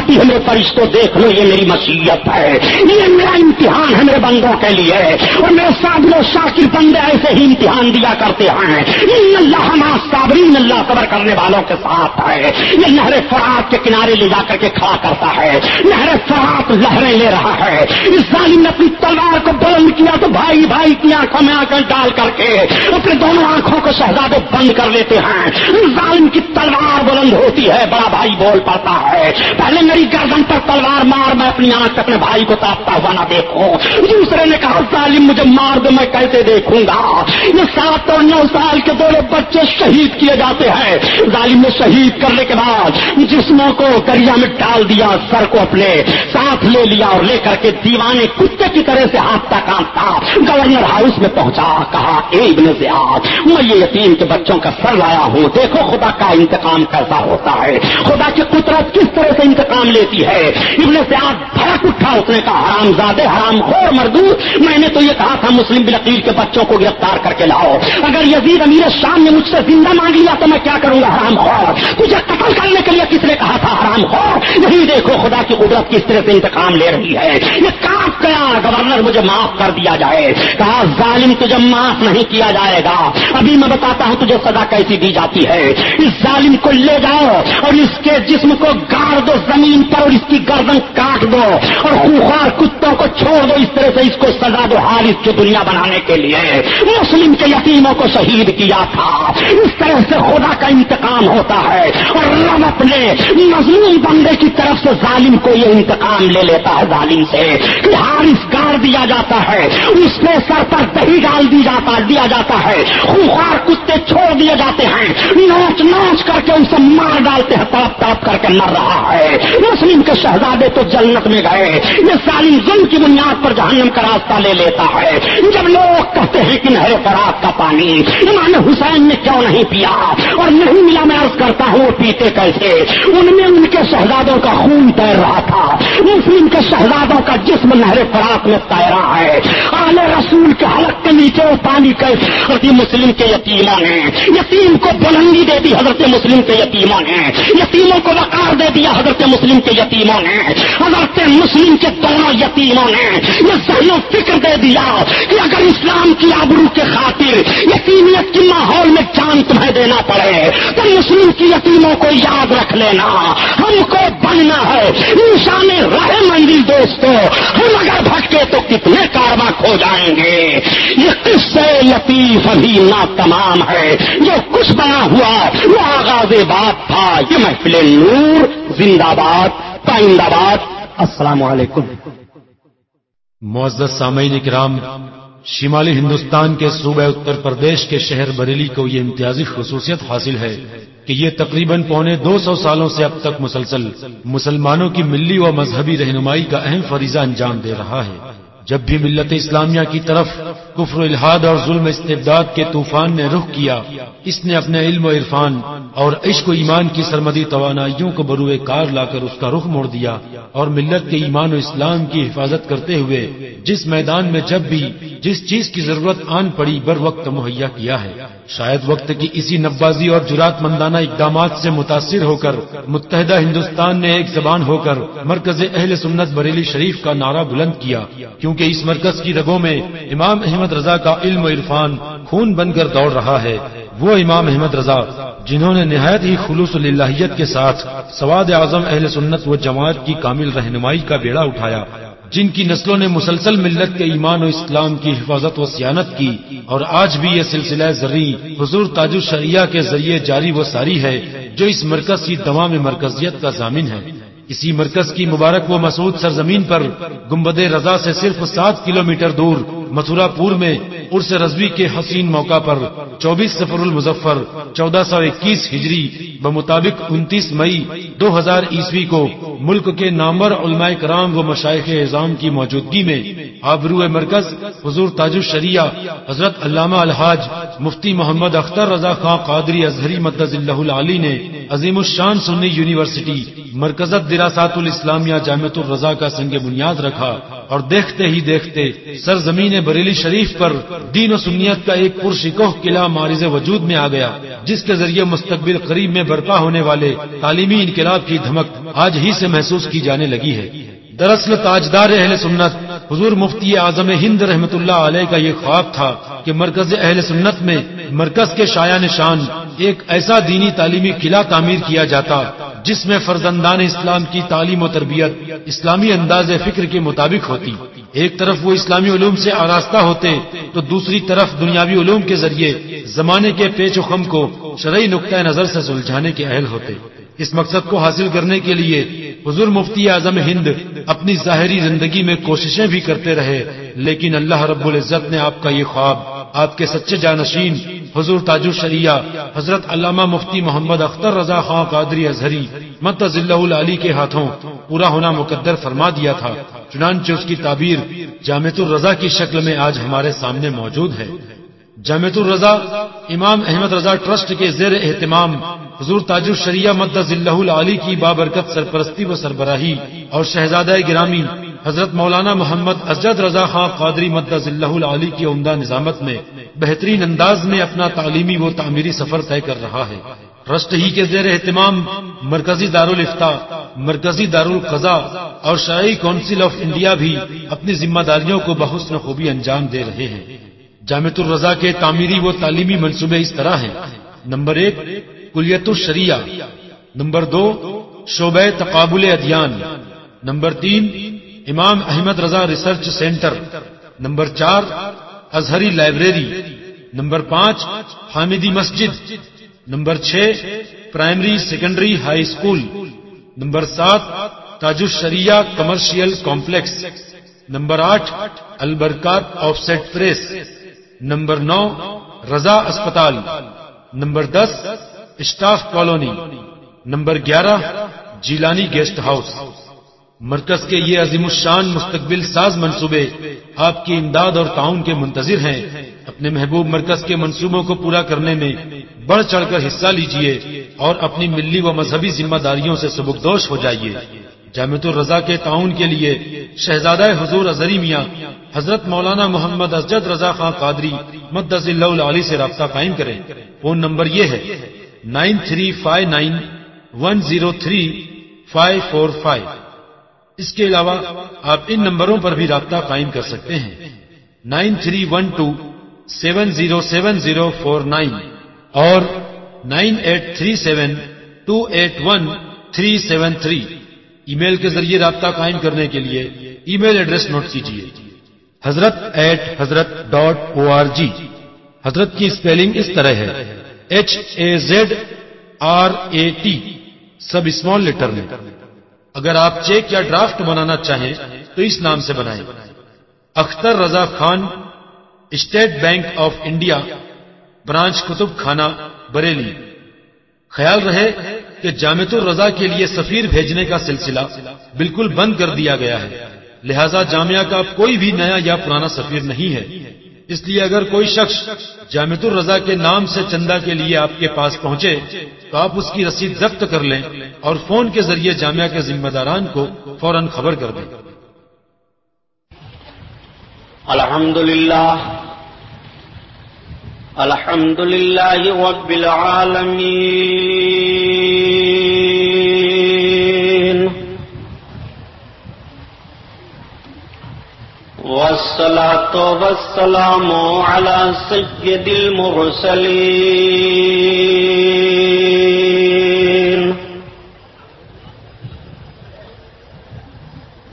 Speaker 1: کی طرف فرشتوں دیکھ لو، یہ میری مصیت ہے۔ یہ میرا امتحان ہے میرے بندوں کے لیے۔ اور میرے سادل و شاکر بندے ایسے ہی امتحان دیا کرتے ہیں۔ ان اللہ صابرین اللہ صبر کرنے والوں کے ساتھ ہے۔ یہ نہر فرات کے کنارے لے جا کر کے کھڑا کرتا ہے۔ نہر فرات لہریں لے رہا ہے۔ اس ظالم نے اپنی تلوار کو بلند کیا تو بھائی بھائی کی آنکھوں میں آ کر ڈال کر کے اپنے دونوں آنکھوں کو شہزادے بند کر لیتے ہیں۔ ظالم کی تلوار بلند ہوتی ہے، بڑا بھائی بول پاتا ہے۔ پہلے میری گردن پر تلوار مار، میں اپنی آنکھ سے اپنے بھائی کو تاپتا ہوا نہ دیکھوں۔ دوسرے نے کہا، ظالم، مجھے مار دو، میں کیسے دیکھوں گا؟ یہ سات اور نو سال کے دونوں بچے شہید کیے جاتے ہیں۔ ظالم نے شہید کرنے کے بعد جسموں کو دریا میں ڈال دیا، سر کو اپنے ساتھ لے لیا اور لے کر کے دیوانے کتے کی طرح سے ہاتھتا کانپتا گورنر ہاؤس میں پہنچا۔ کہا، اے ابن زیاد، میں یہ یتیم کے بچوں کا سر لایا ہوں۔ دیکھو، خدا کا انتقام کیسا ہوتا ہے۔ خدا کی قدرت کس طرح سے انتقام لیتی ہے۔ ابن زیاد بھڑک اٹھا اس نے کہا، حرام زادے، حرام خور مردو میں نے تو یہ کہا تھا، مسلم بلقیر کے بچوں کو گرفتار کر کے لاؤ۔ اگر یزید امیر شام نے مجھ سے زندہ مانگ لیا تو میں کیا کروں گا، حرام خور؟ تجھے قتل کرنے کے لیے کس نے کہا تھا، حرام خور؟ نہیں دیکھو، خدا کی قدرت کس طرح سے انتقام لے رہی ہے۔ یہ کاپ گیا، گورنر مجھے معاف کر دیا جائے۔ کہا، ظالم، تجھے معاف نہیں کیا جائے گا۔ ابھی میں بتاتا ہوں، تجھے سزا کیسی دی جاتی ہے۔ اس ظالم کو لے جاؤ اور اس کے جسم کو گاڑ دو زمین زمین پر اور اس کی گردن کاٹ دو اور خوخار کتوں کو چھوڑ دو اس طرح سے اس کو سزا دو حال اس کی دنیا بنانے کے لیے۔ مسلم کے یتیموں کو شہید کیا تھا۔ اس طرح سے خدا کا انتقام ہوتا ہے اور رب اپنے مظلوم بندے کی طرف سے ظالم کو یہ انتقام لے لیتا ہے ظالم سے کہ حارث گاڑ دیا جاتا ہے، اس پہ سر پر دہی ڈال دی جاتا، دیا جاتا ہے۔ خوخار کتے چھوڑ دیے جاتے ہیں۔ نوچ نوچ کر کے اسے مار ڈالتے ہیں تاپ تاپ کر کے مر رہا ہے۔ مسلم کے شہزادے تو جنت میں گئے یہ سالی ظلم کی بنیاد پر جہنم کا راستہ لے لیتا ہے۔ جب لوگ کہتے ہیں کہ نہر فرات کا پانی امام حسین نے کیوں نہیں پیا؟ اور نہیں ملا میں عرض کرتا ہوں وہ پیتے کیسے؟ ان میں ان کے شہزادوں کا خون تیر رہا تھا۔ مسلم کے شہزادوں کا جسم نہر فرات میں تیرا ہے۔ آل رسول کے حلق کے نیچے وہ پانی کے حضرت مسلم کے یتیموں نے یتیم کو بلندی دے دی حضرت مسلم کے یتیموں نے یتیموں کو وقار دے دیا حضرت مسلم کے یتیموں نے، حضرت مسلم کے دونوں یتیموں نے یہ صحیح فکر دے دیا کہ اگر اسلام کی آبرو کے خاطر یتیمیت کی ماحول میں جان تمہیں دینا پڑے، تو مسلم کی یتیموں کو یاد رکھ لینا۔ ہم کو بننا ہے انسان رہے منزل دوستوں ہم اگر بھٹکے تو کتنے کارواں کھو جائیں گے؟ یہ قصے لطیف ابھی نہ تمام ہے، جو کچھ بنا ہوا وہ آغاز بات تھا، یہ محفل نور زندہ باد۔ پائند آباد۔ السلام علیکم۔
Speaker 5: معزز سامعین کرام شمالی ہندوستان کے صوبہ اتر پردیش کے شہر بریلی کو یہ امتیازی خصوصیت حاصل ہے کہ یہ تقریباً پونے دو سو سالوں سے اب تک مسلسل مسلمانوں کی ملی و مذہبی رہنمائی کا اہم فریضہ انجام دے رہا ہے۔ جب بھی ملت اسلامیہ کی طرف کفر الحاد اور ظلم استبداد کے طوفان نے رخ کیا۔ اس نے اپنے علم و عرفان اور عشق و ایمان کی سرمدی توانائیوں کو بروئے کار لا کر اس کا رخ موڑ دیا اور ملت کے ایمان و اسلام کی حفاظت کرتے ہوئے جس میدان میں جب بھی جس چیز کی ضرورت آن پڑی بر وقت مہیا کیا ہے۔ شاید وقت کی اسی نبازی اور جرات مندانہ اقدامات سے متاثر ہو کر متحدہ ہندوستان نے ایک زبان ہو کر مرکز اہل سنت بریلی شریف کا نعرہ بلند کیا، کیونکہ اس مرکز کی رگوں میں امام احمد رضا کا علم و عرفان خون بن کر دوڑ رہا ہے۔ وہ امام احمد رضا، جنہوں نے نہایت ہی خلوص اللہیت کے ساتھ سواد اعظم اہل سنت و جماعت کی کامل رہنمائی کا بیڑا اٹھایا، جن کی نسلوں نے مسلسل ملت کے ایمان و اسلام کی حفاظت و سیانت کی اور آج بھی یہ سلسلہ زرعی حضور تاج الشریعہ کے ذریعے جاری و ساری ہے، جو اس مرکز کی تمام مرکزیت کا ضامن ہے۔ اسی مرکز کی مبارک و مسعود سرزمین پر گمبد رضا سے صرف سات کلومیٹر دور متھرا پور میں عرس رضوی کے حسین موقع پر چوبیس سفر المظفر چودہ سو اکیس ہجری بمطابق انتیس مئی دو ہزار عیسوی کو ملک کے نامور علماء کرام و مشائق اعظام کی موجودگی میں آبرو مرکز حضور تاج الشریعہ حضرت علامہ الحاج مفتی محمد اختر رضا خان قادری اظہری مدز اللہ العلی نے عظیم الشان سنی یونیورسٹی مرکزت دراسات الاسلامیہ جامعت الرضا کا سنگ بنیاد رکھا۔ اور دیکھتے ہی دیکھتے سرزمین بریلی شریف پر دین و سنیت کا ایک پرشکوہ قلعہ مارز وجود میں آ گیا، جس کے ذریعے مستقبل قریب میں برپا ہونے والے تعلیمی انقلاب کی دھمک آج ہی سے محسوس کی جانے لگی ہے۔ دراصل تاجدار اہل سنت، حضور مفتی اعظم ہند رحمت اللہ علیہ کا یہ خواب تھا کہ مرکز اہل سنت میں مرکز کے شاع نشان ایک ایسا دینی تعلیمی قلعہ تعمیر کیا جاتا جس میں فرزندان اسلام کی تعلیم و تربیت، اسلامی انداز فکر کے مطابق ہوتی۔ ایک طرف وہ اسلامی علوم سے آراستہ ہوتے، تو دوسری طرف دنیاوی علوم کے ذریعے زمانے کے پیچ و خم کو شرعی نقطۂ نظر سے سلجھانے کے اہل ہوتے۔ اس مقصد کو حاصل کرنے کے لیے حضور مفتی اعظم ہند اپنی ظاہری زندگی میں کوششیں بھی کرتے رہے، لیکن اللہ رب العزت نے آپ کا یہ خواب آپ کے سچے جانشین، حضور تاج الشریعہ حضرت علامہ مفتی محمد اختر رضا خان قادری اظہری متض اللہ علی کے ہاتھوں پورا ہونا مقدر فرما دیا تھا۔ چنانچہ اس کی تعبیر جامع الرضا کی شکل میں آج ہمارے سامنے موجود ہے۔ جامع الرضا، امام احمد رضا ٹرسٹ کے زیر اہتمام، حضور تاج الشریعہ مد اللہ علی کی بابرکت سرپرستی و سربراہی اور شہزادہ گرامی حضرت مولانا محمد اسجد رضا خان قادری مد اللہ علی کی عمدہ نظامت میں بہترین انداز میں اپنا تعلیمی و تعمیری سفر طے کر رہا ہے۔ ٹرسٹ ہی کے زیر اہتمام مرکزی دارالفتا، مرکزی دارالقضا اور شاعری کونسل آف انڈیا بھی اپنی ذمہ داریوں کو بحسن خوبی انجام دے رہے ہیں۔ جامع الرضا کے تعمیری و تعلیمی منصوبے اس طرح ہیں۔ نمبر ایک کلیت الشریعہ۔ نمبر دو شعبہ تقابل ادیان۔ نمبر تین Imam Ahmad Raza research centre, number چار اظہری لائبریری، نمبر پانچ حامدی مسجد، نمبر چھ، primary secondary high school number سات، Taj al-Sharia commercial complex, number آٹھ، Al-Barkat offset press, number نو، رضا اسپتال، نمبر دس، اسٹاف کالونی، نمبر گیارہ، جیلانی گیسٹ ہاؤس۔ مرکز کے یہ عظیم الشان مستقبل ساز منصوبے آپ کی امداد اور تعاون کے منتظر ہیں۔ اپنے محبوب مرکز کے منصوبوں کو پورا کرنے میں بڑھ چڑھ کر حصہ لیجیے اور اپنی ملی و مذہبی ذمہ داریوں سے سبکدوش ہو جائیے۔ جامع الرضا کے تعاون کے لیے شہزادہ حضور ازری میاں حضرت مولانا محمد اسجد رضا خان قادری مدز اللہ علی سے رابطہ قائم کریں۔ فون نمبر یہ ہے۔ Nine three five nine one zero three five four five. اس کے علاوہ آپ ان نمبروں پر بھی رابطہ قائم کر سکتے ہیں۔ Nine three one two seven zero seven zero four nine اور nine eight three seven two eight one three seven three email کے ذریعے رابطہ قائم کرنے کے لیے ای میل ایڈریس نوٹ کیجیے۔ حضرت ایٹ حضرت ڈاٹ او آر جی۔ حضرت کی اسپیلنگ اس طرح ہے۔ H A Z R A T. Sub small letter میں۔ اگر آپ چیک یا ڈرافٹ بنانا چاہیں تو اس نام سے بنائیں۔ Akhtar Raza Khan, State Bank of India, branch Kutub Khana, Bareilly. خیال رہے کہ جامع الرضا کے لیے سفیر بھیجنے کا سلسلہ بالکل بند کر دیا گیا ہے۔ لہذا جامعہ کا کوئی بھی نیا یا پرانا سفیر نہیں ہے۔ اس لیے اگر کوئی شخص جامع الرضا کے نام سے چندہ کے لیے آپ کے پاس پہنچے تو آپ اس کی رسید ضبط کر لیں اور فون کے ذریعے جامعہ کے ذمہ داران کو فوراً خبر کر دیں۔
Speaker 4: الحمد للہ الحمد لله رب والصلاة والسلام على سيد المرسلين.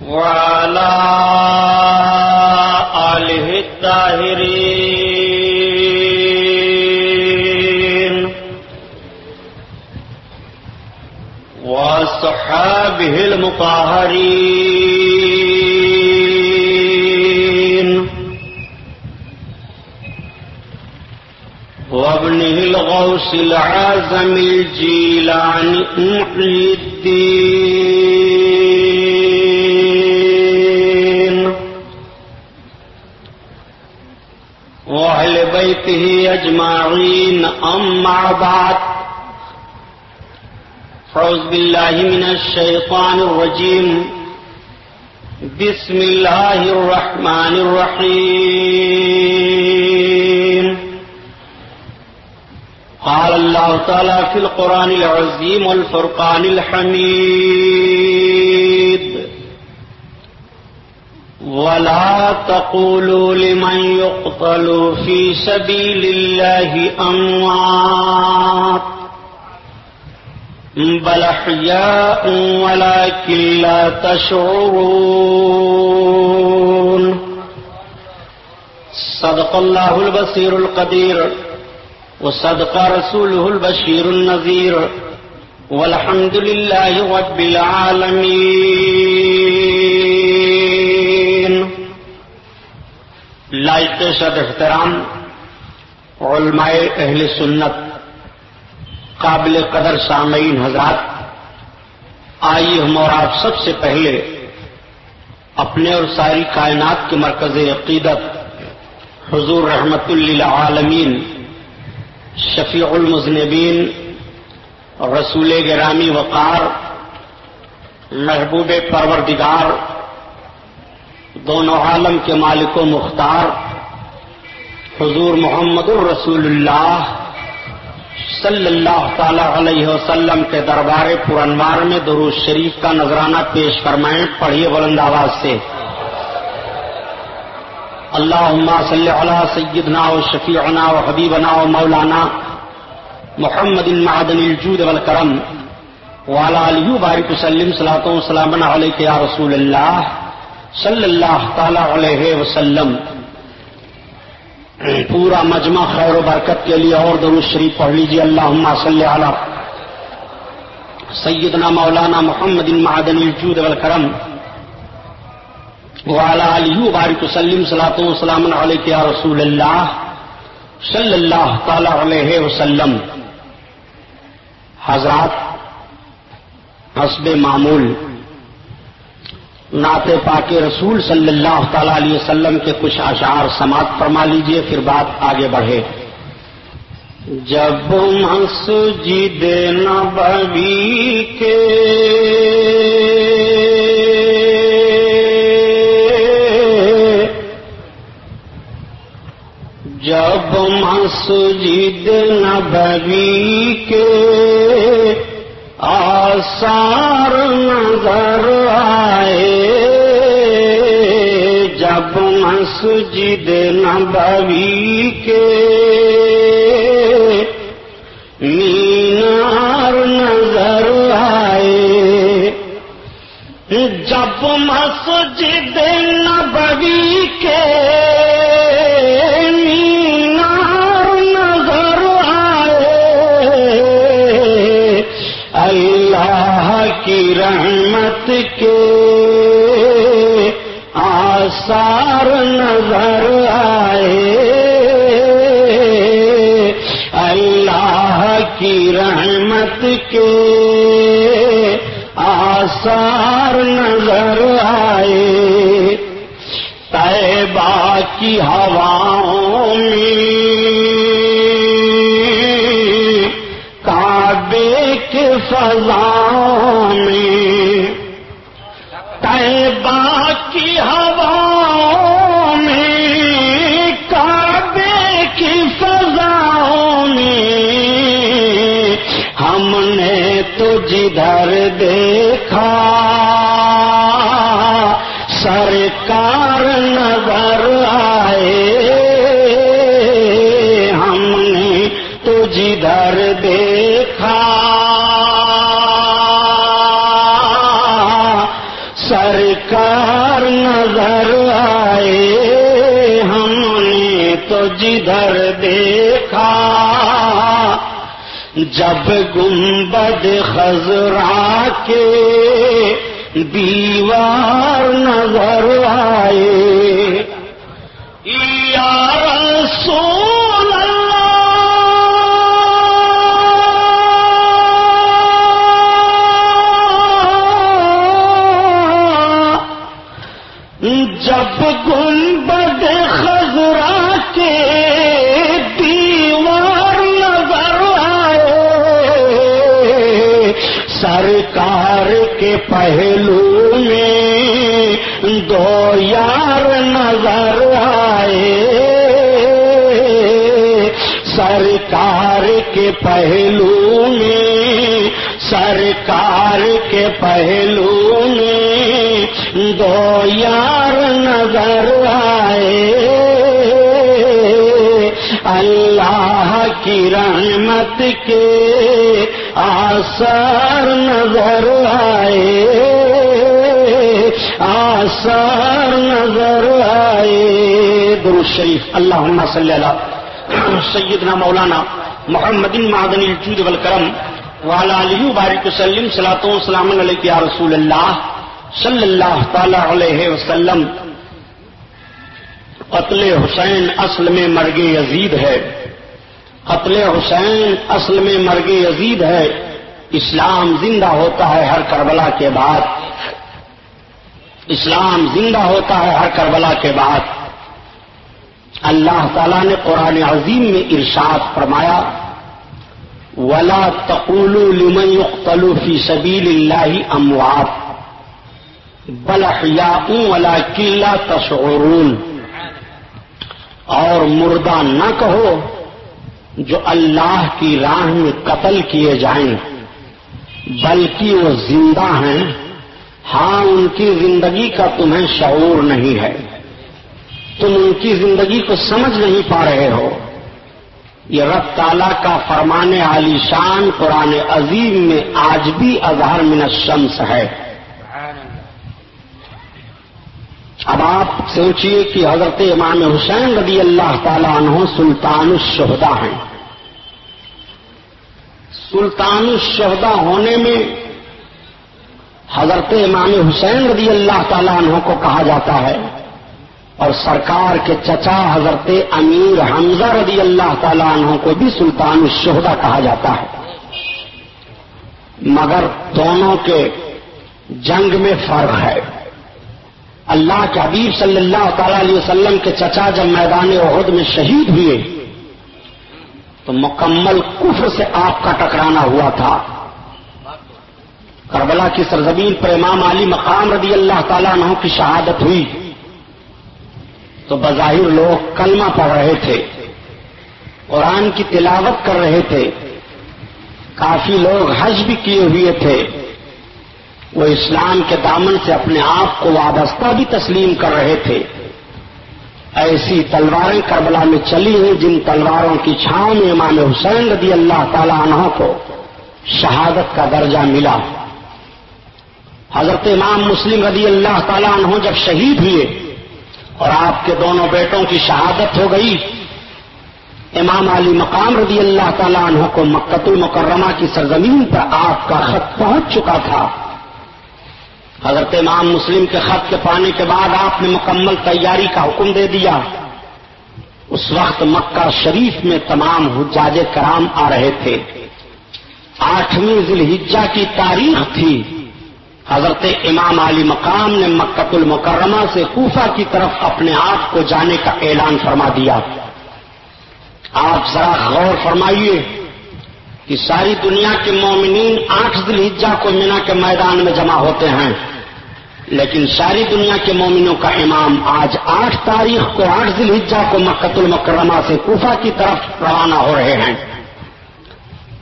Speaker 4: وعلى آله الطاهرين. وصحابه المطهرين. وابنه الغوث العازم الجيلان محيي الدين وأهل بيته أجمعين، أما بعد فأعوذ بالله من الشيطان الرجيم. بسم الله الرحمن الرحيم. قال الله تعالى في القرآن العظيم والفرقان الحميد. ولا تقولوا لمن يقتل في سبيل الله أموات بل أحياء ولكن لا تشعرون. صدق الله البصير القدير. وصدق رسوله البشير النذير والحمد لله رب العالمين. لائق شد احترام علماء اہل سنت، قابل قدر سامعین حضرات، آئیے ہم اور آپ سب سے پہلے اپنے اور ساری کائنات کے مرکز عقیدت، حضور رحمت للعالمین شفیع المذنبین، رسول گرامی وقار، محبوب پروردگار، دونوں عالم کے مالک و مختار، حضور محمد الرسول اللہ صلی اللہ تعالی علیہ وسلم کے دربار پرانوار میں دروز شریف کا نذرانہ پیش فرمائیں، پڑھیے بلند آواز سے۔ اللہ صلی علی سیدنا و شفیعنا و حبیبنا و مولانا محمد معدن الجود والکرم والا علیہ بارک وسلم صلاۃ وسلام علیہ یا رسول اللہ صلی اللہ تعالی علیہ وسلم پورا مجمع خیر و برکت کے لیے اور درود شریف پڑھ لیجیے اللہ صلی علی سیدنا مولانا محمد معدن الجود والکرم والا علیہ بارک وسلم صلاۃ وسلام علیہ یا رسول اللہ صلی اللہ تعالی علیہ وسلم۔ حضرات، حسب معمول، نعت پاک رسول صلی اللہ تعالی علیہ وسلم کے کچھ اشعار سماعت فرما لیجیے، پھر بات آگے بڑھے۔ جب مسجد جی نبوی کے مسجد نبوی کے آثار نظر آئے جب مسجد نبوی کے مینار نظر آئے جب مسجد نبوی کے آثار نظر آئے۔ اللہ کی رحمت کے آثار نظر آئے۔ طیبہ کی ہواؤں میں، کعبے کے فضاؤں دے جب گنبد خزرا کے دیوار نظر آئے۔ یا رسول سرکار کے پہلو میں دو یار نظر آئے۔ سرکار کے پہلو میں، سرکار کے پہلو میں دو یار نظر آئے۔ اللہ کی رحمت کے آثار نظر آئے، آثار نظر آئے۔ درود شریف اللہ صلی اللہ سیدنا مولانا محمد معدن الجود والکرم والا علی بارک وسلم صلاۃ وسلام علیہ یا رسول اللہ صلی اللہ تعالی علیہ وسلم۔ قتل حسین اصل میں مرگ یزید ہے۔ قتل حسین اصل میں مرگ عزید ہے۔ اسلام زندہ ہوتا ہے ہر کربلا کے بعد۔ اسلام زندہ ہوتا ہے ہر کربلا کے بعد۔ اللہ تعالیٰ نے قرآن عظیم میں ارشاد فرمایا، ولا تقول لمن يقتل في سبيل الله اموات بل احياء ولكن لا تشعرون۔ اور مردہ نہ کہو جو اللہ کی راہ میں قتل کیے جائیں، بلکہ وہ زندہ ہیں ہاں ان کی زندگی کا تمہیں شعور نہیں ہے۔ تم ان کی زندگی کو سمجھ نہیں پا رہے ہو۔ یہ رب تعالیٰ کا فرمان علی شان قرآن عظیم میں آج بھی اظہر من الشمس ہے۔ اب آپ سوچئے کہ حضرت امام حسین رضی اللہ تعالیٰ عنہ سلطان الشہدا ہیں۔ سلطان الشہدا ہونے میں حضرت امام حسین رضی اللہ تعالیٰ عنہ کو کہا جاتا ہے اور سرکار کے چچا حضرت امیر حمزہ رضی اللہ تعالیٰ عنہ کو بھی سلطان الشہدا کہا جاتا ہے۔ مگر دونوں کے جنگ میں فرق ہے۔ اللہ کے حبیب صلی اللہ تعالی علیہ وسلم کے چچا جب میدان عہد میں شہید ہوئے، تو مکمل کفر سے آپ کا ٹکرانا ہوا تھا۔ کربلا کی سرزمین پر امام علی مقام رضی اللہ تعالیٰ عنہ کی شہادت ہوئی۔ تو بظاہر لوگ کلمہ پڑھ رہے تھے، قرآن کی تلاوت کر رہے تھے۔ کافی لوگ حج بھی کیے ہوئے تھے۔ وہ اسلام کے دامن سے اپنے آپ کو وابستہ بھی تسلیم کر رہے تھے۔ ایسی تلواریں کربلا میں چلی ہیں جن تلواروں کی چھاؤں میں امام حسین رضی اللہ تعالی عنہ کو شہادت کا درجہ ملا۔ حضرت امام مسلم رضی اللہ تعالی عنہ جب شہید ہوئے اور آپ کے دونوں بیٹوں کی شہادت ہو گئی، امام علی مقام رضی اللہ تعالیٰ عنہ کو مکت المکرمہ کی سرزمین پر آپ کا خط پہنچ چکا تھا۔ حضرت امام مسلم کے خط کے پانے کے بعد آپ نے مکمل تیاری کا حکم دے دیا۔ اس وقت مکہ شریف میں تمام حجاج کرام آ رہے تھے۔ آٹھویں ذلحجہ کی تاریخ تھی۔ حضرت امام علی مقام نے مکت المکرمہ سے کوفہ کی طرف اپنے آپ کو جانے کا اعلان فرما دیا۔ آپ ذرا غور فرمائیے۔ کہ ساری دنیا کے مومنین آٹھ دلحجہ کو مینا کے میدان میں جمع ہوتے ہیں۔ لیکن ساری دنیا کے مومنوں کا امام آج آٹھ تاریخ کو، آٹھ دلحجہ کو مکت المکرمہ سے کوفہ کی طرف روانہ ہو رہے ہیں۔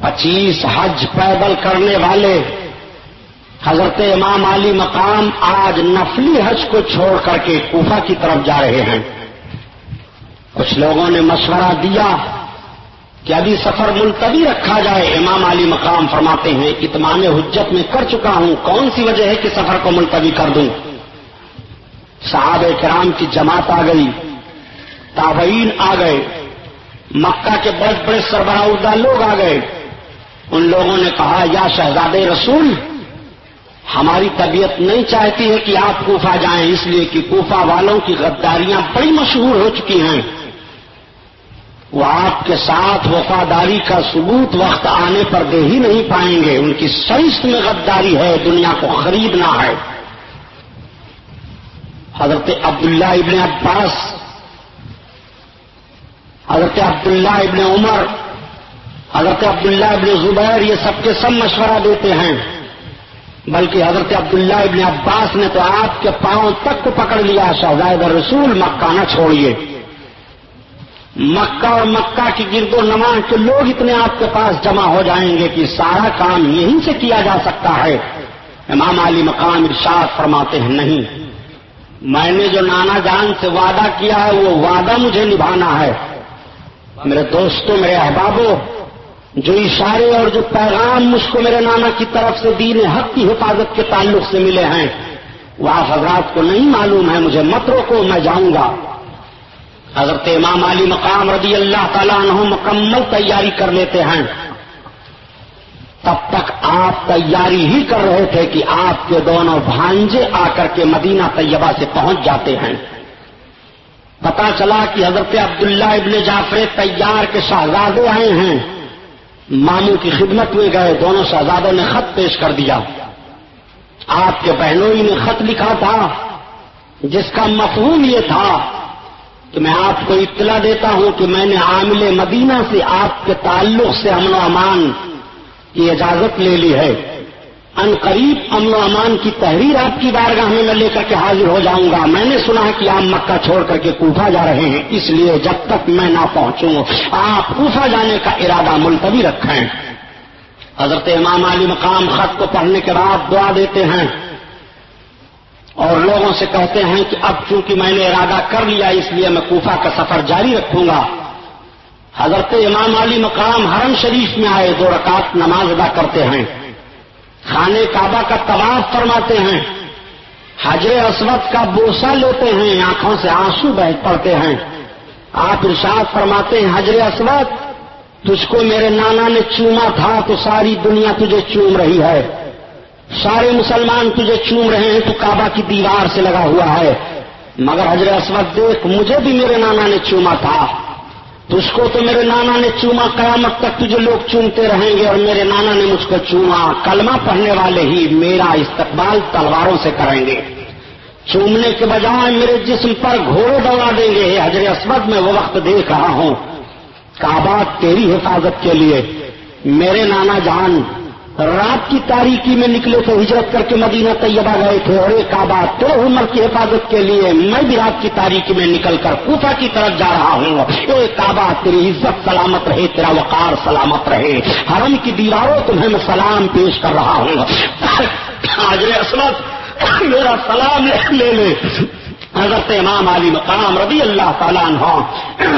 Speaker 4: پچیس حج پیدل کرنے والے، حضرت امام علی مقام آج نفلی حج کو چھوڑ کر کے کوفہ کی طرف جا رہے ہیں۔ کچھ لوگوں نے مشورہ دیا کہ ابھی سفر ملتوی رکھا جائے، امام علی مقام فرماتے ہیں، اتمام حجت میں کر چکا ہوں، کون سی وجہ ہے کہ سفر کو ملتوی کر دوں؟ صحاب کرام کی جماعت آ گئی، تابعین آ گئے، مکہ کے بڑے بڑے سربراہ لوگ آ گئے۔ ان لوگوں نے کہا، یا شہزاد رسول، ہماری طبیعت نہیں چاہتی ہے کہ آپ کوفہ جائیں، اس لیے کہ کوفہ والوں کی غداریاں بڑی مشہور ہو چکی ہیں۔ وہ آپ کے ساتھ وفاداری کا ثبوت وقت آنے پر دے ہی نہیں پائیں گے۔ ان کی سرست میں غداری ہے، دنیا کو خریدنا ہے۔ حضرت عبداللہ ابن عباس، حضرت عبداللہ ابن عمر، حضرت عبداللہ ابن زبیر، یہ سب کے سب مشورہ دیتے ہیں۔ بلکہ حضرت عبداللہ ابن عباس نے تو آپ کے پاؤں تک کو پکڑ لیا شہزاد رسول مکہ نہ چھوڑیے۔ مکہ اور مکہ کی گرد و نما کے لوگ اتنے آپ کے پاس جمع ہو جائیں گے کہ سارا کام یہیں سے کیا جا سکتا ہے؟ امام علی مقام ارشاد فرماتے ہیں، نہیں۔ میں نے جو نانا جان سے وعدہ کیا ہے، وہ وعدہ مجھے نبھانا ہے۔ میرے دوستوں، میرے احبابوں، جو اشارے اور جو پیغام مجھ کو میرے نانا کی طرف سے دین حق کی حفاظت کے تعلق سے ملے ہیں، وہ آپ حضرات کو نہیں معلوم ہے، مجھے مت روکو، میں جاؤں گا۔ حضرت امام علی مقام رضی اللہ تعالیٰ عنہ مکمل تیاری کر لیتے ہیں۔ تب تک آپ تیاری ہی کر رہے تھے کہ آپ کے دونوں بھانجے آ کر کے مدینہ طیبہ سے پہنچ جاتے ہیں۔
Speaker 1: پتا چلا کہ حضرت عبداللہ ابن جعفر تیار کے شہزادے آئے ہیں۔ ماموں کی خدمت میں گئے، دونوں شہزادوں نے خط پیش کر دیا۔ آپ کے بہنوں نے خط لکھا تھا، جس کا مفہوم یہ تھا کہ میں آپ کو اطلاع دیتا ہوں کہ میں نے عامل مدینہ سے آپ کے تعلق سے امن و امان کی اجازت لے لی ہے۔ ان قریب امن و امان کی تحریر آپ کی بارگاہ میں میں لے کر کے حاضر ہو جاؤں گا۔ میں نے سنا ہے کہ آپ مکہ چھوڑ کر کے کوفہ جا رہے ہیں، اس لیے جب تک میں نہ پہنچوں، آپ کوفہ جانے کا ارادہ ملتوی رکھیں۔ حضرت امام علی مقام خط کو پڑھنے کے بعد دعا دیتے ہیں۔ اور لوگوں سے کہتے ہیں کہ اب چونکہ میں نے ارادہ کر لیا، اس لیے میں کوفہ کا سفر جاری رکھوں گا۔ حضرت امام علی مقام حرم شریف میں آئے، دو رکعت نماز ادا کرتے ہیں۔ خانے کعبہ کا طواف فرماتے ہیں۔ حجر اسود کا بوسا لیتے ہیں، آنکھوں سے آنسو بہ پڑتے ہیں۔ آپ ارشاد فرماتے ہیں، حجر اسود، تجھ کو میرے نانا نے چوما تھا تو ساری دنیا تجھے چوم رہی ہے۔ سارے مسلمان تجھے چوم رہے ہیں، تو کعبہ کی دیوار سے لگا ہوا ہے۔ مگر حجر اسود دیکھ، مجھے بھی میرے نانا نے چوما تھا۔ تجھ کو تو میرے نانا نے چوما، قیامت تک تجھے لوگ چومتے رہیں گے اور میرے نانا نے مجھ کو چوما۔ کلمہ پڑھنے والے ہی میرا استقبال تلواروں سے کریں گے۔ چومنے کے بجائے میرے جسم پر گھوڑے دوڑا دیں گے۔ حجر اسود، میں وہ وقت دیکھ رہا ہوں۔ کعبہ تیری حفاظت کے لیے۔ میرے نانا جان رات کی تاریخی میں نکلے تھے ہجرت کر کے مدینہ طیبہ گئے تھے اور ایک کعبہ تو عمر کی حفاظت کے لیے میں بھی رات کی تاریخی میں نکل کر کوفہ کی طرف جا رہا ہوں۔ ایک کعبہ، تیری عزت سلامت رہے، تیرا وقار سلامت رہے۔ حرم کی دیواروں تمہیں میں سلام پیش کر رہا ہوں۔ حاضر اسمت میرا سلام لے لے۔ حضرت امام علی مقام رضی اللہ تعالیٰ عنہ،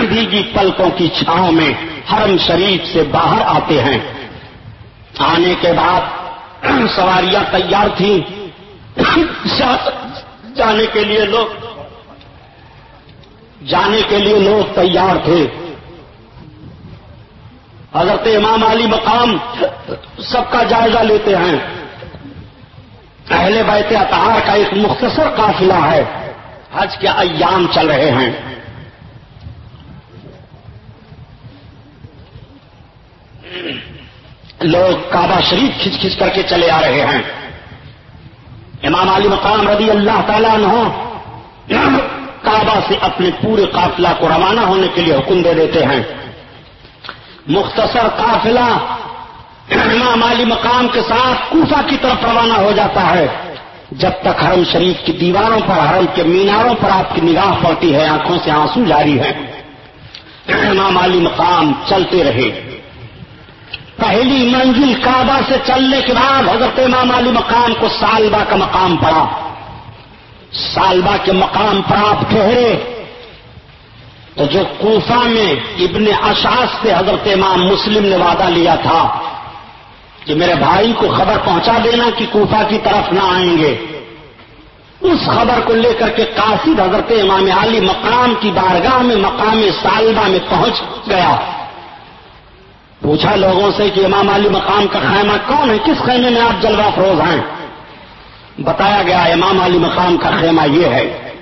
Speaker 1: بھیگی پلکوں کی چھاؤں میں حرم شریف سے باہر آتے ہیں۔ آنے کے بعد سواریاں تیار تھیں۔ جانے کے لیے لوگ جانے کے لیے لوگ تیار تھے۔ حضرت امام علی مقام سب کا جائزہ لیتے ہیں۔ اہل بیت اطہار کا ایک مختصر قافلہ ہے۔ حج کے ایام چل رہے ہیں۔ لوگ کعبہ شریف کھچ کھچ کر کے چلے آ رہے ہیں۔ امام علی مقام رضی اللہ تعالیٰ عنہ کعبہ سے اپنے پورے قافلہ کو روانہ ہونے کے لیے حکم دے دیتے ہیں۔ مختصر قافلہ امام علی مقام کے ساتھ کوفہ کی طرف روانہ ہو جاتا ہے۔ جب تک حرم شریف کی دیواروں پر، حرم کے میناروں پر آپ کی نگاہ پڑتی ہے، آنکھوں سے آنسو جاری ہے امام علی مقام چلتے رہے۔ پہلی منزل کعبہ سے چلنے کے بعد حضرت امام علی مقام کو سالبہ کا مقام پڑا۔ سالبہ کے مقام پر آپ ٹھہرے۔ تو جو کوفہ میں ابن اشاس سے حضرت امام مسلم نے وعدہ لیا تھا کہ میرے بھائی کو خبر پہنچا دینا کہ کوفہ کی طرف نہ آئیں گے۔ اس خبر کو لے کر کے قاصد حضرت امام علی مقام کی بارگاہ میں مقام سالبہ میں پہنچ گیا۔ پوچھا لوگوں سے کہ امام علی مقام کا خیمہ کون ہے؟ کس خیمے میں آپ جلوہ فروز ہیں؟ بتایا گیا امام علی مقام کا خیمہ یہ ہے۔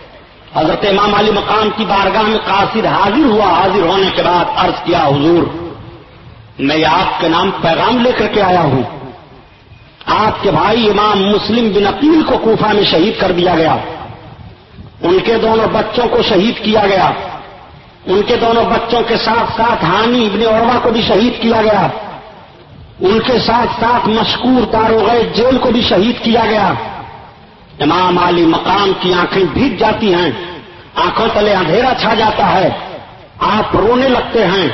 Speaker 1: حضرت امام علی مقام کی بارگاہ میں قاصد حاضر ہوا، حاضر ہونے کے بعد عرض کیا، حضور، میں آپ کے نام پیغام لے کر کے آیا ہوں۔ آپ کے بھائی امام مسلم بن عقیل کو کوفہ میں شہید کر دیا گیا۔ ان کے دونوں بچوں کو شہید کیا گیا۔ ان کے دونوں بچوں کے ساتھ ساتھ ہانی ابن عروا کو بھی شہید کیا گیا۔ ان کے ساتھ ساتھ مشکور داروغ جیل کو بھی شہید کیا گیا۔ امام علی مقام کی آنکھیں بھیگ جاتی ہیں۔ آنکھوں تلے اندھیرا چھا جاتا ہے۔ آپ رونے لگتے ہیں۔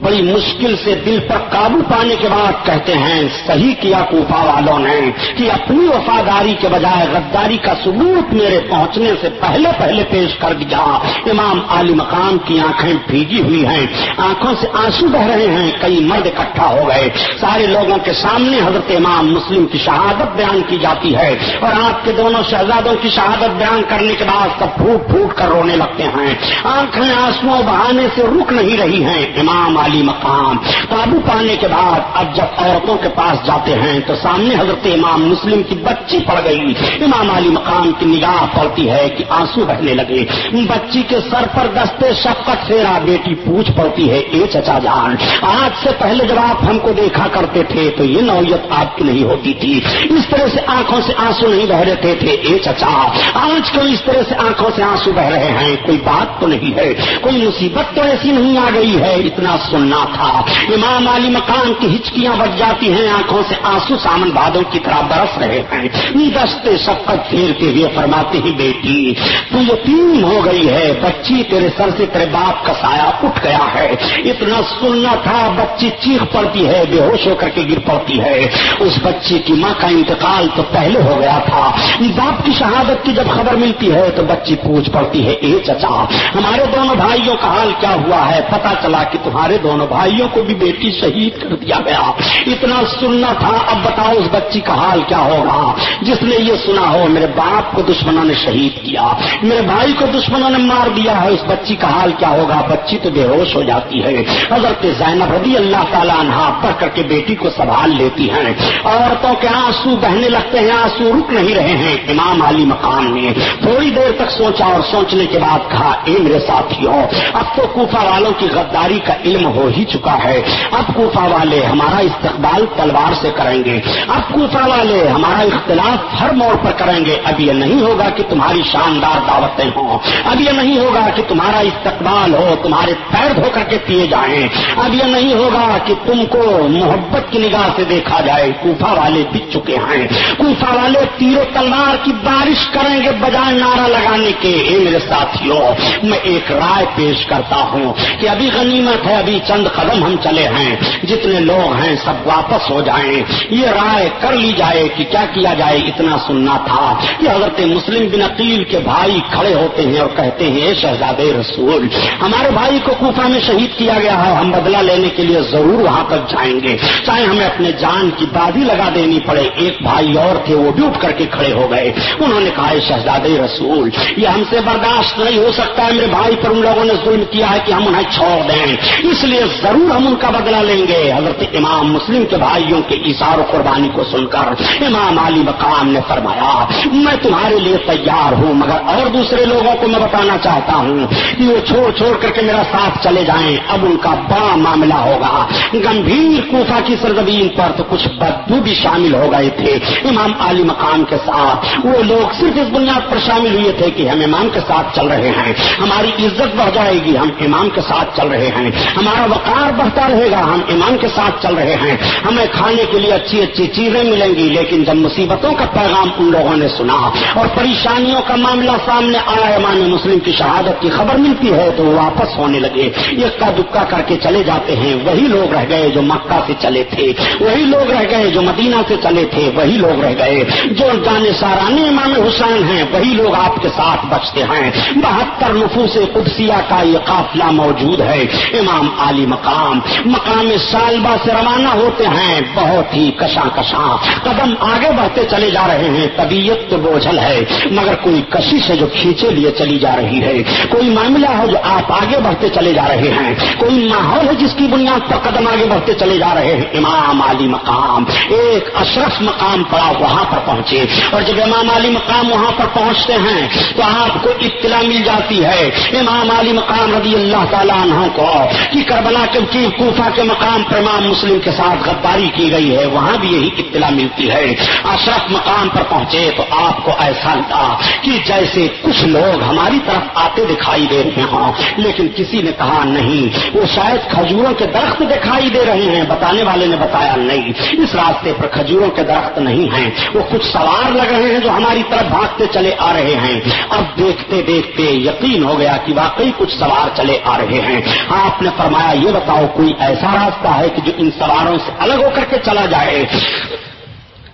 Speaker 1: بڑی مشکل سے دل پر قابو پانے کے بعد کہتے ہیں، صحیح کیا کوفہ والوں نے کہ اپنی وفاداری کے بجائے غداری کا ثبوت میرے پہنچنے سے پہلے پہلے پیش کر دیا۔ امام علی مقام کی آنکھیں بھیگی ہوئی ہیں۔ آنکھوں سے آنسو بہ رہے ہیں۔ کئی مرد اکٹھا ہو گئے۔ سارے لوگوں کے سامنے حضرت امام مسلم کی شہادت بیان کی جاتی ہے۔ اور آپ کے دونوں شہزادوں کی شہادت بیان کرنے کے بعد سب پھوٹ پھوٹ کر رونے لگتے ہیں۔ آنکھیں آنسو بہانے سے رک نہیں رہی ہیں۔ امام علی مقام۔ قابو پانے کے بعد اب جب عورتوں کے پاس جاتے ہیں تو سامنے حضرت امام مسلم کی بچی پڑ گئی۔ امام علی مقام کی نگاہ پڑتی ہے کہ آنسو بہنے لگے۔ بچی کے سر پر دستے شفقت پھیرا بیٹی پوچھ پڑتی ہے، اے چچا جان، آج سے پہلے جب آپ ہم کو دیکھا کرتے تھے تو یہ نوعیت آپ کی نہیں ہوتی تھی۔ اس طرح سے آنکھوں سے آنسو نہیں بہ رہے تھے۔ اے چچا، آج کل اس طرح سے آنکھوں سے آنسو بہ رہے ہیں۔ کوئی بات تو نہیں ہے، کوئی مصیبت تو ایسی نہیں آ گئی ہے۔ اتنا سننا تھا۔ امام علی مکان کی ہچکیاں بچ جاتی ہیں، آنکھوں سے آنسو سامن بادوں کی طرح برس رہے ہیں۔ دستے شفقت پھیرتے ہوئے فرماتے ہی بیٹی، تو یتیم ہو گئی ہے، بچی تیرے سر سے تیرے باپ کا سایہ اٹھ گیا ہے۔ اتنا سننا تھا، بچی چیخ پڑتی ہے، بے ہوش ہو کر کے گر پڑتی ہے۔ اس بچی کی ماں کا انتقال تو پہلے ہو گیا تھا۔ باپ کی شہادت کی جب خبر ملتی ہے، تو بچی پوچھ پڑتی ہے، اے چچا، ہمارے دونوں بھائیوں کا حال کیا ہوا ہے؟ پتا چلا کہ تمہارے دونوں بھائیوں کو بھی بیٹی شہید کر دیا گیا۔ اتنا سننا تھا، اب بتاؤ اس بچی کا حال کیا ہوگا؟ جس نے یہ سنا ہو، میرے باپ کو دشمنوں نے شہید کیا، میرے بھائی کو دشمنوں نے مار دیا ہے، اس بچی کا حال کیا ہوگا؟ بچی تو بے ہوش ہو جاتی ہے۔ حضرت زینب رضی اللہ تعالیٰ عنہ پڑھ کر کے بیٹی کو سنبھال لیتی ہیں۔ عورتوں کے آنسو بہنے لگتے ہیں، آنسو رک نہیں رہے ہیں۔ امام علی مقام نے تھوڑی دیر تک سوچا اور سوچنے کے بعد کہا، اے میرے ساتھیوں، اب تو کوفہ والوں کی غداری کا علم ہو ہی چکا ہے۔ اب کوفہ والے ہمارا استقبال تلوار سے کریں گے۔ اب کوفہ والے ہمارا اختلاف ہر موڑ پر کریں گے۔ اب یہ نہیں ہوگا کہ تمہاری شاندار دعوتیں ہوں۔ اب یہ نہیں ہوگا کہ تمہارا استقبال ہو، تمہارے پیر دھو کر کے پیے جائیں۔ اب یہ نہیں ہوگا کہ تم کو محبت کی نگاہ سے دیکھا جائے۔ کوفہ والے بچ چکے ہیں۔ کوفہ والے تیر تلوار کی بارش کریں گے بجائے نعرہ لگانے کے۔ اے میرے ساتھیوں، میں ایک رائے پیش کرتا ہوں کہ ابھی غنیمت ہے، ابھی ابھی چند قدم ہم چلے ہیں، جتنے لوگ ہیں سب واپس ہو جائیں۔ یہ رائے کر لی جائے کہ کیا کیا جائے، اتنا سننا تھا۔ کہ حضرت مسلم بن عقیل کے بھائی کھڑے ہوتے ہیں اور کہتے ہیں، اے شہزاد رسول، ہمارے بھائی کو کوفہ میں شہید کیا گیا ہے، ہم بدلہ لینے کے لیے ضرور وہاں تک جائیں گے۔ چاہے ہمیں اپنے جان کی بازی لگا دینی پڑے۔ ایک بھائی اور تھے، وہ بھی اٹھ کر کے کھڑے ہو گئے۔ انہوں نے کہا شہزاد رسول، یہ ہم سے برداشت نہیں ہو سکتا۔ ہے میرے بھائی پر ان لوگوں نے ظلم کیا ہے کہ ہم انہیں چھوڑ دیں۔ اس لیے ضرور ہم ان کا بدلہ لیں گے۔ حضرت امام مسلم کے بھائیوں کے اشار و قربانی کو سن کر امام علی مقام نے فرمایا، میں تمہارے لیے تیار ہوں، مگر اور دوسرے لوگوں کو میں بتانا چاہتا ہوں کہ وہ چھوڑ چھوڑ کر کے میرا ساتھ چلے جائیں۔ اب ان کا بڑا معاملہ ہوگا۔ گمبھیر کوفہ کی سرزمین پر تو کچھ بدو بھی شامل ہو گئے تھے۔ امام علی مقام کے ساتھ وہ لوگ صرف اس بنیاد پر شامل ہوئے تھے کہ ہم امام کے ساتھ چل رہے ہیں۔ ہماری عزت بڑھ جائے گی، ہم امام کے ساتھ چل رہے ہیں۔ ہمارا وقار بڑھتا رہے گا، ہم امام کے ساتھ چل رہے ہیں۔ ہمیں کھانے کے لیے اچھی اچھی چیزیں ملیں گی، لیکن جب مصیبتوں کا پیغام ان لوگوں نے سنا اور پریشانیوں کا معاملہ سامنے آیا امام مسلم کی شہادت کی خبر ملتی ہے تو وہ واپس ہونے لگے۔ کا دکا کر کے چلے جاتے ہیں۔ وہی لوگ رہ گئے جو مکہ سے چلے تھے۔ وہی لوگ رہ گئے جو مدینہ سے چلے تھے۔ وہی لوگ رہ گئے جو جانے سارانے امام حسین ہیں۔ وہی لوگ آپ کے ساتھ بچتے ہیں۔ بہتر نفوس قدسیہ کا یہ قافلہ موجود ہے۔ امام علی مقام مقام سالبہ سے روانہ ہوتے ہیں، بہت ہی کشاں کشاں قدم آگے بڑھتے چلے جا رہے ہیں، طبیعت تو بوجھل ہے، مگر کوئی کشش ہے جو کھینچے لیے چلی جا رہی ہے، کوئی معاملہ ہے جو آپ آگے بڑھتے چلے جا رہے ہیں، کوئی ماحول ہے جس کی بنیاد پر قدم آگے بڑھتے چلے جا رہے ہیں۔ امام علی مقام، ایک اشرف مقام پڑا وہاں پر پہنچے۔ اور جب امام علی مقام وہاں پر پہنچتے ہیں، تو آپ کو اطلاع مل جاتی ہے۔ امام علی مقام رضی اللہ تعالیٰ عنہ کو، کہ کربلا کے کوفہ کے مقام پر امام مسلم کے ساتھ غداری کی گئی ہے، وہاں بھی یہی اطلاع ملتی ہے۔ اشرف مقام پر پہنچے تو آپ کو ایسا لگا کہ جیسے کچھ لوگ ہماری طرف آتے دکھائی دے رہے ہوں۔ لیکن کسی نے کہا نہیں، وہ شاید کھجوروں کے درخت دکھائی دے رہے ہیں۔ بتانے والے نے بتایا نہیں، اس راستے پر کھجوروں کے درخت نہیں ہیں۔ وہ کچھ سوار لگ رہے ہیں جو ہماری طرف بھاگتے چلے آ رہے ہیں۔ اب دیکھتے دیکھتے یقین ہو گیا کہ واقعی کچھ سوار چلے آ رہے ہیں۔ آپ نے فرمایا یہ بتاؤ کوئی ایسا راستہ ہے کہ جو ان سواروں سے الگ ہو کر کے چلا جائے؟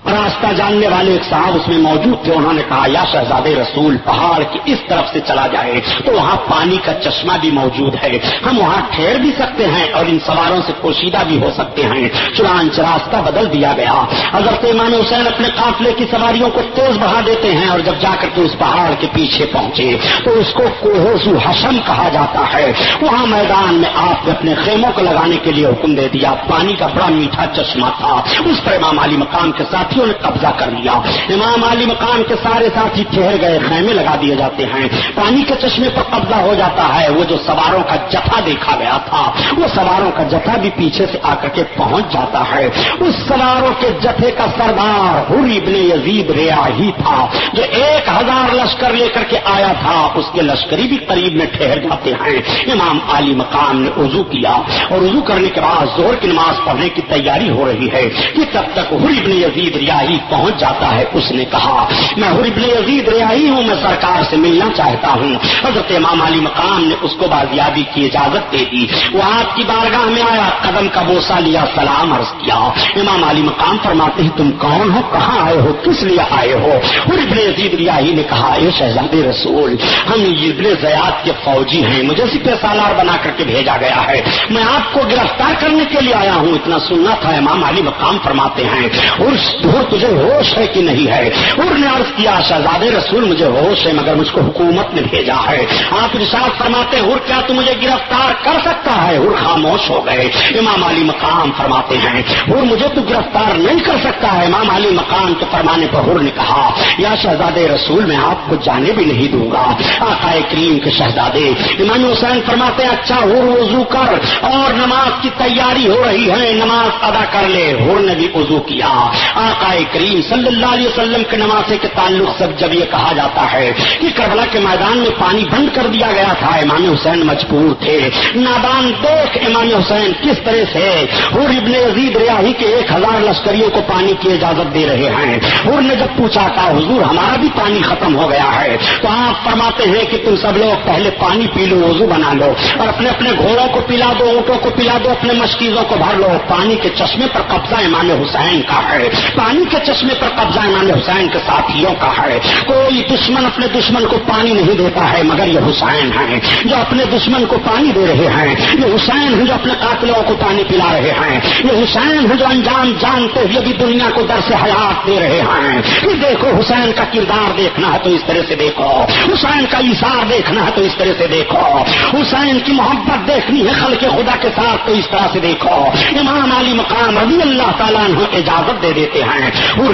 Speaker 1: راستہ جاننے والے ایک صاحب اس میں موجود تھے، انہوں نے کہا، یا شہزاد رسول، پہاڑ کی اس طرف سے چلا جائے تو وہاں پانی کا چشمہ بھی موجود ہے۔ ہم وہاں ٹھہر بھی سکتے ہیں اور ان سواروں سے پوشیدہ بھی ہو سکتے ہیں۔ چنانچہ راستہ بدل دیا گیا۔ حضرت امام حسین اپنے قافلے کی سواریوں کو تیز بڑھا دیتے ہیں اور جب جا کر کے اس پہاڑ کے پیچھے پہنچے تو اس کو کوہوسو حشم کہا جاتا ہے۔ وہاں میدان میں آپ نے اپنے خیموں کو لگانے کے لیے حکم دے دیا۔ پانی کا بڑا میٹھا چشمہ تھا۔ اس پر امام علی مقام کے ساتھ ساتھیوں نے قبضہ کر لیا۔ امام علی مقام کے سارے ساتھی ٹھہر گئے، خیمے لگا دیے جاتے ہیں۔ پانی کے چشمے پر قبضہ ہو جاتا ہے۔ وہ جو سواروں کا جتھا دیکھا گیا تھا، وہ سواروں کا جتھا بھی پیچھے سے آ کر کے پہنچ جاتا ہے۔ اس سواروں کے جتھے کا سردار ابن یزید ریا ہی تھا، جو ایک ہزار لشکر لے کر کے آیا تھا۔ اس کے لشکری بھی قریب میں ٹھہر جاتے ہیں۔ امام علی مقام نے وضو کیا اور وضو کرنے کے بعد زور کی نماز پڑھنے کی تیاری ہو رہی ہے کہ تب تک ابن یزید ریائی پہنچ جاتا ہے۔ اس نے کہا، میں ابن عزیز ریائی ہوں۔ میں سرکار سے ملنا چاہتا ہوں۔ حضرت امام علی مقام نے اس کو بازیابی کی اجازت دے دی۔ وہ آپ کی بارگاہ میں آیا، قدم کا بوسا لیا، سلام عرض کیا۔ امام علی مقام فرماتے ہیں، تم کون ہو؟ کہاں آئے ہو؟ کس لیے آئے ہو؟ اور عزیز ریائی نے کہا، اے شہزاد رسول، ہم ابن زیاد کے فوجی ہیں، مجھے سپہ سالار بنا کر کے بھیجا گیا ہے۔ میں آپ کو گرفتار کرنے کے لیے آیا ہوں۔ اتنا سننا تھا۔ امام علی مقام فرماتے ہیں، عرش اور تجھے ہوش ہے کہ نہیں ہے؟ اور نے عرض کیا، شہزاد رسول مجھے ہوش ہے، مگر مجھ کو حکومت نے بھیجا ہے۔ آپ رشاد فرماتے ہر کیا تو مجھے گرفتار کر سکتا ہے؟ ہر خاموش ہو گئے۔ امام علی مقام فرماتے ہیں، ہر مجھے تو گرفتار نہیں کر سکتا ہے۔ امام علی مقام کے فرمانے پر ہر نے کہا، یا شہزاد رسول، میں آپ کو جانے بھی نہیں دوں گا۔ آقا کریم کے شہزادے امام حسین فرماتے ہیں اچھا ہر وضو کر اور نماز کی تیاری ہو رہی ہے، نماز ادا کر لے۔ ہر نے بھی وضو کیا۔ آقا کریم صلی اللہ علیہ وسلم کے نمازے کے تعلق سے جب یہ کہا جاتا ہے کہ کربلا کے میدان میں پانی بند کر دیا گیا تھا، امام حسین مجبور تھے۔ نادان دیکھ امام حسین کس طرح سے ہر ابن عزیز ریاہی کے ایک ہزار لشکریوں کو پانی کی اجازت دے رہے ہیں۔ ہر نے جب پوچھا کہا حضور ہمارا بھی پانی ختم ہو گیا ہے، تو آپ فرماتے ہیں کہ تم سب لوگ پہلے پانی پی لو، وضو بنا لو اور اپنے اپنے گھوڑوں کو پلا دو، اونٹوں کو پلا دو، اپنے مشکیزوں کو بھر لو۔ پانی کے چشمے پر قبضہ امام حسین کا ہے۔ پانی کے چشمے پر قبضہ امام حسین کے ساتھیوں کا ہے۔ کوئی دشمن اپنے دشمن کو پانی نہیں دیتا ہے، مگر یہ حسین ہیں۔ جو اپنے دشمن کو پانی دے رہے ہیں، یہ حسین ہیں جو اپنے قاتلوں کو پانی پلا رہے ہیں۔ یہ حسین ہیں جو انجام جانتے ہوئے بھی دنیا کو در سے حیات دے رہے ہیں۔ یہ دیکھو، حسین کا کردار دیکھنا ہے تو اس طرح سے دیکھو۔ حسین کا اشار دیکھنا ہے تو اس طرح سے دیکھو۔ حسین کی محبت دیکھنی ہے خل کے خدا کے ساتھ تو اس طرح سے دیکھو۔ امام علی مقام رضی اللہ تعالیٰ اجازت دے دیتے ہیں۔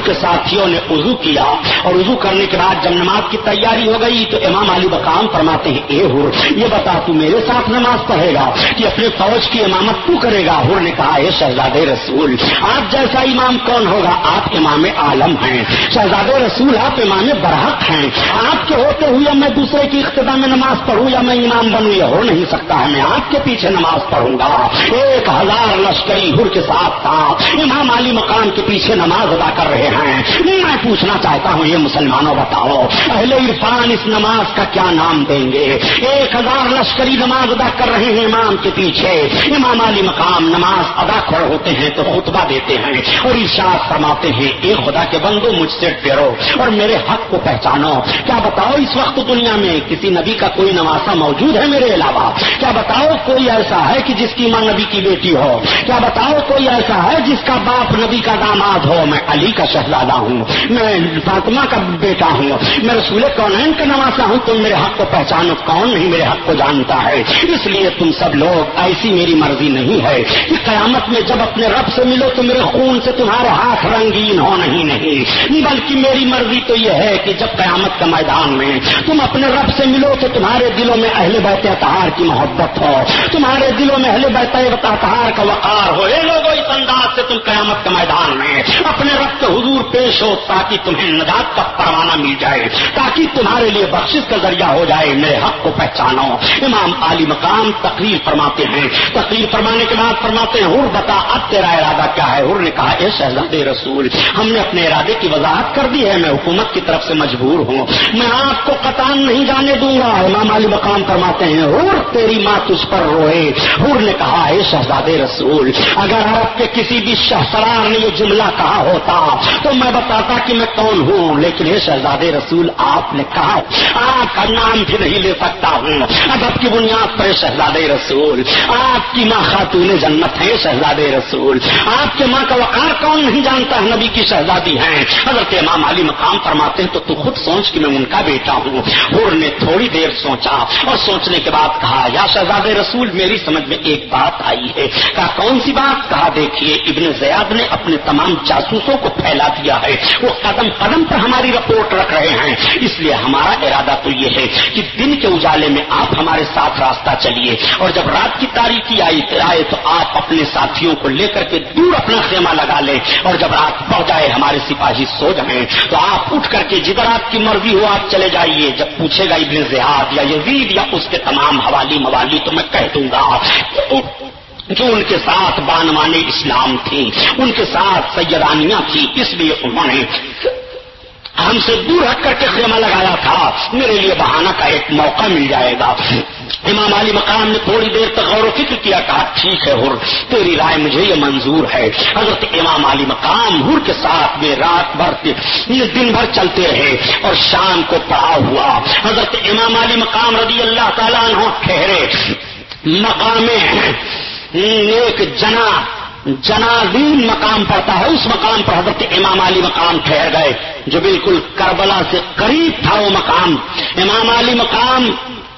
Speaker 1: کے ساتھیوں نے وضو کیا۔ اور وضو کرنے کے بعد جب نماز کی تیاری ہو گئی تو امام علی بقام فرماتے ہیں، اے ہر یہ بتا تو میرے ساتھ نماز پڑھے گا کہ اپنے فوج کی امامت تو کرے گا۔ ہر نے کہا، اے شہزاد رسول، آپ جیسا امام کون ہوگا؟ آپ امام عالم ہیں۔ شہزاد رسول، آپ امام برحق ہیں۔ آپ کے ہوتے ہوئے میں دوسرے کی اقتدا میں نماز پڑھوں یا میں امام بنوں، یہ ہو نہیں سکتا۔ ہے میں آپ کے پیچھے نماز پڑھوں گا۔ ایک ہزار لشکری ہر کے ساتھ تھا۔ امام علی مقام کے پیچھے نماز ادا کر رہے ہیں۔ میں پوچھنا چاہتا ہوں، یہ مسلمانوں بتاؤ، اہل عرفان اس نماز کا کیا نام دیں گے؟ ایک ہزار لشکری نماز ادا کر رہے ہیں امام کے پیچھے۔ امام علی مقام نماز ادا کھڑے ہوتے ہیں تو خطبہ دیتے ہیں اور ارشاد فرماتے ہیں، اے خدا کے بندو، مجھ سے ڈرو اور میرے حق کو پہچانو۔ کیا بتاؤ اس وقت دنیا میں کسی نبی کا کوئی نواسا موجود ہے میرے علاوہ؟ کیا بتاؤ کوئی ایسا ہے کہ جس کی ماں نبی کی بیٹی ہو؟ کیا بتاؤ کوئی ایسا ہے جس کا باپ نبی کا داماد ہو؟ میں علی کا شہزادہ ہوں۔ میں فاطمہ کا بیٹا ہوں۔ میں رسول کونین کا نواسا ہوں۔ تم میرے حق کو پہچانو۔ کون نہیں میرے حق کو جانتا ہے؟ اس لیے تم سب لوگ ایسی میری مرضی نہیں ہے کہ قیامت میں جب اپنے رب سے ملو تو میرے خون سے تمہارے ہاتھ رنگین ہو نہیں نہیں۔ بلکہ میری مرضی تو یہ ہے کہ جب قیامت کا میدان میں تم اپنے رب سے ملو تو تمہارے دلوں میں اہل بیت اتہار کی محبت ہو۔ تمہارے دلوں میں اہل بیت اتہار کا وقار ہو۔ یہ لوگوں اس انداز سے تم قیامت کے میدان میں اپنے رب کے حضور پیش ہو تاکہ تمہیں نجات کا پروانہ مل جائے، تاکہ تمہارے لیے بخشش کا ذریعہ ہو جائے، میرے حق کو پہچانو۔ امام علی مقام تقریر فرماتے ہیں۔ تقریر فرمانے کے بعد فرماتے ہیں، ہر بتا، اب تیرا ارادہ کیا ہے؟ ہر نے کہا، اے شہزاد رسول، ہم نے اپنے ارادے کی وضاحت کر دی ہے، میں حکومت کی طرف سے مجبور ہوں۔ میں آپ کو قطان نہیں جانے دوں گا۔ امام علی مقام فرماتے ہیں، ہر تیری ماں تجھ پر روئے۔ ہر نے کہا، اے شہزاد رسول، اگر آپ کے کسی بھی شہسرار نے یہ جملہ کہا ہو ہوتا۔ تو میں بتاتا کہ میں کون ہوں؟ لیکن یہ شہزاد رسول، آپ نے کہا، آپ کا نام بھی نہیں لے سکتا ہوں۔ ادب کی بنیاد پر شہزاد رسول، آپ کی ماں خاتون جنت ہے شہزاد رسول۔ آپ کے ماں کا وقار کون نہیں جانتا ہے؟ نبی کی شہزادی ہیں۔ حضرت امام علی مقام فرماتے ہیں، تو تو خود سوچ کہ میں ان کا بیٹا ہوں۔ اور نے تھوڑی دیر سوچا اور سوچنے کے بعد کہا، یا شہزاد رسول، میری سمجھ میں ایک بات آئی ہے۔ کہا، کون سی بات؟ کہا، دیکھیے، ابن زیاد نے اپنے تمام جاسوسوں کو پھیلا دیا ہے۔ وہ قدم قدم پر ہماری رپورٹ رکھ رہے ہیں۔ اس لیے ہمارا ارادہ تو یہ ہے کہ دن کے اجالے میں آپ ہمارے ساتھ راستہ چلیے۔ اور جب رات کی تاریخی آئی آئے تو آپ اپنے ساتھیوں کو لے کر کے دور اپنا خیمہ لگا لیں۔ اور جب رات پہنچ جائے ہمارے سپاہی سو جائیں تو آپ اٹھ کر کے جدھر آپ کی مرضی ہو آپ چلے جائیے۔ جب پوچھے گا ابن زیاد یا یزید یا اس کے تمام حوالی موالی تو میں کہہ دوں گا۔ جو ان کے ساتھ بانوان اسلام تھی، ان کے ساتھ سیدانیاں تھی، اس لیے انہوں نے ہم سے دور ہٹ کر کے خیمہ لگایا تھا۔ میرے لیے بہانہ کا ایک موقع مل جائے گا۔ امام علی مقام نے تھوڑی دیر تک غور و فکر کیا، کہا، ٹھیک ہے ہر تیری رائے مجھے یہ منظور ہے۔ حضرت امام علی مقام ہر کے ساتھ میں رات بھر دن بھر چلتے رہے اور شام کو پڑا ہوا۔ حضرت امام علی مقام رضی اللہ تعالیٰ عنہ ٹھہرے۔ مقام ایک جنا جنازین مقام پڑتا ہے، اس مقام پر حضرت امام علی مقام ٹھہر گئے، جو بالکل کربلا سے قریب تھا وہ مقام۔ امام علی مقام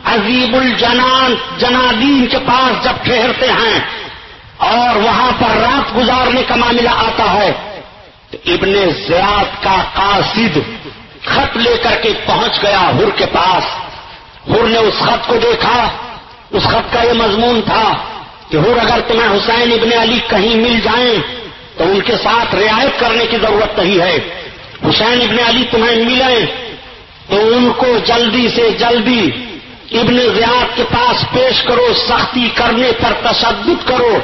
Speaker 1: عزیب الجنان جنادین کے پاس جب ٹھہرتے ہیں اور وہاں پر رات گزارنے کا معاملہ آتا ہے، تو ابن زیاد کا قاصد خط لے کر کے پہنچ گیا ہر کے پاس۔ ہر نے اس خط کو دیکھا، اس خط کا یہ مضمون تھا۔ کہ ہر اگر تمہیں حسین ابن علی کہیں مل جائیں تو ان کے ساتھ رعایت کرنے کی ضرورت نہیں ہے۔ حسین ابن علی تمہیں ملیں تو ان کو جلدی سے جلدی ابن زیاد کے پاس پیش کرو، سختی کرنے پر تشدد کرو۔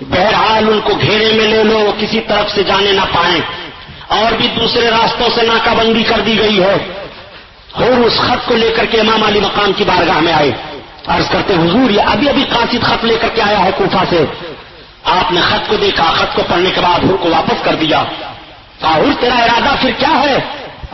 Speaker 1: بہرحال ان کو گھیرے میں لے لو کسی طرف سے جانے نہ پائیں۔ اور بھی دوسرے راستوں سے ناکہ بندی کر دی گئی ہے۔ اور اس خط کو لے کر کے امام علی مقام کی بارگاہ میں آئے۔ عرض کرتے حضور، یہ ابھی ابھی قاصد خط لے کر کے آیا ہے کوفہ سے۔ آپ نے خط کو دیکھا، خط کو پڑھنے کے بعد حر کو واپس کر دیا۔ حر تیرا ارادہ پھر کیا ہے؟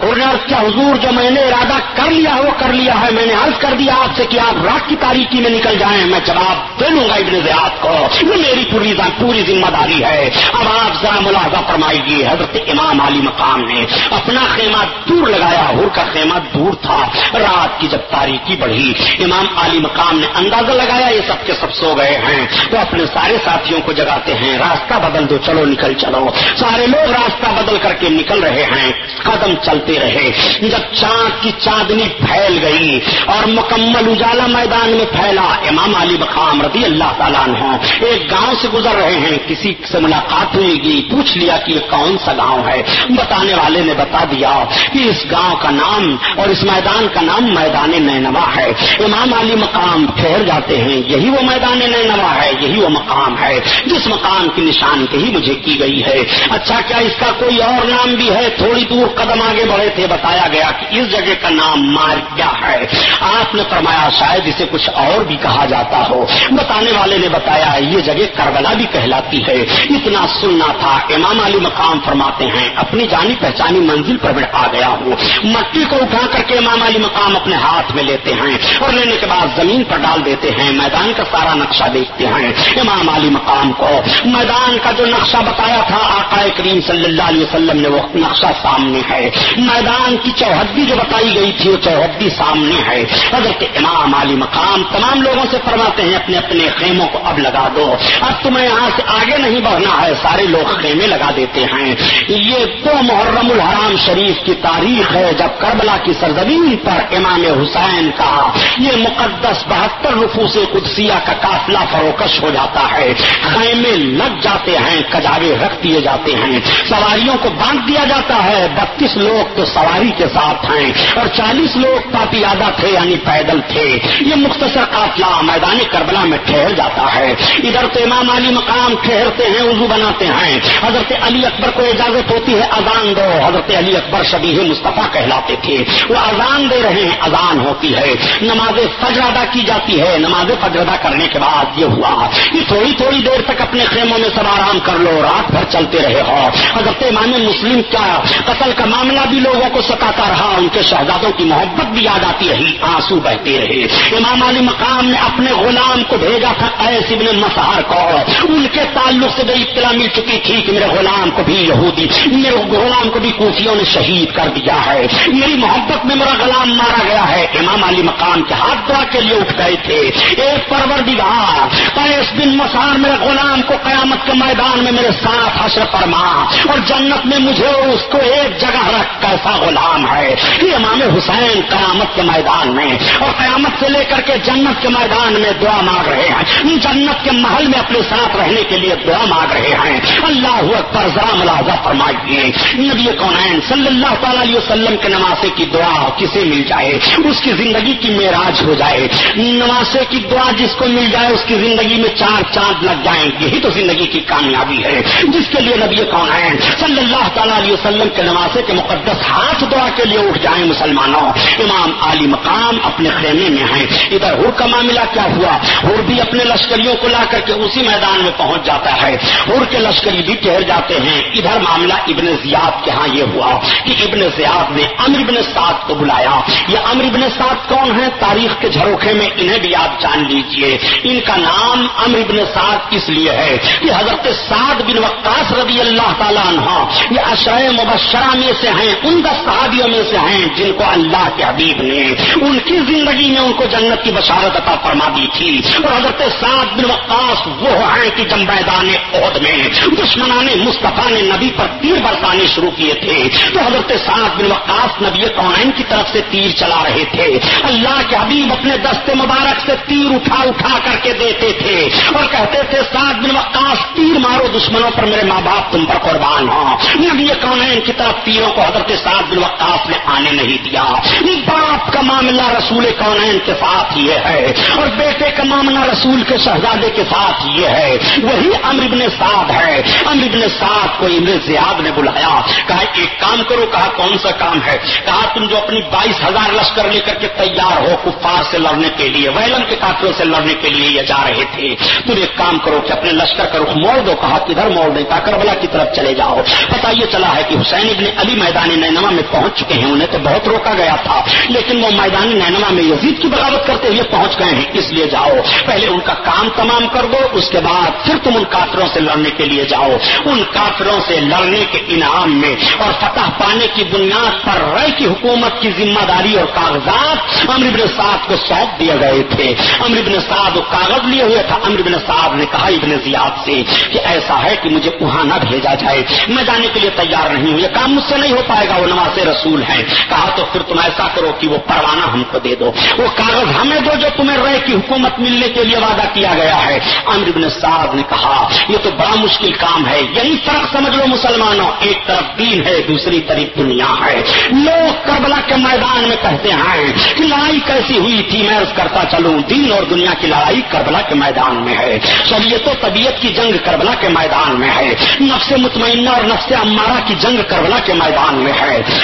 Speaker 1: نے عرض کیا، حضور جو میں نے ارادہ کر لیا ہے، وہ کر لیا ہے۔ میں نے عرض کر دیا آپ سے کہ آپ رات کی تاریخی میں نکل جائیں۔ میں جواب دے لوں گا ابن زیاد کو۔ یہ میری پوری پوری ذمہ داری ہے۔ اب آپ ذرا ملاحظہ فرمائیے، حضرت امام علی مقام نے اپنا خیمہ دور لگایا۔ ہر کا خیمہ دور تھا۔ رات کی جب تاریخی بڑھی، امام علی مقام نے اندازہ لگایا، یہ سب کے سب سو گئے ہیں۔ تو اپنے سارے ساتھیوں کو جگاتے ہیں۔ راستہ بدل دو، چلو نکل، چلو۔ سارے لوگ راستہ بدل کر کے نکل رہے ہیں۔ قدم چلتے رہے۔ جب چاند کی چاندنی پھیل گئی اور مکمل اجالا میدان میں پھیلا، امام علی بخام رضی اللہ تعالیٰ عنہ ایک گاؤں سے گزر رہے ہیں۔ کسی سے ملاقات ہوئی گی، پوچھ لیا کہ یہ کون سا گاؤں ہے۔ بتانے والے نے بتا دیا کہ اس گاؤں کا نام اور اس میدان کا نام میدان نینوا ہے۔ امام علی مقام ٹھہر جاتے ہیں۔ یہی وہ میدان نینوا ہے، یہی وہ مقام ہے۔ جس مقام کی نشان ہی مجھے کی گئی ہے۔ اچھا کیا اس کا کوئی اور نام بھی ہے؟ تھوڑی دور قدم آگے بڑھ رہے تھے، بتایا گیا کہ اس جگہ کا نام مار کیا ہے۔ آپ نے فرمایا شاید اسے کچھ اور بھی کہا جاتا ہو۔ بتانے والے نے بتایا، یہ جگہ کربلا بھی کہلاتی ہے۔ اتنا سننا تھا۔ امام علی مقام فرماتے ہیں، اپنی جانی پہچانی منزل پر میں آ گیا ہوں۔ مٹی کو اٹھا کر کے امام علی مقام اپنے ہاتھ میں لیتے ہیں اور لینے کے بعد زمین پر ڈال دیتے ہیں۔ میدان کا سارا نقشہ دیکھتے ہیں۔ امام علی مقام کو میدان کا جو نقشہ بتایا تھا، آقا کریم صلی اللہ علیہ وسلم نے وہ نقشہ سامنے ہے۔ میدان کی چوہدی جو بتائی گئی تھی، وہ چوہدی سامنے ہے۔ حضرت امام علی مقام تمام لوگوں سے فرماتے ہیں، اپنے اپنے خیموں کو اب لگا دو۔ اب تمہیں یہاں سے آگے نہیں بڑھنا ہے، سارے لوگ خیمے لگا دیتے ہیں۔ یہ تو محرم الحرام شریف کی تاریخ ہے، جب کربلا کی سرزمین پر امام حسین کا یہ مقدس بہتر رفو سے قدسیہ کا قافلہ فروکش ہو جاتا ہے۔ خیمے لگ جاتے ہیں، کجاوے رکھ دیے جاتے ہیں۔ سواریوں کو باندھ دیا جاتا ہے۔ بتیس لوگ تو سواری کے ساتھ ہیں اور چالیس لوگ پاپیادہ تھے یعنی پیدل تھے۔ یہ مختصر قافلہ میدان کربلا میں ٹھہر جاتا ہے۔ ادھر تو امام علی مقام ٹھہرتے ہیں، وضو بناتے ہیں۔ حضرت علی اکبر کو اجازت ہوتی ہے، اذان دو۔ حضرت علی اکبر شبی مصطفیٰ کہلاتے تھے۔ وہ اذان دے رہے ہیں، اذان ہوتی ہے۔ نماز فجر ادا کی جاتی ہے۔ نماز فجر ادا کرنے کے بعد یہ ہوا کہ تھوڑی تھوڑی دیر تک اپنے خیموں میں سب آرام کر لو، رات بھر چلتے رہے ہو۔ حضرت امام مسلم کا قتل کا معاملہ بھی لوگوں کو ستاتا رہا، ان کے شہزادوں کی محبت بھی یاد آتی رہی آنسو بہتے رہے۔ امام علی مقام نے اپنے غلام کو بھیجا تھا ایس ابن مسہر کو۔ ان کے تعلق سے بھی اطلاع مل چکی تھی کہ میرے غلام کو بھی یہودی، میرے غلام کو بھی کوفیوں نے شہید کر دیا ہے۔ میری محبت میں میرا غلام مارا گیا ہے۔ امام علی مقام کے ہاتھ دعا کے لیے اٹھ گئے تھے۔ ایک پرور ایس بن مسار میرے غلام کو قیامت کے میدان میں میرے ساتھ حشر فرما اور جنت میں مجھے اس کو ایک جگہ رکھ کیسا غلام ہے کہ امام حسین قیامت کے میدان میں اور قیامت سے لے کر کے جنت کے میدان میں دعا مانگ رہے ہیں۔ جنت کے محل میں اپنے ساتھ رہنے کے لیے دعا مانگ رہے ہیں۔ اللہ اکبر، ذرا ملازہ فرمائیے۔ نبی کونین صلی اللہ تعالی علیہ وسلم کے نمازے کی دعا کسے مل جائے؟ اس کی زندگی کی معراج ہو جائے۔ نمازے کی دعا جس کو مل جائے، اس کی زندگی میں چار چاند لگ جائیں۔ یہی تو زندگی کی کامیابی ہے۔ جس کے لیے نبی کونین صلی اللہ تعالی علیہ وسلم کے نمازے کے مقدس ہاتھ دعا کے لیے اٹھ جائیں مسلمانوں۔ امام علی مقام اپنے خیمے میں ہیں۔ ادھر ہر کا معاملہ کیا ہوا؟ ہر بھی اپنے لشکریوں کو لا کر کے اسی میدان میں پہنچ جاتا ہے۔ ہر کے لشکری بھی ٹہر جاتے ہیں۔ ادھر معاملہ ابن زیاد کے ہاں یہ ہوا کہ ابن زیاد نے امر ابن سعد کو بلایا۔ یہ امر ابن سعد کون ہے تاریخ کے جھروکھے میں انہیں بھی آپ جان لیجیے۔ ان کا نام امر ابن سعد اس لیے ہے کہ حضرت سعد بن وقاص رضی اللہ تعالیٰ عنہ یہ اشرۂ مبشرہ میں سے ہیں۔ ان دس صحابیوں میں سے ہیں جن کو اللہ کے حبیب نے ان کی زندگی میں ان کو جنت کی بشارت عطا فرما دی تھی۔ اور حضرت سعد بن وقاص وہ ہیں کہ جب میدان عہد میں دشمنان مصطفیٰ نے نبی پر تیر برسانے شروع کیے تھے۔ تو حضرت سعد بن وقاص نبی کونین کی طرف سے تیر چلا رہے تھے۔ اللہ کے حبیب اپنے دستے مبارک سے تیر اٹھا اٹھا کر کے دیتے تھے۔ اور کہتے تھے، سعد بن وقاص، تیر مارو دشمنوں پر میرے ماں باپ، تم پر قربان ہو نبی کونین کی طرف تیروں کو حضرت سعد بن وقاص نے آنے نہیں دیا۔ باپ کا معاملہ رسول کونین کے ساتھ یہ ہے۔ اور بیٹے کا معاملہ رسول کے شہزادے کے ساتھ یہ ہے۔ وہی امر ابن سعد ہے۔ امر ابن سعد کو ابن زیاد نے بلایا۔ کہا، ایک کام کرو، کہا، کون سا کام ہے؟ کہا، تم جو اپنی بائیس ہزار لشکر لے کر کے تیار ہو کفار سے لڑنے کے لیے، ویلن کے کافروں سے لڑنے کے لیے یہ جا رہے تھے۔ تم ایک کام کرو کہ اپنے لشکر کا رخ موڑ دو، کہا، کدھر موڑ دیں؟ کہا، کربلا کی طرف چلے جاؤ۔ پتا یہ چلا ہے کہ حسین ابن علی میدان نینما میں پہنچ چکے ہیں، انہیں تو بہت روکا گیا تھا۔ لیکن وہ میدان نینما میں یزید کی بغاوت کرتے ہوئے پہنچ گئے ہیں۔ اس لیے جاؤ، پہلے ان کا کام تمام کر دو، اس کے بعد پھر تم ان کافروں سے لڑنے کے لیے جاؤ۔ ان کافروں سے لڑنے کے انعام میں اور فتح پانے کی بنیاد پر رائے کی حکومت کی ذمہ داری اور کاغذات امر ابن سعد کو سونپ دیے گئے تھے۔ امر ابن سعد کاغذ لیے ہوئے تھا۔ امر ابن سعد نے کہا ابن زیاد سے کہ ایسا ہے کہ مجھے وہاں نہ بھیجا جائے۔ میں جانے کے لیے تیار نہیں ہوں، یہ کام مجھ سے نہیں ہو پائے گا۔ وہ نواز رسول ہے کہا تو پھر تم ایسا کرو کہ وہ پروانہ ہم کو دے دو۔ وہ کاغذ ہمیں دو جو تمہیں رائے کی حکومت ملنے کے لیے وعدہ کیا گیا ہے۔ امر ابن صاحب نے کہا، یہ تو بڑا مشکل کام ہے۔ یہی فرق سمجھ لو مسلمانوں، ایک طرف دین ہے، دوسری طرف دنیا ہے۔ لوگ کربلا کے میدان میں کہتے ہیں کہ لڑائی کیسی ہوئی تھی، میں اس کرتا چلوں۔ دین اور دنیا کی لڑائی کربلا کے میدان میں ہے۔ شریعت و طبیعت کی جنگ کربلا کے میدان میں ہے۔ نفس مطمئنہ اور نفس امارہ کی جنگ کربلا کے میدان میں ہے۔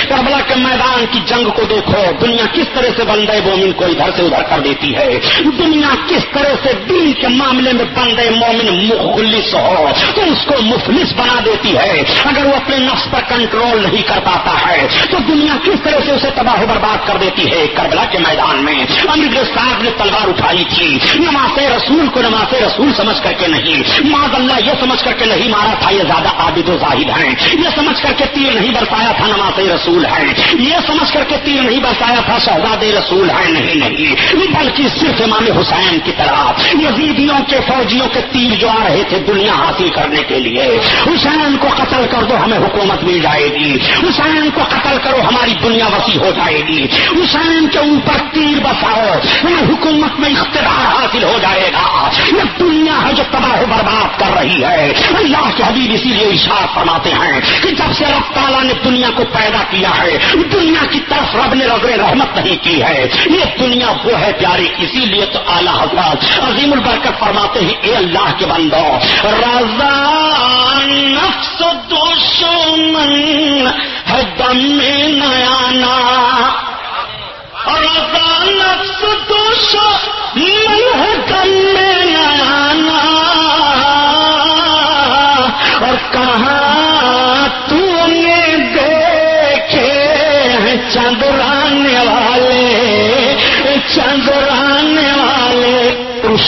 Speaker 1: کربلا کے میدان کی جنگ کو دیکھو۔ دنیا کس طرح سے بندے مومن کو ادھر سے ادھر کر دیتی ہے۔ دنیا کس طرح سے دین کے معاملے میں بندے مومن مخلص ہو۔ تو اس کو مفلس بنا دیتی ہے۔ اگر وہ اپنے نفس پر کنٹرول نہیں کر پاتا ہے، تو دنیا کس طرح سے اسے تباہ و برباد کر دیتی ہے کربلا کے میدان میں۔ امر صاحب نے تلوار اٹھائی تھی۔ نماز رسول کو نماز رسول سمجھ کر کے نہیں۔ معذ اللہ یہ سمجھ کر کے نہیں مارا تھا، یہ زیادہ عابد و زاہد ہیں۔ یہ سمجھ کر کے تیر نہیں برسایا تھا نماز رسول ہے یہ سمجھ کر کے تیر نہیں برسایا تھا شہزاد رسول ہے نہیں نہیں۔ بلکہ صرف امام حسین کی طرح۔ یزیدیوں کے فوجیوں کے تیر جو آ رہے تھے دنیا حاصل کرنے کے لیے۔ حسین کو قتل کر دو، ہمیں حکومت مل جائے گی۔ حسین کو قتل کرو، ہماری دنیا وسیع ہو جائے گی۔ حسین کے اوپر تیر بساؤ ہمیں یعنی حکومت میں اختیار حاصل ہو جائے گا۔ یہ دنیا ہے جو تباہ و برباد کر رہی ہے۔ اللہ کے حبیب اسی لیے اشار فرماتے ہیں کہ جب سے رب تعالیٰ نے دنیا کو پیدا کیا ہے۔ دنیا کی طرف رب نے رضر رحمت نہیں کی ہے۔ یہ دنیا وہ ہے پیاری، اسی لیے تو اعلیٰ حضرات عظیم البرکت فرماتے ہیں، اے اللہ کے بندو، رضا نفس دشمن ہے دم نیانا۔ رضا نفس دشمن ہے دم میں نیانا۔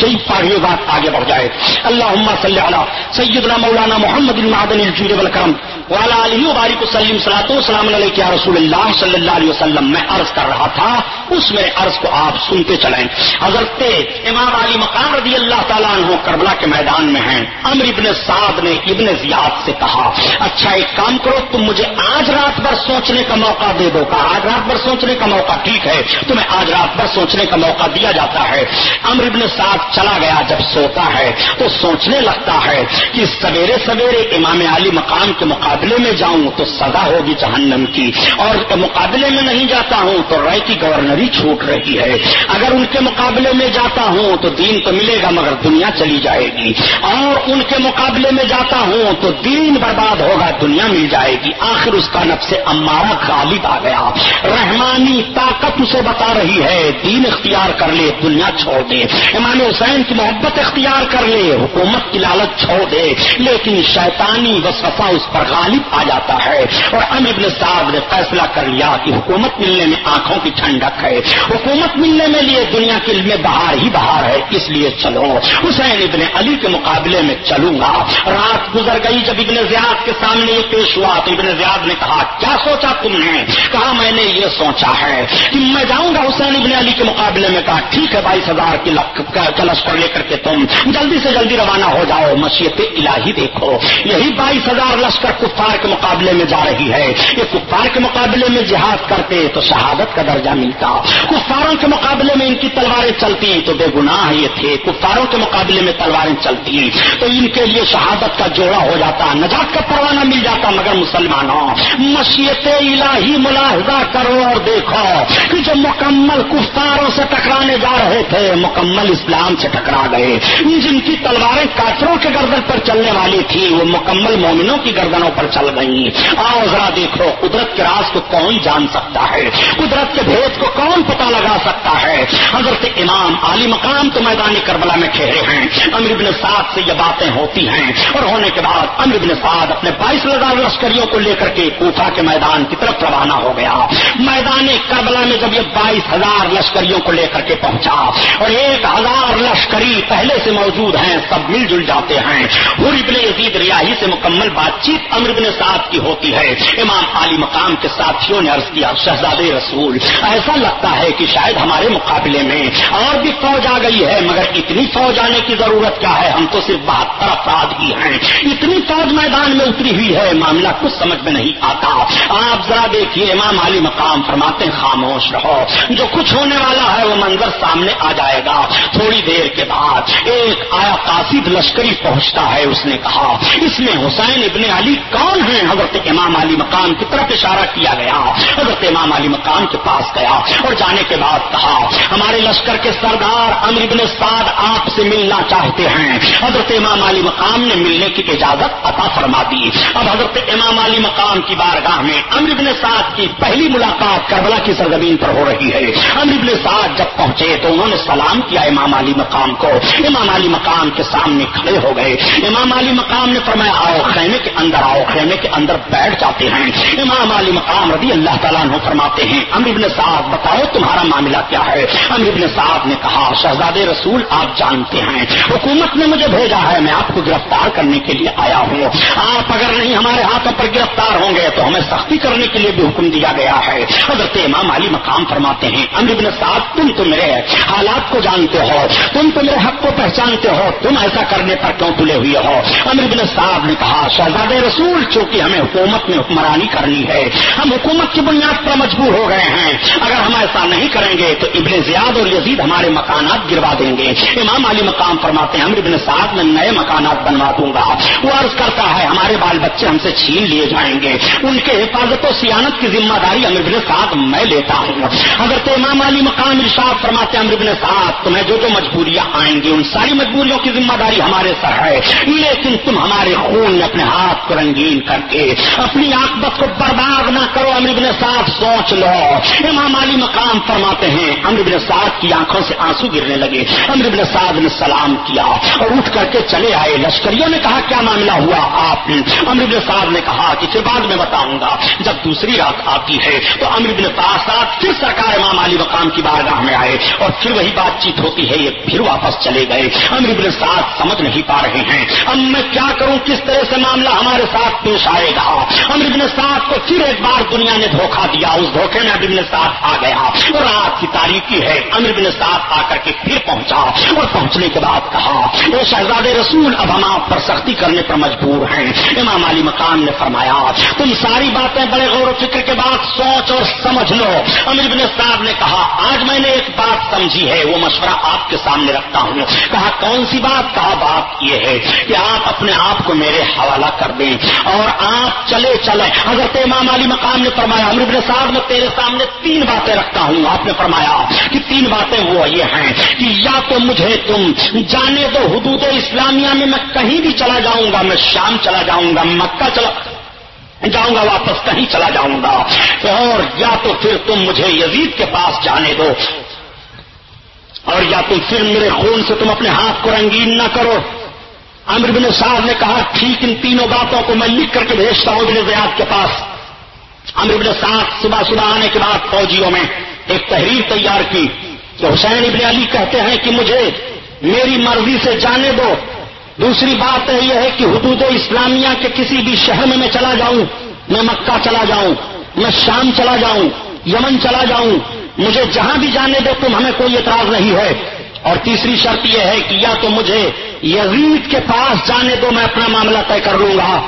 Speaker 1: شيء پاڑھی بات آگے بڑھ جائے۔ اللہ صلی اللہ سیدنا مولانا محمد المعدن الجود الکرم والا علی وبارک وسلم صلاحت السلام علیہ رسول اللہ صلی اللہ علیہ وسلم۔ میں عرض کر رہا تھا، اس میرے عرض کو آپ سنتے چلیں۔ حضرت امام علی مقام رضی اللہ تعالیٰ عنہ کربلا کے میدان میں ہیں۔ امر ابن سعد نے ابن زیاد سے کہا اچھا ایک کام کرو، تم مجھے آج رات بھر سوچنے کا موقع دے دو۔ کہا، آج رات بھر سوچنے کا موقع ٹھیک ہے، تمہیں آج رات بھر سوچنے کا موقع دیا جاتا ہے۔ امر ابن سعد چلا گیا جب سوتا ہے تو سوچنے لگتا ہے کہ سویرے سویرے امام علی مقام کے مقابلے میں جاؤں تو سزا ہوگی جہنم کی۔ اور مقابلے میں نہیں جاتا ہوں تو رائے کی گورنری چھوٹ رہی ہے۔ اگر ان کے مقابلے میں جاتا ہوں تو دین تو ملے گا مگر دنیا چلی جائے گی۔ اور ان کے مقابلے میں جاتا ہوں تو دین برباد ہوگا، دنیا مل جائے گی۔ آخر اس کا نب سے امارا غالب آ گیا۔ رحمانی طاقت اسے بتا رہی ہے، دین اختیار کر لے، دنیا چھوڑ دے۔ امام حسین کی محبت اختیار کر لے، حکومت کی لالچ چھوڑ دے، لیکن شیطانی وسفا اس پر غالب آ جاتا ہے اور امر ابن صاحب نے فیصلہ کر لیا کہ حکومت ملنے میں آنکھوں کی ٹھنڈک ہے۔ حکومت ملنے میں لیے دنیا کے علم بہار ہی بہار ہے، اس لیے چلو۔ حسین ابن علی کے مقابلے میں چلوں گا۔ رات گزر گئی جب ابن زیاد کے سامنے یہ پیش ہوا تو ابن زیاد نے کہا، کیا سوچا تم نے؟ کہا، میں نے یہ سوچا ہے کہ میں جاؤں گا حسین ابن علی کے مقابلے میں۔ کہا، ٹھیک ہے بائیس ہزار کی کلش کر لے کر کے تم جلدی سے جلدی روانہ ہو جاؤ، مشیت الہی دیکھو۔ یہی بائیس ہزار لشکر کفار کے مقابلے میں جا رہی ہے۔ یہ کفار کے مقابلے میں جہاد کرتے تو شہادت کا درجہ ملتا۔ کفاروں کے مقابلے میں ان کی تلواریں چلتی تو بے گناہ یہ تھے۔ کفاروں کے مقابلے میں تلواریں چلتی تو ان کے لیے شہادت کا جوڑا ہو جاتا، نجات کا پروانہ مل جاتا۔ مگر مسلمانوں، مشیت الہی ملاحظہ کرو اور دیکھو کہ جو مکمل کفاروں سے ٹکرانے جا رہے تھے، مکمل اسلام سے ٹکرا گئے۔ جن کی تلواریں کافروں کے گردن پر چلنے والی تھی، وہ مکمل مومنوں کی گردنوں پر چل گئی آؤ ذرا دیکھو، قدرت کے راز کو کون جان سکتا ہے؟ قدرت کے بھید کو کون پتا لگا سکتا ہے؟ حضرت امام علی مقام تو میدان کربلا میں ٹھہرے ہیں۔ امر ابن سعد سے یہ باتیں ہوتی ہیں۔ اور ہونے کے بعد امر ابن سعد اپنے بائیس ہزار لشکریوں کو لے کر کے کوفا کے میدان کی طرف روانہ ہو گیا۔ میدان کربلا میں جب یہ بائیس ہزار لشکریوں کو لے کر کے پہنچا اور ایک ہزار لشکر لشکری پہلے سے موجود ہیں، سب مل جل جاتے ہیں۔ ابن یزید ریاہی سے مکمل بات چیت امر ابن ساتھ کی ہوتی ہے۔ امام علی مقام کے ساتھیوں نے عرض کیا، شہزاد رسول، ایسا لگتا ہے کہ شاید ہمارے مقابلے میں اور بھی فوج آ گئی ہے، مگر اتنی فوج آنے کی ضرورت کیا ہے؟ ہم تو صرف بہتر افراد ہی ہیں۔ اتنی فوج میدان میں اتری ہوئی ہے، معاملہ کچھ سمجھ میں نہیں آتا۔ آپ ذرا دیکھیے، امام علی مقام فرماتے ہیں، خاموش رہو۔ جو کچھ ہونے والا ہے، وہ منظر سامنے آ جائے گا۔ تھوڑی دیر کے بعد ایک آیا قاصد لشکری پہنچتا ہے، اس نے کہا، اس میں حسین ابن علی کون ہیں؟ حضرت امام علی مقام کی طرف اشارہ کیا گیا۔ حضرت امام علی مقام کے پاس گیا اور جانے کے بعد کہا، ہمارے لشکر کے سردار امر ابن سعد آپ سے ملنا چاہتے ہیں۔ حضرت امام علی مقام نے ملنے کی اجازت عطا فرما دی۔ اب حضرت امام علی مقام کی بارگاہ میں امر ابن سعد کی پہلی ملاقات کربلا کی سرزمین پر ہو رہی ہے۔ امر ابن سعد جب پہنچے تو انہوں نے سلام کیا امام علی مقام مقام کو امام علی مقام کے سامنے کھڑے ہو گئے۔ امام علی مقام نے فرمایا، آؤ خیمے کے اندر، آؤ خیمے کے اندر بیٹھ جاتے ہیں۔ امام علی مقام رضی اللہ تعالیٰ عنہ فرماتے ہیں، امر ابن صاحب بتاؤ تمہارا معاملہ کیا ہے؟ امر ابن صاحب نے کہا، شہزاد رسول آپ جانتے ہیں، حکومت نے مجھے بھیجا ہے، میں آپ کو گرفتار کرنے کے لیے آیا ہوں۔ آپ اگر نہیں ہمارے ہاتھوں پر گرفتار ہوں گے، تو ہمیں سختی کرنے کے لیے بھی حکم دیا گیا ہے۔ حضرت امام علی مقام فرماتے ہیں، امر ابن صاحب تم تو میرے حالات کو جانتے ہو، تم تو حق کو پہچانتے ہو، تم ایسا کرنے پر کیوں تلے ہوئے ہو؟ امر ابن صاحب نے کہا، شہزاد رسول چونکہ ہمیں حکومت میں حکمرانی کرنی ہے، ہم حکومت کی بنیاد پر مجبور ہو گئے ہیں۔ اگر ہم ایسا نہیں کریں گے تو ابن زیاد اور یزید ہمارے مکانات گروا دیں گے۔ امام علی مقام فرماتے ہیں ہم ابن صاحب میں نئے مکانات بنوا دوں گا۔ وہ عرض کرتا ہے، ہمارے بال بچے ہم سے چھین لیے جائیں گے۔ ان کے حفاظت و سیانت کی ذمہ داری امر ابن صاحب میں لیتا ہوں۔ اگر تو امام علی مقام ارشاد فرماتے ہیں، امر ابن صاحب تمہیں جو جو مجبوریاں آئیں گی ان ساری مجبوریوں کی ذمہ داری ہمارے سر ہے۔ لیکن تم ہمارے خون میں اپنے ہاتھ کو رنگین کر کے اپنی آکبت کو برباد نہ کرو، امر ابن ساتھ سوچ لو۔ امام علی مقام فرماتے ہیں، امر ابن ساتھ کی آنکھوں سے آنسو گرنے لگے۔ امر ابن سعد نے سلام کیا اور اٹھ کر کے چلے آئے۔ لشکریوں نے کہا، کیا معاملہ ہوا آپ امر ابن سعد نے کہا کہ پھر بعد میں بتاؤں گا، جب دوسری رات آتی ہے تو امر ابن پھر سرکار امام علی مقام کی بارگاہ میں آئے اور پھر وہی بات چیت ہوتی ہے، یہ پھر واپس چلے گئے۔ امر ابن سعد سمجھ نہیں پا رہے ہیں۔ اب میں کیا کروں؟ کس طرح سے معاملہ ہمارے ساتھ پیش آئے گا؟ امر ابن سعد کو پھر ایک بار دنیا نے دھوکہ دیا۔ اس دھوکے میں امر ابن سعد آ گیا۔ اور رات کی تاریخی ہے۔ امر ابن سعد آ کر کے پھر پہنچا اور پہنچنے کے بعد کہا، اے شہزاد رسول، اب ہم آپ پر سختی کرنے پر مجبور ہیں۔ امام علی مقام نے فرمایا، تم ساری باتیں بڑے غور و فکر کے بعد سوچ اور سمجھ لو۔ امر ابن صاحب نے کہا، آج میں نے ایک بات سمجھی ہے، وہ مشورہ آپ کے سامنے رکھتا ہوں۔ کہا، کون سی بات؟ کہا، بات یہ ہے کہ آپ اپنے آپ کو میرے حوالہ کر دیں اور آپ چلے چلے۔ حضرت امام علی مقام نے فرمایا امر ابن صاحب میں تیرے سامنے تین باتیں رکھتا ہوں۔ آپ نے فرمایا کہ تین باتیں وہ یہ ہیں کہ یا تو مجھے تم جانے دو حدود اسلامیہ میں میں کہیں بھی چلا جاؤں گا، میں شام چلا جاؤں گا، مکہ چلا جاؤں گا، واپس کہیں چلا جاؤں گا۔ اور یا تو پھر تم مجھے یزید کے پاس جانے دو۔ اور یا تم پھر میرے خون سے تم اپنے ہاتھ کو رنگین نہ کرو۔ امر بن صاحب نے کہا، ٹھیک ان تینوں باتوں کو میں لکھ کر کے بھیجتا ہوں ابن زیاد کے پاس۔ امر بن صاحب صبح صبح آنے کے بعد فوجیوں میں ایک تحریر تیار کی کہ حسین ابن علی کہتے ہیں کہ مجھے میری مرضی سے جانے دو۔ دوسری بات یہ ہے کہ حدود اسلامیہ کے کسی بھی شہر میں میں چلا جاؤں، میں مکہ چلا جاؤں، میں شام چلا جاؤں، یمن چلا جاؤں مجھے جہاں بھی جانے دو، تم ہمیں کوئی اعتراض نہیں ہے۔ اور تیسری شرط یہ ہے کہ یا تو مجھے یزید کے پاس جانے دو، میں اپنا معاملہ طے کر لوں گا۔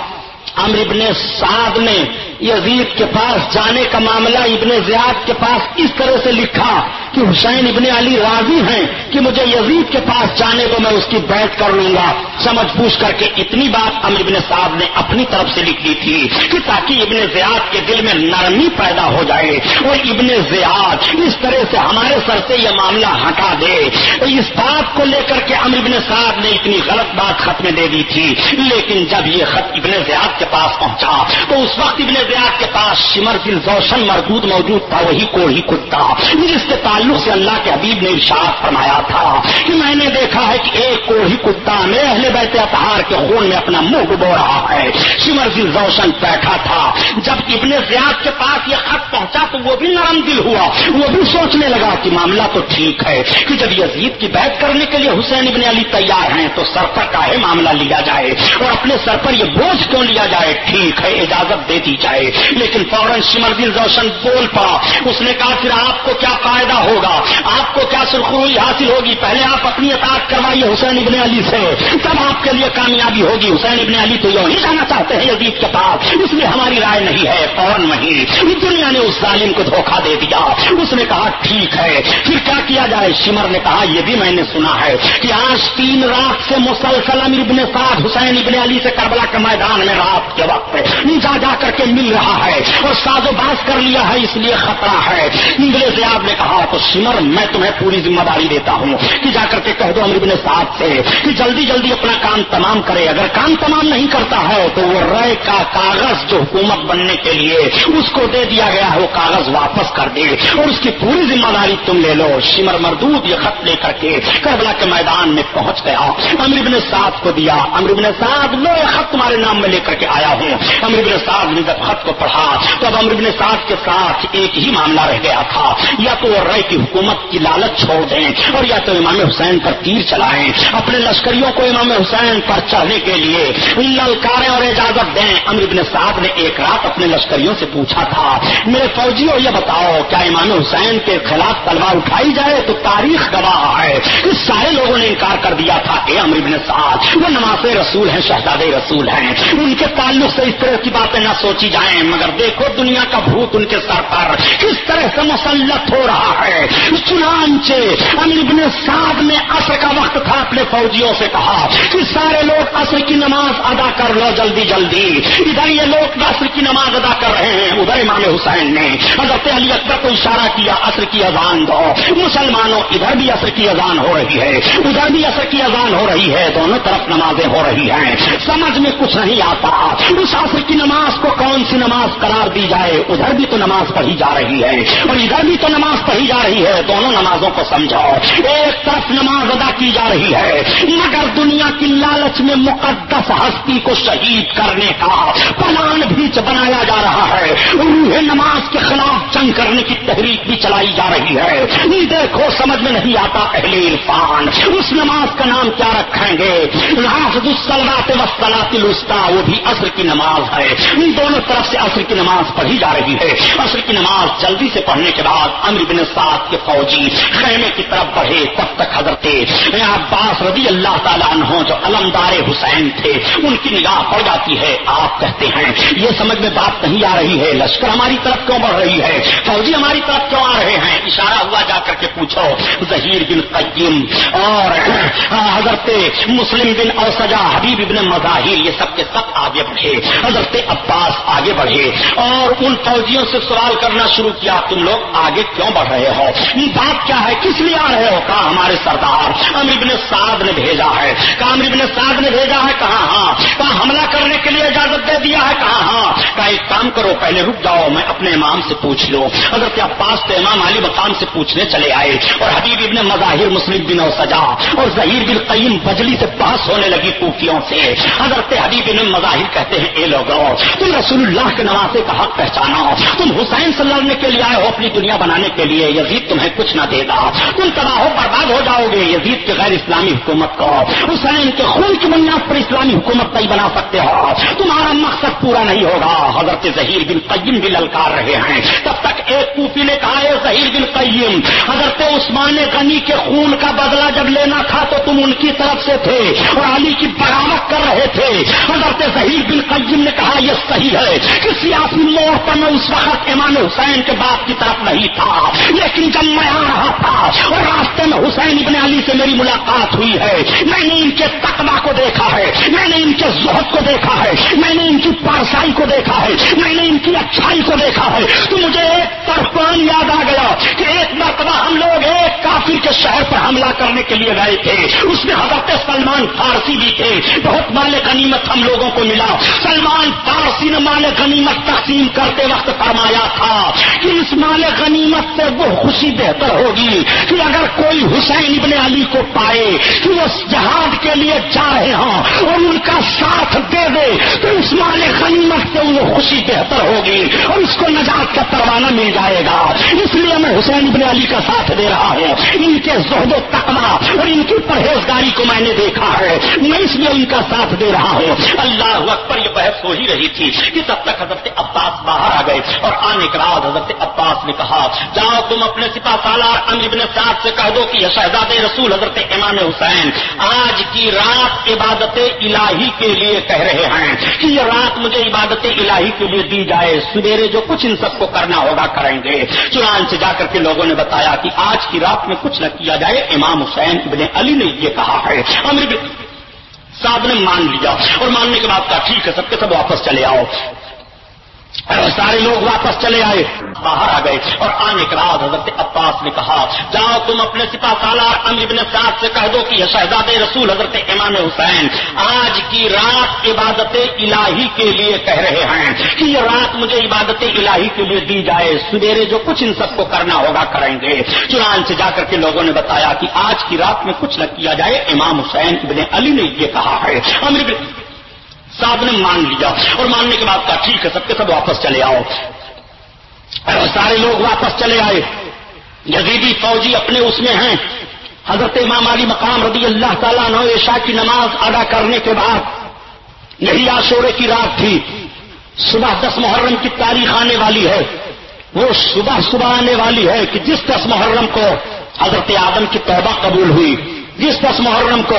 Speaker 1: امر ابن سعد نے یزید کے پاس جانے کا معاملہ ابن زیاد کے پاس اس طرح سے لکھا۔ کہ حسین ابن علی راضی ہیں کہ مجھے یزید کے پاس جانے کو میں اس کی بیعت کر لوں گا۔ سمجھ پوچھ کر کے اتنی بات امر ابن صاحب نے اپنی طرف سے لکھ دی تھی کہ تاکہ ابن زیاد کے دل میں نرمی پیدا ہو جائے اور ابن زیاد اس طرح سے ہمارے سر سے یہ معاملہ ہٹا دے۔ اس بات کو لے کر کے امر ابن صاحب نے اتنی غلط بات خط میں دے دی تھی۔ لیکن جب یہ خط ابن زیاد کے پاس پہنچا تو اس وقت ابن زیاد کے پاس شمر دل روشن مردود موجود تھا، وہی کوڑی کتا۔ جس کے تعلق سے اللہ کے حبیب نے ارشاد فرمایا تھا کہ میں نے دیکھا ہے کہ ایک کوڑی کتا میں اہل بیت اتہار کے خون میں اپنا منہ ڈبو رہا ہے۔ شمر دل روشن بیٹھا تھا۔ جب ابن زیاد کے پاس یہ خط پہنچا تو وہ بھی نرم دل ہوا۔ وہ بھی سوچنے لگا کہ معاملہ تو ٹھیک ہے کہ جب یزید کی بیعت کرنے کے لیے حسین ابن علی تیار ہیں تو سر پر کا معاملہ لیا جائے اور اپنے سر پر یہ بوجھ کیوں لیا جائے؟ ٹھیک ہے، اجازت دے دی جائے۔ لیکن فوراً سمر دل روشن بول پڑا۔ اس نے کہا، پھر آپ کو کیا فائدہ ہوگا۔ آپ کو کیا سرخروئی حاصل ہوگی۔ پہلے آپ اپنی اطاعت کروائیے حسین ابن علی سے۔ تب آپ کے لیے کامیابی ہوگی۔ حسین ابن علی تو یوں ہی جانا چاہتے ہیں یزید کے پاس۔ اس لیے ہماری رائے نہیں ہے۔ فوراً نہیں؟ دنیا نے اس ظالم کو دھوکہ دے دیا۔ اس نے کہا، ٹھیک ہے۔ پھر کیا کیا جائے؟ شمر نے کہا، یہ بھی میں نے سنا ہے کہ آج تین رات سے مسلسل امیر ابن سعد حسین ابن علی سے کربلا کے میدان میں رات کے وقت جا جا کر کے مل رہا ہے اور ساز و باز کر لیا ہے، اس لیے خطرہ ہے۔ انگریز آپ نے کہا، تو سمر، میں تمہیں پوری ذمہ داری دیتا ہوں کہ جا کر کے کہہ دو امر ابن سعد سے کہ جلدی جلدی اپنا کام تمام کرے۔ اگر کام تمام نہیں کرتا ہے تو وہ رائے کا کاغذ جو حکومت بننے کے لیے اس کو دے دیا گیا ہے، وہ کاغذ واپس کر دے اور اس کی پوری ذمہ داری تم لے لو۔ سمر مردود یہ خط لے کر کے کربلا کے میدان میں پہنچ گیا۔ امر ابن سعد کو دیا۔ امر ابن سعد لو یہ خط تمہارے نام میں لے کر کے آیا ہوں۔ امر ابن سعد نے جب خط کو پڑھا تو اب امر ابن سعد کے ساتھ ایک ہی معاملہ رہ گیا تھا۔ یا تو وہ رائے کی حکومت کی لالچ چھوڑ دیں اور یا تو امام حسین پر تیر چلائیں، اپنے لشکریوں کو امام حسین پر چڑھنے کے لیے للکاریں اور اجازت دیں۔ امر ابن صاحب نے ایک رات اپنے لشکریوں سے پوچھا تھا، میرے فوجیوں یہ بتاؤ، کیا امام حسین کے خلاف تلوار اٹھائی جائے تو تاریخ گواہ ہے؟ کہ سارے لوگوں نے انکار کر دیا تھا اے امر ابن صاحب وہ نماز رسول ہیں شہزاد رسول ہیں۔ ان کے تعلق سے اس طرح کی باتیں نہ سوچی جائیں، مگر دیکھو دنیا کا بھوت ان کے سر پر کس طرح سے مسلط ہو رہا ہے۔ چنانچہ امر ابن صاحب نے اصر کا وقت تھا اپنے فوجیوں سے کہا کہ سارے لوگ اصر کی نماز ادا کر لو جلدی جلدی. ادھر یہ لوگ اصر کی نماز ادا کر رہے ہیں. ادھر امام حسین نے حضرت علی اکبر کو اشارہ کیا اثر کی اذان دو. مسلمانوں ادھر بھی اثر کی اذان ہو رہی ہے. ادھر بھی اثر کی اذان ہو رہی ہے. دونوں طرف نمازیں ہو رہی ہیں. سمجھ میں کچھ نہیں آتا اس اثر کی نماز کو کون سی نماز قرار دی جائے. ادھر بھی تو نماز پڑھی جا رہی ہے. اور ادھر بھی تو نماز پڑھی جا رہی ہے، دونوں نمازوں کو سمجھاؤ۔ ایک طرف نماز ادا کی جا رہی ہے، مگر دنیا کی لالچ میں مقدس ہستی کو شہید کرنے کا پلان بھی بنایا جا رہا ہے۔ روح نماز کے خلاف جنگ کرنے کی تحریک بھی چلائی جا رہی ہے۔ دیکھو سمجھ میں نہیں آتا، اہل عرفان، اس نماز کا نام کیا رکھیں گے؟ السلات وسلاط السطا وہ بھی عصر کی نماز ہے۔ ان دونوں طرف سے عصر کی نماز پڑھی جا رہی ہے۔ عصر کی نماز جلدی سے پڑھنے کے بعد امر بن سعد کے فوجی خیمے کی طرف بڑھے تب تک حضرت عباس رضی اللہ تعالیٰ عنہ جو علمدار حسین تھے، ان کی نگاہ پڑ جاتی ہے، آپ کہتے ہیں، یہ سمجھ میں بات نہیں آ رہی ہے، لشکر ہماری طرف کیوں بڑھ رہی ہے؟ فوجی ہماری طرف کیوں آ رہے ہیں؟ اشارہ ہوا جا کر کے پوچھو ظہیر بن قیم اور (coughs) حضرت مسلم بن اوسجا، حبیب ابن مظاہر، یہ سب کے سب آگے بڑھے، حضرت عباس آگے بڑھے اور ان فوجیوں سے سوال کرنا شروع کیا، تم لوگ آگے کیوں بڑھ رہے ہو؟ بات کیا ہے؟ کس لیے آ رہے ہو؟ کہا ہمارے سردار؟ امر ابن سعد نے بھیجا ہے۔ کہا امر ابن سعد نے بھیجا ہے؟ کہا ہاں؟ کہا حملہ کرنے کے لیے اجازت دے دیا ہے؟ کہا ہاں؟ کہا، ایک کام کرو، پہلے رک جاؤ، میں اپنے امام سے پوچھ لو اگر کیا پاس تو امام علی مقام سے پوچھنے چلے آئے۔ اور حبیب ابن مظاہر مسلم بن سجا اور ظہیر بن قیم بجلی سے بحث ہونے لگی کوفیوں سے۔ حضرت حبیب ابن مظاہر کہتے ہیں، اے لوگ تم رسول اللہ کے نوازے کا حق پہچانا تم حسین سے لڑنے کے لیے آئے ہو اپنی دنیا بنانے کے لیے، یزید تمہیں کچھ نہ دے گا۔ تم تباہ برباد ہو جاؤ گے۔ یزید کے غیر اسلامی حکومت کو۔ حسین کے خون کی بنیاد پر اسلامی حکومت نہیں بنا سکتے ہو۔ تمہارا مقصد پورا نہیں ہوگا۔ حضرت ظہیر بن قیم بھی للکار رہے ہیں۔ تب تک ایک کوفی نے کہا ہے ظہیر بن قیم، حضرت عثمان غنی کے خون کا بدلہ جب لینا تھا تو تم ان کی طرف سے تھے اور علی کی برامد کر رہے تھے۔ حضرت ظہیر بن قیم نے کہا، یہ صحیح ہے۔ کہ سیاسی موڑ پر میں اس وقت امام حسین کے باپ کی طرف نہیں تھا۔ لیکن جب میں آ رہا تھا اور راستے میں حسین ابن علی سے میری ملاقات ہوئی ہے۔ میں نے ان کے تقوا کو دیکھا ہے۔ میں نے ان کے زہد کو دیکھا ہے۔ میں نے ان کی پارسائی کو دیکھا ہے۔ میں نے ان کی اچھائی کو دیکھا ہے۔ تو مجھے ایک طرفان یاد آ گیا کہ ایک مرتبہ ہم لوگ ایک کافر کے شہر پر حملہ کرنے کے لیے گئے تھے۔ اس میں حضرت سلمان فارسی بھی تھے۔ بہت مال غنیمت ہم لوگوں کو ملا۔ سلمان فارسی نے مال غنیمت تقسیم کرتے وقت فرمایا تھا کہ اس مال غنیمت سے وہ خوشی بہتر ہوگی کہ اگر کوئی حسین ابن علی کو پائے کہ وہ جہاد کے لیے جا رہے ہوں اور ان کا ساتھ دے دے، تو اس مال غنیمت سے وہ خوشی بہتر ہوگی اور اس کو نجات کا پروانہ مل جائے گا۔ اس لیے میں حسین ابن علی کا ساتھ دے رہا ہوں۔ ان کے زہد و تقوا اور ان کی پرہیزگاری کو میں نے دیکھا ہے۔ میں اس لیے ان کا ساتھ دے رہا ہوں۔ اللہ اکبر، یہ بحث ہو ہی رہی تھی کہ تب تک حضرت عباس باہر آ گئے اور آنے کے بعد حضرت عباس نے کہا، جاؤ تم اپنے سپاہ سالار امر ابن سعد سے کہہ دو کہ یہ شہزاد رسول حضرت امام حسین آج کی رات عبادت الہی کے لیے کہہ رہے ہیں کہ یہ رات مجھے عبادت الہی کے لیے دی جائے، سویرے جو کچھ ان سب کو کرنا ہوگا کریں گے۔ چنان سے جا کر کے لوگوں نے بتایا کہ آج کی رات میں کچھ نہ کیا جائے، امام حسین ابن علی نے یہ کہا ہے۔ امر صاحب نے مان لیا اور ماننے کے بعد کہا، ٹھیک ہے، سب کے سب واپس چلے آؤ۔ سارے لوگ واپس چلے آئے، باہر آ گئے اور آنے کے بعد حضرت عباس نے کہا، جاؤ تم اپنے سپاہ سالار امر ابن سعد سے کہہ دو کہ شہزاد رسول حضرت امام حسین آج کی رات عبادت الہی کے لیے کہہ رہے ہیں کہ یہ رات مجھے عبادت الہی کے لیے دی جائے، سویرے جو کچھ ان سب کو کرنا ہوگا کریں گے۔ چنان سے جا کر کے لوگوں نے بتایا کہ آج کی رات میں کچھ نہ کیا جائے، امام حسین ابن علی نے یہ کہا ہے۔ امر صاحب نے مان لیا اور ماننے کے بعد کہا، ٹھیک ہے، سب کے سب واپس چلے آؤ۔ سارے لوگ واپس چلے آئے۔ یزیدی فوجی اپنے اس میں ہیں۔ حضرت امام علی مقام رضی اللہ تعالیٰ نو عشاء کی نماز ادا کرنے کے بعد یہی آشورے کی رات تھی۔ صبح دس محرم کی تاریخ آنے والی ہے۔ وہ صبح صبح آنے والی ہے کہ جس دس محرم کو حضرت آدم کی توبہ قبول ہوئی، جس دس محرم کو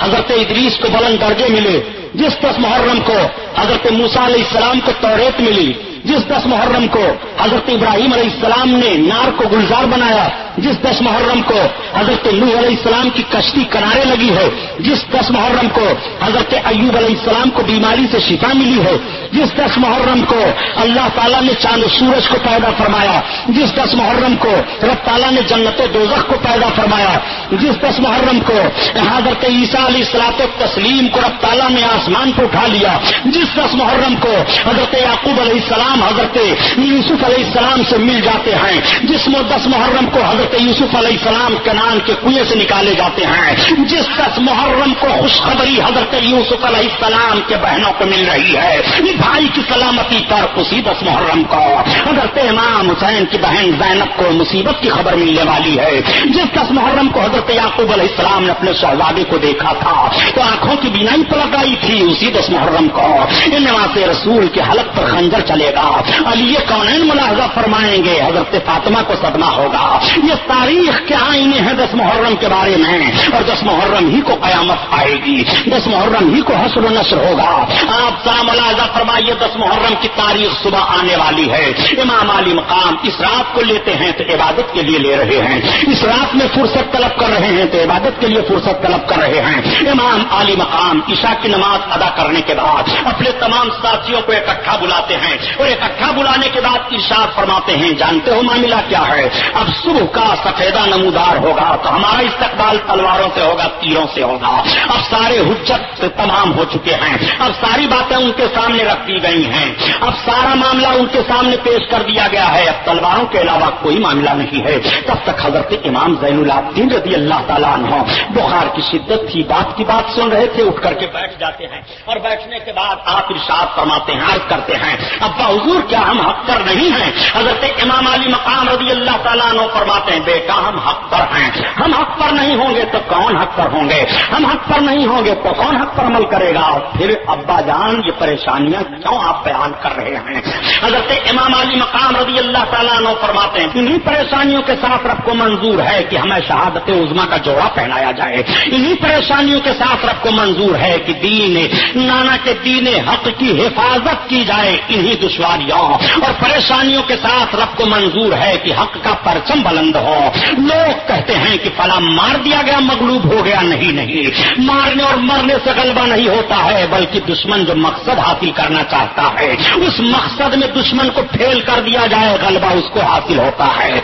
Speaker 1: حضرت ادریس کو بلند درجے ملے جس دس محرم کو حضرت موسا علیہ السلام کو توریت ملی جس دس محرم کو حضرت ابراہیم علیہ السلام نے نار کو گلزار بنایا، جس دس محرم کو حضرت نوح علیہ السلام کی کشتی کنارے لگی ہے، جس دس محرم کو حضرت ایوب علیہ السلام کو بیماری سے شفا ملی ہے، جس دس محرم کو اللہ تعالیٰ نے چاند سورج کو پیدا فرمایا، جس دس محرم کو رب تعالیٰ نے جنت دوزخ کو پیدا فرمایا، جس دس محرم کو حضرت عیسیٰ علیہ السلاط تسلیم کو رب تعالیٰ نے آسمان کو اٹھا لیا، جس دس محرم کو حضرت یعقوب علیہ السلام حضرت یوسف علیہ السلام سے مل جاتے ہیں۔ جس دس محرم کو حضرت یوسف علیہ السلام کے نام کے کنویں سے نکالے جاتے ہیں۔ جس دس محرم کو خوشخبری حضرت یوسف علیہ السلام کے بہنوں کو مل رہی ہے۔ بھائی کی سلامتی پر اسی دس محرم کو۔ حضرت امام حسین کی بہن زینب کو مصیبت کی خبر ملنے والی ہے۔ جس دس محرم کو حضرت یعقوب علیہ السلام نے اپنے شہزادے کو دیکھا تھا، تو آنکھوں کی بینائی پلٹ آئی تھی اسی دس محرم کو۔ نواز رسول کے حلق پر خنجر چلے گا۔ علی کون ملاحظہ فرمائیں گے، حضرت فاطمہ کو صدمہ ہوگا۔ یہ تاریخ کے آئینے ہیں دس محرم کے بارے میں، اور دس محرم ہی کو قیامت آئے گی۔ دس محرم ہی کو حسر و نشر ہوگا۔ آپ ذرا ملاحظہ فرمائیے، دس محرم کی تاریخ صبح آنے والی ہے۔ امام علی مقام اس رات کو لیتے ہیں تو عبادت کے لیے لے رہے ہیں۔ اس رات میں فرصت طلب کر رہے ہیں تو عبادت کے لیے فرصت طلب کر رہے ہیں۔ امام علی مقام عشاء کی نماز ادا کرنے کے بعد اپنے تمام ساتھیوں کو اکٹھا بلاتے ہیں اور اکٹھا بلانے کے بعد ارشاد فرماتے ہیں، جانتے ہو معاملہ کیا ہے؟ اب صبح کا سفیدہ نمودار ہوگا تو ہمارا استقبال تلواروں سے ہوگا، تیروں سے ہوگا۔ اب سارے حجت تمام ہو چکے ہیں۔ اب ساری باتیں ان کے سامنے رکھ دی گئی ہیں۔ اب سارا معاملہ ان کے سامنے پیش کر دیا گیا ہے۔ اب تلواروں کے علاوہ کوئی معاملہ نہیں ہے۔ تب تک حضرت امام زین العابدین رضی اللہ تعالیٰ عنہ بخار کی شدت تھی بات کی بات سن رہے تھے، اٹھ کر کے بیٹھ جاتے ہیں۔ اور بیٹھنے کے بعد آپ ارشاد فرماتے ہیں، عرض کرتے ہیں، ابا حضور کیا ہم حق پر نہیں ہیں؟ حضرت امام علی مقام رضی اللہ تعالیٰ عنہ فرماتے ہیں، بیٹا ہم حق پر ہیں۔ ہم حق پر نہیں ہوں گے تو کون حق پر ہوں گے؟ ہم حق پر نہیں ہوں گے تو کون حق پر عمل کرے گا؟ پھر ابا جان یہ پریشانیاں کیوں آپ بیان کر رہے ہیں؟ حضرت امام علی مقام رضی اللہ تعالیٰ عنہ فرماتے ہیں انہیں پریشانیوں کے ساتھ رب کو منظور ہے کہ ہمیں شہادت عظما کا جوڑا پہنایا جائے۔ انہیں پریشانیوں کے ساتھ رب کو منظور ہے کہ دین، نانا کے دین حق کی حفاظت کی جائے انہیں دشواریوں اور پریشانیوں کے ساتھ رب کو منظور ہے کہ حق کا پرچم بلند ہو۔ لوگ کہتے ہیں کہ فلاں مار دیا گیا، مغلوب ہو گیا۔ نہیں نہیں۔ مارنے اور مرنے سے غلبہ نہیں ہوتا ہے، بلکہ دشمن جو مقصد حاصل کرنا چاہتا ہے، اس مقصد میں دشمن کو پھیل کر دیا جائے، غلبہ اس کو حاصل ہوتا ہے۔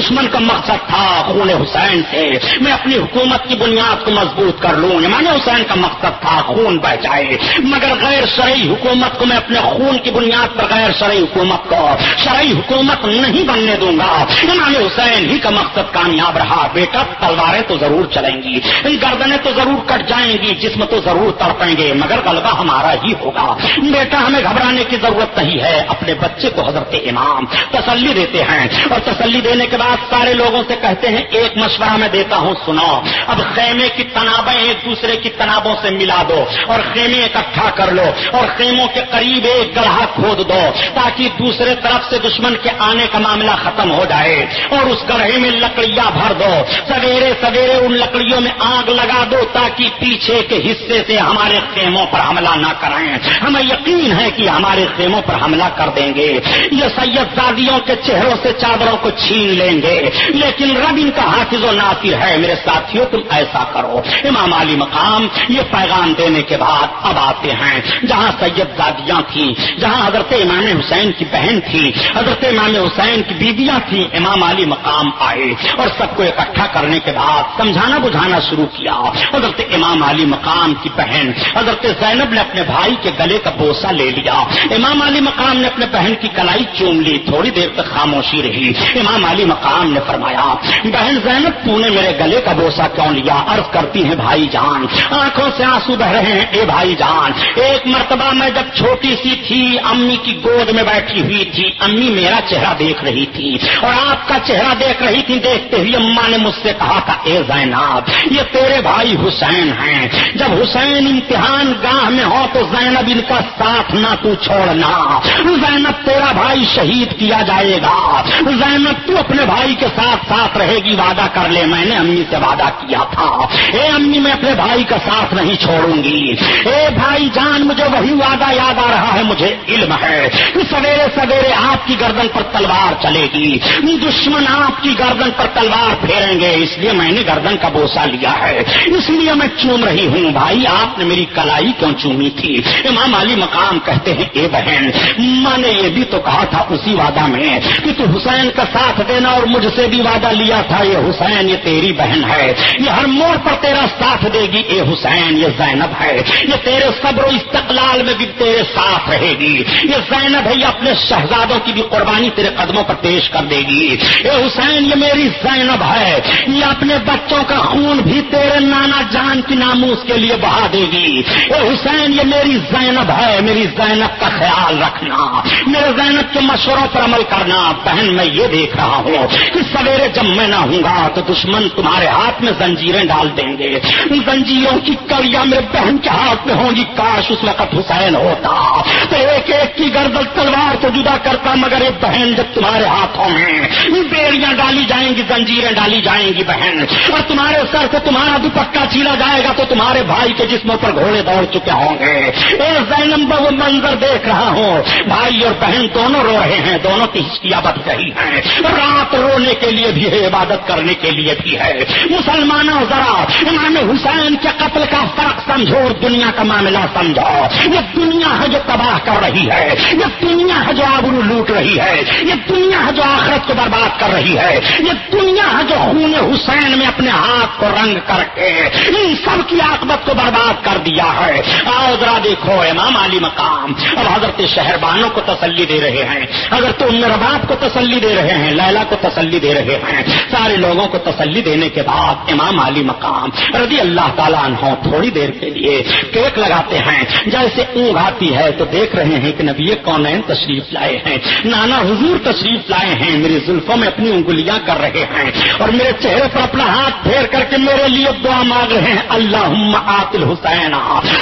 Speaker 1: دشمن کا مقصد تھا خون حسین سے۔ میں اپنی حکومت کی بنیاد کو مضبوط کر لوں۔ یعنی ایمان حسین کا مقصد تھا خون بہ جائے مگر غیر شرعی حکومت کو میں اپنے خون کی بنیاد پر غیر شرعی حکومت کو، شرعی حکومت نہیں بننے دوں گا۔ امام حسین ہی کا مقصد کامیاب رہا۔ بیٹا، تلواریں تو ضرور چلیں گی، گردنیں تو ضرور کٹ جائیں گی، جسم تو ضرور تڑپیں گے، مگر غلبہ ہمارا ہی ہوگا۔ بیٹا، ہمیں گھبرانے کی ضرورت نہیں ہے۔ اپنے بچے کو حضرت امام تسلی دیتے ہیں۔ اور تسلی دینے کے بعد سارے لوگوں سے کہتے ہیں، ایک مشورہ میں دیتا ہوں، سنو۔ اب خیمے کی تنابیں ایک دوسرے کی تنابوں سے ملا دو، اور خیمے اکٹھا کر لو، اور خیموں کے قریب ایک گڑھا کھود دو۔ تاکہ دوسرے طرف سے دشمن کے آنے کا معاملہ ختم ہو جائے۔ اور اس گڑھے میں لکڑیاں بھر دو۔ سویرے سویرے ان لکڑیوں میں آگ لگا دو تاکہ پیچھے کے حصے سے ہمارے خیموں پر حملہ نہ کریں۔ ہمیں یقین ہے کہ ہمارے خیموں پر حملہ کر دیں گے۔ یہ سید زادیوں کے چہروں سے چادروں کو چھین لیں گے۔ لیکن رب ان کا حافظ و ناصر ہے۔ میرے ساتھیوں، تم ایسا کرو۔ امام علی مقام، یہ پیغام دینے کے بعد اب آتے ہیں۔ جہاں سید زادیاں تھیں، جہاں حضرت امام حسین کی بہن تھی، حضرت امام حسین کی بیویاں تھیں، امام علی مقام آئے اور سب کو اکٹھا کرنے کے بعد سمجھانا بجھانا شروع کیا۔ حضرت امام علی مقام کی بہن، حضرت زینب نے اپنے بھائی کے گلے کا بوسا لے لیا۔ امام علی مقام نے اپنے بہن کی کلائی چوم لی، تھوڑی دیر تک خاموشی رہی۔ امام علی مقام نے فرمایا، بہن زینب، تو نے میرے گلے کا بوسا کیوں لیا؟ عرض کرتی ہیں بھائی جان۔ آنکھوں سے آنسو بہ رہے ہیں، اے بھائی جان۔ ایک مرتبہ میں جب چھوٹی سی تھی، امی کی گود میں بیٹھی ہوئی تھی، امی میرا چہرہ دیکھ رہی تھی۔ اور آپ کا چہرہ دیکھ رہی تھی، دیکھتے ہوئے اما نے مجھ سے کہا تھا، اے زینب، یہ تیرے بھائی حسین ہیں۔ جب حسین امتحان گاہ میں ہو تو زینب ان کا ساتھ نہ تو چھوڑنا۔ زینب، تیرا بھائی شہید کیا جائے گا۔ زینب، تو اپنے بھائی کے ساتھ ساتھ رہے گی، وعدہ کر لے، میں نے امی سے وعدہ کیا تھا۔ اے امی، میں اپنے بھائی کا ساتھ نہیں چھوڑوں گی۔ اے بھائی جان، مجھے وہی وعدہ یاد آ رہا ہے، مجھے علم ہے۔ سویرے سویرے آپ کی گردن پر تلوار چلے گی۔ دشمن آپ کی گردن پر تلوار پھیریں گے۔ اس لیے میں نے گردن کا بوسا لیا ہے۔ اس لیے میں چوم رہی ہوں۔ بھائی، آپ نے میری کلائی کیوں چومی تھی؟ امام علی مقام کہتے ہیں، اے بہن، میں نے یہ بھی تو کہا تھا اسی وعدہ میں کہ تو حسین کا ساتھ دینا اور مجھ سے بھی وعدہ لیا تھا۔ یہ حسین، یہ تیری بہن ہے۔ یہ ہر موڑ پر تیرا ساتھ دے گی۔ اے حسین، یہ زینب ہے۔ یہ تیرے صبر و استقلال میں بھی تیرے ساتھ رہے گی۔ یہ زینب ہے یہ اپنے شہزادوں کی بھی قربانی تیرے قدموں پر پیش کر دے گی۔ اے حسین، یہ میری زینب ہے۔ یہ اپنے بچوں کا خون بھی تیرے نانا جان کی ناموس کے لیے بہا دے گی۔ اے حسین، یہ میری زینب ہے۔ میری زینب کا خیال رکھنا۔ میرے زینب کے مشوروں پر عمل کرنا۔ بہن، میں یہ دیکھ رہا ہوں کہ سویرے جب میں نہ ہوں گا تو دشمن تمہارے ہاتھ میں زنجیریں ڈال دیں گے۔ زنجیروں کی کڑیاں میرے بہن کے ہاتھ میں ہوں گی۔ کاش اس وقت حسین ہوتا۔ تو ایک ایک کی گرد گردل تلوار سے جدا کرتا مگر ایک بہن جب تمہارے ہاتھوں میں بیڑیاں ڈالی جائیں گی، زنجیریں ڈالی جائیں گی بہن۔ اور تمہارے سر سے تمہارا دوپٹا چیلا جائے گا تو تمہارے بھائی کے جسموں پر گھوڑے دوڑ چکے ہوں گے۔ اے زینب وہ منظر دیکھ رہا ہوں۔ بھائی اور بہن دونوں رو رہے ہیں، دونوں کی ہچکیاں بد رہی ہیں رات رونے کے لیے بھی ہے، عبادت کرنے کے لیے بھی ہے۔ مسلمانوں ذرا، امام حسین کے قتل کا فرق سمجھو اور دنیا کا معاملہ سمجھو۔ یہ دنیا ہے جو تباہ کر رہی ہے۔ یہ دنیا ہے جو آبرو لوٹ رہی ہے، یہ دنیا ہے جو آخرت کو برباد کر رہی ہے، یہ دنیا ہے جو خون حسین میں اپنے ہاتھ کو رنگ کر کے ان سب کی آکبت کو برباد کر دیا ہے۔ آؤ ذرا دیکھو امام علی مقام۔ اور حضرت شہربانوں کو تسلی دے رہے ہیں۔ اگر تو ان رباب کو تسلی دے رہے ہیں لیلا کو تسلی دے رہے ہیں۔ سارے لوگوں کو تسلی دینے کے بعد امام علی مقام رضی اللہ تعالیٰ عنہ تھوڑی دیر کے لیے کیک لگاتے ہیں۔ جیسے اونگ آتی ہے تو دیکھ رہے ہیں کہ نبی کون تشریف لائے ہیں۔ نانا حضور تشریف لائے ہیں۔ میری زلفوں میں اپنی انگلیاں کر رہے ہیں۔ اور میرے چہرے پر اپنا ہاتھ پھیر کر کے میرے لیے دعا مانگ رہے ہیں۔ اللہ آتل حسین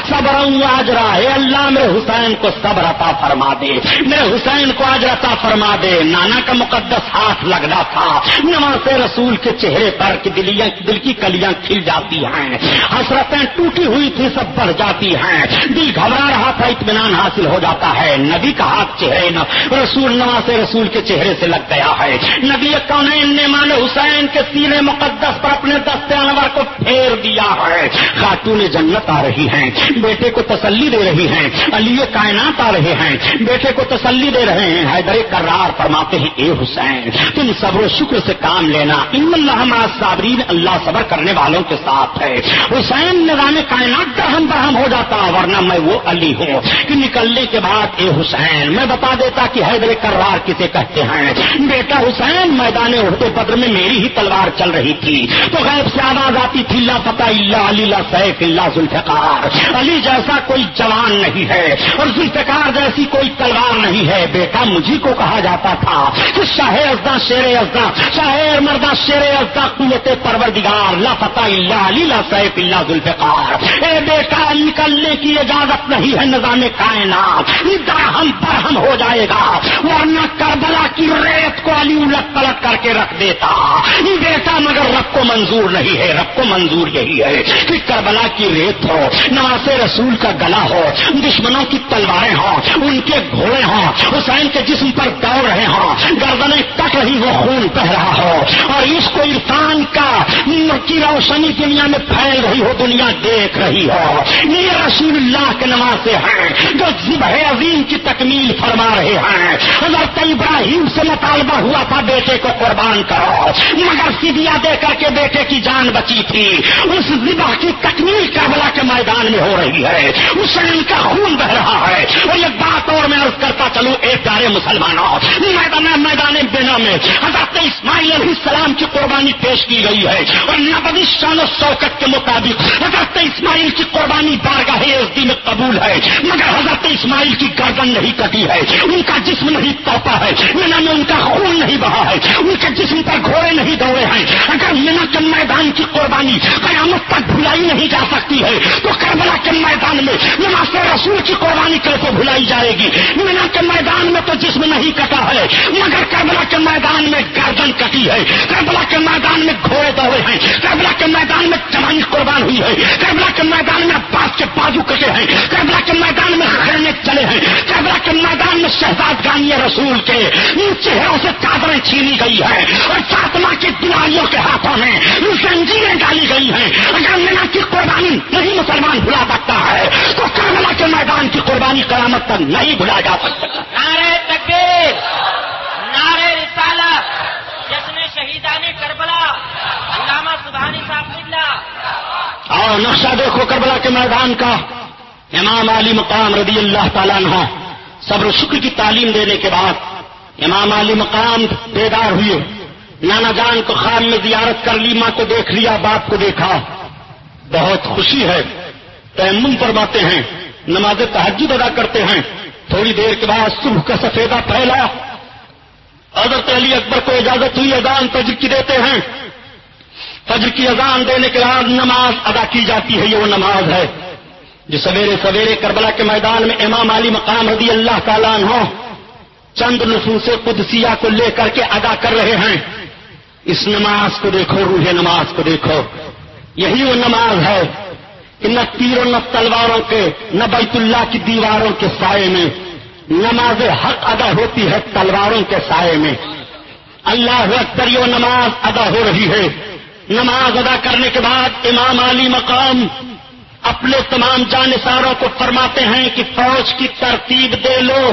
Speaker 1: صبر آج رہا ہے اللہ، میرے حسین کو صبر عطا فرما دے۔ میرے حسین کو آج عطا فرما دے۔ نانا کا مقدس ہاتھ لگنا تھا۔ نماز رسول کے چہرے پر کہ دلیاں دل کی کلیاں کھل جاتی ہیں۔ حسرتیں ٹوٹی ہوئی تھی سب بڑھ جاتی ہیں۔ دل گھبرا رہا تھا، اطمینان حاصل ہو جاتا ہے۔ نبی کا ہاتھ چہرے نہ، رسول نواز رسول کے چہرے سے لگ گیا ہے۔ نبی کونین نے مان حسین کے سینے مقدس پر اپنے دستے انور کو پھیر دیا ہے۔ خاتون جنت آ رہی ہیں، بیٹے کو تسلی دے رہی ہیں، علی کائنات آ رہے ہیں۔ بیٹے کو تسلی دے رہے ہیں، حیدر کرار فرماتے ہیں، اے حسین، تم صبر و شکر سے کام لینا۔ ان اللہ صابرین اللہ صبر کرنے والوں کے ساتھ ہے۔ حسین نظام کائنات درہم برہم ہو جاتا، ورنہ میں وہ علی ہوں۔ کہ نکلنے کے بعد، اے حسین میں بتا دیتا کہ حیدر کرار کسے کہتے ہیں؟ بیٹا حسین، میدان اڑتے بدر میں میری ہی تلوار چل رہی تھی۔ تو غیب سے آواز آتی تھی اللہ فتح اللہ علی سیف اللہ ذوالفقار۔ علی جیسا کوئی جوان نہیں ہے اور ذوالفقار جیسی کوئی تلوار نہیں ہے۔ بیٹا، مجھے کو کہا جاتا تھا کہ شاہ ازدا شیر ازدا شاہ مردہ شیر ازدا قوت پروردگار، لا فتح اللہ علی، لا سیف اللہ ذوالفقار۔ اے بیٹا نکلنے کی اجازت نہیں ہے، نظام کائنات درہم برہم ہو جائے گا، ورنہ کربلا کی ریت کو علی الٹ پلٹ کر کے رکھ دیتا۔ بیٹا مگر رب کو منظور نہیں ہے، رب کو منظور یہی ہے کہ کربلا کی ریت ہو نواز رسول کا گلا ہو، دشمنوں کی تلواریں ہوں، ان کے گھوڑے ہوں، حسین کے جسم پر دوڑ رہے ہوں، گردنیں کٹ رہی ہو خون پہ رہا ہو۔ اور اس کو عرفان کا کی روشنی دنیا میں پھیل رہی ہو، دنیا دیکھ رہی ہو۔ یہ رسول اللہ کے نوازے ہیں، جو ذبح عظیم کی تکمیل فرما رہے ہیں۔ حضرت ابراہیم سے مطالبہ ہوا تھا بیٹے کو قربان کرو مگر سیدیا دے کر کے بیٹے کی جان بچی تھی۔ اس ذبح کی تکمیل کربلا کے میدان میں ہو رہی ہے۔ حسین کا خون بہ رہا ہے۔ اور یہ بات اور میں عرض کرتا چلوں ایک پیارے مسلمانوں، میدان میدان بینا میں حضرت اسماعیل علیہ السلام کی قربانی پیش کی گئی ہے۔ اور نبی شان و شوکت کے مطابق حضرت اسماعیل کی قربانی بارگاہ ایزدی میں قبول ہے۔ مگر حضرت اسماعیل کی گردن نہیں کٹی ہے۔ ان کا جسم نہیں توپا ہے۔ مینا میں ان کا خون نہیں بہا ہے۔ ان کے جسم پر گھوڑے نہیں دوڑے ہیں۔ اگر مینا کے میدان کی قربانی قیامت تک بھلائی نہیں جا سکتی ہے، تو کربلا کے میدان میں نماز رسول کی قربانی کیسے بھلائی جائے گی۔ مینا کے میدان میں تو جسم نہیں کٹا ہے، مگر کربلا کے میدان میں گردن کٹی ہے۔ کربلا کے میدان میں گھوڑے دوڑے ہیں۔ کربلا کے میدان میں چمانی قربان ہوئی ہے۔ کربلا کے میدان میں عباس کے بازو کٹے ہیں۔ کربلا کے میدان میں خیرنے چلے ہیں۔ کربلا کے میدان میں شہزاد رسول کے چہروں سے چادریں چھینی گئی ہے اور فاطمہ کی دلاریوں کے ہاتھوں میں زنجیریں ڈالی گئی ہیں۔ اگر مینا کی قربانی نہیں مسلمان بھلا سکتا ہے تو کربلا کے میدان کی قربانی قیامت تک نہیں بھلا جا سکتا۔
Speaker 3: نعرہ تکبیر نعرہ رسالت جشن شہیدان کربلا علامہ سبحانی صاحب
Speaker 1: اور نقشہ دیکھو کربلا کے میدان کا۔ امام علی مقام رضی اللہ تعالیٰ عنہ۔ صبر و شکر کی تعلیم دینے کے بعد امام علی مقام بیدار ہوئے۔ نانا جان کو خان میں زیارت کر لی، ماں کو دیکھ لیا، باپ کو دیکھا۔ بہت خوشی ہے۔ تیمم فرماتے ہیں، نماز تحجد ادا کرتے ہیں۔ تھوڑی دیر کے بعد صبح کا سفیدہ پھیلا۔ حضرت علی اکبر کو اجازت ہوئی، اذان فجر کی دیتے ہیں۔ فجر کی اذان دینے کے بعد نماز ادا کی جاتی ہے، یہ وہ نماز ہے۔ جو سویرے سویرے کربلا کے میدان میں امام علی مقام رضی اللہ تعالیٰ عنہ چند نفوس قدسیہ کو لے کر کے ادا کر رہے ہیں۔ اس نماز کو دیکھو، روح نماز کو دیکھو۔ یہی وہ نماز ہے کہ نہ تیروں نہ تلواروں کے، نہ بیت اللہ کی دیواروں کے سائے میں نماز حق ادا ہوتی ہے تلواروں کے سائے میں۔ اللہ اکبر، یہ نماز ادا ہو رہی ہے۔ نماز ادا کرنے کے بعد امام علی مقام اپنے تمام جانساروں کو فرماتے ہیں کہ فوج کی ترتیب دے لو۔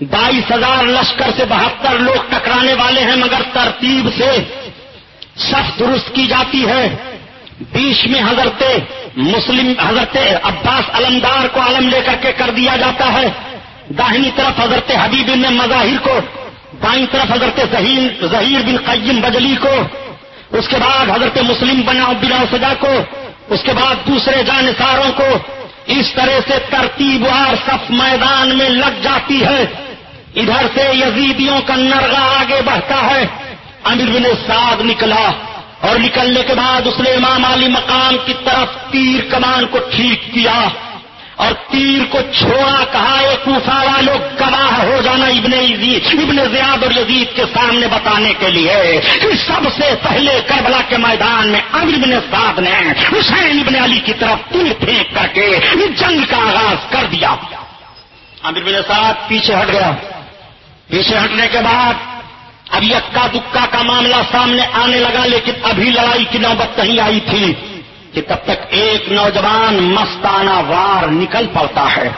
Speaker 1: بائیس ہزار لشکر سے بہتر لوگ ٹکرانے والے ہیں، مگر ترتیب سے سخت درست کی جاتی ہے۔ بیچ میں حضرت مسلم، حضرت عباس علمدار کو علم لے کر کے کر دیا جاتا ہے۔ داہنی طرف حضرت حبیب بن مظاہر کو بائیں طرف حضرت ظہیر بن قیم بجلی کو، اس کے بعد حضرت مسلم بنا بلا سجا کو اس کے بعد دوسرے جانساروں کو اس طرح سے ترتیب وار صف میدان میں لگ جاتی ہے۔ ادھر سے یزیدیوں کا نرغا آگے بڑھتا ہے۔ امیر بن سعد نکلا اور نکلنے کے بعد اس نے امام علی مقام کی طرف تیر کمان کو ٹھیک کیا۔ اور تیر کو چھوڑا کہا ایک کوفا والوں گواہ ہو جانا ابن عزیز ابن زیاد اور یزید کے سامنے بتانے کے لیے کہ سب سے پہلے کربلا کے میدان میں امر بن سعد نے حسین ابن علی کی طرف تیر پھینک کر کے جنگ کا آغاز کر دیا۔ امر بن سعد پیچھے ہٹ گیا۔ پیچھے ہٹنے کے بعد اب یکا دکا کا معاملہ سامنے آنے لگا، لیکن ابھی لڑائی کی نوبت کہیں آئی تھی۔ کہ تب تک ایک نوجوان مستانہ وار نکل پڑتا ہے۔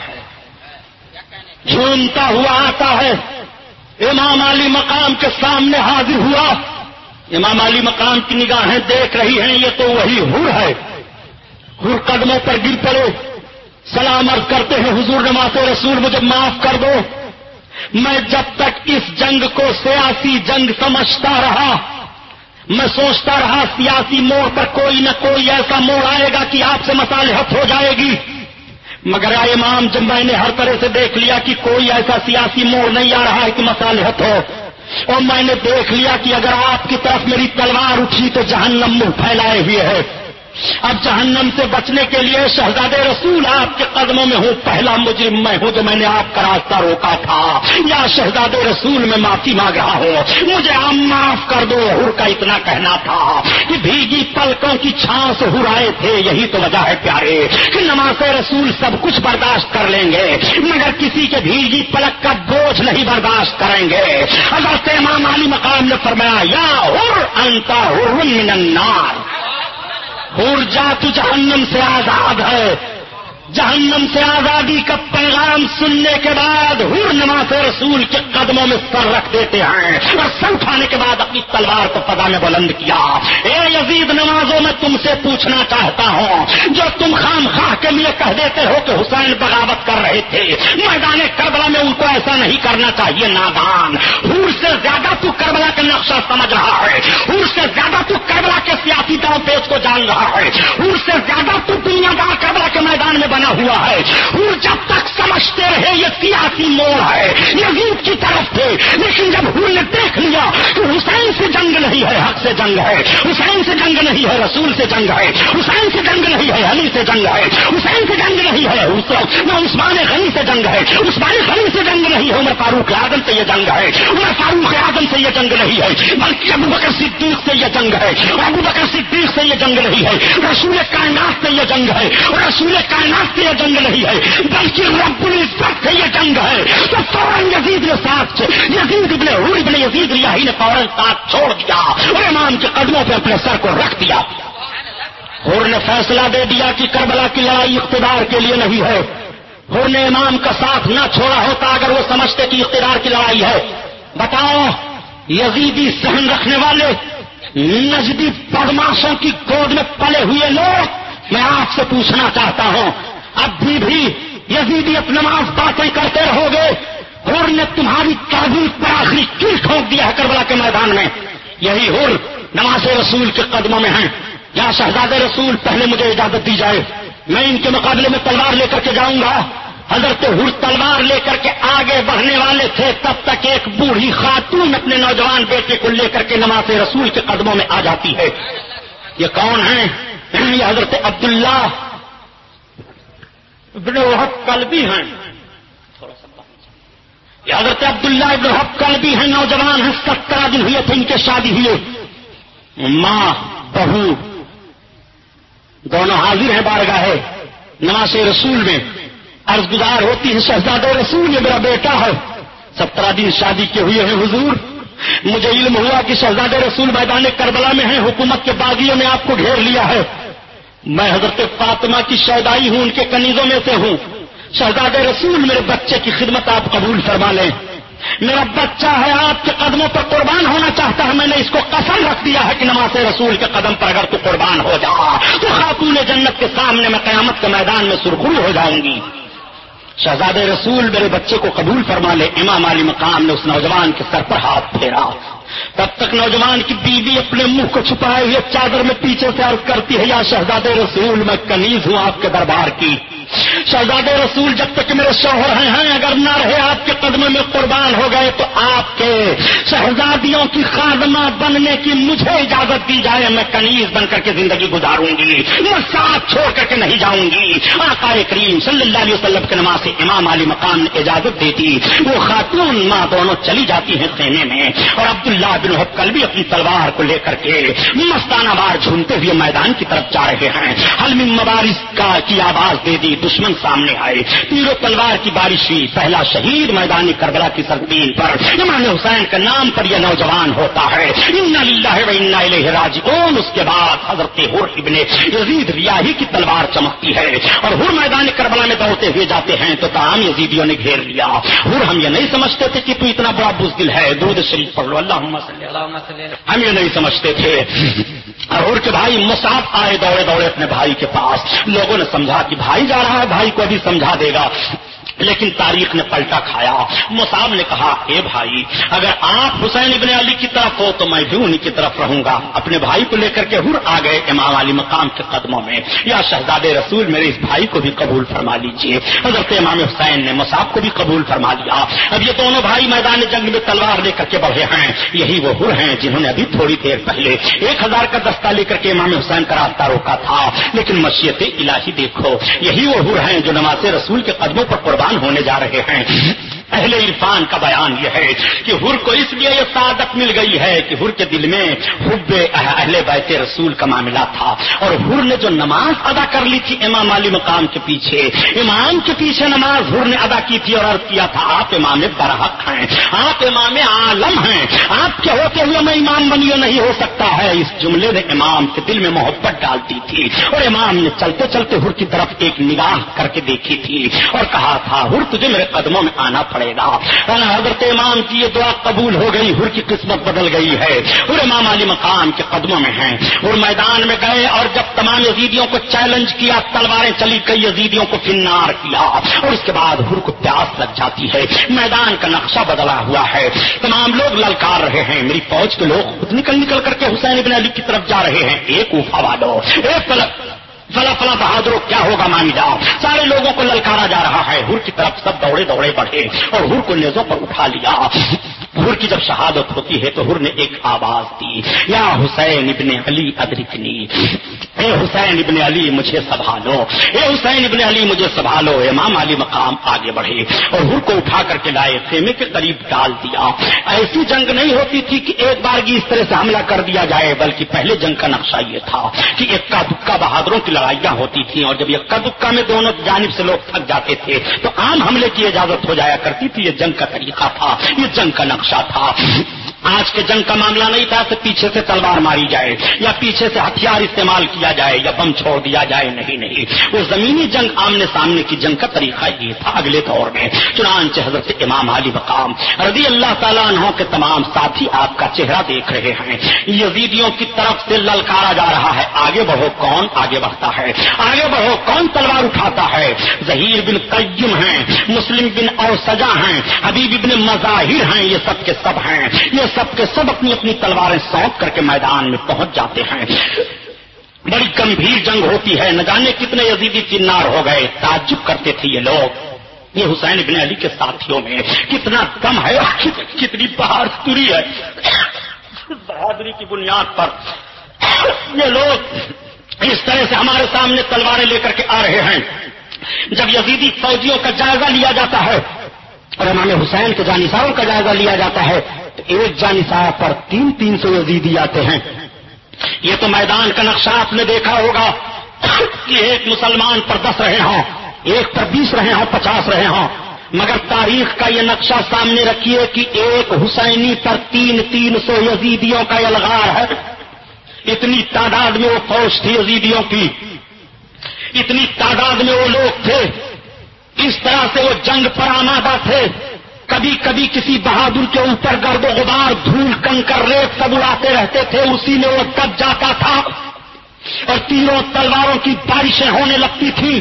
Speaker 1: جھومتا ہوا آتا ہے۔ امام علی مقام کے سامنے حاضر ہوا۔ امام علی مقام کی نگاہیں دیکھ رہی ہیں، یہ تو وہی ہر ہے۔ ہر قدموں پر گر پڑے۔ سلام عرض کرتے ہیں، حضور نماز رسول، مجھے معاف کر دو۔ میں جب تک اس جنگ کو سیاسی جنگ سمجھتا رہا میں سوچتا رہا سیاسی موڑ پر کوئی نہ کوئی ایسا موڑ آئے گا کہ آپ سے مصالحت ہو جائے گی۔ مگر آئے امام، جب میں نے ہر طرح سے دیکھ لیا کہ کوئی ایسا سیاسی موڑ نہیں آ رہا ہے کہ مصالحت ہو، اور میں نے دیکھ لیا کہ اگر آپ کی طرف میری تلوار اٹھی تو جہنم منہ پھیلائے ہوئے ہے۔ اب جہنم سے بچنے کے لیے شہزاد رسول آپ کے قدموں میں ہوں، پہلا مجرم میں ہوں جو میں نے آپ کا راستہ روکا تھا۔ یا شہزاد رسول میں معافی مانگ رہا ہوں۔ مجھے آپ معاف کر دو ہر کا اتنا کہنا تھا کہ بھیگی پلکوں کی چھان سے ہرائے تھے۔ یہی تو وجہ ہے پیارے کہ نماز رسول سب کچھ برداشت کر لیں گے، مگر کسی کے بھیگی پلک کا بوجھ نہیں برداشت کریں گے۔ اگر امام علی مقام نے فرمایا، یا ہر انتا من النار۔ جا تو جہنم سے آزاد ہے۔ جہنم سے آزادی کا پیغام سننے کے بعد ہر نماز رسول کے قدموں میں سر رکھ دیتے ہیں اور سر اٹھانے کے بعد اپنی تلوار کو پتا میں بلند کیا۔ اے یزید، نمازوں میں تم سے پوچھنا چاہتا ہوں، جو تم خام خواہ کے لیے کہہ دیتے ہو کہ حسین بغاوت کر رہے تھے، میدان کربلا میں ان کو ایسا نہیں کرنا چاہیے، نادان۔ ہر سے زیادہ تو کربلا کا نقشہ سمجھ رہا ہے۔ ہر سے زیادہ تو کربلا کے سیاسی داؤ پیش کو جان رہا ہے۔ ہر سے زیادہ تو دنیا دار کربلا کے میدان میں بنا ہوا ہے۔ وہ جب تک سمجھتے رہے یہ سیاسی موڑ ہے یزید کی طرف تھے، لیکن جب ہر نے دیکھ لیا کہ حسین سے جنگ نہیں ہے، حق سے جنگ ہے۔ حسین سے جنگ نہیں ہے، رسول سے جنگ ہے۔ حسین سے جنگ نہیں ہے، علی سے جنگ ہے۔ حسین سے جنگ نہیں ہے نہ عثمان غنی سے جنگ ہے۔ عثمان غنی سے جنگ نہیں ہے، عمر فاروق اعظم سے یہ جنگ ہے۔ عمر فاروق اعظم سے یہ جنگ نہیں ہے، بلکہ ابو بکر صدیق سے یہ جنگ ہے۔ ابو بکر صدیق سے یہ جنگ نہیں ہے، رسول کائنات سے یہ جنگ ہے۔ رسول کائنات سے یہ جنگ نہیں ہے، بلکہ رب العزت سے یہ جنگ ہے تو فوراً یزید نے ساتھ یزید ابن ابن یزید ریاہی نے فوراً ساتھ چھوڑ دیا، اور امام کے قدموں پہ اپنے سر کو رکھ دیا۔ اور نے فیصلہ دے دیا کہ کربلا کی لڑائی اقتدار کے لیے نہیں ہے۔ اور نے امام کا ساتھ نہ چھوڑا ہوتا اگر وہ سمجھتے کہ اقتدار کی لڑائی ہے۔ بتاؤ، یزیدی سہن رکھنے والے نزدی بدماشوں کی گود میں پلے ہوئے لوگ، میں آپ سے پوچھنا چاہتا ہوں اب بھی بھی یزیدی نماز باتیں کرتے رہو گے اور نے تمہاری تعبیر پر آخری کی ٹھونک دیا ہے کربلا کے میدان میں؟ یہی ہر نماز رسول کے قدموں میں ہیں۔ یا شہزاد رسول، پہلے مجھے اجازت دی جائے۔ میں ان کے مقابلے میں تلوار لے کر کے جاؤں گا حضرت ہر تلوار لے کر کے آگے بڑھنے والے تھے۔ تب تک ایک بوڑھی خاتون اپنے نوجوان بیٹے کو لے کر کے نماز رسول کے قدموں میں آ جاتی ہے۔ یہ کون ہے یہ حضرت عبداللہ ابن وحب کل بھی ہیں یہ حضرت عبداللہ ابن وحب کل بھی ہیں، نوجوان ہیں سترہ دن ہوئے تھے ان کے شادی ہوئے ماں، بہو، دونوں حاضر ہیں بارگاہ ہے نماز رسول میں۔ عرض گزار ہوتی ہے شہزاد رسول یہ میرا بیٹا ہے۔ سترہ دن شادی کے ہوئے ہیں، حضور۔ مجھے علم ہوا کہ شہزاد رسول میدان کربلا میں ہیں، حکومت کے باغیوں نے آپ کو گھیر لیا ہے۔ میں حضرت فاطمہ کی شہدائی ہوں، ان کے کنیزوں میں سے ہوں۔ شہزاد رسول میرے بچے کی خدمت آپ قبول فرما لیں۔ میرا بچہ ہے، آپ کے قدموں پر قربان ہونا چاہتا ہے، میں نے اس کو قسم رکھ دیا ہے کہ نماز رسول کے قدم پر اگر تو قربان ہو جا، تو خاتون جنت کے سامنے میں قیامت کے میدان میں سرخرو ہو جاؤں گی۔ شہزاد رسول میرے بچے کو قبول فرما لے، امام علی مقام نے اس نوجوان کے سر پر ہاتھ پھیرا۔ تب تک نوجوان کی بیوی اپنے منہ کو چھپائے ہوئے چادر میں پیچھے سے عرض کرتی ہے، یا شہزاد رسول، میں کنیز ہوں آپ کے دربار کی۔ شہزاد رسول جب تک میرے شوہر ہیں ہیں، اگر نہ رہے آپ کے قدم میں قربان ہو گئے تو آپ کے شہزادیوں کی خادمہ بننے کی مجھے اجازت دی جائے، میں کنیز بن کر کے زندگی گزاروں گی، میں ساتھ چھوڑ کر کے نہیں جاؤں گی۔ آقا کریم صلی اللہ علیہ وسلم کے نماز سے امام علی مقام نے اجازت دیتی، وہ خاتون ماں دونوں چلی جاتی ہیں خیمے میں۔ اور عبداللہ بن کل بھی اپنی تلوار کو لے کر کے مستانہ بار جھومتے ہوئے میدان کی طرف جا رہے ہیں۔ حلمی مبارش کا کی آواز دے دی۔ دشمن سامنے آئے۔ تیر و تلوار کی بارش ہوئی۔ پہلا شہید میدانی کربلا کی سرزمین پر۔ امام حسین کے نام پر یہ نوجوان ہوتا ہے۔ راجعون۔ اس کے بعد حضرت ہر ابن یزید ریاہی کی تلوار چمکتی ہے۔ اور ہر میدان کربلا میں دوڑتے ہوئے جاتے ہیں تو تمام یزیدیوں نے گھیر لیا۔ ہر ہم یہ نہیں سمجھتے تھے کہ تو اتنا بڑا بزدل ہے۔ دودھ شریف پڑھ لو۔ اللہ ہم یہ نہیں سمجھتے تھے۔ اور ہر کے بھائی مصعب آئے دوڑے دوڑے اپنے بھائی کے پاس۔ لوگوں نے سمجھا کہ بھائی جا رہا ہے بھائی کو ابھی سمجھا دے گا۔ لیکن تاریخ نے پلٹا کھایا۔ مصعب نے کہا، اے بھائی، اگر آپ حسین ابن علی کی طرف ہو تو میں بھی انہیں کی طرف رہوں گا۔ اپنے بھائی کو لے کر کے ہر آ گئے امام علی مقام کے قدموں میں۔ یا شہزاد رسول میرے اس بھائی کو بھی قبول فرما لیجیے حضرت امام حسین نے مصعب کو بھی قبول فرما لیا۔ اب یہ دونوں بھائی میدان جنگ میں تلوار لے کر کے بڑھے ہیں۔ یہی وہ ہر ہیں جنہوں نے ابھی تھوڑی دیر پہلے ایک ہزار کا دستہ لے کر کے امام حسین کا راستہ روکا تھا۔ لیکن مشیت الہی دیکھو، یہی وہ ہر ہیں جو نماز رسول کے قدموں پر قربان ہونے جا رہے ہیں۔ اہل عرفان کا بیان یہ ہے کہ ہر کو اس لیے یہ سعادت مل گئی ہے کہ ہر کے دل میں حب اہل بیت رسول کا معاملہ تھا اور ہر نے جو نماز ادا کر لی تھی امام علی مقام کے پیچھے، امام کے پیچھے نماز ہر نے ادا کی تھی اور عرض کیا تھا، آپ امام برحق ہیں، آپ امام عالم ہیں، آپ کے ہوتے ہوئے میں امام بنی نہیں، ہو سکتا ہے۔ اس جملے نے امام کے دل میں محبت ڈال دی تھی اور امام نے چلتے چلتے ہر کی طرف ایک نگاہ کر کے دیکھی تھی اور کہا تھا ہر تجھے میرے قدموں میں آنا پڑا پڑے گا۔ حضرت امام کی یہ دعا قبول ہو گئی ہر کی قسمت بدل گئی ہے۔ اور امام علی مقام کے قدموں میں ہیں۔ اور میدان میں گئے اور جب تمام یزیدیوں کو چیلنج کیا، تلواریں چلی، کئی یزیدیوں کو فنار کیا۔ اور اس کے بعد ہر کو پیاس لگ جاتی ہے۔ میدان کا نقشہ بدلا ہوا ہے۔ تمام لوگ للکار رہے ہیں۔ میری فوج کے لوگ خود نکل نکل کر کے حسین ابن علی کی طرف جا رہے ہیں۔ ایک اوفا والو، ایک پلک فلا فلا بہادروں کیا ہوگا مانی جاؤ؟ سارے لوگوں کو للکارا جا رہا ہے۔ ہر کی طرف سب دوڑے دوڑے بڑھے اور ہر کو نیزوں پر اٹھا لیا۔ ہر کی جب شہادت ہوتی ہے تو ہر نے ایک آواز دی۔ یا حسین ابن علی ادرکنی۔ اے حسین ابن علی، مجھے سنبھالو۔ اے حسین ابن علی، مجھے سنبھالو۔ امام علی مقام آگے بڑھے۔ اور ہر کو اٹھا کر کے لائے خیمے کے قریب ڈال دیا۔ ایسی جنگ نہیں ہوتی تھی کہ ایک بار کی اس طرح سے حملہ کر دیا جائے، بلکہ پہلے جنگ کا نقشہ یہ تھا کہ اکا دکا بہادروں کی لڑائیاں ہوتی تھیں۔ اور جب اکا دکا میں دونوں جانب سے لوگ تھک جاتے تھے، تو عام حملے کی اجازت ہو جایا کرتی تھی۔ یہ جنگ کا طریقہ تھا۔ یہ جنگ کا نقشہ تھا۔ آج کے جنگ کا معاملہ نہیں تھا کہ پیچھے سے تلوار ماری جائے یا پیچھے سے ہتھیار استعمال کیا جائے یا بم چھوڑ دیا جائے، نہیں نہیں۔ وہ زمینی جنگ آمنے سامنے کی جنگ کا طریقہ یہ تھا اگلے دور میں۔ چنانچہ حضرت امام علی مقام رضی اللہ تعالیٰ عنہ کے تمام ساتھی آپ کا چہرہ دیکھ رہے ہیں۔ یزیدیوں کی طرف سے للکارا جا رہا ہے۔ آگے بڑھو، کون آگے بڑھتا ہے؟ آگے بڑھو، کون تلوار اٹھاتا ہے؟ ظہیر بن قیم ہیں، مسلم بن اور سجا ہیں، حبیب بن مظاہر ہیں، یہ سب کے سب ہیں۔ یہ سب کے سب اپنی اپنی تلواریں سونپ کر کے میدان میں پہنچ جاتے ہیں۔ بڑی گمبھیر جنگ ہوتی ہے۔ نہ جانے کتنے یزیدی چنار ہو گئے۔ تعجب کرتے تھے یہ لوگ۔ یہ حسین ابن علی کے ساتھیوں میں کتنا دم ہے۔ کتنی بہادری ہے۔ بہادری کی بنیاد پر یہ لوگ اس طرح سے ہمارے سامنے تلواریں لے کر کے آ رہے ہیں۔ جب یزیدی فوجیوں کا جائزہ لیا جاتا ہے اور امام حسین کے جانساروں کا جائزہ لیا جاتا ہے، تو ایک جانسار پر تین تین سو یزیدی آتے ہیں۔ یہ تو میدان کا نقشہ آپ نے دیکھا ہوگا کہ ایک مسلمان پر دس رہے ہوں، ایک پر بیس رہے ہوں، پچاس رہے ہوں۔ مگر تاریخ کا یہ نقشہ سامنے رکھیے کہ ایک حسینی پر تین تین سو یزیدیوں کا الغار ہے۔ اتنی تعداد میں وہ فوج تھی یزیدیوں کی۔ اتنی تعداد میں وہ لوگ تھے۔ اس طرح سے وہ جنگ پر آمادہ تھے۔ کبھی کبھی کسی بہادر کے اوپر گرد و غبار دھول کنکر ریت سب اڑاتے رہتے تھے، اسی میں وہ دب جاتا تھا اور تینوں تلواروں کی بارشیں ہونے لگتی تھی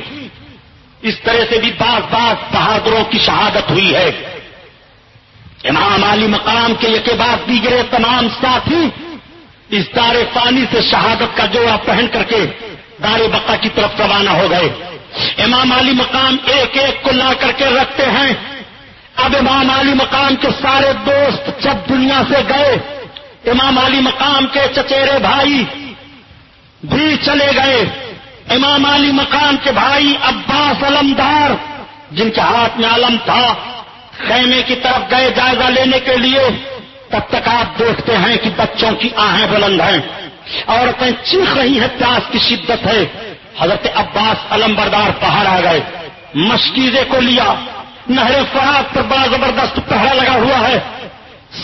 Speaker 1: اس طرح سے بھی بعض بعض بہادروں کی شہادت ہوئی ہے۔ امام علی مقام کے یہ بعد دیگرے تمام ساتھی اس دار پانی سے شہادت کا جوڑا پہن کر کے دار بقا کی طرف روانہ ہو گئے۔ امام علی مقام ایک ایک کو لا کر کے رکھتے ہیں۔ اب امام علی مقام کے سارے دوست جب دنیا سے گئے، امام علی مقام کے چچیرے بھائی بھی چلے گئے۔ امام علی مقام کے بھائی عباس علمدار، جن کے ہاتھ میں علم تھا، خیمے کی طرف گئے جائزہ لینے کے لیے۔ تب تک آپ دیکھتے ہیں کہ بچوں کی آہیں بلند ہیں۔ عورتیں چیخ رہی ہیں، پیاس کی شدت ہے۔ حضرت عباس علم بردار پہاڑ آ گئے مشکیزے کو لیا نہر فراق پر بڑا زبردست پہرا لگا ہوا ہے۔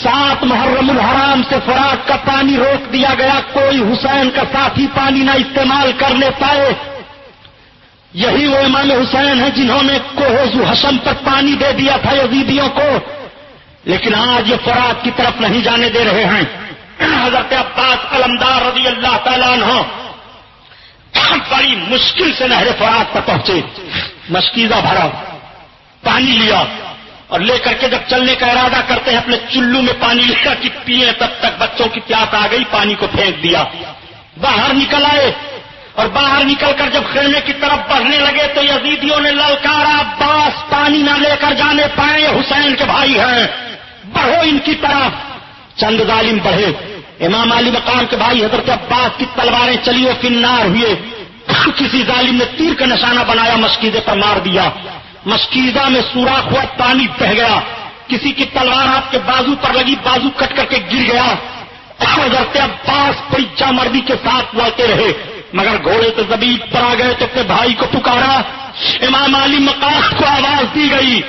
Speaker 1: سات محرم الحرام سے فراق کا پانی روک دیا گیا، کوئی حسین کا ساتھی پانی نہ استعمال کر لے پائے۔ یہی وہ امام حسین ہیں جنہوں نے کوہز حسم پر پانی دے دیا تھا یزیدیوں کو۔ لیکن آج یہ فراق کی طرف نہیں جانے دے رہے ہیں۔ حضرت عباس علمدار رضی اللہ تعالیٰ عنہ بڑی مشکل سے نہر فرات پر پہنچے۔ مشکیزہ بھرا، پانی لیا اور لے کر کے جب چلنے کا ارادہ کرتے ہیں، اپنے چلو میں پانی لیا کہ پیے تب تک بچوں کی پیاس آ گئی، پانی کو پھینک دیا۔ باہر نکل آئے اور باہر نکل کر جب خیمے کی طرف بڑھنے لگے تو یزیدیوں نے للکارا باس پانی نہ لے کر جانے پائے، حسین کے بھائی ہیں۔ بڑھو ان کی طرف۔ چند ظالم بڑھے۔ امام علی مقام کے بھائی حضرت عباس کی تلواریں چلی وہ کنار ہوئے۔ کسی ظالم نے تیر کا نشانہ بنایا مشکیزے پر مار دیا۔ مشکیزہ میں سوراخ ہوا، پانی بہ گیا۔ کسی کی تلوار آپ کے بازو پر لگی، بازو کٹ کر کے گر گیا۔ حضرت عباس پریچا مردی کے ساتھ لڑتے رہے۔ مگر گھوڑے تو زبید پر آ گئے تو اپنے بھائی کو پکارا۔ امام علی مقام کو آواز دی گئی۔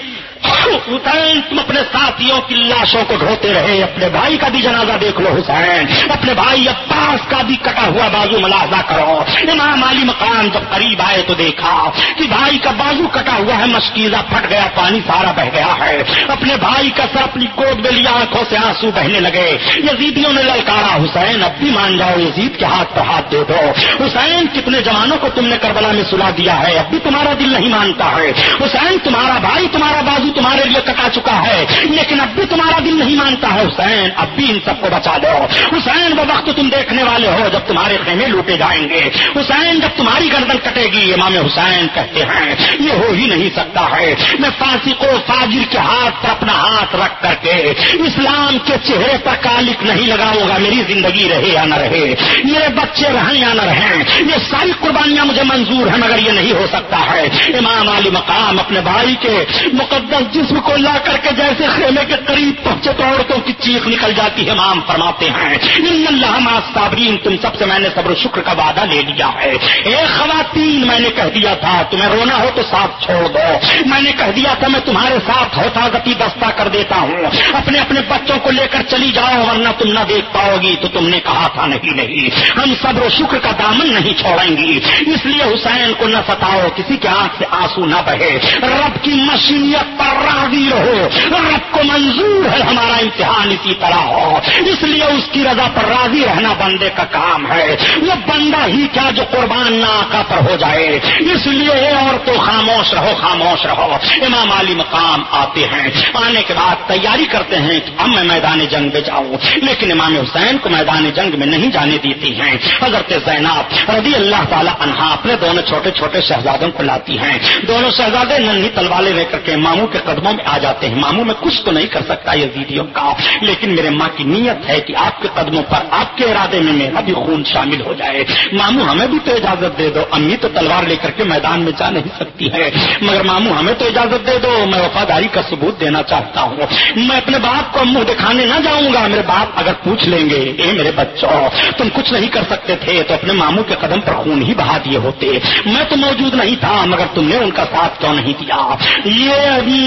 Speaker 1: حسین، تم اپنے ساتھیوں کی لاشوں کو ڈھوتے رہے، اپنے بھائی کا بھی جنازہ دیکھ لو حسین، اپنے بھائی عباس کا بھی کٹا ہوا بازو ملازہ کرو۔ امام علی مقام جب قریب آئے تو دیکھا کہ بھائی کا بازو کٹا ہوا ہے، مشکیزہ پھٹ گیا، پانی سارا بہ گیا ہے۔ اپنے بھائی کا سر اپنی گود میں لیا آنکھوں سے آنسو بہنے لگے۔ یزیدیوں نے للکارا، حسین، اب بھی مان جاؤ، یزید کے ہاتھ پر ہاتھ دے دو۔ حسین، کتنے جوانوں کو تم نے کربلا میں سلا دیا ہے؟ اب بھی تمہارا دل نہیں مانتا ہے۔ حسین، تمہارا بھائی، تمہارا بازو تمہارے لیے کٹا چکا ہے۔ لیکن اب بھی تمہارا دل نہیں مانتا ہے۔ حسین، اب بھی ان سب کو بچا دو۔ حسین، وہ وقت تم دیکھنے والے ہو جب تمہارے خیمے لوٹے جائیں گے۔ حسین، جب تمہاری گردن کٹے گی، امام حسین کہتے ہیں، یہ ہو ہی نہیں سکتا ہے۔ میں فاسی کو فاجر کے ہاتھ پر اپنا ہاتھ رکھ کر کے اسلام کے چہرے پر کالک نہیں لگاؤں گا، میری زندگی رہے یا نہ رہے۔ میرے بچے رہیں یا نہ رہیں، یہ ساری قربانیاں مجھے منظور ہیں، مگر یہ نہیں ہو سکتا ہے۔ امام علی مقام اپنے بھائی کے مقدس جسم کو لا کر کے جیسے خیمے کے قریب پہنچے تو عورتوں کی چیخ نکل جاتی ہے امام فرماتے ہیں، ان اللہ صابرین تم سب سے میں نے صبر و شکر کا وعدہ لے لیا ہے۔ ایک خواتین، میں نے کہہ دیا تھا، تمہیں رونا ہو تو ساتھ چھوڑ دو۔ میں نے کہہ دیا تھا، میں تمہارے ساتھ حفاظتی دستہ کر دیتا ہوں۔ اپنے اپنے بچوں کو لے کر چلی جاؤ، ورنہ تم نہ دیکھ پاؤ گی تو تم نے کہا تھا، نہیں نہیں۔ ہم صبر و شکر کا دامن نہیں چھوڑیں گی۔ اس لیے حسین کو نہ ستاؤ، کسی کے آنکھ سے آنسو نہ بہے۔ رب کی مشینیت پر راضی رہو۔ رب کو منظور ہے ہمارا امتحان اسی طرح ہو۔ اس لیے اس کی رضا پر راضی رہنا بندے کا کام ہے۔ وہ بندہ ہی کیا جو قربان نہ آقا پر ہو جائے۔ اس لیے اور تو خاموش رہو خاموش رہو۔ امام علی مقام آتے ہیں۔ آنے کے بعد تیاری کرتے ہیں کہ اب میں میدان جنگ میں جاؤں۔ لیکن امام حسین کو میدان جنگ میں نہیں جانے دیتی ہیں۔ حضرت زیناب رضی اللہ تعالیٰ انہا اپنے دونوں چھوٹے چھوٹے شہزادوں کو لاتی ہیں۔ دونوں شہزادے ننھی تلوالے لے کر کے ماموں کے قدموں میں آ جاتے ہیں۔ ماموں میں کچھ تو نہیں کر سکتا یہ ویڈیو کا لیکن میرے ماں کی نیت ہے کہ آپ کے قدموں پر آپ کے ارادے میں میرا بھی خون شامل ہو جائے۔ ماموں ہمیں بھی تو اجازت دے دو۔ امی تو تلوار لے کر کے میدان میں جا نہیں سکتی ہے۔ مگر ماموں ہمیں تو اجازت دے دو۔ میں وفاداری کا ثبوت دینا چاہتا ہوں۔ میں اپنے باپ کو منہ دکھانے نہ جاؤں گا۔ میرے باپ اگر پوچھ لیں گے، اے میرے بچوں، تم کچھ نہیں کر سکتے تھے تو اپنے ماموں کے قدم پر خون ہی بہا دیے ہوتے۔ میں تو موجود نہیں تھا، مگر تم نے ان کا ساتھ کیوں نہیں دیا؟ یہ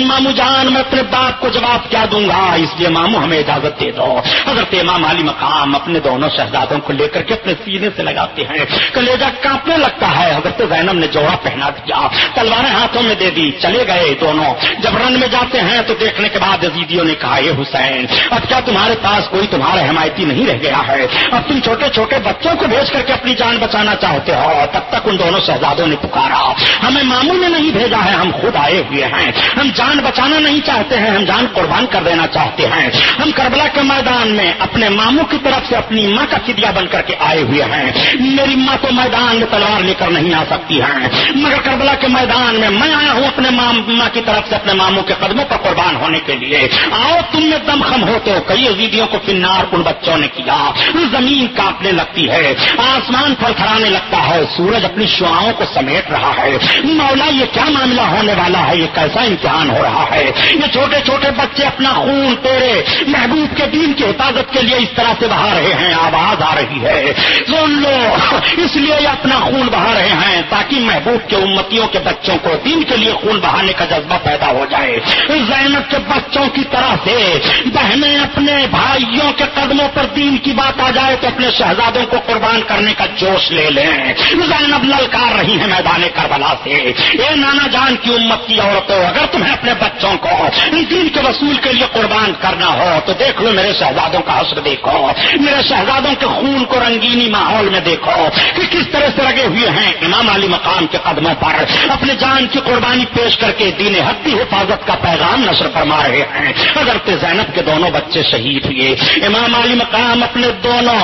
Speaker 1: مامو جان، میں اپنے باپ کو جواب کیا دوں گا؟ اس لیے مامو ہمیں اجازت دے دو۔ اگر امام علی مقام اپنے دونوں شہزادوں کو لے کر کے اپنے سینے سے لگاتے ہیں۔ کلیجا کاپنے لگتا ہے۔ حضرت زینب نے جوڑا پہنا دیا۔ تلواریں ہاتھوں میں دے دی۔ چلے گئے دونوں۔ جب رن میں جاتے ہیں تو دیکھنے کے بعد عزیدیوں نے کہا یہ حسین، اب کیا تمہارے پاس کوئی تمہارا حمایتی نہیں رہ گیا ہے؟ اب تم چھوٹے چھوٹے بچوں کو بھیج کر کے اپنی جان بچانا چاہتے ہو۔ تب تک ان دونوں شہزادوں نے پکارا۔ ہمیں ماموں نے نہیں بھیجا ہے، ہم خود آئے ہوئے ہیں۔ ہم جان بچانا نہیں چاہتے ہیں، ہم جان قربان کر دینا چاہتے ہیں۔ ہم کربلا کے میدان میں اپنے ماموں کی طرف سے اپنی ماں کا فدیا بن کر کے آئے ہوئے ہیں۔ میری ماں تو میدان میں تلوار لے کر نہیں آ سکتی ہے مگر کربلا کے میدان میں میں آیا ہوں اپنے ماں کی طرف سے اپنے ماموں کے قدموں پر قربان ہونے کے لیے۔ آؤ تم میں دم خم ہو تو کئی عزیدیوں کو کنار ان بچوں نے کیا۔ زمین کاپنے لگتی ہے، آسمان تھر تھرانے لگتا ہے۔ سورج اپنی شعاؤں کو سمیٹ رہا ہے۔ مولا، یہ کیا معاملہ ہونے والا ہے؟ یہ کیسا امتحان ہو رہا ہے۔ یہ چھوٹے چھوٹے بچے اپنا خون تیرے محبوب کے دین کی حفاظت کے لیے اس طرح سے بہا رہے ہیں، آواز آ رہی ہے۔ سن لو، اس لیے یہ اپنا خون بہا رہے ہیں تاکہ محبوب کے امتیوں کے بچوں کو دین کے لیے خون بہانے کا جذبہ پیدا ہو جائے۔ زینب کے بچوں کی طرح سے بہنیں اپنے بھائیوں کے قدموں پر دین کی بات آ جائے تو اپنے شہزادوں کو قربان کرنے کا جوش لے لیں۔ زینب للکار رہی ہے میدان کربلا سے۔ اے نانا جان کی امت کی عورتوں، اگر تمہیں اپنے بچوں کو دین کے وصول کے لیے قربان کرنا ہو، تو دیکھ لو میرے شہزادوں کا حسر دیکھو، میرے شہزادوں کے خون کو رنگینی ماحول میں دیکھو کہ کس طرح سے لگے ہوئے ہیں امام علی مقام کے قدموں پر، اپنے جان کی قربانی پیش کر کے دین حق کی حفاظت کا پیغام نشر فرما رہے ہیں۔ اگر زینب کے دونوں بچے شہید ہوئے، امام علی مقام اپنے دونوں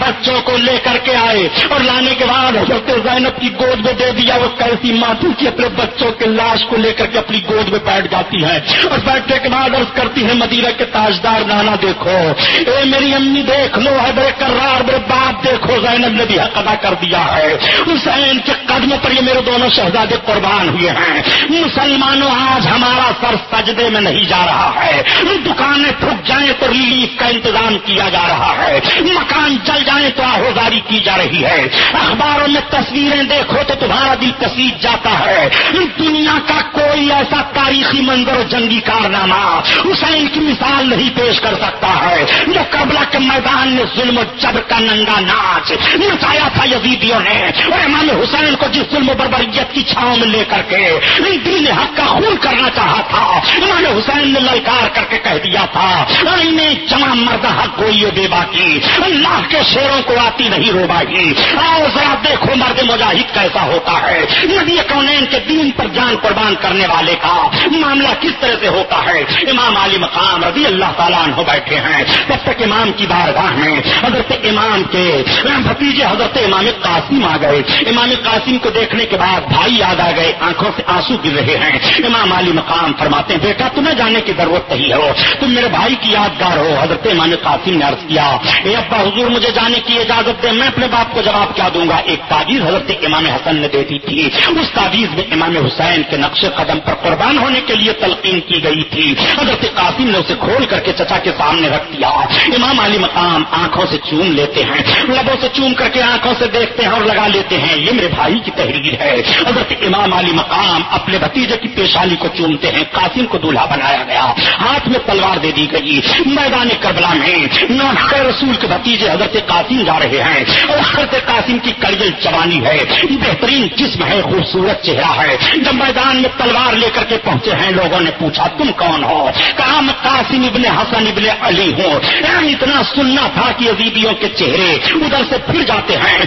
Speaker 1: بچوں کو لے کر کے آئے اور لانے کے بعد حضرت زینب کی گود میں دے دیا، وہ کیسی ماتو کی اپنے بچوں کے لاش کو لے کر کے اپنی گود میں بیٹھ جاتی ہے اور بیٹھنے کے بعد عرض کرتی ہے مدینہ کے تاجدار نانا دیکھو۔ اے میری امی دیکھ لو ہے میرے کرار میرے باپ دیکھو، زینب نے بھی حق ادا کر دیا ہے۔ حسین کے قدموں پر یہ میرے دونوں شہزادے قربان ہوئے ہیں۔ مسلمانوں، آج ہمارا سر سجدے میں نہیں جا رہا ہے۔ دکانیں پھک جائیں تو ریلیف کا انتظام کیا جا رہا ہے۔ مکان چل جائیں تو آہوزاری کی جا رہی ہے۔ اخباروں میں تصویریں دیکھو تو تمہارا دل کسیج جاتا ہے۔ دنیا کا کوئی ایسا تاریخی منظر جنگی کارنامہ حسین کی مثال نہیں پیش کر سکتا ہے۔ جو کے میدان میں ظلم و جبر کا ننگا ناچ نچایا تھا یزیدیوں نے۔ اور امام حسین کو جس ظلم و بربریت کی چھاؤں میں لے کر کے دین حق کا خون کرنا چاہا تھا، امام حسین نے للکار کر کے کہہ دیا تھا جمع مرد حق ہوئی بے باقی اللہ کے شیروں کو آتی نہیں رو بائی آؤ ذرا دیکھو مرد مجاہد کیسا ہوتا ہے۔ نبی کونین کے دین پر جان قربان کرنے والے کا معاملہ کس طرح سے ہوتا ہے؟ امام علی مقام رضی اللہ تعالیٰ عنہ بیٹھے ہیں۔ تب تک امام کی بارگاہ میں حضرت امام کے بھتیجے حضرت امام قاسم آ گئے، امام قاسم کو دیکھنے کے بعد بھائی یاد آ گئے، آنکھوں سے آنسو گر رہے ہیں۔ امام علی مقام فرماتے ہیں، بیٹا، تمہیں جانے کی ضرورت نہیں ہو تم میرے بھائی کی یادگار ہو۔ حضرت امام قاسم نے عرض کیا، اے ابا حضور، مجھے جانے کی اجازت دے، میں اپنے باپ کو جواب کیا دوں گا۔ ایک تعویذ حضرت امام حسن نے دے دی تھی۔ اس تعویذ میں امام حسین کے نقش قدم پر قربان مسلمان ہونے کے لیے تلقین کی گئی تھی۔ حضرت قاسم نے اسے کھول کر کے چچا کے سامنے رکھ دیا۔ امام علی مقام آنکھوں سے چوم لیتے ہیں۔ لبوں سے چوم کر کے آنکھوں سے دیکھتے ہیں اور لگا لیتے ہیں، یہ میرے بھائی کی تحریر ہے۔ حضرت امام علی مقام اپنے بھتیجے کی پیشانی کو چومتے ہیں، قاسم کو دولہا بنایا گیا۔ ہاتھ میں تلوار دے دی گئی۔ میدان کربلا میں رسول کے بھتیجے حضرت قاسم جا رہے ہیں۔ اور حضرت قاسم کی کڑیل جوانی ہے۔ بہترین جسم ہے، خوبصورت چہرہ ہے۔ جب میدان میں تلوار لے کر کے پہنچے ہیں لوگوں نے پوچھا، تم کون ہو؟ کہا میں قاسم ابن حسن ابن علی ہوں؟ یعنی اتنا سننا تھا کہ عزیبیوں کے چہرے ادھر سے پھر جاتے ہیں۔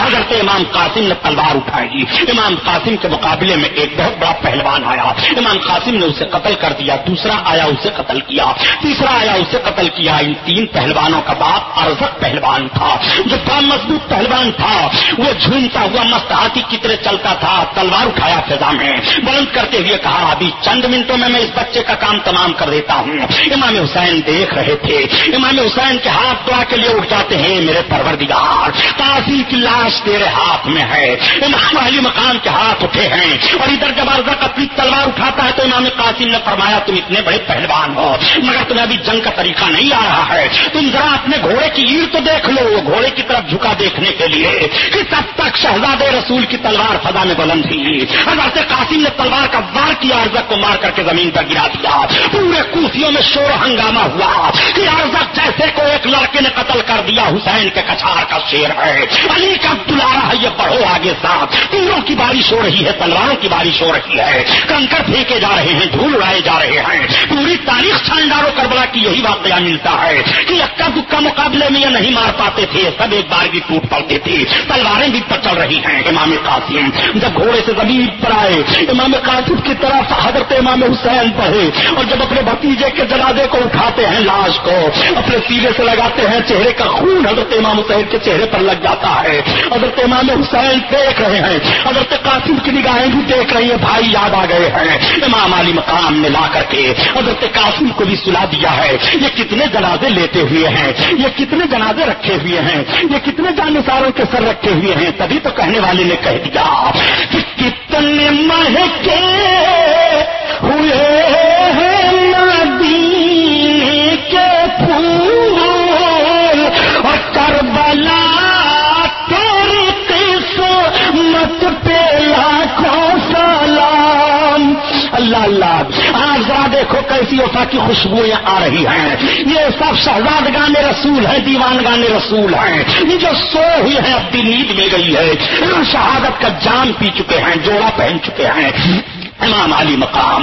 Speaker 1: حضرت امام قاسم نے تلوار اٹھائی جی۔ امام قاسم کے مقابلے میں ایک بہت بڑا پہلوان آیا۔ امام قاسم نے اسے قتل کر دیا، دوسرا آیا اسے قتل کیا، تیسرا آیا اسے قتل کیا۔ ان تین پہلوانوں کا باپ ارزک پہلوان تھا، جو کام مضبوط پہلوان تھا۔ وہ جھومتا ہوا مست ہاتھی کی طرح چلتا تھا، تلوار اٹھایا فضا میں۔ بلند کرتے ہوئے کہا، ابھی چند منٹوں میں میں اس بچے کا کام تمام کر دیتا ہوں۔ امام حسین دیکھ رہے تھے۔ امام حسین کے ہاتھ دعا کے لیے اٹھ جاتے ہیں، میرے پروردگار، قاسم کی لاش تیرے ہاتھ میں ہے۔ امام علی مقام کے ہاتھ اٹھے ہیں۔ اور ادھر جب ارزک اپنی تلوار اٹھاتا ہے تو امام قاسم نے فرمایا، تم اتنے بڑے پہلوان ہو، مگر تمہیں ابھی جنگ کا طریقہ نہیں آ رہا ہے۔ تم ذرا اپنے گھوڑے کی ایڑ تو دیکھ لو، گھوڑے کی طرف جھکا دیکھنے کے لیے۔ کہ تب تک شہزاد رسول کی تلوار فضا میں بلند تھی۔ حضرت قاسم نے تلوار کا وار کیا ارزک کو مار کر کے زمین پر گرا دیا۔ پورے کوفیوں میں شور ہنگامہ ہوا۔ کہ ارزک جیسے کو ایک لڑکے نے قتل کر دیا، حسین کے کچھار کا شیر ہے۔ علی کا دلارا ہے، یہ بڑھو آگے ساتھ۔ تیروں کی بارش ہو رہی ہے، تلواروں کی بارش ہو رہی ہے۔ کنکر پھینکے جا رہے ہیں، دھول اڑائے جا رہے ہیں۔ پوری تاریخ چھانڈارو کربلا کی یہی واقعہ ملتا ہے کہ اکا دکا مقابلے میں یہ نہیں مار پاتے تھے سب ایک بار بھی ٹوٹ پڑتے تھے۔ تلواریں بھی چل رہی ہیں، امام قاسم۔ جب گھوڑے سے زمین پر آئے، امام قاسم کی طرف حضرت امام حسین پڑھے اور جب اپنے بھتیجے کے جنازے کو اٹھاتے ہیں لاش کو، اپنے سیرے سے لگاتے ہیں، چہرے کا خون حضرت امام حسین کے چہرے پر لگ جاتا ہے۔ حضرت امام حسین دیکھ رہے ہیں، حضرت قاسم کی نگاہیں بھی دیکھ رہی ہیں، بھائی یاد آ گئے ہیں۔ امام علی مقام میں لا کر کے حضرت قاسم کو بھی سلا دیا ہے۔ یہ کتنے جنازے لیتے ہوئے ہیں، یہ کتنے جنازے رکھے ہوئے ہیں، یہ کتنے جانساروں کے سر رکھے ہوئے ہیں۔ تبھی تو کہنے والے نے کہہ دیا کہ کتنے مہکے ہوئے ہیں۔ اللہ اللہ. آج ذرا دیکھو کیسی وفا کی خوشبوئیں آ رہی ہیں. یہ سب شہزاد گانے رسول ہیں دیوان گانے رسول ہیں. یہ جو سو ہوئی ہے اب بھی نیند مل گئی ہے. شہادت کا جان پی چکے ہیں، جوڑا پہن چکے ہیں. امام علی مقام،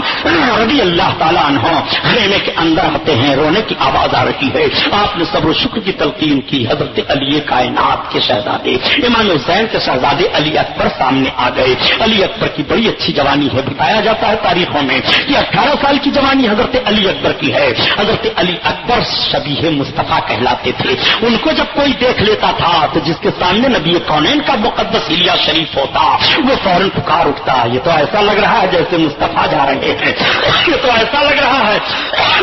Speaker 1: رضی اللہ تعالیٰ عنہ خیمے کے اندر آتے ہیں، رونے کی آواز آ رہی ہے۔ آپ نے صبر و شکر کی تلقین کی، حضرت علی کائنات کے شہزادے، امام حسین کے شہزادے علی اکبر سامنے آ گئے۔ علی اکبر کی بڑی اچھی جوانی ہے، بتایا جاتا ہے تاریخوں میں۔ کہ اٹھارہ سال کی جوانی حضرت علی اکبر کی ہے۔ حضرت علی اکبر شبیہ مصطفیٰ کہلاتے تھے۔ ان کو جب کوئی دیکھ لیتا تھا، تو جس کے سامنے نبی کونین کا مقدس ہلیا شریف ہوتا، وہ فوراً پکار اٹھتا۔ یہ تو ایسا لگ رہا ہے جیسے سے جا رہے ہیں۔ تو ایسا لگ رہا ہے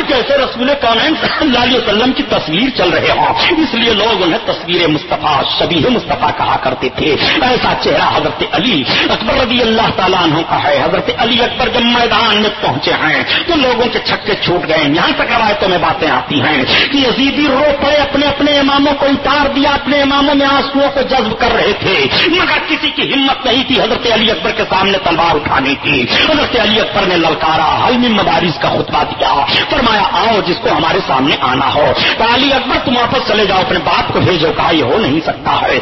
Speaker 1: جیسے رسول کونین صلی اللہ علیہ وسلم کی تصویر چل رہے ہوں۔ اس لیے لوگ انہیں تصویر مصطفیٰ شبی مصطفیٰ کہا کرتے تھے۔ ایسا چہرہ حضرت علی اکبر رضی اللہ تعالیٰ عنہ کا ہے۔ حضرت علی اکبر جب میدان میں پہنچے ہیں تو لوگوں کے چھکے چھوٹ گئے۔ یہاں تک روایتوں میں باتیں آتی ہیں کہ یزیدی رو پڑے، اپنے اپنے اماموں کو اتار دیا، اپنے اماموں میں آنسو کو جذب کر رہے تھے۔ مگر کسی کی ہمت نہیں تھی حضرت علی اکبر کے سامنے تلوار اٹھانے کی۔ حضرت علی اکبر نے للکارا حلمی مدارس کا خطبہ دیا۔ فرمایا، آؤ جس کو ہمارے سامنے آنا ہو۔ تو علی اکبر، تم واپس چلے جاؤ، اپنے باپ کو بھیجو، کہا، یہ ہو نہیں سکتا ہے۔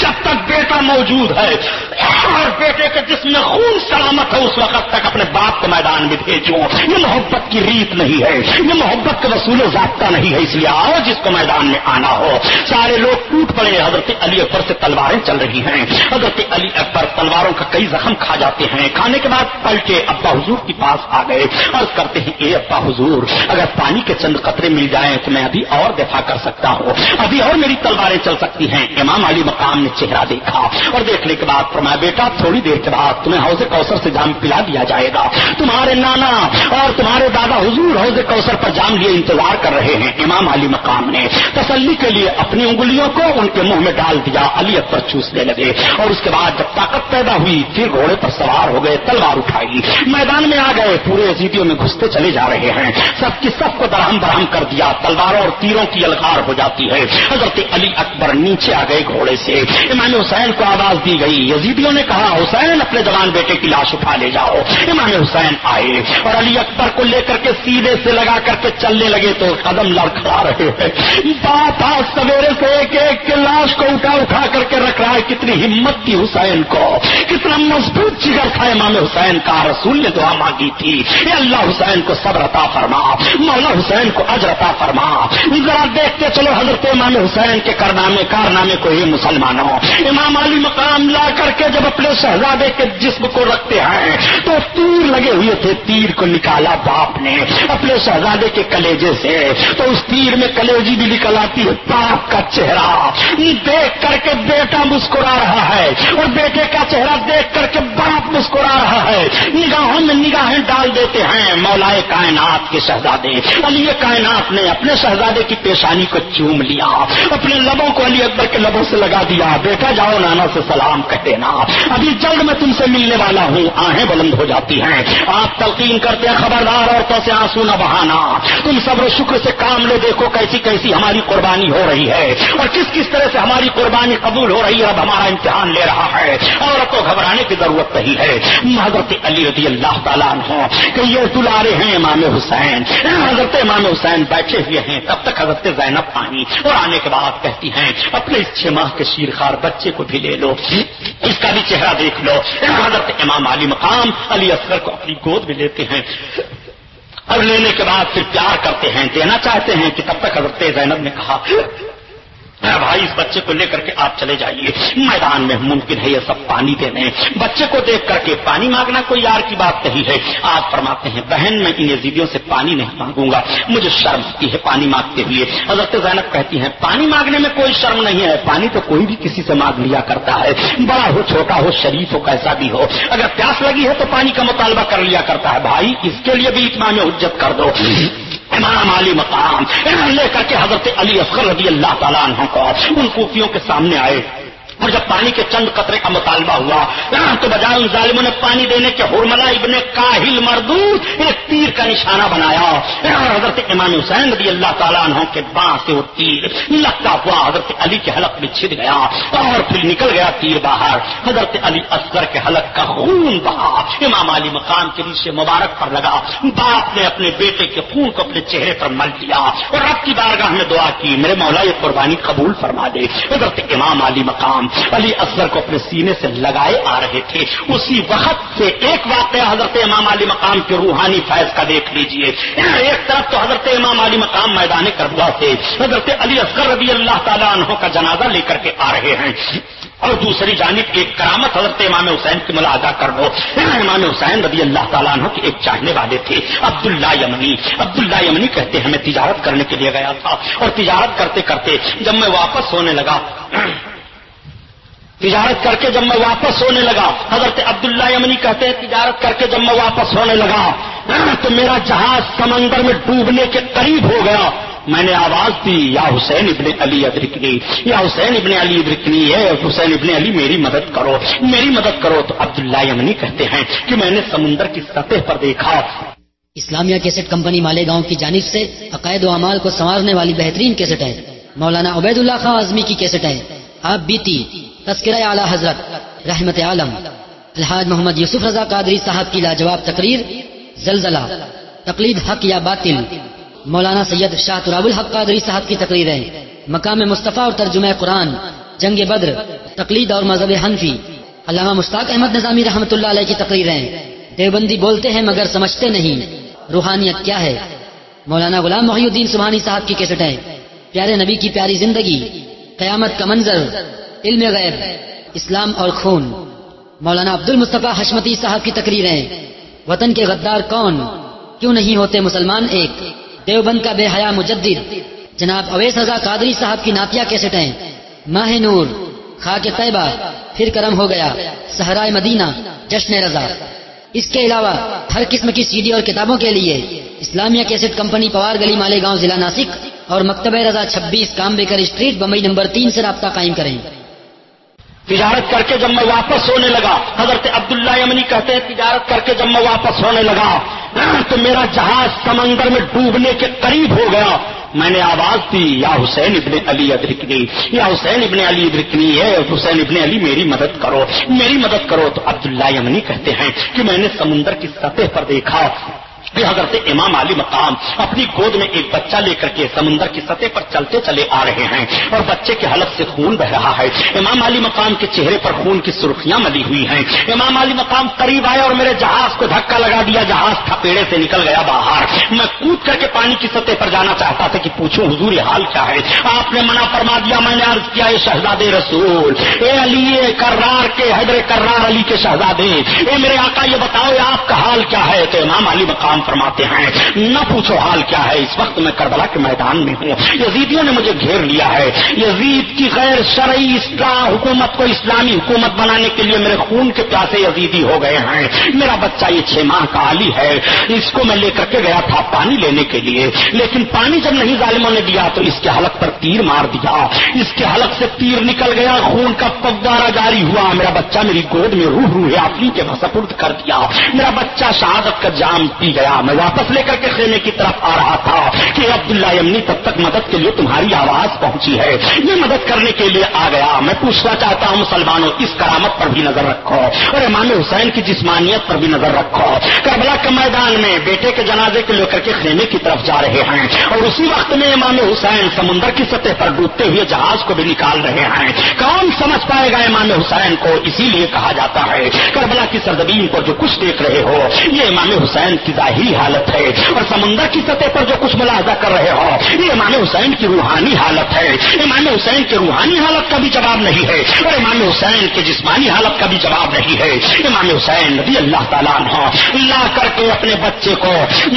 Speaker 1: جب تک بیٹا موجود ہے، اور بیٹے کے جسم میں خون سلامت ہے، اس وقت تک اپنے باپ کو میدان میں بھیجو۔ یہ محبت کی ریت نہیں ہے۔ یہ محبت کا وصول ضابطہ نہیں ہے، اس لیے آؤ جس کو میدان میں آنا ہو۔ سارے لوگ ٹوٹ پڑے حضرت علی اکبر سے تلواریں چل رہی ہیں۔ حضرت علی اکبر تلواروں کا کئی زخم کھا جاتے ہیں۔ کھانے کے بعد پلٹے ابا حضور کے پاس آ گئے۔ اور کرتے ہیں، اے ابا حضور، اگر پانی کے چند قطرے مل جائیں تو میں ابھی اور دفاع کر سکتا ہوں۔ ابھی اور میری تلواریں چل سکتی ہیں۔ امام علی مقام نے چہرہ دیکھا اور دیکھنے کے بعد فرمایا، بیٹا، تھوڑی دیر کے بعد تمہیں حوض کوثر سے جام پلا دیا جائے گا۔ تمہارے نانا اور تمہارے دادا حضور حوض کوثر پر جام لیے انتظار کر رہے ہیں۔ امام علی مقام نے تسلی کے لیے اپنی انگلیوں کو ان کے منہ میں ڈال دیا، علی اکبر چوسنے لگے اور اس کے بعد جب طاقت پیدا ہوئی، پھر گھوڑے پر سوار ہو گئے، تلوار اٹھا اٹھائی میدان میں آ گئے۔ پورے عزیدیوں میں گھستے چلے جا رہے ہیں۔ سب کی سب کو درہم برہم کر دیا۔ تلواروں اور تیروں کی الغار ہو جاتی ہے۔ حضرت علی اکبر نیچے آ گئے گھوڑے سے۔ امام حسین کو آواز دی گئی۔ یزیدیوں نے کہا، حسین، اپنے جوان بیٹے کی لاش اٹھا لے جاؤ۔ امام حسین آئے اور علی اکبر کو لے کر کے سیدھے سے لگا کر کے چلنے لگے تو قدم لڑکھا رہے ہیں۔ باپ آج سویرے سے ایک ایک کے لاش کو اٹھا اٹھا کر کے رکھ رہا ہے۔ کتنی ہمت تھی حسین کو۔ کتنا مضبوط جگر تھا امام حسین کا۔ رسول نے دعا مانگی تھی۔ اے اللہ حسین کو صبر عطا فرما۔ مولا حسین کو اجر عطا فرما۔ ذرا دیکھتے چلو حضرت امام حسین کے کارنامے کارنامے کو ہی مسلمانوں امام علی مقام لا کر کے جب اپنے شہزادے کے جسم کو رکھتے ہیں، تو تیر لگے ہوئے تھے۔ تیر کو نکالا باپ نے اپنے شہزادے کے کلیجے سے۔ تو اس تیر میں کلیجی بھی نکل آتی ہے۔ باپ کا چہرہ۔ دیکھ کر کے بیٹا مسکرا رہا ہے۔ اور بیٹے کا چہرہ دیکھ کر کے باپ مسکرا رہا ہے۔ نگاہوں میں نگاہیں ڈال دیتے ہیں۔ مولا کائنات کے شہزادے، علی کائنات نے اپنے شہزادے کی پیشانی کو چوم لیا۔ اپنے لبوں کو علی اکبر کے لبوں سے لگا دیا۔ بیٹا جاؤ، نانا سے سلام کہہ دینا۔ ابھی جلد میں تم سے ملنے والا ہوں۔ آہیں بلند ہو جاتی ہیں۔ آپ تلقین کرتے ہیں، خبردار عورتوں سے آنسو نہ بہانا۔ تم صبر و شکر سے کام لو دیکھو کیسی کیسی ہماری قربانی ہو رہی ہے۔ اور کس کس طرح سے ہماری قربانی قبول ہو رہی ہے، اب ہمارا امتحان لے رہا ہے۔ عورتوں گھبرانے کی ضرورت نہیں ہے۔ حضرت علی رضی اللہ تعالیٰ عنہ کہ یہ دلارے ہیں امام حسین حضرت امام حسین بیٹھے ہوئے ہیں، تب تک حضرت زینب آئی اور آنے کے بعد کہتی ہیں، اپنے اس چھ ماہ کے شیرخار بچے کو بھی لے لو، اس کا بھی چہرہ دیکھ لو۔ حضرت امام علی مقام، علی اصغر کو اپنی گود بھی لیتے ہیں اور لینے کے بعد پھر پیار کرتے ہیں، دینا چاہتے ہیں کہ تب تک حضرت زینب نے کہا بھائی، اس بچے کو لے کر کے آپ چلے جائیے۔ میدان میں ممکن ہے یہ سب پانی دے دیں۔ بچے کو دیکھ کر کے پانی مانگنا کوئی یار کی بات نہیں ہے۔ آپ فرماتے ہیں، بہن، میں ان یزیدیوں سے پانی نہیں مانگوں گا۔ مجھے شرم آتی ہے پانی مانگتے ہوئے۔ حضرت زینب کہتی ہیں، پانی مانگنے میں کوئی شرم نہیں ہے۔ پانی تو کوئی بھی کسی سے مانگ لیا کرتا ہے۔ بڑا ہو، چھوٹا ہو، شریف ہو، کیسا بھی ہو۔ اگر پیاس لگی ہے تو پانی کا مطالبہ کر لیا کرتا ہے۔ بھائی، اس کے لیے بھی اتنا میں حجت کر دو۔ امام علی مقام لے کر کے حضرت علی اصغر رضی اللہ تعالیٰ عنہ کو ان کوفیوں کے سامنے آئے۔ اور جب پانی کے چند قطرے کا مطالبہ ہوا تو بجائے ان ظالموں نے پانی دینے کے حرملا ابن کاہل مردود ایک تیر کا نشانہ بنایا۔ حضرت امام حسین رضی اللہ تعالیٰ عنہ کے باں سے وہ تیر لگتا ہوا حضرت علی کے حلق میں چھد گیا اور پھر نکل گیا تیر باہر۔ حضرت علی اصغر کے حلق کا خون بہا۔ امام علی مقام کے نیچے مبارک پر لگا۔ باپ نے اپنے بیٹے کے خون کو اپنے چہرے پر مل دیا اور رب کی بارگاہ میں دعا کی، میرے مولا یہ قربانی قبول فرما دے۔ حضرت امام علی مقام علی اصغر کو اپنے سینے سے لگائے آ رہے تھے۔ اسی وقت سے ایک واقعہ حضرت امام علی مقام کے روحانی فیض کا دیکھ لیجیے۔ ایک طرف تو حضرت امام علی مقام میدان کربلا سے حضرت علی اصغر رضی اللہ تعالیٰ عنہ کا جنازہ لے کر کے آ رہے ہیں۔ اور دوسری جانب ایک کرامت حضرت امام حسین کی ملاحظہ کر لو۔ امام حسین رضی اللہ تعالیٰ عنہ کے ایک چاہنے والے تھے۔ عبداللہ یمنی۔ عبداللہ یمنی کہتے ہیں، میں تجارت کرنے کے لیے گیا تھا۔ اور تجارت کرتے کرتے جب میں واپس ہونے لگا تجارت کر کے جب میں واپس ہونے لگا، حضرت عبداللہ یمنی کہتے ہیں، تجارت کر کے جب میں واپس ہونے لگا ہاں، تو میرا جہاز سمندر میں ڈوبنے کے قریب ہو گیا۔ میں نے آواز دی، یا حسین ابن علی ادرکنی، یا حسین ابن علی ادرکنی ہے حسین ابن علی، میری مدد کرو، میری مدد کرو۔ تو عبداللہ یمنی کہتے ہیں کہ میں نے سمندر کی سطح پر دیکھا۔
Speaker 2: اسلامیہ کیسٹ کمپنی مالیگاؤں کی جانب سے عقائد و اعمال کو سنوارنے والی بہترین کیسٹ ہے۔ مولانا عبید اللہ خان اعظمی کی کیسٹ ہے۔ آپ بیتی تذکرہ اعلی حضرت، رحمت عالم، الحاج محمد یوسف رضا قادری صاحب کی لاجواب تقریر، زلزلہ، تقلید حق یا باطل، مولانا سید شاہ تراب الحق قادری صاحب کی تقریریں، مقام مصطفیٰ اور ترجمہ قرآن، جنگ بدر، تقلید اور مذہب حنفی، علامہ مشتاق احمد نظامی رحمۃ اللہ علیہ کی تقریریں۔ دیوبندی بولتے ہیں مگر سمجھتے نہیں، روحانیت کیا ہے؟ مولانا غلام محی الدین سبحانی صاحب کی کیسٹیں۔ پیارے نبی کی پیاری زندگی، قیامت کا منظر علم غیب، اسلام اور خون۔ مولانا عبد المصطفیٰ حشمتی صاحب کی تقریریں۔ وطن کے غدار کون؟ کیوں نہیں ہوتے مسلمان ایک؟ دیوبند کا بے حیا مجدد۔ جناب اویس رضا قادری صاحب کی ناتیہ کیسٹیں۔ ماہ نور، خاک طیبہ، پھر کرم ہو گیا۔ سہرائے مدینہ، جشن رضا۔ اس کے علاوہ ہر قسم کی سی ڈی اور کتابوں کے لیے اسلامیہ کیسٹ کمپنی پوار گلی مالے گاؤں ضلع ناسک اور مکتبہ رضا چھبیس کام بیکر اسٹریٹ بمبئی نمبر تین سے رابطہ قائم کریں۔
Speaker 1: تجارت کر کے جب میں واپس ہونے لگا، حضرت عبداللہ یمنی کہتے ہیں، تجارت کر کے جب میں واپس ہونے لگا، تو میرا جہاز سمندر میں ڈوبنے کے قریب ہو گیا۔ میں نے آواز دی، یا حسین ابن علی ادرکنی، یا حسین ابن علی ادرکنی ہے حسین ابن علی، میری مدد کرو، میری مدد کرو۔ تو عبداللہ یمنی کہتے ہیں کہ میں نے سمندر کی سطح پر دیکھا۔ حضرت امام علی مقام اپنی گود میں ایک بچہ لے کر کے سمندر کی سطح پر چلتے چلے آ رہے ہیں اور بچے کے حلق سے خون بہ رہا ہے۔ امام علی مقام کے چہرے پر خون کی سرخیاں ملی ہوئی ہیں۔ امام علی مقام قریب آئے اور میرے جہاز کو دھکا لگا دیا۔ جہاز تھپیڑے سے نکل گیا باہر۔ میں کود کر کے پانی کی سطح پر جانا چاہتا تھا کہ پوچھوں حضور یہ حال کیا ہے۔ آپ نے منع فرما دیا، میں نے عرض کیا یہ شہزاد رسول، اے علی کرار کے، حیدر کرار علی کے شہزادے، اے میرے آقا، یہ بتاؤ، آپ کا حال کیا ہے؟ تو امام علی مقام فرماتے ہیں، نہ پوچھو حال کیا ہے، اس وقت میں کربلا کے میدان میں ہوں۔ یزیدیوں نے مجھے گھیر لیا ہے۔ یزید کی غیر شرعی اسلام حکومت کو اسلامی حکومت بنانے کے لیے میرے خون کے پیاسے یزیدی ہو گئے ہیں۔ میرا بچہ یہ چھ ماہ کا علی ہے۔ اس کو میں لے کر کے گیا تھا پانی لینے کے لیے۔ لیکن پانی جب نہیں ظالموں نے دیا تو اس کے حلق پر تیر مار دیا۔ اس کے حلق سے تیر نکل گیا، خون کا پگوارا جاری ہوا۔ میرا بچہ میری گود میں روح روح آفری کے سپرد کر دیا۔ میرا بچہ شہادت کا جام پی گیا۔ میں واپس لے کر کے خیمے کی طرف آ رہا تھا کہ عبداللہ یمنی تب تک مدد کے لیے تمہاری آواز پہنچی ہے۔ یہ مدد کرنے کے لیے آ گیا۔ میں پوچھنا چاہتا ہوں، مسلمانوں، اس کرامت پر بھی نظر رکھو اور امام حسین کی جسمانیت پر بھی نظر رکھو۔ کربلا کے میدان میں بیٹے کے جنازے کو لے کر کے خیمے کی طرف جا رہے ہیں اور اسی وقت میں امام حسین سمندر کی سطح پر ڈوبتے ہوئے جہاز کو بھی نکال رہے ہیں۔ کون سمجھ پائے گا امام حسین کو؟ اسی لیے کہا جاتا ہے، کربلا کی سرزمین کو جو کچھ دیکھ رہے ہو، یہ امام حسین کی ظاہری حالت ہے۔ اور سمندر کی سطح پر جو کچھ ملاحظہ کر رہے ہو، یہ امام حسین کی روحانی حالت ہے۔ امام حسین کی روحانی حالت کا بھی جواب نہیں ہے۔ اور امام حسین کی جسمانی حالت کا بھی جواب نہیں ہے۔ امام حسین نبی اللہ تعالیٰ لا کر کے اپنے بچے کو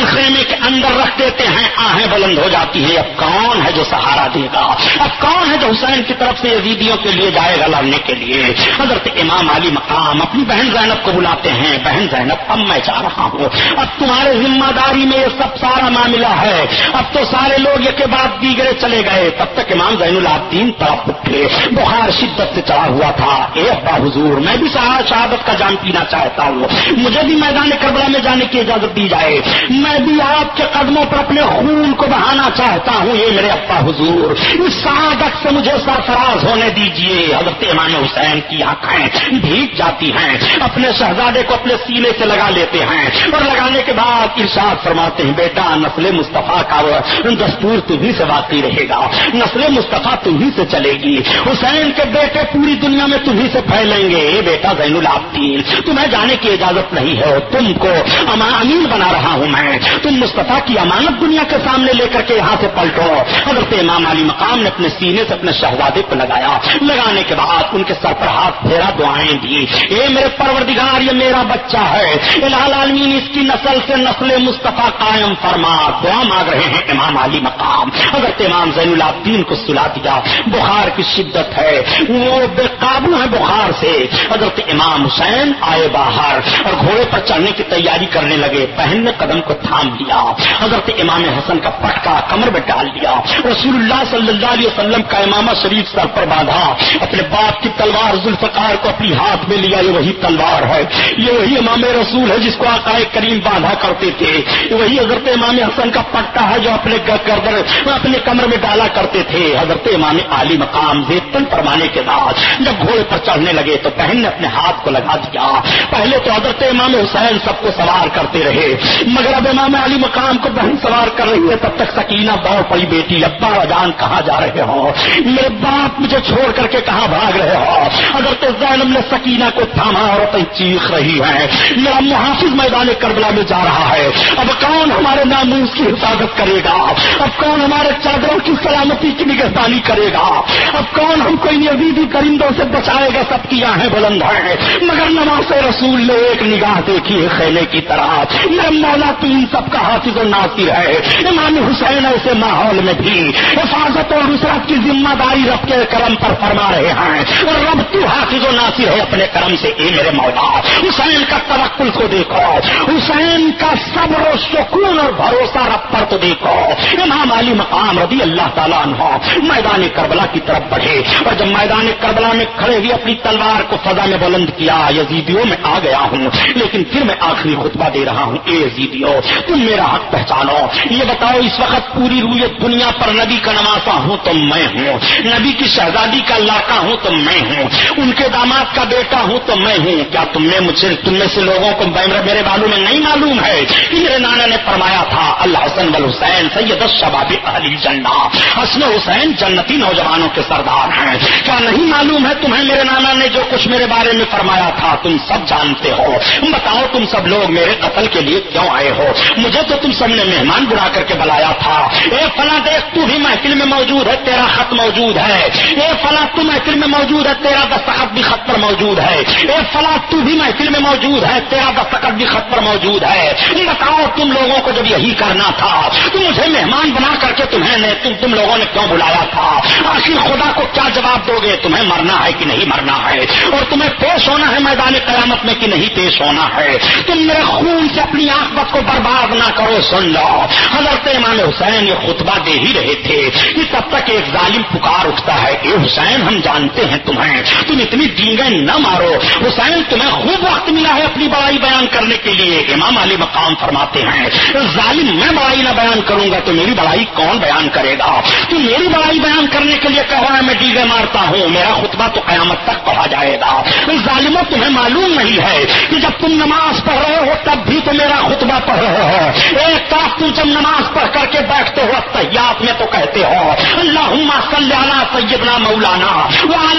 Speaker 1: خیمے کے اندر رکھ دیتے ہیں آہیں بلند ہو جاتی ہے اب کون ہے جو سہارا دے گا؟ اب کون ہے جو حسین کی طرف سے یزیدیوں کے لیے جائے گا لڑنے کے لیے؟ حضرت امام علی مقام اپنی بہن زینب کو بلاتے ہیں۔ بہن زینب، اب میں جا رہا ہوں۔ اب تمہارے ذمہ داری میں یہ سب سارا معاملہ ہے۔ اب تو سارے لوگ یہ کے بعد دیگرے چلے گئے۔ تب تک امام زین العابدین طرف اٹھے۔ بخار شدت سے چڑھا ہوا تھا۔ اے ابا حضور، میں بھی سہارا شہادت کا جان پینا چاہتا ہوں۔ مجھے بھی میدان کربلا میں جانے کی اجازت دی جائے۔ میں بھی آپ کے قدموں پر اپنے خون کو بہانا چاہتا ہوں۔ یہ میرے ابا حضور، اس شہادت سے مجھے سرفراز ہونے دیجیے۔ حضرت امام حسین کی آنکھیں بھیگ جاتی ہیں۔ اپنے شہزادے کو اپنے سینے سے لگا لیتے ہیں اور لگانے کے بعد پاک ارشاد فرماتے ہیں، بیٹا، نسل مصطفیٰ کا دستور تمہیں سے باقی رہے گا۔ نسل مصطفیٰ تمہیں سے چلے گی۔ حسین کے بیٹے پوری دنیا میں تمہیں سے پھیلیں گے۔ بیٹا زین العابدین، تمہیں جانے کی اجازت نہیں ہے۔ تم کو امین بنا رہا ہوں میں۔ تم مصطفیٰ کی امانت دنیا کے سامنے لے کر کے یہاں سے پلٹو۔ حضرت امام علی مقام نے اپنے سینے سے اپنے شہزادے کو لگایا۔ لگانے کے بعد ان کے سر پر ہاتھ پھیرا، دعائیں دی اے میرے پروردگار، یہ میرا بچہ ہے۔ الہال عالمین اس کی نسل سے نسل مصطفیٰ قائم فرما۔ دعا مانگ رہے ہیں امام علی مقام۔ حضرت امام زین العابدین کو سلا دیا۔ بخار کی شدت ہے۔ وہ بے قابو ہے بخار سے۔ حضرت امام حسین آئے باہر اور گھوڑے پر چڑھنے کی تیاری کرنے لگے۔ بہن نے قدم کو تھام لیا۔ حضرت امام حسن کا پٹکا کمر میں ڈال دیا رسول اللہ صلی اللہ علیہ وسلم کا امامہ شریف سر پر باندھا۔ اپنے باپ کی تلوار ذوالفقار کو اپنی ہاتھ میں لیا۔ یہ وہی تلوار ہے۔ یہ وہی امام رسول ہے جس کو آقائے کریم باندھا کرتے تھے وہی حضرت امام حسن کا پٹا ہے جو اپنے گردر اپنے کمر میں ڈالا کرتے تھے۔ حضرت امام علی مقام ویتن فرمانے کے بعد جب گھوڑے پر چڑھنے لگے تو بہن نے اپنے ہاتھ کو لگا دیا۔ پہلے تو حضرت امام حسین سب کو سوار کرتے رہے، مگر اب امام علی مقام کو بہن سوار کر رہی ہے، تب تک سکینہ دوڑ پڑی بیٹی، ابا جان کہاں جا رہے ہو میرے باپ مجھے چھوڑ کر کے کہاں بھاگ رہے ہو حضرت زینب نے سکینہ کو تھاما اور چیخ رہی ہے۔ میرا محافظ میدان کربلا میں جا رہا ہے ہے. اب کون ہمارے ناموس کی حفاظت کرے گا؟ اب کون ہمارے چادروں کی سلامتی کی نگہبانی کرے گا؟ اب کون ہم کو یزیدی کرندوں سے بچائے گا؟ سب کی آہیں بلند ہیں. مگر نماز رسول نے ایک نگاہ دیکھی ہے خیلے کی طرح. میرا مولا تین سب کا حافظ و ناصر ہے. امام حسین ایسے ماحول میں بھی حفاظت اور نصرت کی ذمہ داری رب کے کرم پر فرما رہے ہیں. اور رب تو حافظ و ناصر ہے اپنے کرم سے. اے میرے مولا، حسین کا توکل کو دیکھو. حسین کا صبر و سکون اور بھروسہ رب پر تو دیکھو۔ امام علی مقام رضی اللہ تعالیٰ عنہ میدان کربلا کی طرف بڑھے اور جب میدان کربلا میں کھڑے ہوئے اپنی تلوار کو فضا میں بلند کیا یزیدیوں میں آ گیا ہوں۔ لیکن پھر میں آخری خطبہ دے رہا ہوں۔ اے یزیدیوں تم میرا حق پہچانو۔ یہ بتاؤ، اس وقت پوری رویت دنیا پر نبی کا نماسا ہوں تو میں ہوں۔ نبی کی شہزادی کا لاکا ہوں تو میں ہوں۔ ان کے داماد کا بیٹا ہوں تو میں ہوں۔ کیا تم نے مجھے تم میں سے لوگوں کو میرے بالوں میں نہیں معلوم ہے؟ کہ میرے نانا نے فرمایا تھا، اللہ حسن بل حسین سید شباب علی جنڈا حسن حسین جنتی نوجوانوں کے سردار ہیں۔ کیا نہیں معلوم ہے تمہیں میرے نانا نے جو کچھ میرے بارے میں فرمایا تھا، تم سب جانتے ہو۔ بتاؤ تم سب لوگ میرے قتل کے لیے کیوں آئے ہو؟ مجھے تو تم سب نے مہمان بلا کر کے بلایا تھا۔ اے فلاں دیکھ، تو بھی محفل میں موجود ہے، تیرا خط موجود ہے۔ اے فلاں، تو محفل میں موجود ہے، تیرا دستخط بھی خط پر موجود ہے۔ اے فلاں، تو بھی محفل میں موجود ہے، تیرا دستخط بھی خط پر موجود ہے۔ بتاؤ تم لوگوں کو جب یہی کرنا تھا تو مجھے مہمان بنا کر کے تمہیں نے تم تم لوگوں نے کیوں بلایا تھا؟ آخر خدا کو کیا جواب دو گے؟ تمہیں مرنا ہے کہ نہیں مرنا ہے؟ اور تمہیں پیش ہونا ہے میدان قیامت میں کہ نہیں پیش ہونا ہے؟ تم میرے خون سے اپنی آخبت کو برباد نہ کرو، سن لو۔ حضرت امام حسین یہ خطبہ دے ہی رہے تھے کہ تب تک ایک ظالم پکار اٹھتا ہے اے حسین، ہم جانتے ہیں تمہیں۔ تم اتنی ڈینگیں نہ مارو۔ حسین، تمہیں خوب وقت ملا ہے اپنی بڑائی بیان کرنے کے لیے۔ امام علی مقام فرماتے ہیں، ظالم میں بڑائی نہ بیان کروں گا تو میری بڑائی کون بیان کرے گا؟ تو میری بڑائی بیان کرنے کے لیے کہہ رہا ہے میں ڈیگے مارتا ہوں؟ میرا خطبہ تو قیامت تک پڑھا جائے گا۔ ظالموں تمہیں معلوم نہیں ہے کہ جب تم نماز پڑھ رہے ہو، تب بھی تو میرا خطبہ پڑھ رہے ہو۔ ایک طرف تم جب نماز پڑھ کر کے بیٹھتے ہو تحیات میں تو کہتے ہو اللہ صلی سیدنا مولانا وہ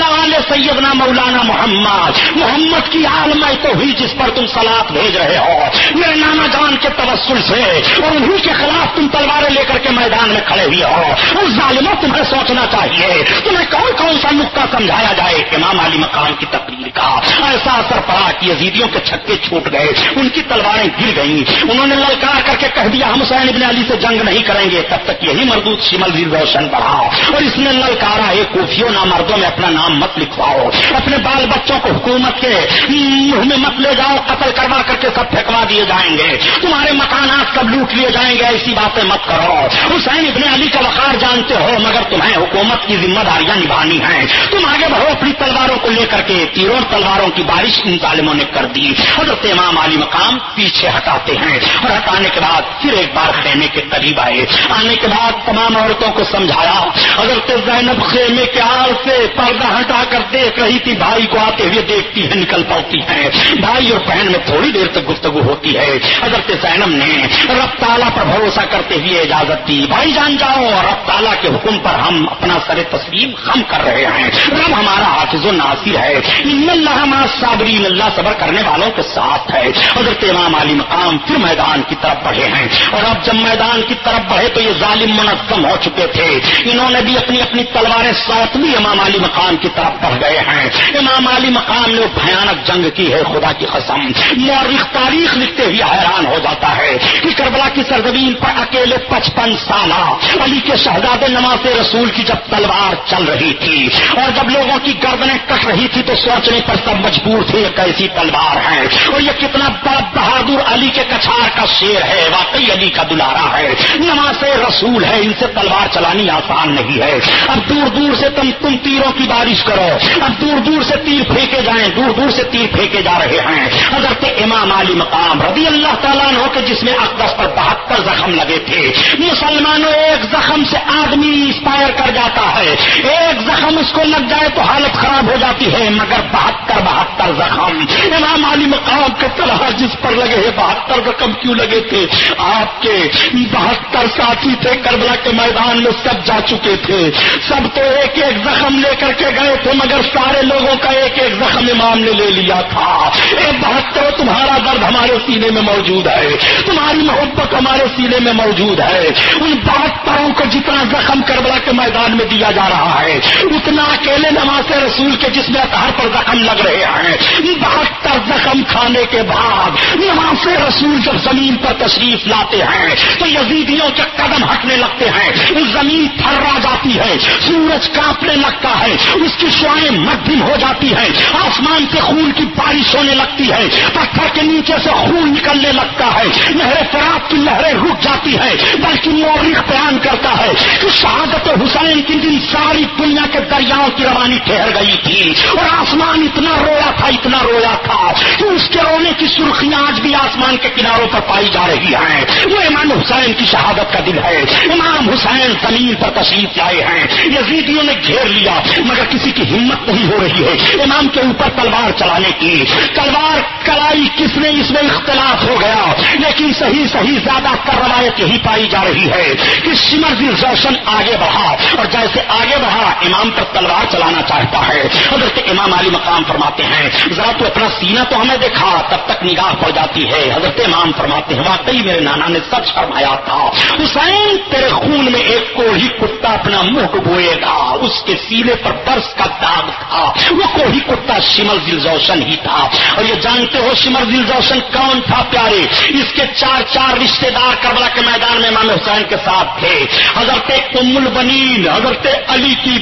Speaker 1: سیدنا مولانا محمد۔ محمد کی عالم تو ہوئی جس پر تم سلاد بھیج رہے ہو۔ میرے نانا جی جان کے تبسل سے، اور انہیں کے خلاف تم تلواریں لے کر کے میدان میں کھڑے ہوئے ہو۔ اس ظالموں تمہیں سوچنا چاہیے تمہیں کون کون سا نقطہ سمجھایا جائے امام علی مقام کی تقریر کا۔ ایسا اثر پڑا کہ یزیدیوں کے چھکے چھوٹ گئے، ان کی تلواریں گر گئیں۔ انہوں نے للکار کر کے کہہ دیا، ہم حسین ابن علی سے جنگ نہیں کریں گے، تب تک یہی مردود شمل روشن بڑھا اور اس نے للکارا ایک کوفیوں نہ مردوں میں اپنا نام مت لکھواؤ۔ اپنے بال بچوں کو حکومت کے منہ میں مت لے جاؤ، قتل کروا کر کے سب پھینکوا دیے جائیں گے۔ تمہارے مکانات سب لوٹ لیے جائیں گے؟ ایسی باتیں مت کرو۔ حسین ابن علی کا وقار جانتے ہو، مگر تمہیں حکومت کی ذمہ داریاں نبھانی ہیں۔ تم آگے بڑھو، اپنی تلواروں کو لے کر کے تیروں تلواروں کی بارش ان ظالموں نے کر دی۔ حضرت امام علی مقام پیچھے ہٹاتے ہیں اور ہٹانے کے بعد پھر ایک بار خیمے کے قریب آئے۔ آنے کے بعد تمام عورتوں کو سمجھایا۔ حضرت زینب خیمے کے آل سے پردہ ہٹا کر دیکھ رہی تھی۔ بھائی کو آتے ہوئے دیکھتی ہے نکل پڑتی ہے بھائی اور بہن میں تھوڑی دیر تک گفتگو ہوتی ہے۔ حضرت زینب نے رب تعالیٰ پر بھروسہ کرتے ہوئے اجازت دی۔ بھائی جان جاؤ اور رب تعالیٰ کے حکم پر ہم اپنا سر تسلیم خم کر رہے ہیں۔ رب ہمارا حافظ و ناصر ہے۔ اللہ صابرین اللہ صبر کرنے والوں کے ساتھ ہے۔ حضرت امام علی مقام پھر میدان کی طرف بڑھے ہیں۔ اور اب جب میدان کی طرف بڑھے تو یہ ظالم منظم ہو چکے تھے۔ انہوں نے بھی اپنی اپنی تلواریں ساتویں امام علی مقام کی طرف بڑھ گئے ہیں۔ امام علی مقام نے بھیانک جنگ کی ہے، خدا کی قسم۔ مورخ تاریخ لکھتے ہوئے حیران ہو جاتا ہے کہ کربلا کی سرزمین پر اکیلے پچپن سالہ علی کے شہزادے نماز رسول کی جب تلوار چل رہی تھی اور جب لوگوں کی گردنیں کٹ رہی تھی تو سوچنے پر سب مجبور تھے یہ کیسی تلوار ہے اور یہ کتنا بہادر علی کے کچھار کا شیر ہے، واقعی علی کا دلارا ہے۔ نماز رسول ہے، ان سے تلوار چلانی آسان نہیں ہے۔ اب دور دور سے تم تم تیروں کی بارش کرو۔ اب دور دور سے تیر پھینکے جائیں، دور دور سے تیر پھینکے جا رہے ہیں۔ حضرت امام علی مقام رضی اللہ تعالیٰ عنہ کے جس میں اقدس پر بہتر زخم لگے تھے۔ مسلمانوں، ایک زخم سے آدمی انسپائر کر جاتا ہے۔ ایک زخم اس کو لگ جائے تو حالت خراب ہو جاتی ہے، مگر بہتر بہتر زخم۔ امام علی مقام کے طرح جس پر لگے ہیں، بہتر زخم کیوں لگے تھے؟ آپ کے بہتر ساتھی تھے، کربلا کے میدان میں سب جا چکے تھے۔ سب تو ایک ایک زخم لے کر کے گئے تھے، مگر سارے لوگوں کا ایک ایک زخم امام نے لے لیا تھا۔ اے بہتر، تمہارا درد ہمارے سینے میں موجود ہے۔ تمہاری محبت ہمارے سینے میں موجود ہے۔ ان بہتروں کو جتنا زخم کربلا کے میدان میں دیا جا رہا ہے، اتنا اکیلے نماز رسول کے جس میں اطہر پر زخم لگ رہے ہیں۔ بہتر زخم کھانے کے بعد نماز رسول جب زمین پر تشریف لاتے ہیں، تو یزیدیوں کے قدم ہٹنے لگتے ہیں۔ زمین تھرا جاتی ہے، سورج کانپنے لگتا ہے، اس کی شوائیں مدھم ہو جاتی ہے آسمان سے خون کی بارش ہونے لگتی ہے، پتھر کے نیچے سے خون نکلنے لگتا ہے۔ نہر فرات کی لہریں رک جاتی ہے بلکہ مورخ بیان کرتا ہے کہ شہادت حسین کی دن ساری دنیا کے دریاؤں کی روانی ٹھہر گئی تھی اور آسمان اتنا رویا تھا، اتنا رویا تھا کہ اس کے رونے کی سرخیاں آج بھی آسمان کے کناروں پر پائی جا رہی ہیں وہ امام حسین کی شہادت کا دل ہے۔ امام حسین زمین پر تشریف لائے ہیں۔ یزیدیوں نے گھیر لیا، مگر کسی کی ہمت نہیں ہو رہی ہے۔ امام کے اوپر تلوار چلانے کی۔ تلوار کلائی کس نے؟ اس میں اختلاف ہو گیا۔ لیکن صحیح صحیح زیادہ تر روایت یہی پائی جا رہی ہے کہ سمر دل روشن آگے بڑھا اور جیسے آگے بڑھا امام پر تلوار چلانا چاہتا ہے۔ حضرت امام علی مقام فرماتے ہیں، ذرا تو اپنا سینہ تو ہمیں دیکھا تب تک نگاہ پڑ جاتی ہے۔ حضرت امام فرماتے ہیں، واقعی میرے نانا نے سچ فرمایا تھا، حسین تیرے خون میں ایک کوڑی کتا اپنا منہ ڈبوئے گا۔ اس کے سینے پر برس کا داغ تھا۔ وہ کوڑی کتا شمر دل روشن ہی تھا۔ اور یہ جانتے ہو شمر دل روشن کون تھا پیارے؟ اس کے چار چار رشتے دار کربلا کے میدان میں امام حسین کے ساتھ تھے۔ حضرت ام البنین، حضرت علی کی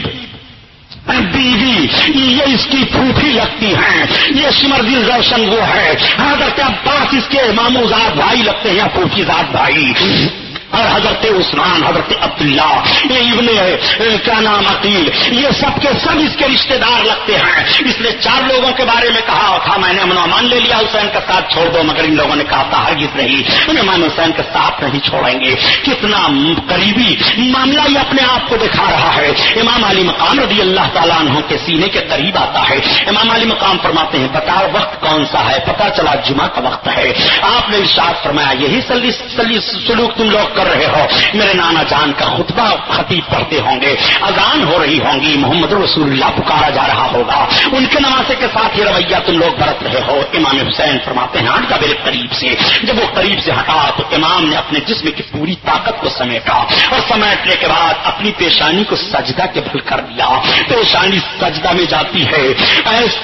Speaker 1: بیوی، یہ اس کی پھوپھی لگتی ہیں۔ یہ سمر دل روشن وہ ہے۔ حضرت عباس اس کے ماموزاد بھائی لگتے ہیں یا پھوپھی زاد بھائی۔ اور حضرت عثمان، حضرت عبداللہ، یہ ابن کیا نام عقیل؟ یہ سب کے سب اس کے رشتے دار لگتے ہیں۔ اس نے چار لوگوں کے بارے میں کہا، تھا میں نے امن امان لے لیا، حسین کا ساتھ چھوڑ دو، مگر ان لوگوں نے کہا، تھا ہرگز نہیں۔ امام حسین کے ساتھ نہیں چھوڑیں گے۔ کتنا قریبی معاملہ یہ اپنے آپ کو دکھا رہا ہے۔ امام علی مقام رضی اللہ تعالیٰ عنہ کے سینے کے قریب آتا ہے۔ امام علی مقام فرماتے ہیں بتاؤ وقت کون سا ہے؟ پتا چلا جمعہ کا وقت ہے۔ آپ نے ارشاد فرمایا، یہی سلوک تم لوگ کر رہے ہو۔ میرے نانا جان کا خطبہ خطیب پڑھتے ہوں گے۔ اذان ہو رہی ہوں گی۔ محمد رسول اللہ پکارا جا رہا ہوگا۔ ان کے نمازے کے ساتھ یہ رویہ تم لوگ برت رہے ہو۔ امام حسین فرماتے ہیں ہٹ جا میرے قریب سے۔ جب وہ قریب سے ہٹا تو امام نے اپنے جسم کی پوری طاقت کو سمیٹا اور سمیٹنے کے بعد اپنی پیشانی کو سجدہ کے بھل کر دیا۔ پیشانی سجدہ میں جاتی ہے۔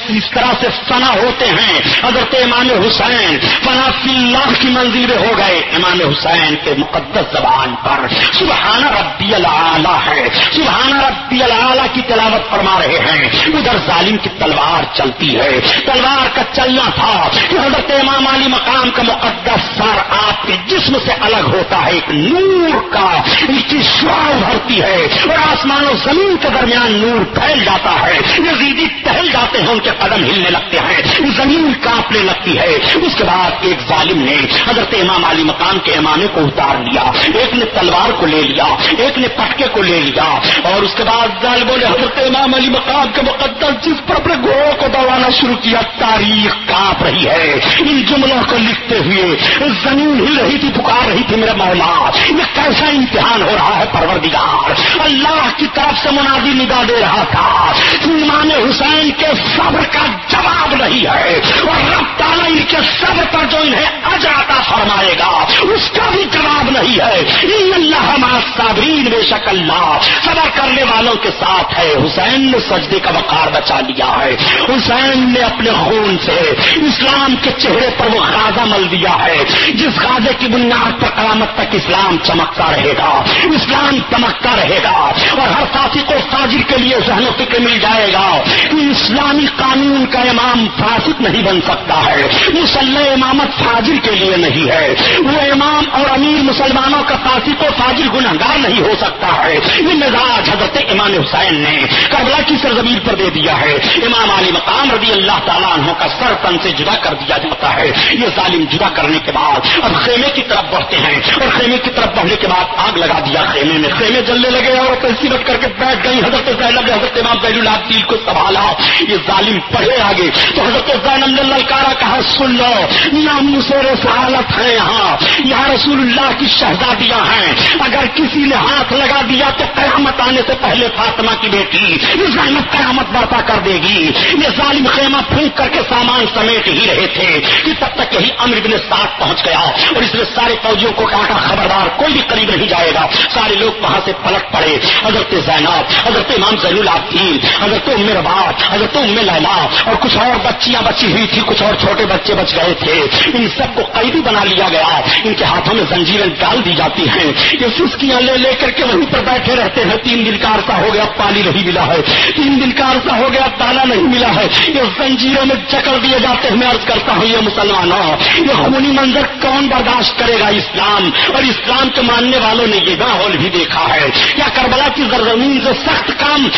Speaker 1: اس طرح سے فنا ہوتے ہیں۔ حضرت امام حسین فنا فی اللہ کی منزل ہو گئے۔ امام حسین کے مقدس زبان پر۔ سبحان ربی العلی ہے۔ سبحان ربی العلی کی تلاوت فرما رہے ہیں۔ ادھر ظالم کی تلوار چلتی ہے۔ تلوار کا چلنا تھا۔ کہ حضرت امام علی مقام کا مقدس سر آپ کے جسم سے الگ ہوتا ہے، ایک نور کا۔ اس کی شعر بھرتی ہے۔ اور آسمان و زمین کے درمیان نور پھیل جاتا ہے۔ یزیدی ٹہل جاتے ہیں، ان کے قدم ہلنے لگتے ہیں۔ زمین کانپنے لگتی ہے۔ اس کے بعد ایک ظالم نے حضرت امام علی مقام کے امامے کو اتار لیا۔ ایک نے تلوار کو لے لیا، ایک نے پٹکے کو لے لیا۔ اور اس کے بعد ظالموں نے حضرت امام علی مقام کے مقدس جس پر اپنے گروہ کو دوڑانا شروع کیا، تاریخ کاپ رہی ہے۔ ان جملوں کو لکھتے ہوئے زمین ہل رہی تھی، پکار رہی تھی میرا مولا، یہ کیسا امتحان ہو رہا ہے، پروردگار! اللہ کی طرف سے منادی نگاہ دے رہا تھا۔ امام حسین کے صبر کا جواب نہیں ہے۔ اور رب تعالیٰ ان کے صبر پر جو انہیں اجاتا فرمائے گا، اس کا بھی جواب نہیں ہے۔ ان اللہ صابرین بے شک اللہ صبر کرنے والوں کے ساتھ ہے۔ حسین نے سجدے کا وقار بچا لیا ہے۔ حسین نے اپنے خون سے اسلام کے چہرے پر وہ غازہ مل دیا ہے۔ جس غازے کی بنیاد پر قیامت تک اسلام چمکتا رہے گا۔ اسلام چمکتا رہے گا۔ اور ہر ساتھی کو فاجر کے لیے ذہن و فکر مل جائے گا۔ کہ اسلامی قانون کا امام فاسد نہیں بن سکتا ہے۔ مسلح امامت فاجر کے لیے نہیں ہے۔ وہ امام اور امیر مسلمان مسلمانوں کا فاسق و فاجر گنہگار نہیں ہو سکتا ہے۔ یہ مزاج حضرت امام حسین نے کربلا کی سرزمین پر دے دیا ہے۔ امام علی مقام رضی اللہ تعالیٰ عنہ کا سر تن سے جدا کر دیا جاتا ہے۔ یہ ظالم جدا کرنے کے بعد اب خیمے کی طرف بڑھتے ہیں اور خیمے کی طرف بڑھنے کے بعد آگ لگا دیا خیمے میں۔ خیمے جلنے لگے اور تحصیلت کر کے بیٹھ گئی حضرت زینب نے حضرت امام زین العابدین کو سنبھالا۔ یہ ظالم پڑھے آگے۔ تو حضرت زینب نے للکارا کہا، سن لو نام مسور سہالت ہے یہاں۔ یہاں رسول اللہ کی شہ شہزادیاں ہیں اگر کسی نے ہاتھ لگا دیا تو قیامت آنے سے پہلے فاطمہ کی بیٹی زینب قیامت برپا کر دے گی۔ یہ ظالم خیمہ پھونک کر کے سامان سمیٹ ہی رہے تھے کہ تب تک یہی امر بن ساتھ پہنچ گیا۔ اور اس نے سارے فوجیوں کو کہا خبردار، کوئی بھی قریب نہیں جائے گا۔ سارے لوگ وہاں سے پلٹ پڑے۔ حضرت زینب، حضرت امام زین العابدین، حضرت ام ربات حضرت ام لیلا اور کچھ اور بچیاں بچی ہوئی تھی کچھ اور چھوٹے بچے بچ گئے تھے۔ ان سب کو قیدی بنا لیا گیا۔ ان کے ہاتھوں میں زنجیریں ڈال دی جاتی ہیں یہ سسکیاں لے لے کر کے وہیں پر بیٹھے رہتے ہیں۔ تین دن کا عرصہ ہو گیا پانی نہیں ملا ہے۔ تین دن کا عرصہ ہو گیا تالا نہیں ملا ہے۔ یہ زنجیروں میں چکر دیے جاتے ہیں۔ میں عرض کرتا ہوں، یہ مسلمانوں یہ خونی منظر کون برداشت کرے گا اسلام؟ اور اسلام کے ماننے والوں نے یہ ماحول بھی دیکھا ہے۔ کیا کربلا کی زرزمین سے سخت کام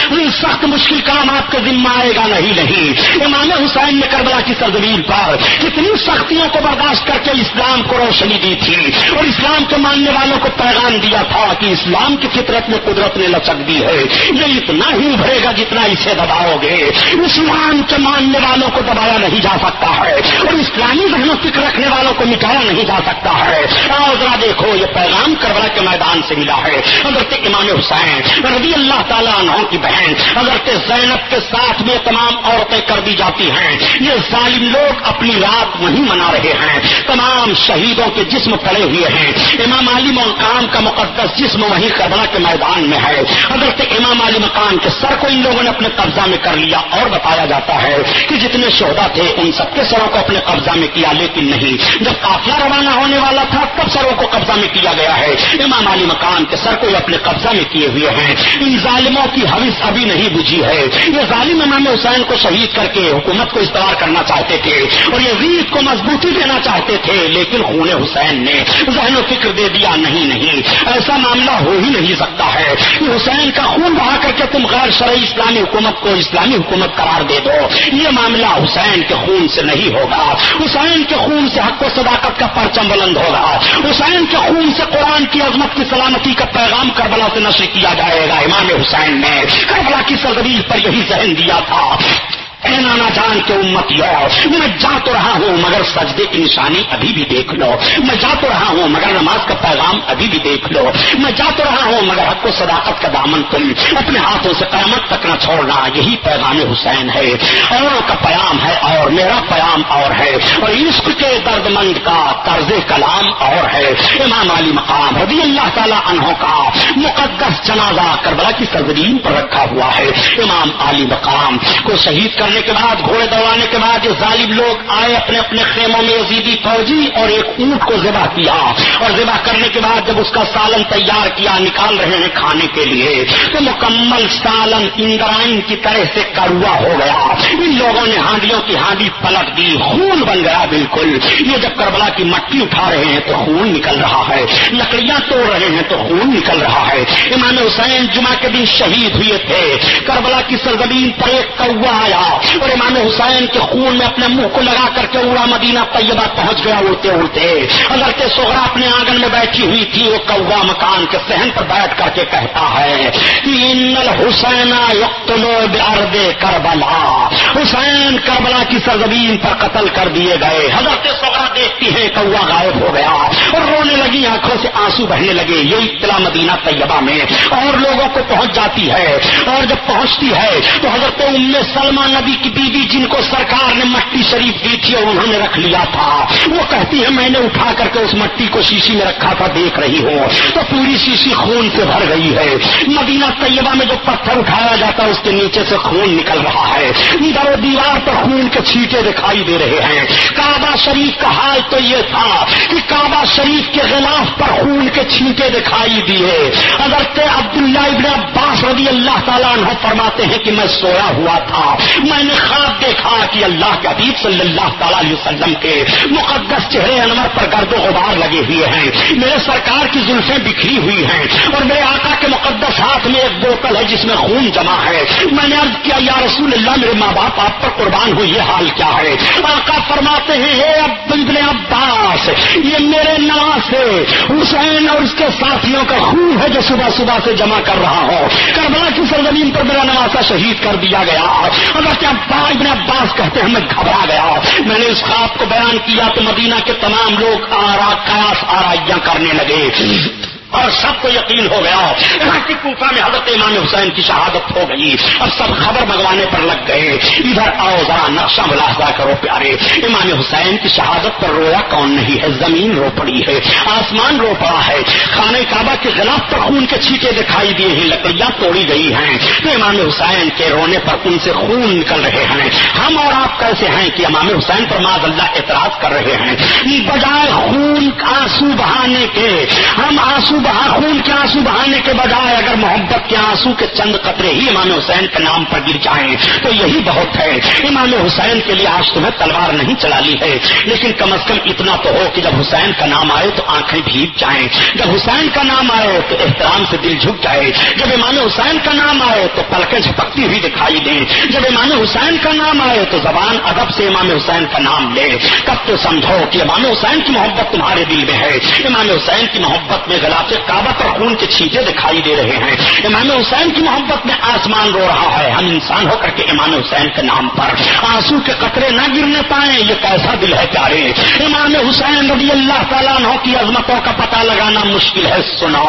Speaker 1: سخت مشکل کام آپ کا ذمہ آئے گا؟ نہیں نہیں۔ امام حسین نے کربلا کی سرزمین پر کتنی سختیوں کو برداشت کر کے اسلام کو روشنی دی تھی۔ اور اسلام کے ماننے والوں کو پیغام دیا تھا کہ اسلام کی فطرت میں قدرت نے لچک دی ہے۔ یہ اتنا ہی ابھرے گا جتنا اسے دباؤ گے۔ اسلام کے ماننے والوں کو دبایا نہیں جا سکتا ہے اور اسلامی ذہن و فکر رکھنے والوں کو مٹایا نہیں جا سکتا ہے۔ ذرا دیکھو، یہ پیغام کربلا کے میدان سے ملا ہے۔ حضرت امام حسین رضی اللہ تعالیٰ عنہ کی بہن، حضرت زینب کے ساتھ میں تمام عورتیں کر دی جاتی ہیں۔ یہ ظالم لوگ اپنی رات وہیں منا رہے ہیں۔ تمام شہیدوں کے جسم پڑے ہوئے ہیں۔ امام علی مقام کا مقدس جسم وہیں کربلا کے میدان میں ہے۔ حضرت امام علی مقام کے سر کو ان لوگوں نے اپنے قبضہ میں کر لیا اور بتایا جاتا ہے کہ جتنے شہدا تھے ان سب کے سروں کو اپنے قبضہ میں کیا، لیکن نہیں۔ جب قافلہ روانہ ہونے والا تھا، تب سروں کو قبضہ میں کیا گیا ہے۔ امام علی مقام کے سر کو یہ اپنے قبضہ میں کیے ہوئے ہیں۔ ان ظالموں کی حوث ابھی نہیں بجھی ہے۔ یہ ظالم امام حسین کو شہید کر کے حکومت کو استعمال کرنا چاہتے تھے اور یہ ریت کو مضبوطی دینا چاہتے تھے، لیکن خون حسین نے ذہن و فکر دے دیا۔ نہیں نہیں. ایسا معاملہ ہو ہی نہیں سکتا ہے. کہ حسین کا خون بہا کر کے تم غیر شرعی اسلامی حکومت کو اسلامی حکومت قرار دے دو. یہ معاملہ حسین کے خون سے نہیں ہوگا. حسین کے خون سے حق و صداقت کا پرچم بلند ہوگا. حسین کے خون سے قرآن کی عظمت کی سلامتی کا پیغام کربلا سے نشر کیا جائے گا امام حسین نے. کربلا کی سرزمین پر یہی ذہن دیا تھا. اے نانا جان کے امت یو میں جا تو رہا ہوں مگر سجدے کی نشانی ابھی بھی دیکھ لو۔ میں جا تو رہا ہوں مگر نماز کا پیغام ابھی بھی دیکھ لو۔ میں جا تو رہا ہوں مگر حق و صداقت کا دامن تم اپنے ہاتھوں سے قیامت تک نہ چھوڑنا یہی پیغام حسین ہے۔ اوروں کا پیام ہے اور، میرا پیام اور ہے۔ اور عشق کے درد مند کا طرز کلام اور ہے۔ امام علی مقام رضی اللہ تعالیٰ عنہ کا مقدس جنازہ کربلا کی سرزمین پر رکھا ہوا ہے۔ امام علی مقام کو شہید کر کرنے کے بعد، گھوڑے دوڑانے کے بعد جو ظالم لوگ آئے اپنے اپنے خیموں میں یزیدی فوجی اور ایک اونٹ کو ذبح کیا۔ اور ذبح کرنے کے بعد جب اس کا سالن تیار کیا، نکال رہے ہیں کھانے کے لیے، تو مکمل سالن اندرائن کی طرح سے کروا ہو گیا۔ ان لوگوں نے ہانڈیوں کی ہانڈی پلٹ دی، خون بن گیا بالکل۔ یہ جب کربلا کی مٹی اٹھا رہے ہیں تو خون نکل رہا ہے۔ لکڑیاں توڑ رہے ہیں تو خون نکل رہا ہے۔ امام حسین جمعہ کے دن شہید ہوئے تھے۔ کربلا کی سرزمین پر ایک کوا آیا۔ اور امام حسین کے خون میں اپنے منہ کو لگا کر کے اڑا مدینہ طیبہ پہنچ گیا اڑتے اڑتے۔ اگر سوہرا اپنے آنگن میں بیٹھی ہوئی تھی، وہ کوا مکان کے سہن پر بیٹھ کر کے کہتا ہے حسین کربلا۔ حسین کربلا کی سرزمین پر قتل کر دیے گئے۔ حضرت سوہرا دیکھتی ہے، کوا غائب ہو گیا۔ اور رونے لگی، آنکھوں سے آنسو بہنے لگے۔ یہ اطلاع مدینہ طیبہ میں اور لوگوں کو پہنچ جاتی ہے۔ اور جب پہنچتی ہے، تو حضرت ام سلمہ نبی کی بیوی جن کو سرکار نے مٹی شریف دی تھی اور انہوں نے رکھ لیا تھا، وہ کہتی ہے میں نے اٹھا کر کے اس مٹی کو شیشی میں رکھا تھا، دیکھ رہی ہوں۔ تو پوری شیشی خون سے بھر گئی ہے۔ مدینہ طیبہ میں جو پتھر اٹھایا جاتا ہے، اس کے نیچے سے خون نکل رہا ہے۔ ادھر دیوار پر خون کے چھیٹے دکھائی دے رہے ہیں۔ کعبہ شریف کا حال تو یہ تھا کہ کعبہ شریف کے غلاف پر خون کے چھینٹے دکھائی دیے۔ حضرت عبداللہ ابن عباس رضی اللہ تعالیٰ عنہ فرماتے ہیں کہ میں سویا ہوا تھا۔ میں نے خر نے خواب دیکھا کہ اللہ کے حبیب صلی اللہ تعالی علیہ وسلم کے مقدس چہرے انور پر گرد و غبار لگے ہوئے ہیں۔ میرے سرکار کی زلفیں بکھری ہوئی ہیں اور میرے آقا کے مقدس ہاتھ میں ایک بوتل ہے جس میں خون جمع ہے۔ میں نے عرض کیا، یا رسول اللہ، میرے ماں باپ، آپ پر قربان ہوئی یہ حال کیا ہے؟ آقا فرماتے ہیں، اے ابن عباس، یہ میرے نواز سے حسین اور اس کے ساتھیوں کا خون ہے جو صبح صبح سے جمع کر رہا ہو۔ کربلا کی سرزمین پر میرا نواسا شہید کر دیا گیا۔ اگر کیا ابن عباس کہتے ہیں، میں گھبرا گیا میں نے اس خواب کو بیان کیا تو مدینہ کے تمام لوگ آرا کاس آرائیاں کرنے لگے۔ اور سب کو یقین ہو گیا یہاں کی کوفہ میں حضرت امام حسین کی شہادت ہو گئی۔ اب سب خبر منگوانے پر لگ گئے۔ ادھر آؤ، ذرا نقشہ ملاحظہ کرو پیارے۔ امام حسین کی شہادت پر رویا کون نہیں ہے؟ زمین رو پڑی ہے، آسمان رو پڑا ہے۔ خانہ کعبہ کے خلاف پر خون کے چھیٹے دکھائی دیے ہیں، لکڑیاں توڑی گئی ہیں۔ تو امام حسین کے رونے پر ان سے خون نکل رہے ہیں۔ ہم اور آپ کیسے ہیں کہ امام حسین پر معذ اللہ اعتراض کر رہے ہیں؟ بجائے خون آنسو بہانے کے، ہم آنسو بہا خون کے آنسو بہانے کے بجائے اگر محبت کے آنسو کے چند قطرے ہی امام حسین کے نام پر گر جائیں، تو یہی بہت ہے۔ امام حسین کے لیے آج تمہیں تلوار نہیں چلا لی ہے، لیکن کم از کم اتنا تو ہو کہ جب حسین کا نام آئے تو آنکھیں بھیگ جائیں۔ جب حسین کا نام آئے تو احترام سے دل جھک جائے۔ جب امام حسین کا نام آئے تو پلکیں جھپکتی ہوئی دکھائی دیں۔ جب امام حسین کا نام آئے تو زبان ادب سے امام حسین کا نام لے۔ تب تو سمجھو کہ امام حسین کی محبت تمہارے دل میں ہے۔ امام حسین کی محبت میں غلاف کعبہ پر خون کے چھینٹے دکھائی دے رہے ہیں۔ امام حسین کی محبت میں آسمان رو رہا ہے۔ ہم انسان ہو کر کے امام حسین کے نام پر آنسو کے قطرے نہ گرنے پائیں، یہ کیسا دل ہے پیارے۔ امام حسین رضی اللہ تعالیٰ عنہ کی عظمتوں کا پتہ لگانا مشکل ہے سنا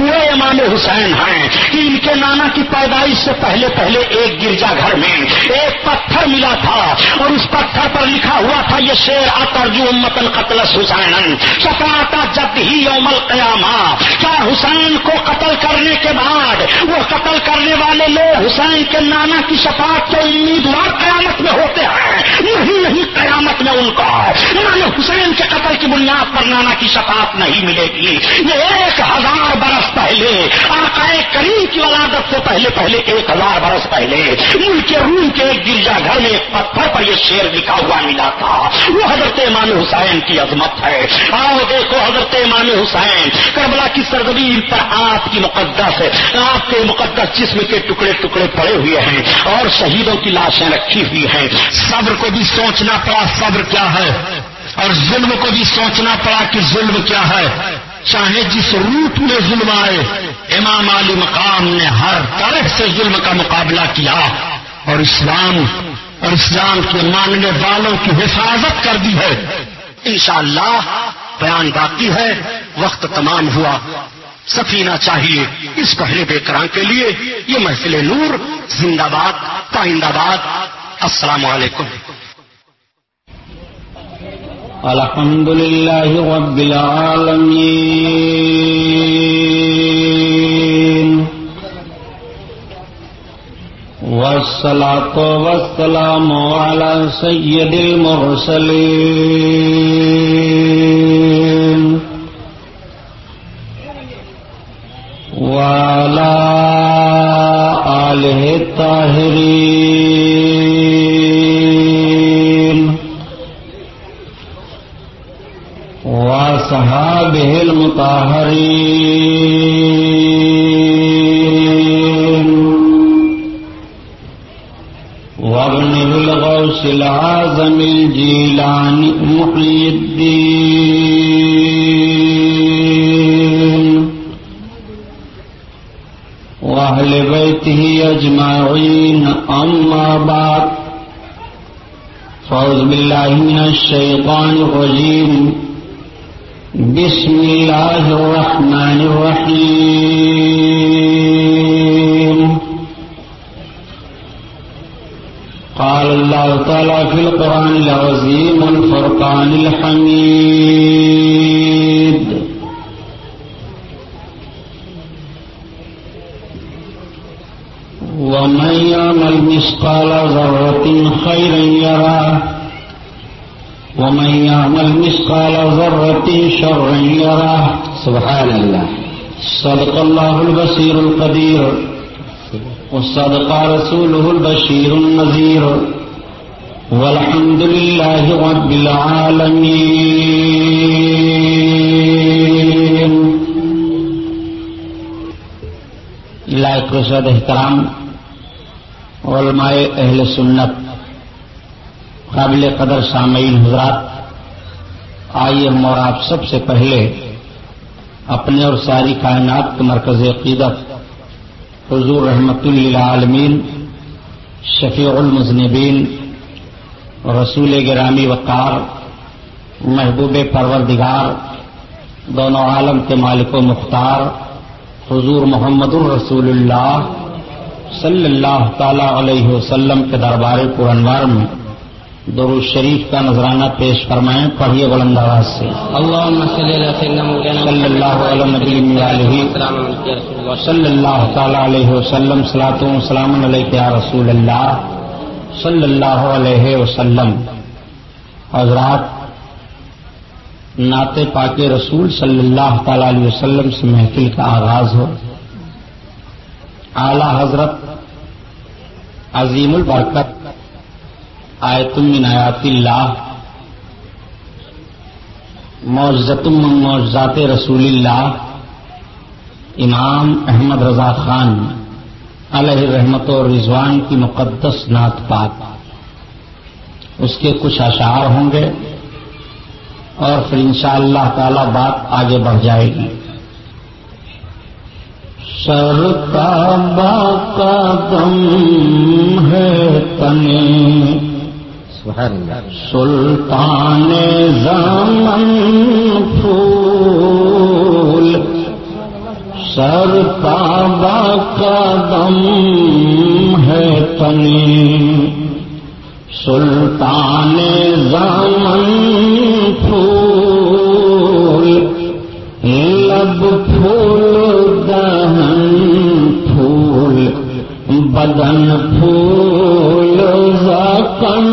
Speaker 1: وہ امام حسین ہیں کہ ان کے نانا کی پیدائش سے پہلے پہلے ایک گرجا گھر میں ایک پتھر ملا تھا اور اس پتھر پر لکھا ہوا تھا، یہ شیر اترجو امتن قتل حسین سپاتا جب ہی یوم القیامہ۔ کیا حسین کو قتل کرنے کے بعد، وہ قتل کرنے والے لوگ حسین کے نانا کی شفاعت کے امیدوار قیامت میں ہوتے ہیں۔ نہیں نہیں، قیامت میں ان کا امام حسین کے قتل کی بنیاد پر نانا کی شفاعت نہیں ملے گی۔ یہ ایک ہزار برس پہلے، آقائے کریم کی ولادت سے پہلے پہلے ایک ہزار برس پہلے، ملک روم کے ایک گرجا گھر میں ایک پتھر پر یہ شیر لکھا ہوا ملا تھا۔ وہ حضرت امام حسین کی عظمت ہے۔ آؤ دیکھو حضرت امام حسین، کربلا کی سرزمین پر آپ کی مقدس ہے۔ آپ کے مقدس جسم کے ٹکڑے ٹکڑے پڑے ہوئے ہیں اور شہیدوں کی لاشیں رکھی ہوئی ہیں۔ صبر کو بھی سوچنا پڑا صبر کیا ہے؟ اور ظلم کو بھی سوچنا پڑا کہ ظلم کیا ہے؟ چاہے جس روپ میں ظلم آئے، امام علی مقام نے ہر طرح سے ظلم کا مقابلہ کیا اور اسلام اور اسلام کے ماننے والوں کی حفاظت کر دی ہے۔ انشاءاللہ بیان باقی ہے۔ وقت تمام ہوا۔ سفینہ چاہیے۔ اس پہلے بے کراں کے لیے یہ محفل نور زندہ باد پائندہ باد۔ السلام علیکم۔
Speaker 4: الحمد للہ رب العالمین۔ والصلاة والسلام على سيد المرسلين. وعلى آله الطاهرين. وصحابه المطهرين. الغوث العظم الجيلاني محيي الدين وأهل بيته أجمعين أما بعد۔ فأعوذ بالله من الشيطان الرجيم بسم الله الرحمن الرحيم قال الله تعالى في القرآن العظيم الفرقان الحميد ومن يعمل مثقال ذرة خيرا يراه ومن يعمل مثقال ذرة شرا يراه
Speaker 2: سبحان الله
Speaker 4: صدق الله البصير القدير وصدق رسوله البشير النذير والحمد لله رب العالمين. لائق رشد احترام علماء اہل سنت قابل قدر سامعین حضرات، آئیے ہم اور آپ سب سے پہلے اپنے اور ساری کائنات کے مرکز عقیدت حضور رحمت للعالمین شفیع المذنبین، رسول گرامی وقار، محبوب پروردگار، دونوں عالم کے مالک و مختار، حضور محمد الرسول اللہ صلی اللہ تعالی علیہ وسلم کے دربار پورنوار میں۔ درو شریف کا نذرانہ پیش فرمائیں پڑھیے بلند آواز سے۔
Speaker 2: اللهم صل على سيدنا مولانا
Speaker 4: صلی اللہ علیہ نبی علیہ۔ صلی اللہ تعالی علیہ وسلم صلاۃ وسلام علیہ یا رسول اللہ۔ صلی اللہ علیہ وسلم۔ حضرات نعت پاک رسول صلی اللہ تعالی علیہ وسلم سے محفل کا آغاز ہو۔ اعلی حضرت عظیم البرکت آیت من آیات اللہ. معزتم من معجزات رسول اللہ. امام احمد رضا خان علیہ رحمت و رضوان کی مقدس نعت پاک. اس کے کچھ اشعار ہوں گے اور پھر انشاءاللہ اللہ تعالی بات آگے بڑھ جائے گی. سر کا دم ہے تنے سلطان زمن پھول، سر کا دم ہے تنی۔ سلطان زمن پھول، لب پھول، دہن پھول، بدن پھول زکن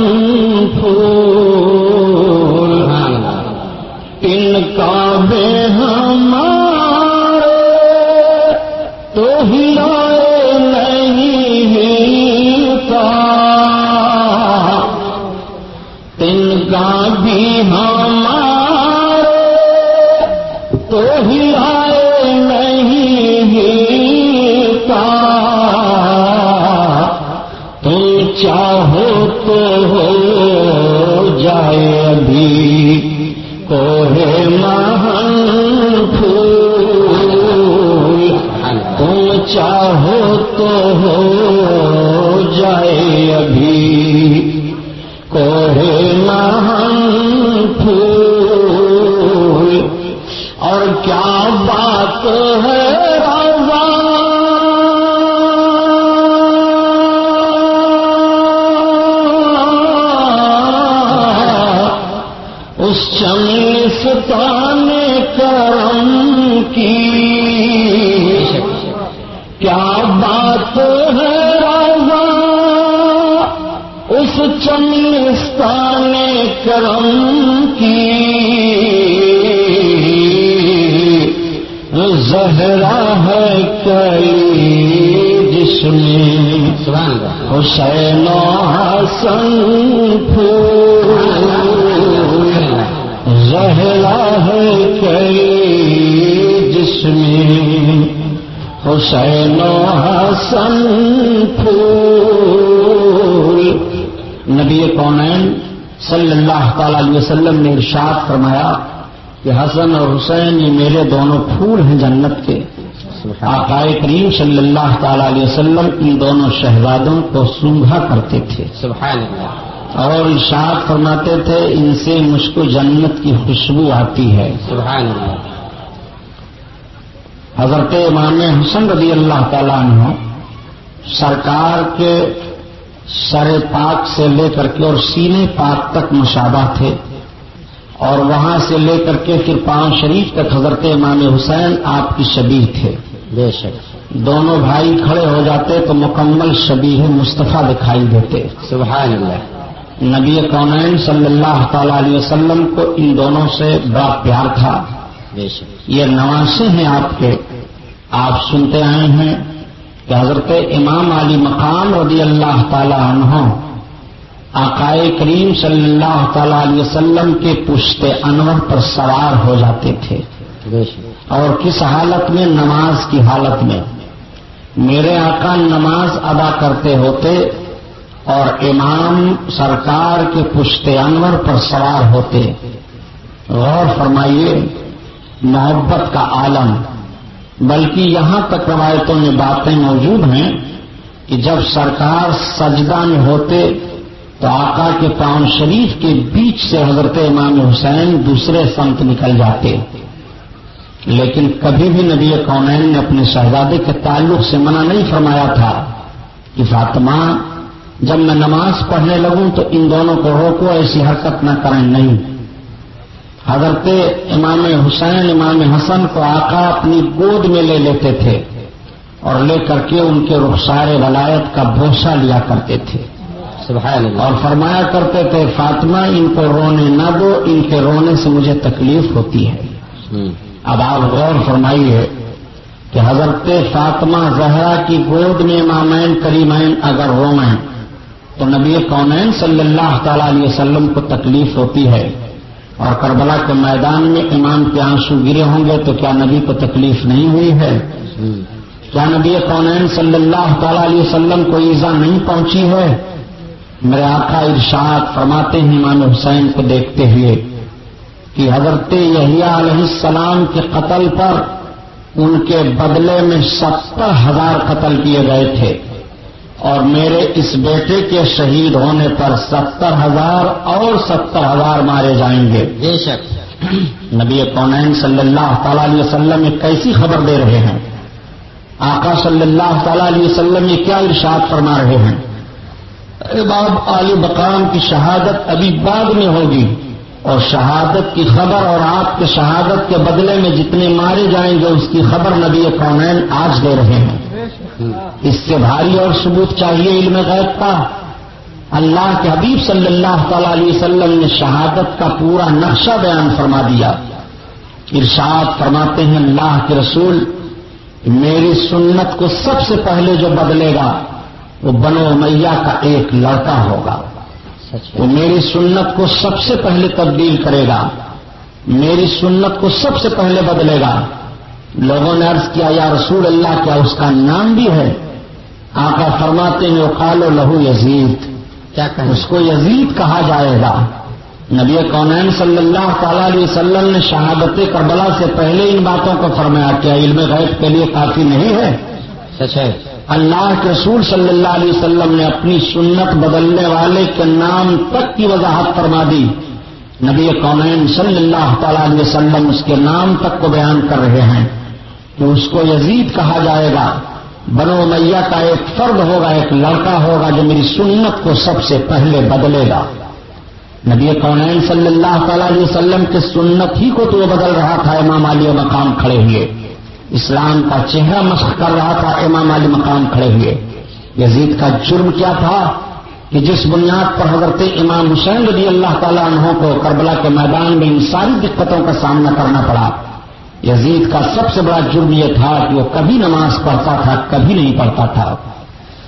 Speaker 4: کیا بات ہے رضا اس چمستان کرم کی کیا بات ہے رضا اس چمستان کرم کی زہرا ہے کئی جس میں حسین حسن پھول۔ زہرا ہے کئی جس میں حسین حسن پھول۔ نبی کونین صلی اللہ تعالی علیہ وسلم نے ارشاد فرمایا کہ حسن اور حسین یہ میرے دونوں پھول ہیں جنت کے۔ آقائے کریم صلی اللہ تعالی علیہ وسلم ان دونوں شہزادوں کو سونگھا کرتے تھے۔
Speaker 2: سبحان اللہ۔
Speaker 4: اور ارشاد فرماتے تھے ان سے مجھ کو جنت کی خوشبو آتی ہے۔
Speaker 2: سبحان اللہ۔
Speaker 4: حضرت امام حسن رضی اللہ تعالیٰ عنہ سرکار کے سر پاک سے لے کر کے اور سینے پاک تک مشابہ تھے۔ اور وہاں سے لے کر کے پھر پاؤں شریف تک حضرت امام حسین آپ کی شبیہ تھے۔
Speaker 2: بے شک۔
Speaker 4: دونوں بھائی کھڑے ہو جاتے تو مکمل شبیہ مصطفیٰ دکھائی دیتے۔
Speaker 2: سبحان اللہ۔
Speaker 4: نبی کونین صلی اللہ تعالی علیہ وسلم کو ان دونوں سے بڑا پیار تھا۔
Speaker 2: بے شک۔
Speaker 4: یہ نواسے ہیں آپ کے۔ آپ سنتے آئے ہیں کہ حضرت امام علی مقام رضی اللہ تعالی عنہ آقائے کریم صلی اللہ تعالی علیہ وسلم کے پشت انور پر سوار ہو جاتے تھے۔ اور کس حالت میں؟ نماز کی حالت میں۔ میرے آقا نماز ادا کرتے ہوتے اور امام سرکار کے پشت انور پر سوار ہوتے۔ غور فرمائیے محبت کا عالم۔ بلکہ یہاں تک روایتوں میں باتیں موجود ہیں کہ جب سرکار سجدہ میں ہوتے تو آقا کے پاؤں شریف کے بیچ سے حضرت امام حسین دوسرے سمت نکل جاتے۔ لیکن کبھی بھی نبی کونین نے اپنے شہزادے کے تعلق سے منع نہیں فرمایا تھا کہ فاطمہ، جب میں نماز پڑھنے لگوں تو ان دونوں کو روکو، ایسی حرکت نہ کریں۔ نہیں۔ حضرت امام حسین، امام حسن کو آقا اپنی گود میں لے لیتے تھے اور لے کر کے ان کے رخسار ولایت کا بھوسا لیا کرتے تھے۔
Speaker 2: سبحان اللہ۔
Speaker 4: اور فرمایا کرتے تھے فاطمہ ان کو رونے نہ دو ان کے رونے سے مجھے تکلیف ہوتی ہے۔ اب آپ غور فرمائیے کہ حضرت فاطمہ زہرا کی گود میں مامین کریمین اگر رومیں تو نبی کونین صلی اللہ تعالی علیہ وسلم کو تکلیف ہوتی ہے۔ اور کربلا کے میدان میں امام کے آنسو گرے ہوں گے تو کیا نبی کو تکلیف نہیں ہوئی ہے۔ کیا نبی کونین صلی اللہ تعالی علیہ وسلم کو ایزا نہیں پہنچی ہے؟ میرے آقا ارشاد فرماتے ہیں امام حسین کو دیکھتے ہوئے کہ حضرت یحییٰ علیہ السلام کے قتل پر ان کے بدلے میں ستر ہزار قتل کیے گئے تھے اور میرے اس بیٹے کے شہید ہونے پر ستر ہزار اور ستر ہزار مارے جائیں گے۔
Speaker 2: بے شک۔
Speaker 4: نبی کونین صلی اللہ تعالی علیہ وسلم یہ کیسی خبر دے رہے ہیں؟ آقا صلی اللہ تعالی علیہ وسلم یہ کیا ارشاد فرما رہے ہیں؟ اے باب علی بقام کی شہادت ابھی بعد میں ہوگی اور شہادت کی خبر اور آپ کے شہادت کے بدلے میں جتنے مارے جائیں گے، اس کی خبر نبی کونین آج دے رہے ہیں۔ اس سے بھاری اور ثبوت چاہیے علم غیب کا۔ اللہ کے حبیب صلی اللہ تعالی علیہ وسلم نے شہادت کا پورا نقشہ بیان فرما دیا۔ ارشاد فرماتے ہیں، اللہ کے رسول، میری سنت کو سب سے پہلے جو بدلے گا وہ بنو میاں کا ایک لڑکا ہوگا۔ وہ میری سنت کو سب سے پہلے تبدیل کرے گا۔ میری سنت کو سب سے پہلے بدلے گا۔ لوگوں نے عرض کیا یا رسول اللہ کیا اس کا نام بھی ہے؟ آقا فرماتے ہیں وہ کالو لہو یزید۔
Speaker 2: کیا
Speaker 4: اس کو یزید کہا جائے گا۔ نبی کونین صلی اللہ تعالی علیہ وسلم نے شہادت کربلا سے پہلے ان باتوں کو فرمایا کیا علم غیب کے لیے کافی نہیں ہے؟
Speaker 2: سچ ہے۔
Speaker 4: اللہ کے رسول صلی اللہ علیہ وسلم نے اپنی سنت بدلنے والے کے نام تک کی وضاحت فرما دی۔ نبی کونین صلی اللہ تعالی علیہ وسلم اس کے نام تک کو بیان کر رہے ہیں۔ کہ اس کو یزید کہا جائے گا۔ بنو میاں کا ایک فرد ہوگا، ایک لڑکا ہوگا جو میری سنت کو سب سے پہلے بدلے گا۔ نبی کونین صلی اللہ تعالی علیہ وسلم کے سنت ہی کو تو وہ بدل رہا تھا، امام علی مقام کھڑے ہوئے۔ اسلام کا چہرہ مشق کر رہا تھا، امام علی مقام کھڑے ہوئے۔ یزید کا جرم کیا تھا کہ جس بنیاد پر حضرت امام حسین رضی اللہ تعالیٰ عنہ کو کربلا کے میدان میں ان ساری دقتوں کا سامنا کرنا پڑا۔ یزید کا سب سے بڑا جرم یہ تھا کہ وہ کبھی نماز پڑھتا تھا، کبھی نہیں پڑھتا تھا۔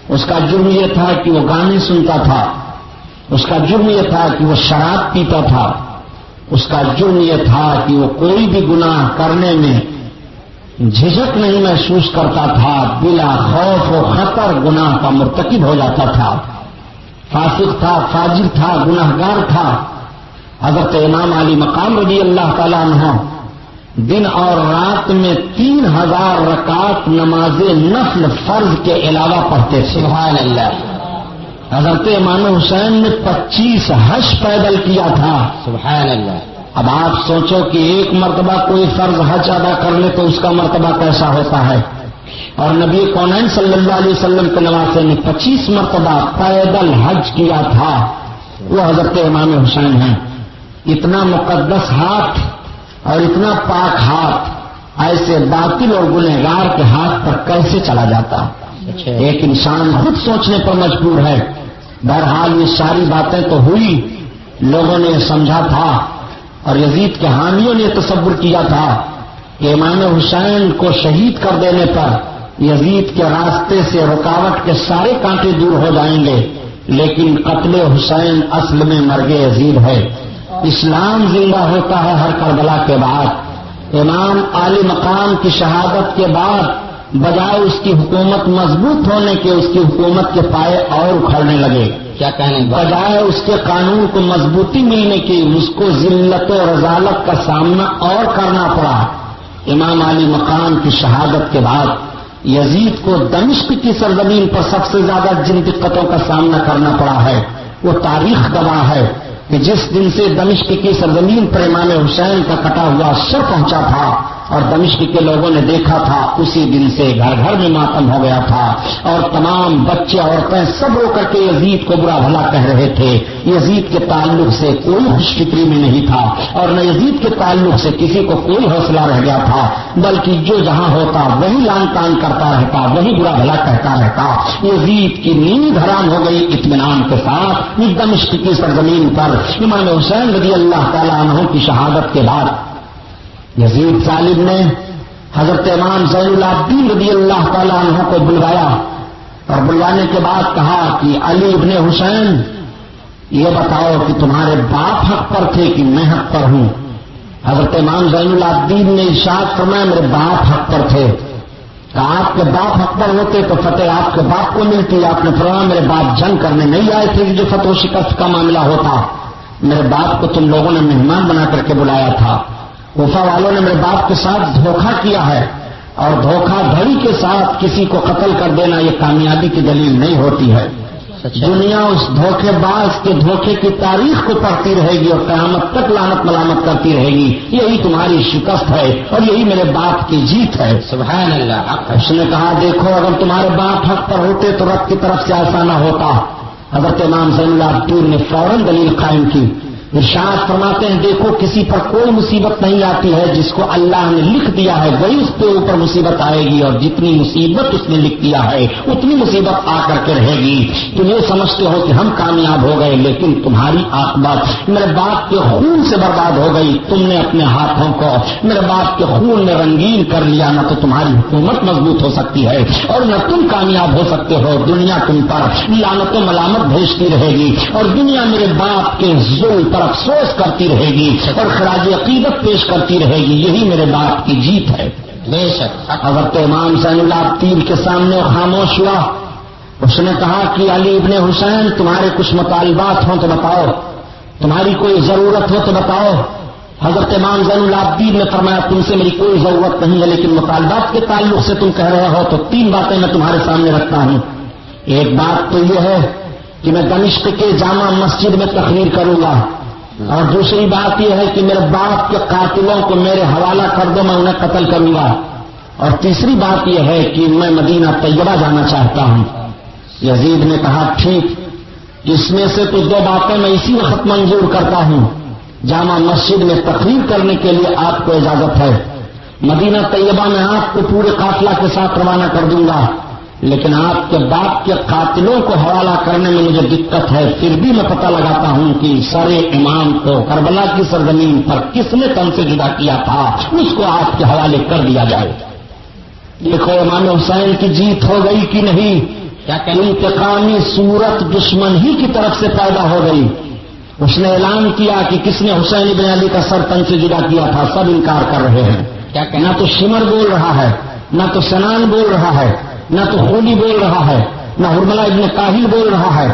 Speaker 4: اس کا جرم یہ تھا کہ وہ گانے سنتا تھا۔ اس کا جرم یہ تھا کہ وہ شراب پیتا تھا۔ اس کا جرم یہ تھا کہ وہ کوئی بھی گناہ کرنے میں جھجک نہیں محسوس کرتا تھا بلا خوف و خطر گناہ کا مرتکب ہو جاتا تھا۔ فاسق تھا فاجر تھا گناہ گار تھا۔ حضرت امام علی مقام رضی اللہ تعالیٰ عنہ دن اور رات میں تین ہزار رکعت نماز نفل فرض کے علاوہ پڑھتے
Speaker 2: سبحان اللہ۔
Speaker 1: حضرت امام حسین نے پچیس حج پیدل کیا تھا۔
Speaker 6: سبحان اللہ۔
Speaker 1: اب آپ سوچو کہ ایک مرتبہ کوئی فرض حج ادا کر لے تو اس کا مرتبہ کیسا ہوتا ہے؟ اور نبی کونین صلی اللہ علیہ وسلم کے نواسے نے پچیس مرتبہ پیدل حج کیا تھا۔ وہ حضرت امام حسین ہیں۔ اتنا مقدس ہاتھ اور اتنا پاک ہاتھ ایسے باطل اور گنہگار کے ہاتھ پر کیسے چلا جاتا؟
Speaker 6: اچھا۔
Speaker 1: ایک انسان خود سوچنے پر مجبور ہے۔ بہرحال یہ ساری باتیں تو ہوئی۔ لوگوں نے سمجھا تھا۔ اور یزید کے حامیوں نے تصور کیا تھا کہ امام حسین کو شہید کر دینے پر یزید کے راستے سے رکاوٹ کے سارے کانٹے دور ہو جائیں گے، لیکن قتل حسین اصل میں مرگ عزیز ہے۔ اسلام زندہ ہوتا ہے ہر کربلا کے بعد۔ امام علی مقام کی شہادت کے بعد بجائے اس کی حکومت مضبوط ہونے کے، اس کی حکومت کے پائے اور اکھڑنے لگے۔
Speaker 6: کیا کہنے
Speaker 1: بجائے اس کے قانون کو مضبوطی ملنے کی اس کو ذلت و رضالت کا سامنا اور کرنا پڑا۔ امام علی مقام کی شہادت کے بعد یزید کو دمشق کی سرزمین پر سب سے زیادہ جن دقتوں کا سامنا کرنا پڑا ہے، وہ تاریخ گواہ ہے کہ جس دن سے دمشق کی سرزمین پر امام حسین کا کٹا ہوا سر پہنچا تھا اور دمشق کے لوگوں نے دیکھا تھا، اسی دن سے گھر گھر میں ماتم ہو گیا تھا اور تمام بچے، عورتیں سب رو کر کے یزید کو برا بھلا کہہ رہے تھے۔ یزید کے تعلق سے کوئی خوش فکری میں نہیں تھا اور نہ یزید کے تعلق سے کسی کو کوئی حوصلہ رہ گیا تھا، بلکہ جو جہاں ہوتا وہی لان تان کرتا رہتا، وہی برا بھلا کہتا رہتا۔ یزید کی نیند حرام ہو گئی اطمینان کے ساتھ دمشق کی سرزمین پر۔ امام حسین رضی اللہ تعالیٰ عنہ کی شہادت کے بعد یزید صالب نے حضرت امام زین العابدین رضی اللہ تعالیٰ عنہ کو بلوایا اور بلوانے کے بعد کہا کہ علی ابن حسین، یہ بتاؤ کہ تمہارے باپ حق پر تھے کہ میں حق پر ہوں؟ حضرت امام زین العابدین نے ارشاد فرمایا، میرے باپ حق پر تھے۔ کہ آپ کے باپ حق پر ہوتے تو فتح آپ کے باپ کو ملتی۔ آپ نے فرمایا، میرے باپ جنگ کرنے نہیں آئے تھے کہ جو فتح و شکست کا معاملہ ہوتا، میرے باپ کو تم لوگوں نے مہمان بنا کر کے بلایا تھا۔ کوفا والوں نے میرے باپ کے ساتھ دھوکہ کیا ہے اور دھوکہ دھڑی کے ساتھ کسی کو قتل کر دینا یہ کامیابی کی دلیل نہیں ہوتی ہے۔ دنیا اس دھوکے باز کے دھوکے کی تاریخ کو پڑھتی رہے گی اور قیامت تک لانت ملامت کرتی رہے گی۔ یہی تمہاری شکست ہے اور یہی میرے باپ کی جیت ہے۔
Speaker 6: سبحان اللہ
Speaker 1: اس نے کہا دیکھو اگر تمہارے باپ حق پر ہوتے تو رب کی طرف سے ایسا نہ ہوتا۔ حضرت امام زین اللہ پور نے فوراً دلیل قائم کی۔ ارشاد فرماتے ہیں، دیکھو، کسی پر کوئی مصیبت نہیں آتی ہے، جس کو اللہ نے لکھ دیا ہے، وہی اس کے اوپر مصیبت آئے گی اور جتنی مصیبت اس نے لکھ دیا ہے، اتنی مصیبت آ کر کے رہے گی۔ تم یہ سمجھتے ہو کہ ہم کامیاب ہو گئے، لیکن تمہاری آکبت میرے باپ کے خون سے برباد ہو گئی، تم نے اپنے ہاتھوں کو، میرے باپ کے خون میں رنگین کر لیا، نہ تو تمہاری حکومت مضبوط ہو سکتی ہے اور نہ تم کامیاب ہو سکتے ہو۔ دنیا تم پر لانت و ملامت بھیجتی رہے گی اور دنیا میرے باپ کے ظلم پر پر افسوس کرتی رہے گی اور خراج عقیدت پیش کرتی رہے گی یہی میرے باپ کی جیت ہے۔
Speaker 6: بے شک۔
Speaker 1: اگر تو امام سین اللہ تیر کے سامنے خاموش ہوا۔ اس نے کہا کہ علی ابن حسین تمہارے کچھ مطالبات ہوں تو بتاؤ۔ تمہاری کوئی ضرورت ہو تو بتاؤ۔ حضرت امام زین العابدین نے فرمایا تم سے میری کوئی ضرورت نہیں ہے لیکن مطالبات کے تعلق سے تم کہہ رہے ہو تو تین باتیں میں تمہارے سامنے رکھتا ہوں۔ ایک بات تو یہ ہے کہ میں دمشق کے جامع مسجد میں تقریر کروں گا۔ اور دوسری بات یہ ہے کہ میرے باپ کے قاتلوں کو میرے حوالہ کر دو، میں انہیں قتل کروں گا۔ اور تیسری بات یہ ہے کہ میں مدینہ طیبہ جانا چاہتا ہوں۔ یزید نے کہا، ٹھیک۔ اس میں سے تو دو باتیں میں اسی وقت منظور کرتا ہوں۔ جامع مسجد میں تقریر کرنے کے لیے آپ کو اجازت ہے۔ مدینہ طیبہ میں آپ کو پورے قافلہ کے ساتھ روانہ کر دوں گا۔ لیکن آپ کے باپ کے قاتلوں کو حوالہ کرنے میں مجھے دقت ہے، پھر بھی میں پتہ لگاتا ہوں کہ سر امام کو کربلا کی سرزمین پر کس نے تن سے جدا کیا تھا؟ اس کو آپ کے حوالے کر دیا جائے۔ دیکھو، امام حسین کی جیت ہو گئی کہ نہیں؟ کیا کہ انتقامی صورت دشمن ہی کی طرف سے پیدا ہو گئی؟ اس نے اعلان کیا کہ کس نے حسین ابن علی کا سر تن سے جدا کیا تھا؟ سب انکار کر رہے ہیں۔ کیا کہ نہ تو شمر بول رہا ہے، نہ تو سنان بول رہا ہے۔ نہ تو ہولی بول رہا ہے، نہ حرملہ ابن کاہل بول رہا ہے،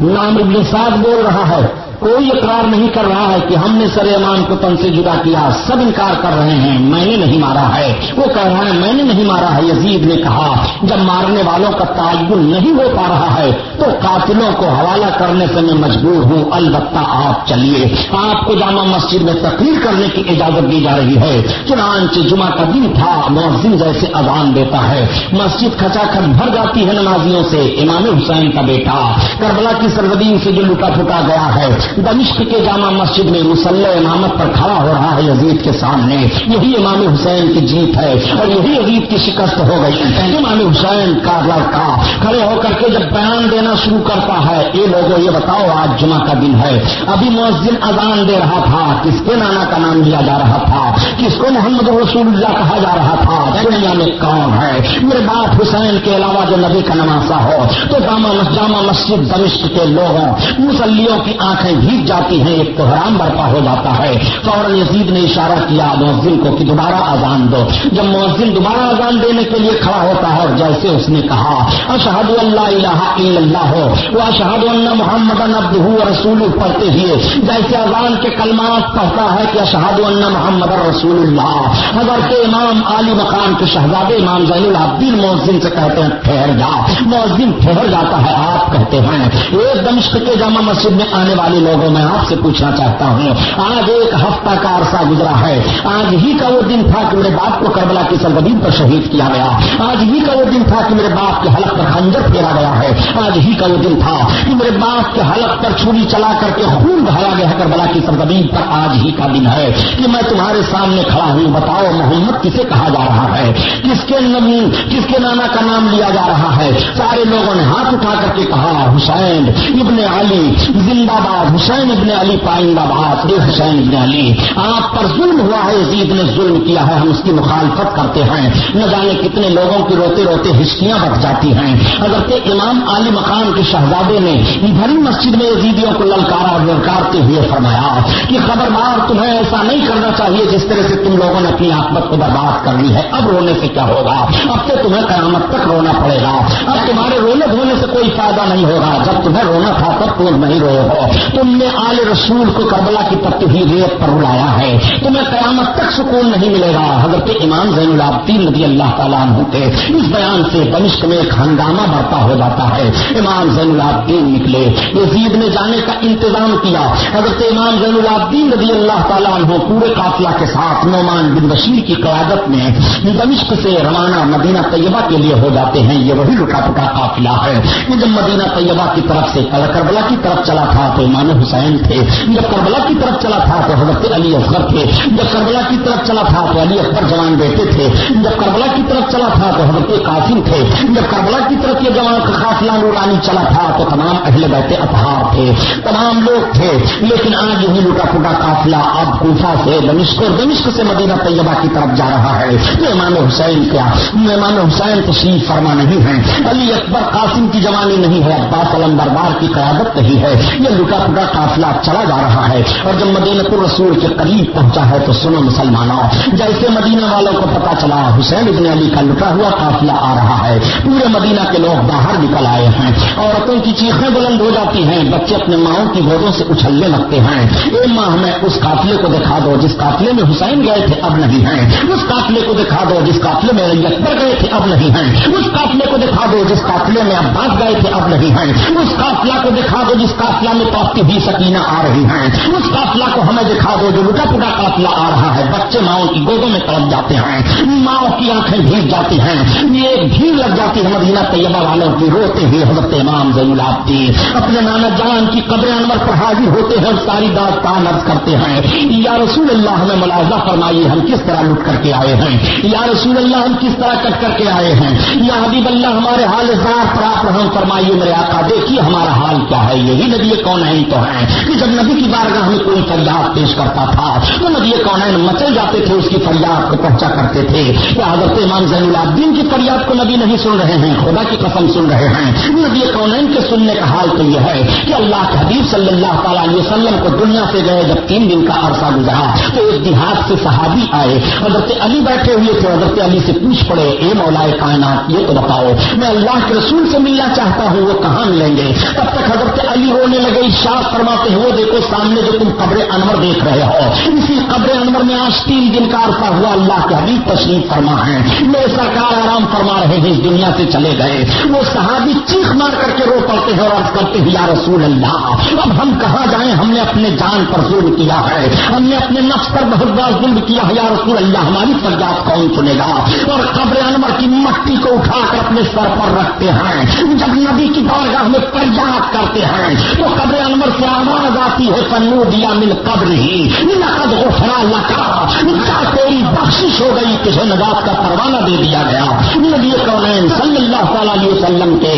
Speaker 1: نہ ابن سعد بول رہا ہے۔ کوئی اقرار نہیں کر رہا ہے کہ ہم نے سر امام کو تن سے جدا کیا، سب انکار کر رہے ہیں، میں نے نہیں مارا ہے۔ وہ کہہ رہا ہے، میں نے نہیں مارا ہے، یزید نے کہا۔ جب مارنے والوں کا تعین نہیں ہو پا رہا ہے، تو قاتلوں کو حوالہ کرنے سے میں مجبور ہوں۔ البتہ آپ چلیے، آپ کو جامع مسجد میں تقریر کرنے کی اجازت دی جا رہی ہے۔ چنانچہ جمعہ کا دن تھا، مؤذن جیسے اذان دیتا ہے۔ مسجد کھچا کھچ بھر جاتی ہے نمازیوں سے۔ امام حسین کا بیٹا، کربلا کی سرزدین سے جو لٹا پھٹا گیا ہے۔ دمشق کے جامع مسجد میں مسلح امامت پر کھڑا ہو رہا ہے یزید کے سامنے۔ یہی امام حسین کی جیت ہے اور یہی یزید کی شکست ہو گئی۔ امام حسین کا لڑکا کھڑے ہو کر کے جب بیان دینا شروع کرتا ہے یہ لوگوں یہ بتاؤ، آج جمعہ کا دن ہے۔ ابھی مؤذن اذان دے رہا تھا۔ کس کے نانا کا نام لیا جا رہا تھا؟ کس کو محمد رسول اللہ کہا جا رہا تھا؟ دنیا میں کون ہے؟ میرے باپ حسین کے علاوہ جو نبی کا نماسا ہو، تو جامع جامع مسجد دمشق کے لوگوں، مسلیوں کی آنکھیں بھیگ جاتی ہیں، ایک تو حرام برپا ہو جاتا ہے۔ فوراً یزید نے اشارہ کیا مؤذن کو کہ دوبارہ اذان دو۔ جب مؤذن دوبارہ اذان دینے کے لیے کھڑا ہوتا ہے اور جیسے اس نے کہا، اشہد اللہ الہ الا اللہ ہو وہ اشہد اللہ محمد ابد رسول پڑھتے ہوئے، جیسے اذان کے کلمات پڑھتا ہے کہ اشہد اللہ محمد رسول اللہ۔ حضرت امام علی مقام کے شہزادے امام زین العبدین مؤذن سے کہتے ہیں، ٹھہر جا۔ مؤذن ٹھہر جاتا ہے، آپ کہتے ہیں۔ ایک دمشق کے جامع مسجد میں آنے والے لوگوں میں آپ سے پوچھنا چاہتا ہوں۔ آج ایک ہفتہ کا عرصہ گزرا ہے۔ آج ہی کا وہ دن تھا کہ میرے باپ کو کربلا کی سرزمین پر شہید کیا گیا۔ آج ہی کا وہ دن تھا کہ میرے باپ کے حلق پر خنجر پھیرا گیا ہے۔ آج ہی کا وہ دن تھا کہ میرے باپ کے حلق پر چھری چلا کر کے خون بہایا گیا کربلا کی سرزمین پر آج ہی کا دن ہے کہ میں تمہارے سامنے کھڑا ہوں۔ بتاؤ محمد کسے کہا جا رہا ہے؟ کس کے نمی کس کے نانا کا نام لیا جا رہا ہے؟ سارے لوگوں نے ہاتھ اٹھا کر کے کہا، حسین ابن علی، زندہ باد حسین ابن علی پائندہ باد یہ حسین ابن علی، آپ پر ظلم ہوا ہے یزید نے ظلم کیا ہے، ہم اس کی مخالفت کرتے ہیں۔ نہ جانے کتنے لوگوں کی روتے روتے ہسٹیاں بچ جاتی ہیں۔ اگر امام علی مقام کے شہزادے نے بھری مسجد میں یزیدیوں کو للکارا اور للکارتے ہوئے فرمایا کہ خبردار تمہیں ایسا نہیں کرنا چاہیے جس طرح سے تم لوگوں نے اپنی آکمت کو برباد کر لی ہے۔ اب رونے سے کیا ہوگا؟ اب تو تمہیں قیامت تک رونا پڑے گا۔ اب تمہارے رونے دھونے سے کوئی فائدہ نہیں ہوگا۔ جب تمہیں رونا تھا تب تم نہیں روئے ہو۔ تم نے آل رسول کو کربلا کی پتی ہوئی ریت پر رلایا ہے، تمہیں قیامت تک سکون نہیں ملے گا۔ حضرت امام زین العابدین نبی اللہ تعالیٰ عنہ کے اس بیان سے دمشق میں ایک ہنگامہ بڑھتا ہو جاتا ہے۔ امام زین العابدین نکلے، یزید نے جانے کا انتظام کیا۔ حضرت امام زین العابدین نبی اللہ تعالیٰ عنہ پورے قافلہ کے ساتھ نعمان بن بشیر کی قیادت میں دمشق سے روانہ مدینہ طیبہ کے لیے ہو جاتے ہیں۔ یہ وہی لٹا پٹا قافلہ ہے۔ یہ جب مدینہ طیبہ کی طرف سے کربلا کی طرف چلا تھا تو امام حسین تھے۔ جب کربلا کی طرف چلا تھا تو حضرت علی اصغر تھے۔ جب کربلا کی طرف چلا تھا تو علی اکبر جوان بیٹے تھے۔ جب کربلا کی طرف چلا تھا تو حضرت قاسم تھے۔ جب کربلا کی طرف یہ جوان قافلہ نورانی چلا تھا تو تمام اہل بیٹے اطہار تھے۔ تمام لوگ تھے۔ لیکن آج یہی لٹا پٹا قافلہ اب کوفہ سے دمشق اور دمشق سے مدینہ طیبہ کی طرف جا رہا ہے۔ امام حسین کیا؟ امام حسین تشریف فرما نہیں ہے علی اکبر قاسم کی جوانی نہیں ہے۔ عباس علم دربار کی قیادت نہیں ہے۔ یہ لٹا پٹا قافلہ چلا جا رہا ہے اور جب مدینہ الرسول کے قریب پہنچا ہے تو سنو مسلمانوں، جیسے مدینہ والوں کو پتا چلا، حسین ابن علی کا لٹا ہوا قافلہ آ رہا ہے۔ پورے مدینہ کے لوگ باہر نکل آئے ہیں۔ عورتوں کی چیخیں بلند ہو جاتی ہیں، بچے اپنے ماؤں کی گودوں سے اچھلنے لگتے ہیں۔ اے ماں ہمیں اس قافلے کو دکھا دو جس قافلے میں حسین گئے تھے، اب نہیں ہیں۔ اس قافلے کو دکھا دو جس قافلے میں علی اکبر گئے تھے، اب نہیں ہیں۔ اس قافلے کو دکھا دو جس قافلے میں عباس گئے تھے، اب نہیں ہیں۔ اس قافلہ کو دکھا دو جس قافلہ میں پاپتی بھی سکینہ آ رہی ہیں۔ اس قافلہ کو ہمیں دکھا دو جو لٹا پٹا قافلہ آ رہا ہے۔ بچے ماؤں کی گودوں میں تڑپ جاتے ہیں۔ ماؤں کی آنکھیں بھیگ جاتی ہیں۔ یہ بھیڑ لگ جاتی ہے مدینہ طیبہ والوں کی۔ روتے ہوئے حضرت امام زین العابدین۔ اپنے نانا جان کی قبر انور پر حاضر ہوتے ہیں ساری داستان عرض کرتے ہیں۔ یا رسول اللہ، ہمیں ملازہ فرمائیے ہم کس طرح لٹ کر کے آئے ہیں۔ یا رسول اللہ، ہم کس طرح کٹ کر کے آئے ہیں۔ یا حبیب اللہ، ہمارے حال ذات پر آپ رحم فرمائیے میرے آقا، دیکھیے ہمارا حال کیا ہے۔ یہی نبی کون ہے تو؟ ہے کہ جب نبی کی بارگاہ میں کوئی فریاد پیش کرتا تھا تو نبی کون مچل جاتے تھے، اس کی فریاد کو پہنچا کرتے تھے۔ کہ حضرت امام زین العابدین کی فریاد کو نبی نہیں سن رہے ہیں، خدا کی قسم سن رہے ہیں۔ نبی کون کے سننے کا حال تو یہ ہے کہ اللہ کے حبیب صلی اللہ تعالیٰ علیہ وسلم کو دنیا سے گئے جب تین دن کا عرصہ گزرا، تو ایک دیہات سے صحابی آئے۔ حضرت علی بیٹھے ہوئے تھے، حضرت علی سے پوچھ پڑے، اے مولا کائنات، یہ تو بتاؤ، میں اللہ کے رسول سے ملنا چاہتا ہوں، وہ کہاں ملیں گے؟ تب تک حضرت علی رونے لگے، شاہ فرماتے ہو دیکھو سامنے جو تم قبر انور دیکھ رہے ہو، اسی قبر انور میں آج تین دن کا عرصہ ہوا، اللہ کے حبیب تشریف فرما ہے میرے سرکار آرام فرما رہے ہیں، اس دنیا سے چلے گئے۔ وہ صحابی چیخ مار کر کے رو پڑتے ہیں اور عرض کرتے ہیں، یا رسول اللہ، اب ہم کہاں جائیں، ہم نے اپنے جان پر ظلم کیا ہے، ہم نے اپنے نفس پر بہت بڑا ظلم کیا ہے، یا رسول اللہ، ہماری فریاد کون سنے گا؟ اور قبر انور کی مٹی کو اٹھا کر اپنے سر پر رکھتے ہیں۔ جب نبی کی بارگاہ میں فریاد کرتے ہیں، تو قبر انور سے آواز آتی ہے پنو دیا مل قبر ہی، لقد غفرا لکا۔ کیا تیری بخشش ہو گئی تجھے نجات کا پروانہ دے دیا گیا؟ نبی کونین صلی اللہ تعالی علیہ وسلم کے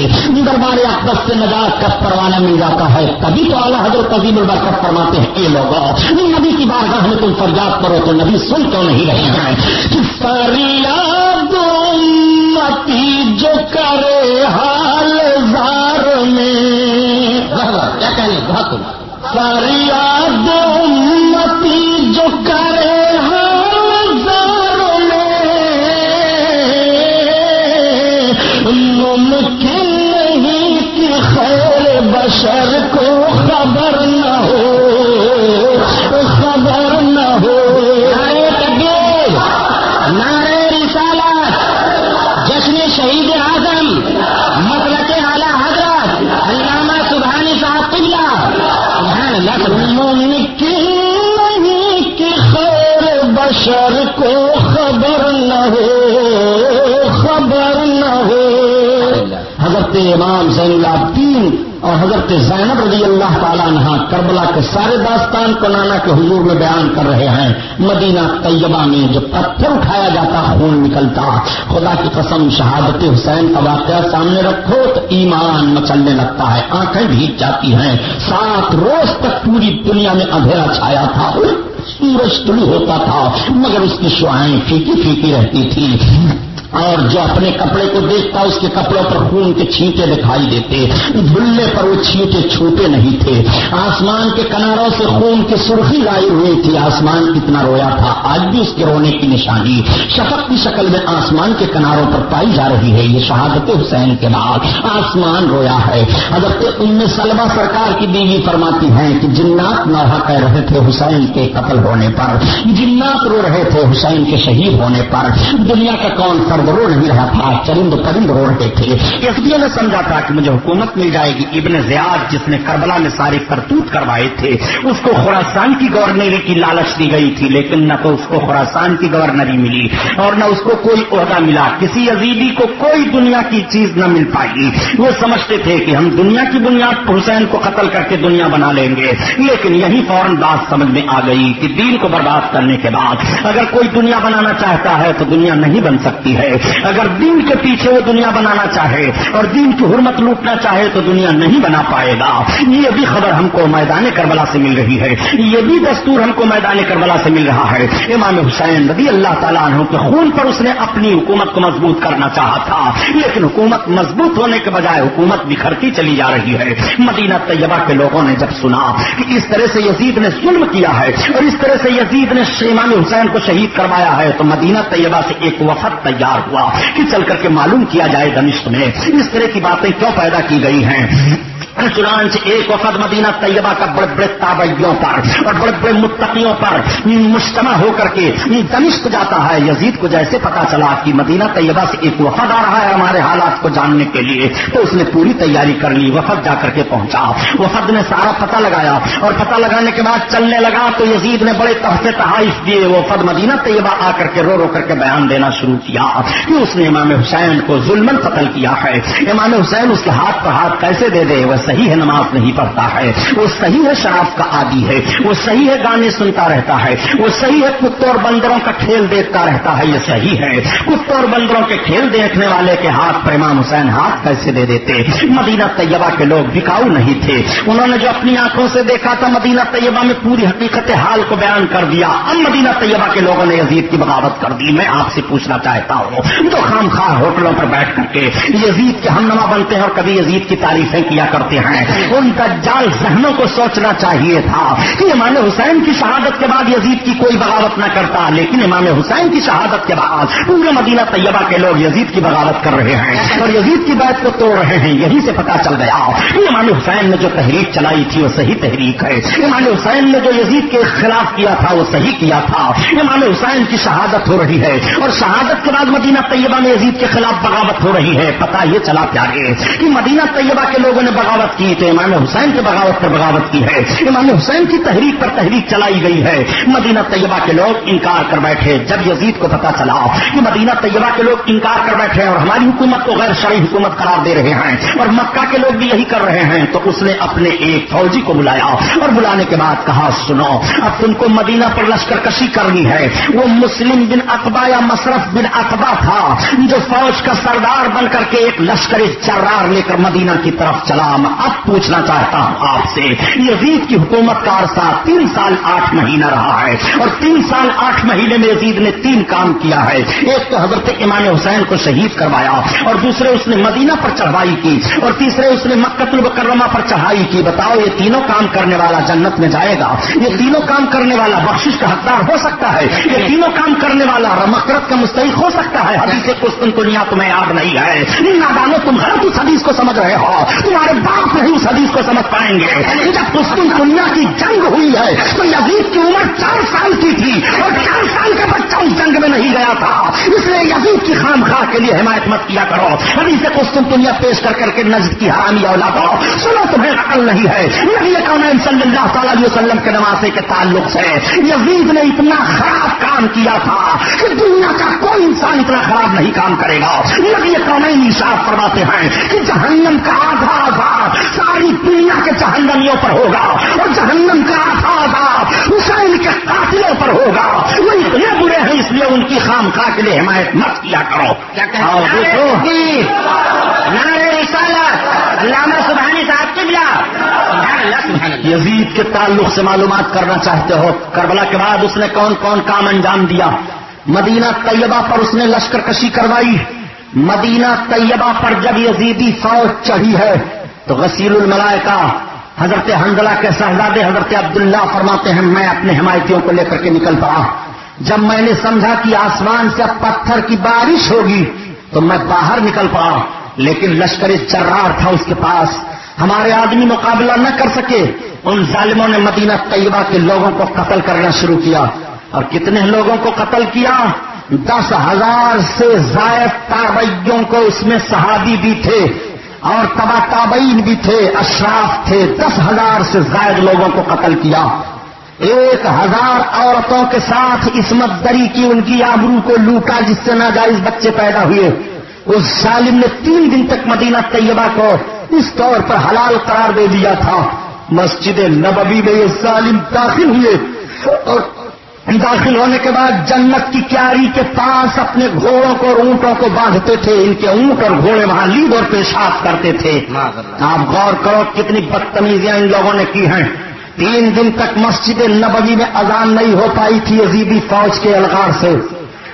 Speaker 1: دربار اقدس سے نجات کا پروانہ مل جاتا ہے۔ تبھی تو اعلیٰ حضرت قدیم البرکت فرماتے ہیں، اے لوگ نبی کی بارگاہ میں تم فریاد کرو تو نبی سن کیوں نہیں رہے ہیں؟ فریاد امتی جو کرے حال زار میں فریاد امتی امام زین العابدین اور حضرت زینب رضی اللہ تعالیٰ عنہ کربلا کے سارے داستان کو نانا کے حضور میں بیان کر رہے ہیں۔ مدینہ طیبہ میں جو پتھر اٹھایا جاتا، خون نکلتا۔ خدا کی قسم، شہادت حسین کا واقعہ سامنے رکھو تو ایمان مچلنے لگتا ہے، آنکھیں بھیگ جاتی ہیں۔ سات روز تک پوری دنیا میں اندھیرا چھایا تھا، سورج طلوع ہوتا تھا، مگر اس کی شعائیں پھیکی پھیکی رہتی تھی اور جو اپنے کپڑے کو دیکھتا، اس کے کپڑوں پر خون کے چھینٹے دکھائی دیتے۔ دھلنے پر وہ چھینٹے چھوٹے نہیں تھے۔ آسمان کے کناروں سے خون کی سرخی لائی ہوئی تھی۔ آسمان کتنا رویا تھا۔ آج بھی اس کے رونے کی نشانی۔ شفق کی شکل میں آسمان کے کناروں پر پائی جا رہی ہے۔ یہ شہادت حسین کے بعد آسمان رویا ہے۔ حضرت ام سلمہ سرکار کی بیوی فرماتی ہیں کہ جنات نوحہ کہہ رہے تھے حسین کے قتل ہونے پر۔ جنات رو رہے تھے حسین کے شہید ہونے پر۔ دنیا کا کون سر رو نہیں رہا تھا چرند پرند رو رہے تھے اس لیے نے سمجھا تھا کہ مجھے حکومت مل جائے گی۔ ابن زیاد جس نے کربلا میں ساری کرتوت کروائے تھے، اس کو خوراسان کی گورنری کی لالچ دی گئی تھی، لیکن نہ تو اس کو خوراسان کی گورنری ملی اور نہ اس کو کوئی عہدہ ملا۔ کسی عزیبی کو کوئی دنیا کی چیز نہ مل پائی۔ وہ سمجھتے تھے کہ ہم دنیا کی بنیاد حسین کو قتل کر کے دنیا بنا لیں گے۔ لیکن یہی فوراً بات سمجھ میں آ گئی کہ دین کو برباد کرنے کے بعد اگر کوئی دنیا بنانا چاہتا ہے تو دنیا نہیں بن سکتی ہے۔ اگر دین کے پیچھے وہ دنیا بنانا چاہے اور دین کی حرمت لوٹنا چاہے تو دنیا نہیں بنا پائے گا۔ یہ بھی خبر ہم کو میدان کربلا سے مل رہی ہے۔ یہ بھی دستور ہم کو میدان کربلا سے مل رہا ہے۔ امام حسین رضی اللہ تعالیٰ عنہ کے خون پر اس نے اپنی حکومت کو مضبوط کرنا چاہا تھا۔ لیکن حکومت مضبوط ہونے کے بجائے حکومت بکھرتی چلی جا رہی ہے۔ مدینہ طیبہ کے لوگوں نے جب سنا کہ اس طرح سے یزید نے ظلم کیا ہے اور اس طرح سے یزید نے امام حسین کو شہید کروایا ہے تو مدینہ طیبہ سے ایک وفد تیار ہوا کہ چل کر کے معلوم کیا جائے دمشق میں اس طرح کی باتیں کیوں پیدا کی گئی ہیں؟ چنانچہ ایک وفد مدینہ طیبہ کا بڑے بڑے تابعیوں پر اور بڑے بڑے متقیوں پر مجتمع ہو کر کے دمشق جاتا ہے، یزید کو جیسے پتا چلا کہ مدینہ طیبہ سے ایک وفد آ رہا ہے ہمارے حالات کو جاننے کے لیے، تو اس نے پوری تیاری کر لی، وفد جا کر کے پہنچا۔ وفد نے سارا پتہ لگایا اور پتہ لگانے کے بعد چلنے لگا تو یزید نے بڑے تحفے تحائف دیے۔ وفد مدینہ طیبہ آ کر کے رو رو کر کے بیان دینا شروع کیا۔ کہ اس نے امام حسین کو ظلمن قتل کیا ہے۔ امام حسین اس کے ہاتھ پر ہاتھ کیسے دے دے؟ وہ صحیح ہے نماز نہیں پڑھتا ہے، وہ صحیح ہے شراب کا عادی ہے، وہ صحیح ہے گانے سنتا رہتا ہے، وہ صحیح ہے کتوں اور بندروں کا کھیل دیکھتا رہتا ہے، یہ صحیح ہے۔ کتوں اور بندروں کے کھیل دیکھنے والے کے ہاتھ پر امام حسین ہاتھ کیسے دے دیتے؟ مدینہ طیبہ کے لوگ بکاؤ نہیں تھے۔ انہوں نے جو اپنی آنکھوں سے دیکھا تھا، مدینہ طیبہ میں پوری حقیقت حال کو بیان کر دیا۔ اب مدینہ طیبہ کے لوگوں نے یزید کی بغاوت کر دی۔ میں آپ سے پوچھنا چاہتا ہوں تو خام خواہ ہوٹلوں پر بیٹھ کر کے یزید کے ہم نما بنتے ہیں اور کبھی یزید کی تعریفیں کیا کرتے فرماتے ہیں۔ ان دجال ذہنوں کو سوچنا چاہیے تھا۔ کہ امام حسین کی شہادت کے بعد یزید کی کوئی بغاوت نہ کرتا، لیکن امام حسین کی شہادت کے بعد پورے مدینہ طیبہ کے لوگ یزید کی بغاوت کر رہے ہیں اور یزید کی بات کو توڑ رہے ہیں۔ یہی سے پتا چل گیا کہ امام حسین نے جو تحریک چلائی تھی، وہ صحیح تحریک ہے۔ امام حسین نے جو یزید کے خلاف کیا تھا، وہ صحیح کیا تھا۔ امام حسین کی شہادت ہو رہی ہے اور شہادت کے بعد مدینہ طیبہ میں یزید کے خلاف بغاوت ہو رہی ہے۔ پتا یہ چلا پیارے کہ مدینہ طیبہ کے لوگوں نے بغاوت بغاوت کی تو امام حسین کے بغاوت پر بغاوت کی ہے۔ امام حسین کی تحریک پر تحریک چلائی گئی ہے۔ مدینہ طیبہ کے لوگ انکار کر بیٹھے۔ جب یزید کو پتا چلا کہ مدینہ طیبہ کے لوگ انکار کر بیٹھے اور ہماری حکومت کو غیر شرعی حکومت قرار دے رہے ہیں اور مکہ کے لوگ بھی یہی کر رہے ہیں تو اس نے اپنے ایک فوجی کو بلایا اور بلانے کے بعد کہا، سنو، اب تم کو مدینہ پر لشکر کشی کرنی ہے۔ وہ مسلم بن اقبا یا مصرف بن اقبا تھا جو فوج کا سردار بن کر کے ایک لشکر چرار لے کر مدینہ کی طرف چلا۔ اب پوچھنا چاہتا ہوں آپ سے یزید کی حکومت کا عرصہ تین سال آٹھ مہینہ رہا ہے اور تین سال آٹھ مہینے میں یزید نے تین کام کیا ہے۔ ایک تو حضرت امام حسین کو شہید کروایا اور دوسرے اس نے مدینہ پر چڑھائی کی اور تیسرے اس نے مکت المکرمہ پر چڑھائی کی۔ بتاؤ، یہ تینوں کام کرنے والا جنت میں جائے گا؟ یہ تینوں کام کرنے والا بخشش کا حقدار ہو سکتا ہے؟ یہ تینوں کام کرنے والا رمکرت کا مستحق ہو سکتا ہے؟ حدیث کستن دنیا تمہیں یاد نہیں ہے۔ نادانو تم غلط اس حدیث کو سمجھ رہے ہو۔ تمہارے باپ نہیں اس حدیث کو سمجھ پائیں گے۔ یعنی جب کستن دنیا کی جنگ ہوئی ہے، تو یزید کی عمر چار سال کی تھی اور چار سال کا بچہ اس جنگ میں نہیں گیا تھا۔ اس لیے یزید کی خام خواہ کے لیے حمایت مت کیا کرو۔ حدیث کستن دنیا پیش کر کر کے نجد کی حرامی اولاد سنو، تمہیں عقل نہیں ہے۔ نبی کون صلی اللہ تعالی علیہ وسلم کے نواسے کے تعلق سے یزید نے اتنا خراب کام کیا تھا کہ دنیا کا کوئی انسان اتنا خراب نہیں کام کرے گا۔ نبی قومین صاف فرماتے ہیں کہ جہنم کا آدھا آدھا ساری دنیا کے جہنمیوں پر ہوگا اور جہنم کا آدھا حسین کے قاتلوں پر ہوگا۔ وہ اتنے برے ہیں اس لیے ان کی خام خواہ کے لیے حمایت مت کیا کرو۔
Speaker 3: علامہ سبحانی صاحب سبحان اللہ۔
Speaker 1: یزید کے تعلق سے معلومات کرنا چاہتے ہو۔ کربلا کے بعد اس نے کون کون کام انجام دیا؟ مدینہ طیبہ پر اس نے لشکر کشی کروائی۔ مدینہ طیبہ پر جب یزیدی فوج چڑھی ہے تو غسیل الملائکہ حضرت حنزلہ کے شہزادے حضرت عبداللہ فرماتے ہیں، میں اپنے حمایتیوں کو لے کر کے نکل پڑا۔ جب میں نے سمجھا کہ آسمان سے اب پتھر کی بارش ہوگی، تو میں باہر نکل پڑا۔ لیکن لشکر چرار تھا اس کے پاس۔ ہمارے آدمی مقابلہ نہ کر سکے۔ ان ظالموں نے مدینہ طیبہ کے لوگوں کو قتل کرنا شروع کیا۔ اور کتنے لوگوں کو قتل کیا؟ دس ہزار سے زائد تابعیوں کو اس میں صحابی بھی تھے۔ اور تبا تابعین بھی تھے، اشراف تھے، دس ہزار سے زائد لوگوں کو قتل کیا۔ ایک ہزار عورتوں کے ساتھ عصمت دری کی ان کی آبرو کو لوٹا جس سے ناجائز بچے پیدا ہوئے۔ اس ظالم نے تین دن تک مدینہ طیبہ کو اس طور پر حلال قرار دے دیا تھا۔ مسجد نبوی میں یہ ظالم داخل ہوئے اور داخل ہونے کے بعد جنت کی کیاری کے پاس اپنے گھوڑوں کو اور اونٹوں کو باندھتے تھے ان کے اونٹ اور گھوڑے وہاں لید اور پیشاب کرتے تھے۔ آپ غور کرو کتنی بدتمیزیاں ان لوگوں نے کی ہیں۔ تین دن تک مسجد نبوی میں اذان نہیں ہو پائی تھی عزیبی فوج کے الغار سے۔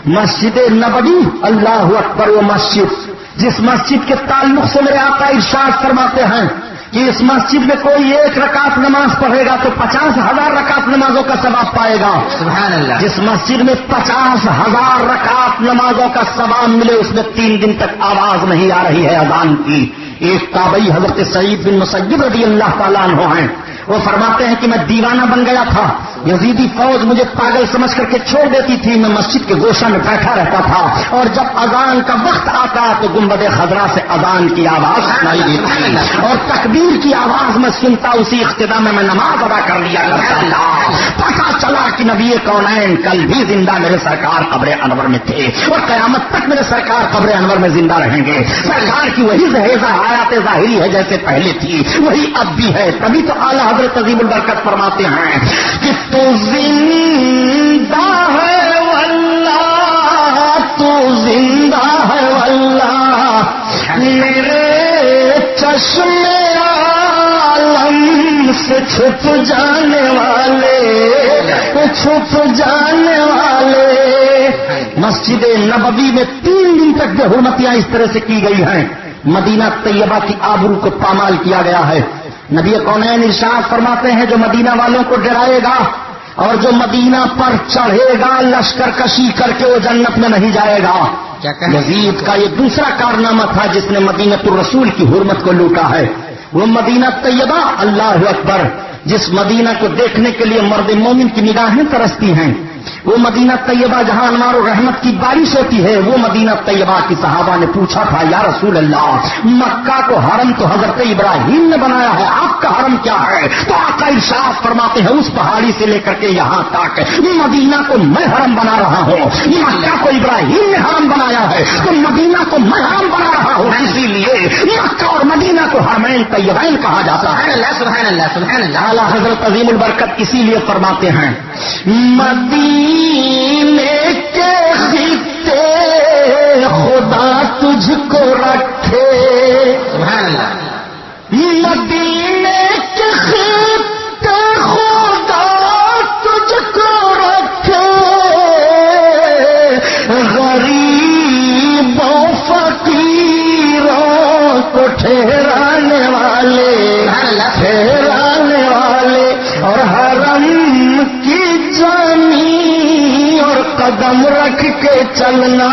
Speaker 1: مسجد نبوی اللہ اکبر وہ مسجد۔ جس مسجد کے تعلق سے میرے آقا ارشاد فرماتے ہیں کہ اس مسجد میں کوئی ایک رکعت نماز پڑھے گا تو پچاس ہزار رکعت نمازوں کا ثواب پائے گا۔
Speaker 3: سبحان اللہ
Speaker 1: جس مسجد میں پچاس ہزار رکعت نمازوں کا ثواب ملے اس میں تین دن تک آواز نہیں آ رہی ہے اذان کی۔ ایک تابعی حضرت سعید بن مسجد رضی اللہ تعالیٰ عنہ ہیں۔ وہ فرماتے ہیں کہ میں دیوانہ بن گیا تھا۔ یزیدی فوج مجھے پاگل سمجھ کر کے چھوڑ دیتی تھی۔ میں مسجد کے گوشہ میں بیٹھا رہتا تھا۔ اور جب اذان کا وقت آتا تو گنبد خزرا سے اذان کی آواز سنائی دیتی اور تکبیر کی آواز میں سنتا، اسی اختتام میں میں نماز ادا کر لیا۔ کرتا پتا چلا کہ نبی کونین کل بھی زندہ میرے سرکار قبر انور میں تھے اور قیامت تک میرے سرکار قبر انور میں زندہ رہیں گے۔ سرکار کی وہی زہیزہ حیات ظاہری ہے جیسے پہلے تھی، وہی اب بھی ہے۔ تبھی تو اعلیٰ حضرت عظیم البرکت فرماتے ہیں کہ تو زندہ ہے واللہ، تو زندہ ہے واللہ۔ میرے چشم عالم سے چھپ جانے والے، چھپ جانے والے۔ مسجد نبوی میں تین دن تک جو حرمتیاں اس طرح سے کی گئی ہیں، مدینہ طیبہ کی آبرو کو پامال کیا گیا ہے۔ نبی کونین ارشاد فرماتے ہیں جو مدینہ والوں کو ڈرائے گا اور جو مدینہ پر چڑھے گا لشکر کشی کر کے وہ جنت میں نہیں جائے گا۔ یزید کا یہ دوسرا کارنامہ تھا جس نے مدینہ الرسول کی حرمت کو لوٹا ہے۔ وہ مدینہ طیبہ اللہ اکبر جس مدینہ کو دیکھنے کے لیے مرد مومن کی نگاہیں ترستی ہیں۔ وہ مدینہ طیبہ جہاں انوار و رحمت کی بارش ہوتی ہے وہ مدینہ طیبہ کی صحابہ نے پوچھا تھا یا رسول اللہ مکہ کو حرم تو حضرت ابراہیم نے بنایا ہے آپ کا حرم کیا ہے؟ تو آقا ارشاد فرماتے ہیں اس پہاڑی سے لے کر کے یہاں تک مدینہ کو میں حرم بنا رہا ہوں مکہ کو ابراہیم نے حرم بنایا ہے تو مدینہ کو میں حرم بنا رہا ہوں۔ اسی لیے مکہ اور مدینہ کو حرمین طیبین کہا جاتا ہے۔
Speaker 3: اللہ
Speaker 1: حضرت عظیم البرکت اسی لیے فرماتے ہیں مدینے کے خطے خدا تجھ کو رکھے۔ مدینے کے خطے قدم رکھ کے چلنا۔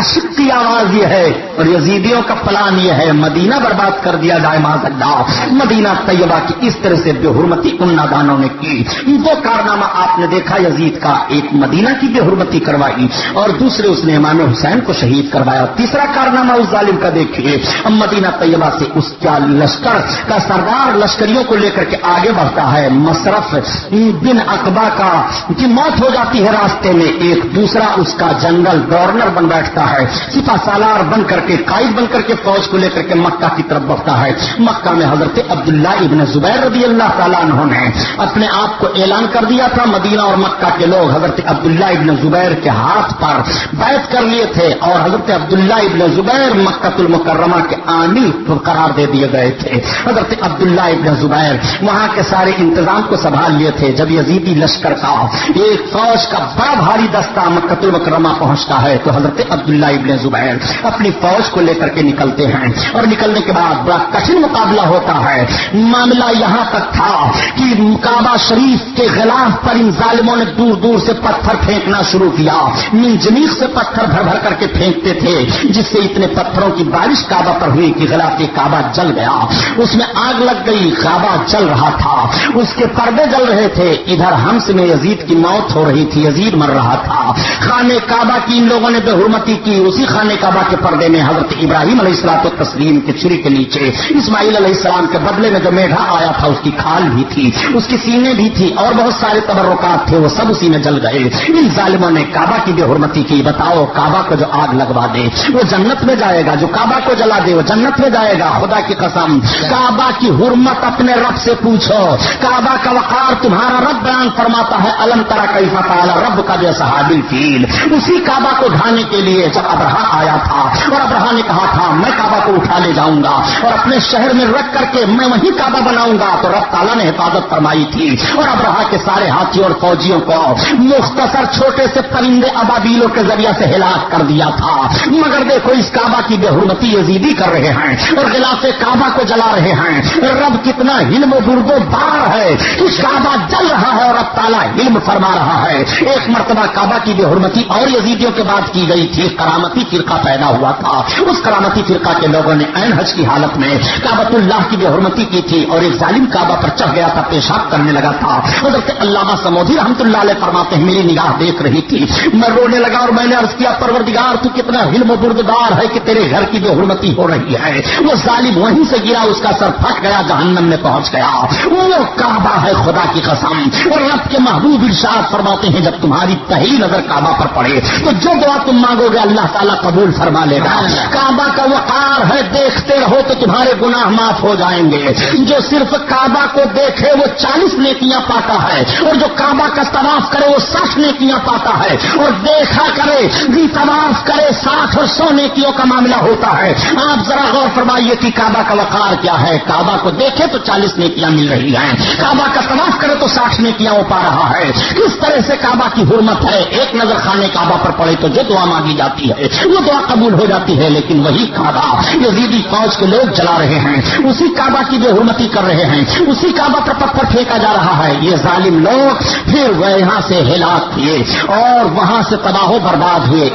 Speaker 1: عاشق کی آواز یہ ہے اور یزیدیوں کا پلان یہ ہے، مدینہ برباد کر دیا جائے معذ اللہ۔ مدینہ طیبہ کی اس طرح سے بے حرمتی ان نادانوں نے کی۔ دو کارنامہ آپ نے دیکھا، یزید کا ایک مدینہ کی بے حرمتی کروائی اور دوسرے اس نے امام حسین کو شہید کروایا۔ تیسرا کارنامہ اس ظالم کا دیکھیے۔ مدینہ طیبہ سے اس کا لشکر کا سردار لشکریوں کو لے کر کے آگے بڑھتا ہے۔ مصرف بن اقبا کا کی موت ہو جاتی ہے راستے میں۔ ایک دوسرا اس کا جنگل گورنر بن بیٹھتا ہے۔ سپا سالار بن کر کے، قائد بن کر کے فوج کو لے کر کے مکہ کی طرف بڑھتا ہے۔ مکہ میں حضرت عبداللہ ابن زبیر رضی اللہ تعالیٰ عنہ نے اپنے آپ کو اعلان کر دیا تھا۔ مدینہ اور مکہ کے لوگ حضرت عبداللہ ابن زبیر کے ہاتھ پر بیت کر لیے تھے اور حضرت عبداللہ ابن زبیر مکہ المکرمہ کے عامل قرار دے دیے گئے تھے۔ حضرت عبداللہ ابن زبیر وہاں کے سارے انتظام کو سنبھال لیے تھے۔ جب یزیدی لشکر کا، ایک فوج کا بڑا بھاری دستہ مکہ المکرمہ پہنچتا ہے تو حضرت عبداللہ عبداللہ ابن زبیر اپنی فوج کو لے کر کے نکلتے ہیں اور نکلنے کے بعد بڑا کٹن مقابلہ ہوتا ہے۔ معاملہ یہاں تک تھا کہ کعبہ شریف کے خلاف پر ان ظالموں نے دور دور سے پتھر پھینکنا شروع کیا۔ منجنیق سے پتھر بھر بھر کر کے پھینکتے تھے، جس سے اتنے پتھروں کی بارش کعبہ پر ہوئی کہ غلاف کے کعبہ جل گیا۔ اس میں آگ لگ گئی، کعبہ جل رہا تھا۔ اس کے پردے جل رہے تھے۔ ادھر ہمس میں یزید کی موت ہو رہی تھی، یزید مر رہا تھا۔ خانے کعبہ کی ان لوگوں نے بے حرمتی کی۔ کی اسی خانے کعبہ کے پردے میں حضرت ابراہیم علیہ السلاط تسلیم کے چھری کے نیچے، اسماعیل علیہ السلام کے بدلے میں جو میڈھا آیا تھا، اس کی کھال بھی تھی، اس کی سینے بھی تھی، اور بہت سارے تبرکات تھے، وہ سب اسی میں جل گئے۔ ان ظالموں نے کعبہ کی بے حرمتی کی، بتاؤ کعبہ کو جو آگ لگوا دے، وہ جنت میں جائے گا، جو کعبہ کو جلا دے، وہ جنت میں جائے گا۔ خدا کی قسم، کعبہ کی حرمت اپنے رب سے پوچھو۔ کعبہ کا وقار تمہارا رب بیان فرماتا ہے، الم طرح کئی فتح رب کا جو صحابل فیل۔ اسی کعبہ کو ڈھانے کے لیے جب ابرہا آیا تھا اور ابرہا نے کہا تھا، میں کعبہ کو اٹھا لے جاؤں گا اور اپنے شہر میں رکھ کر کے میں وہی کعبہ بناؤں گا تو رب تعالیٰ نے حفاظت فرمائی تھی اور ابرہا کے سارے ہاتھیوں اور فوجیوں کو مختصر چھوٹے سے پرندے ابابیلوں کے ذریعے سے ہلاک کر دیا تھا۔ مگر دیکھو اس کعبہ کی بے حرمتی یزیدی کر رہے ہیں اور غلاف کعبہ کو جلا رہے ہیں۔ رب کتنا علم و بار ہے۔ اس کعبہ جل رہا ہے اور اب تعالیٰ علم فرما رہا ہے۔ ایک مرتبہ کعبہ کی بے حرمتی اور یزیدیوں کے بعد کی گئی تھی۔ کرامتی فرقہ پیدا ہوا تھا۔ اس کرامتی فرقہ کے لوگوں نے این حج کی حالت میں کابت اللہ کی بے حرمتی کی تھی اور ایک ظالم کعبہ پر چڑھ گیا تھا، پیشاب کرنے لگا تھا۔ حضرت علامہ سمودی رحمت اللہ علیہ فرماتے ہیں، میری نگاہ دیکھ رہی تھی۔ میں رونے لگا اور میں نے عرض کیا، پروردگار، تو کتنا علم و بردار ہے کہ تیرے گھر کی بے حرمتی ہو رہی ہے، وہ ظالم وہیں سے گرا، اس کا سر پھٹ گیا، جہنم میں پہنچ گیا۔ وہ کعبہ ہے خدا کی قسم۔ اور رب کے محبوب ارشاد فرماتے ہیں، جب تمہاری پہلی نظر کعبہ پر پڑے، تو جو دعا تم مانگو گے، اللہ اللہ تعالیٰ قبول فرما لے گا۔ کعبہ کا وقار ہے، دیکھتے رہو تو تمہارے گناہ معاف ہو جائیں گے۔ جو صرف کعبہ کو دیکھے، وہ چالیس نیکیاں پاتا ہے۔ اور جو کعبہ کا طواف کرے، وہ ساٹھ نیکیاں پاتا ہے۔ اور دیکھا کرے، بھی طواف کرے، ساٹھ اور سو نیکیوں کا معاملہ ہوتا ہے۔ آپ ذرا غور فرمائیے کہ کعبہ کا وقار کیا ہے۔ کعبہ کو دیکھے تو چالیس نیکیاں مل رہی ہیں۔ کعبہ کا طواف کرے تو ساٹھ نیکیاں وہ پا رہا ہے۔ کس طرح سے کعبہ کی حرمت ہے؟ ایک نظر خانے کعبہ پر پڑے تو جو دعا مانگی جاتی جاتی ہے۔ وہ دعا قبول ہو جاتی ہے، لیکن وہی کعبہ یزیدی فوج کے لوگ جلا رہے ہیں۔ اسی کعبہ کی بے حرمتی کر رہے ہیں، اسی کعبہ پر پتھر پھینکا جا رہا ہے۔ یہ ظالم لوگ پھر وہ یہاں سے ہلاک کیے اور وہاں سے تباہ و برباد ہوئے۔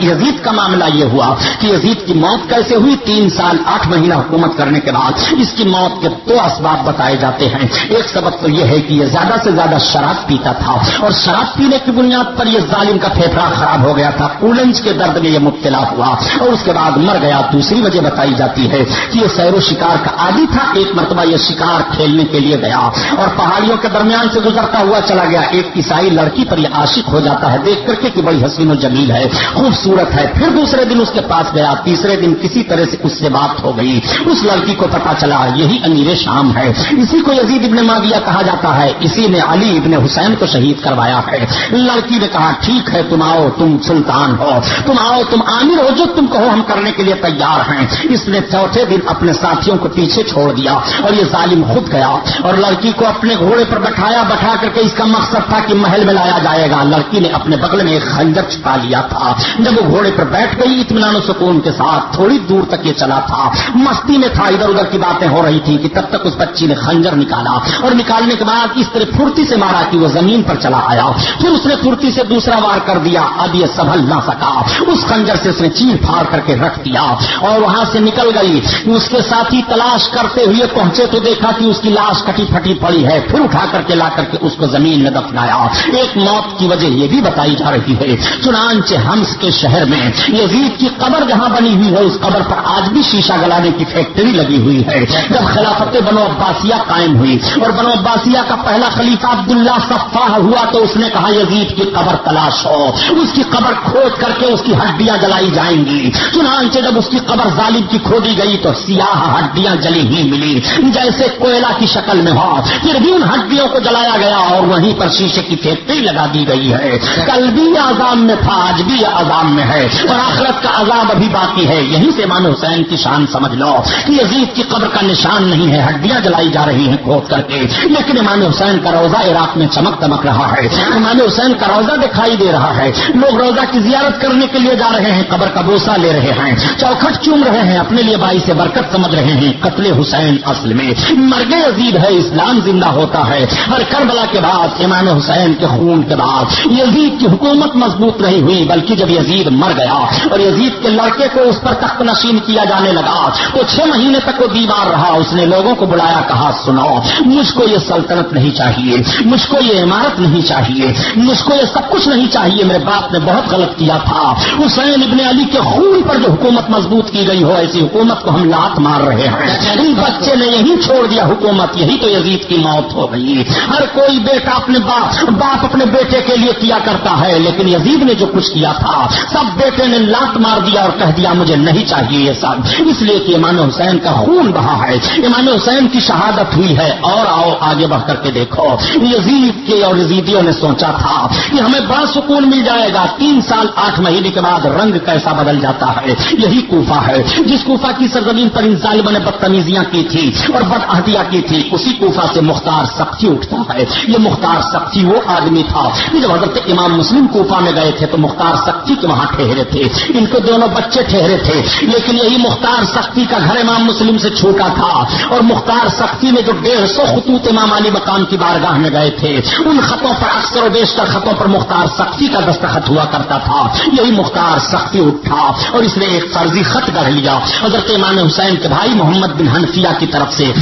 Speaker 1: یزید کا معاملہ یہ ہوا کہ یزید کی موت کیسے ہوئی؟ تین سال، آٹھ مہینہ حکومت کرنے کے بعد اس کی موت کے دو اسباب بتائے جاتے ہیں۔ ایک سبب تو یہ ہے کہ یہ زیادہ سے زیادہ شراب پیتا تھا اور شراب پینے کی بنیاد پر یہ ظالم کا پھیپڑا خراب ہو گیا تھا۔ کولنج کے درد میں یہ مبتلا ہوا اور اس کے بعد مر گیا، دوسری وجہ بتائی جاتی ہے کہ یہ سیر و شکار کا عادی تھا، ایک مرتبہ یہ شکار کھیلنے کے لیے گیا اور پہاڑیوں کے درمیان سے گزرتا ہوا چلا گیا۔ ایک عیسائی لڑکی پر یہ عاشق ہو جاتا ہے، دیکھ کر کے کہ بڑی حسین و جمیل ہے، خوبصورت ہے۔ پھر دوسرے دن اس کے پاس گیا، تیسرے دن کسی طرح سے اس سے بات ہو گئی۔ اس لڑکی کو پتا چلا، یہی امیر شام ہے۔ اسی کو یزید ابن ماگیا کہا جاتا ہے، اسی نے علی ابن حسین کو شہید کروایا ہے۔ لڑکی نے کہا، ٹھیک ہے، تم آؤ، تم سلطان ہو۔ تم آؤ، تم عامر ہو، جو تم کہو ہم کرنے کے لیے تیار ہیں۔ اس نے چوتھے دن اپنے ساتھیوں کو پیچھے چھوڑ دیا اور یہ ظالم خود گیا اور لڑکی کو اپنے گھوڑے پر بٹھایا، بٹھا کر کے اس کا مقصد تھا کہ محل میں لایا جائے گا۔ لڑکی نے اپنے بغل میں ایک خنجر چھپا لیا تھا۔ جب وہ گھوڑے پر بیٹھ گئی، اطمینان و سکون کے ساتھ تھوڑی دور تک یہ چلا تھا۔ مستی میں تھا، ادھر ادھر کی باتیں ہو رہی تھی کہ تب تک اس بچی نے خنجر نکالا اور نکالنے کے بعد اس طرح پھرتی سے مارا کہ وہ زمین پر چلا آیا۔ پھر اس نے پھرتی سے دوسرا وار کر دیا۔ اب یہ سنبھل نہ سکا۔ اس خنجر سے اس نے چیر پھاڑ کر کے رکھ دیا اور وہاں سے نکل گئی۔ اس کے ساتھی تلاش کرتے ہوئے پہنچے تو دیکھا کہ اس کی لاش کٹی پھٹی پڑی ہے۔ پھر اٹھا کر کے لا کر کے اس کو زمین میں دفنایا۔ ایک موت کی وجہ یہ بھی بتائی جا رہی ہے۔ چنانچہ ہمس کے شہر میں یزید کی قبر جہاں بنی ہوئی ہے، اس قبر پر آج بھی شیشہ گلانے کی فیکٹری لگی ہوئی ہے۔ جب خلافت بنو عباسیہ قائم ہوئی اور بنو عباسیہ کا پہلا خلیفہ عبداللہ صفاح ہوا تو اس نے کہا، یزید کی قبر تلاش ہو۔ اس کی قبر کھود کر کے اس کی ہڈیاں جلائی جائیں گی۔ چنانچہ جب اس کی قبر ظالم کی کھودی گئی تو سیاہ ہڈیاں جلی ہی ملی۔ جیسے کوئلہ کی شکل میں ہو پھر بھی ان ہڈیوں کو جلایا گیا اور وہیں پر شیشے کی فیکٹری لگا دی گئی ہے۔ کل بھی عذاب میں تھا، آج بھی عذاب میں ہے۔ اور آخرت کا عذاب ابھی باقی ہے۔ یہیں سے امام حسین کی شان سمجھ لو کہ یزید کی قبر کا نشان نہیں ہے۔ ہڈیاں جلائی جا رہی ہیں کھود کر کے۔ لیکن امام حسین کا روزہ عراق میں چمک دمک رہا ہے۔ امام حسین کا روزہ دکھائی دے رہا ہے۔ لوگ روزہ کی زیارت کرنے کے لیے لیے جا رہے ہیں، قبر کا بوسا لے رہے ہیں۔ چوکھٹ چوم رہے ہیں، اپنے لیے بائی سے برکت سمجھ رہے ہیں۔ قتل حسین اصل میں مرگ عزیز ہے، اسلام زندہ ہوتا ہے۔ ہر کربلا کے بعد، امام حسین کے خون کے بعد، یزید کی حکومت مضبوط نہیں ہوئی، بلکہ جب یزید مر گیا اور یزید کے لڑکے کو اس پر تخت نشین کیا جانے لگا، تو چھ مہینے تک وہ دیوار رہا۔ اس نے لوگوں کو بلایا، کہا، سنو، مجھ کو یہ سلطنت نہیں چاہیے، مجھ کو یہ عمارت نہیں چاہیے، مجھ کو یہ سب کچھ نہیں چاہیے۔ میرے باپ نے بہت غلط کیا تھا۔ حسین ابن علی کے خون پر جو حکومت مضبوط کی گئی ہو، ایسی حکومت کو ہم لات مار رہے ہیں۔ بچے نے یہی چھوڑ دیا حکومت، یہی تو یزید کی موت ہو گئی۔ ہر کوئی بیٹا اپنے باپ باپ اپنے بیٹے کے لیے کیا کرتا ہے، لیکن یزید نے جو کچھ کیا تھا، سب بیٹے نے لات مار دیا اور کہہ دیا، مجھے نہیں چاہیے یہ سب۔ اس لیے کہ امام حسین کا خون بہا ہے۔ امام حسین کی شہادت ہوئی ہے۔ اور آؤ آگے بڑھ کر کے دیکھو۔ یزید کے اور یزیدیوں نے سوچا تھا کہ ہمیں بڑا سکون مل جائے گا۔ تین سال، آٹھ مہینے کے بعد بعد رنگ کیسا بدل جاتا ہے؟ یہی کوفہ ہے۔ جس کوفہ کی سرزمین پر ان ظالموں نے بدتمیزیاں کی تھی اور بد احتیا کی تھی، اسی کوفہ سے مختار سختی اٹھتا ہے۔ یہ مختار سختی وہ آدمی تھا۔ جب حضرت امام مسلم کوفہ میں گئے تھے تو مختار سختی کے وہاں ٹھہرے تھے۔ ان کو دونوں بچے ٹھہرے تھے۔ لیکن یہی مختار سختی کا گھر امام مسلم سے چھوٹا تھا۔ اور مختار سختی میں جو ڈیڑھ سو خطوط امام علی مقام کی بارگاہ میں گئے تھے، ان خطوں پر اکثر و بیشتر خطوں پر مختار سختی کا دستخط ہوا کرتا تھا۔ یہی مختار سختی اٹھا اور اس نے ایک فرضی خط گڑھ لیا۔ حضرت امام حسین کے بھائی محمد بن حنفیہ کی طرف سے۔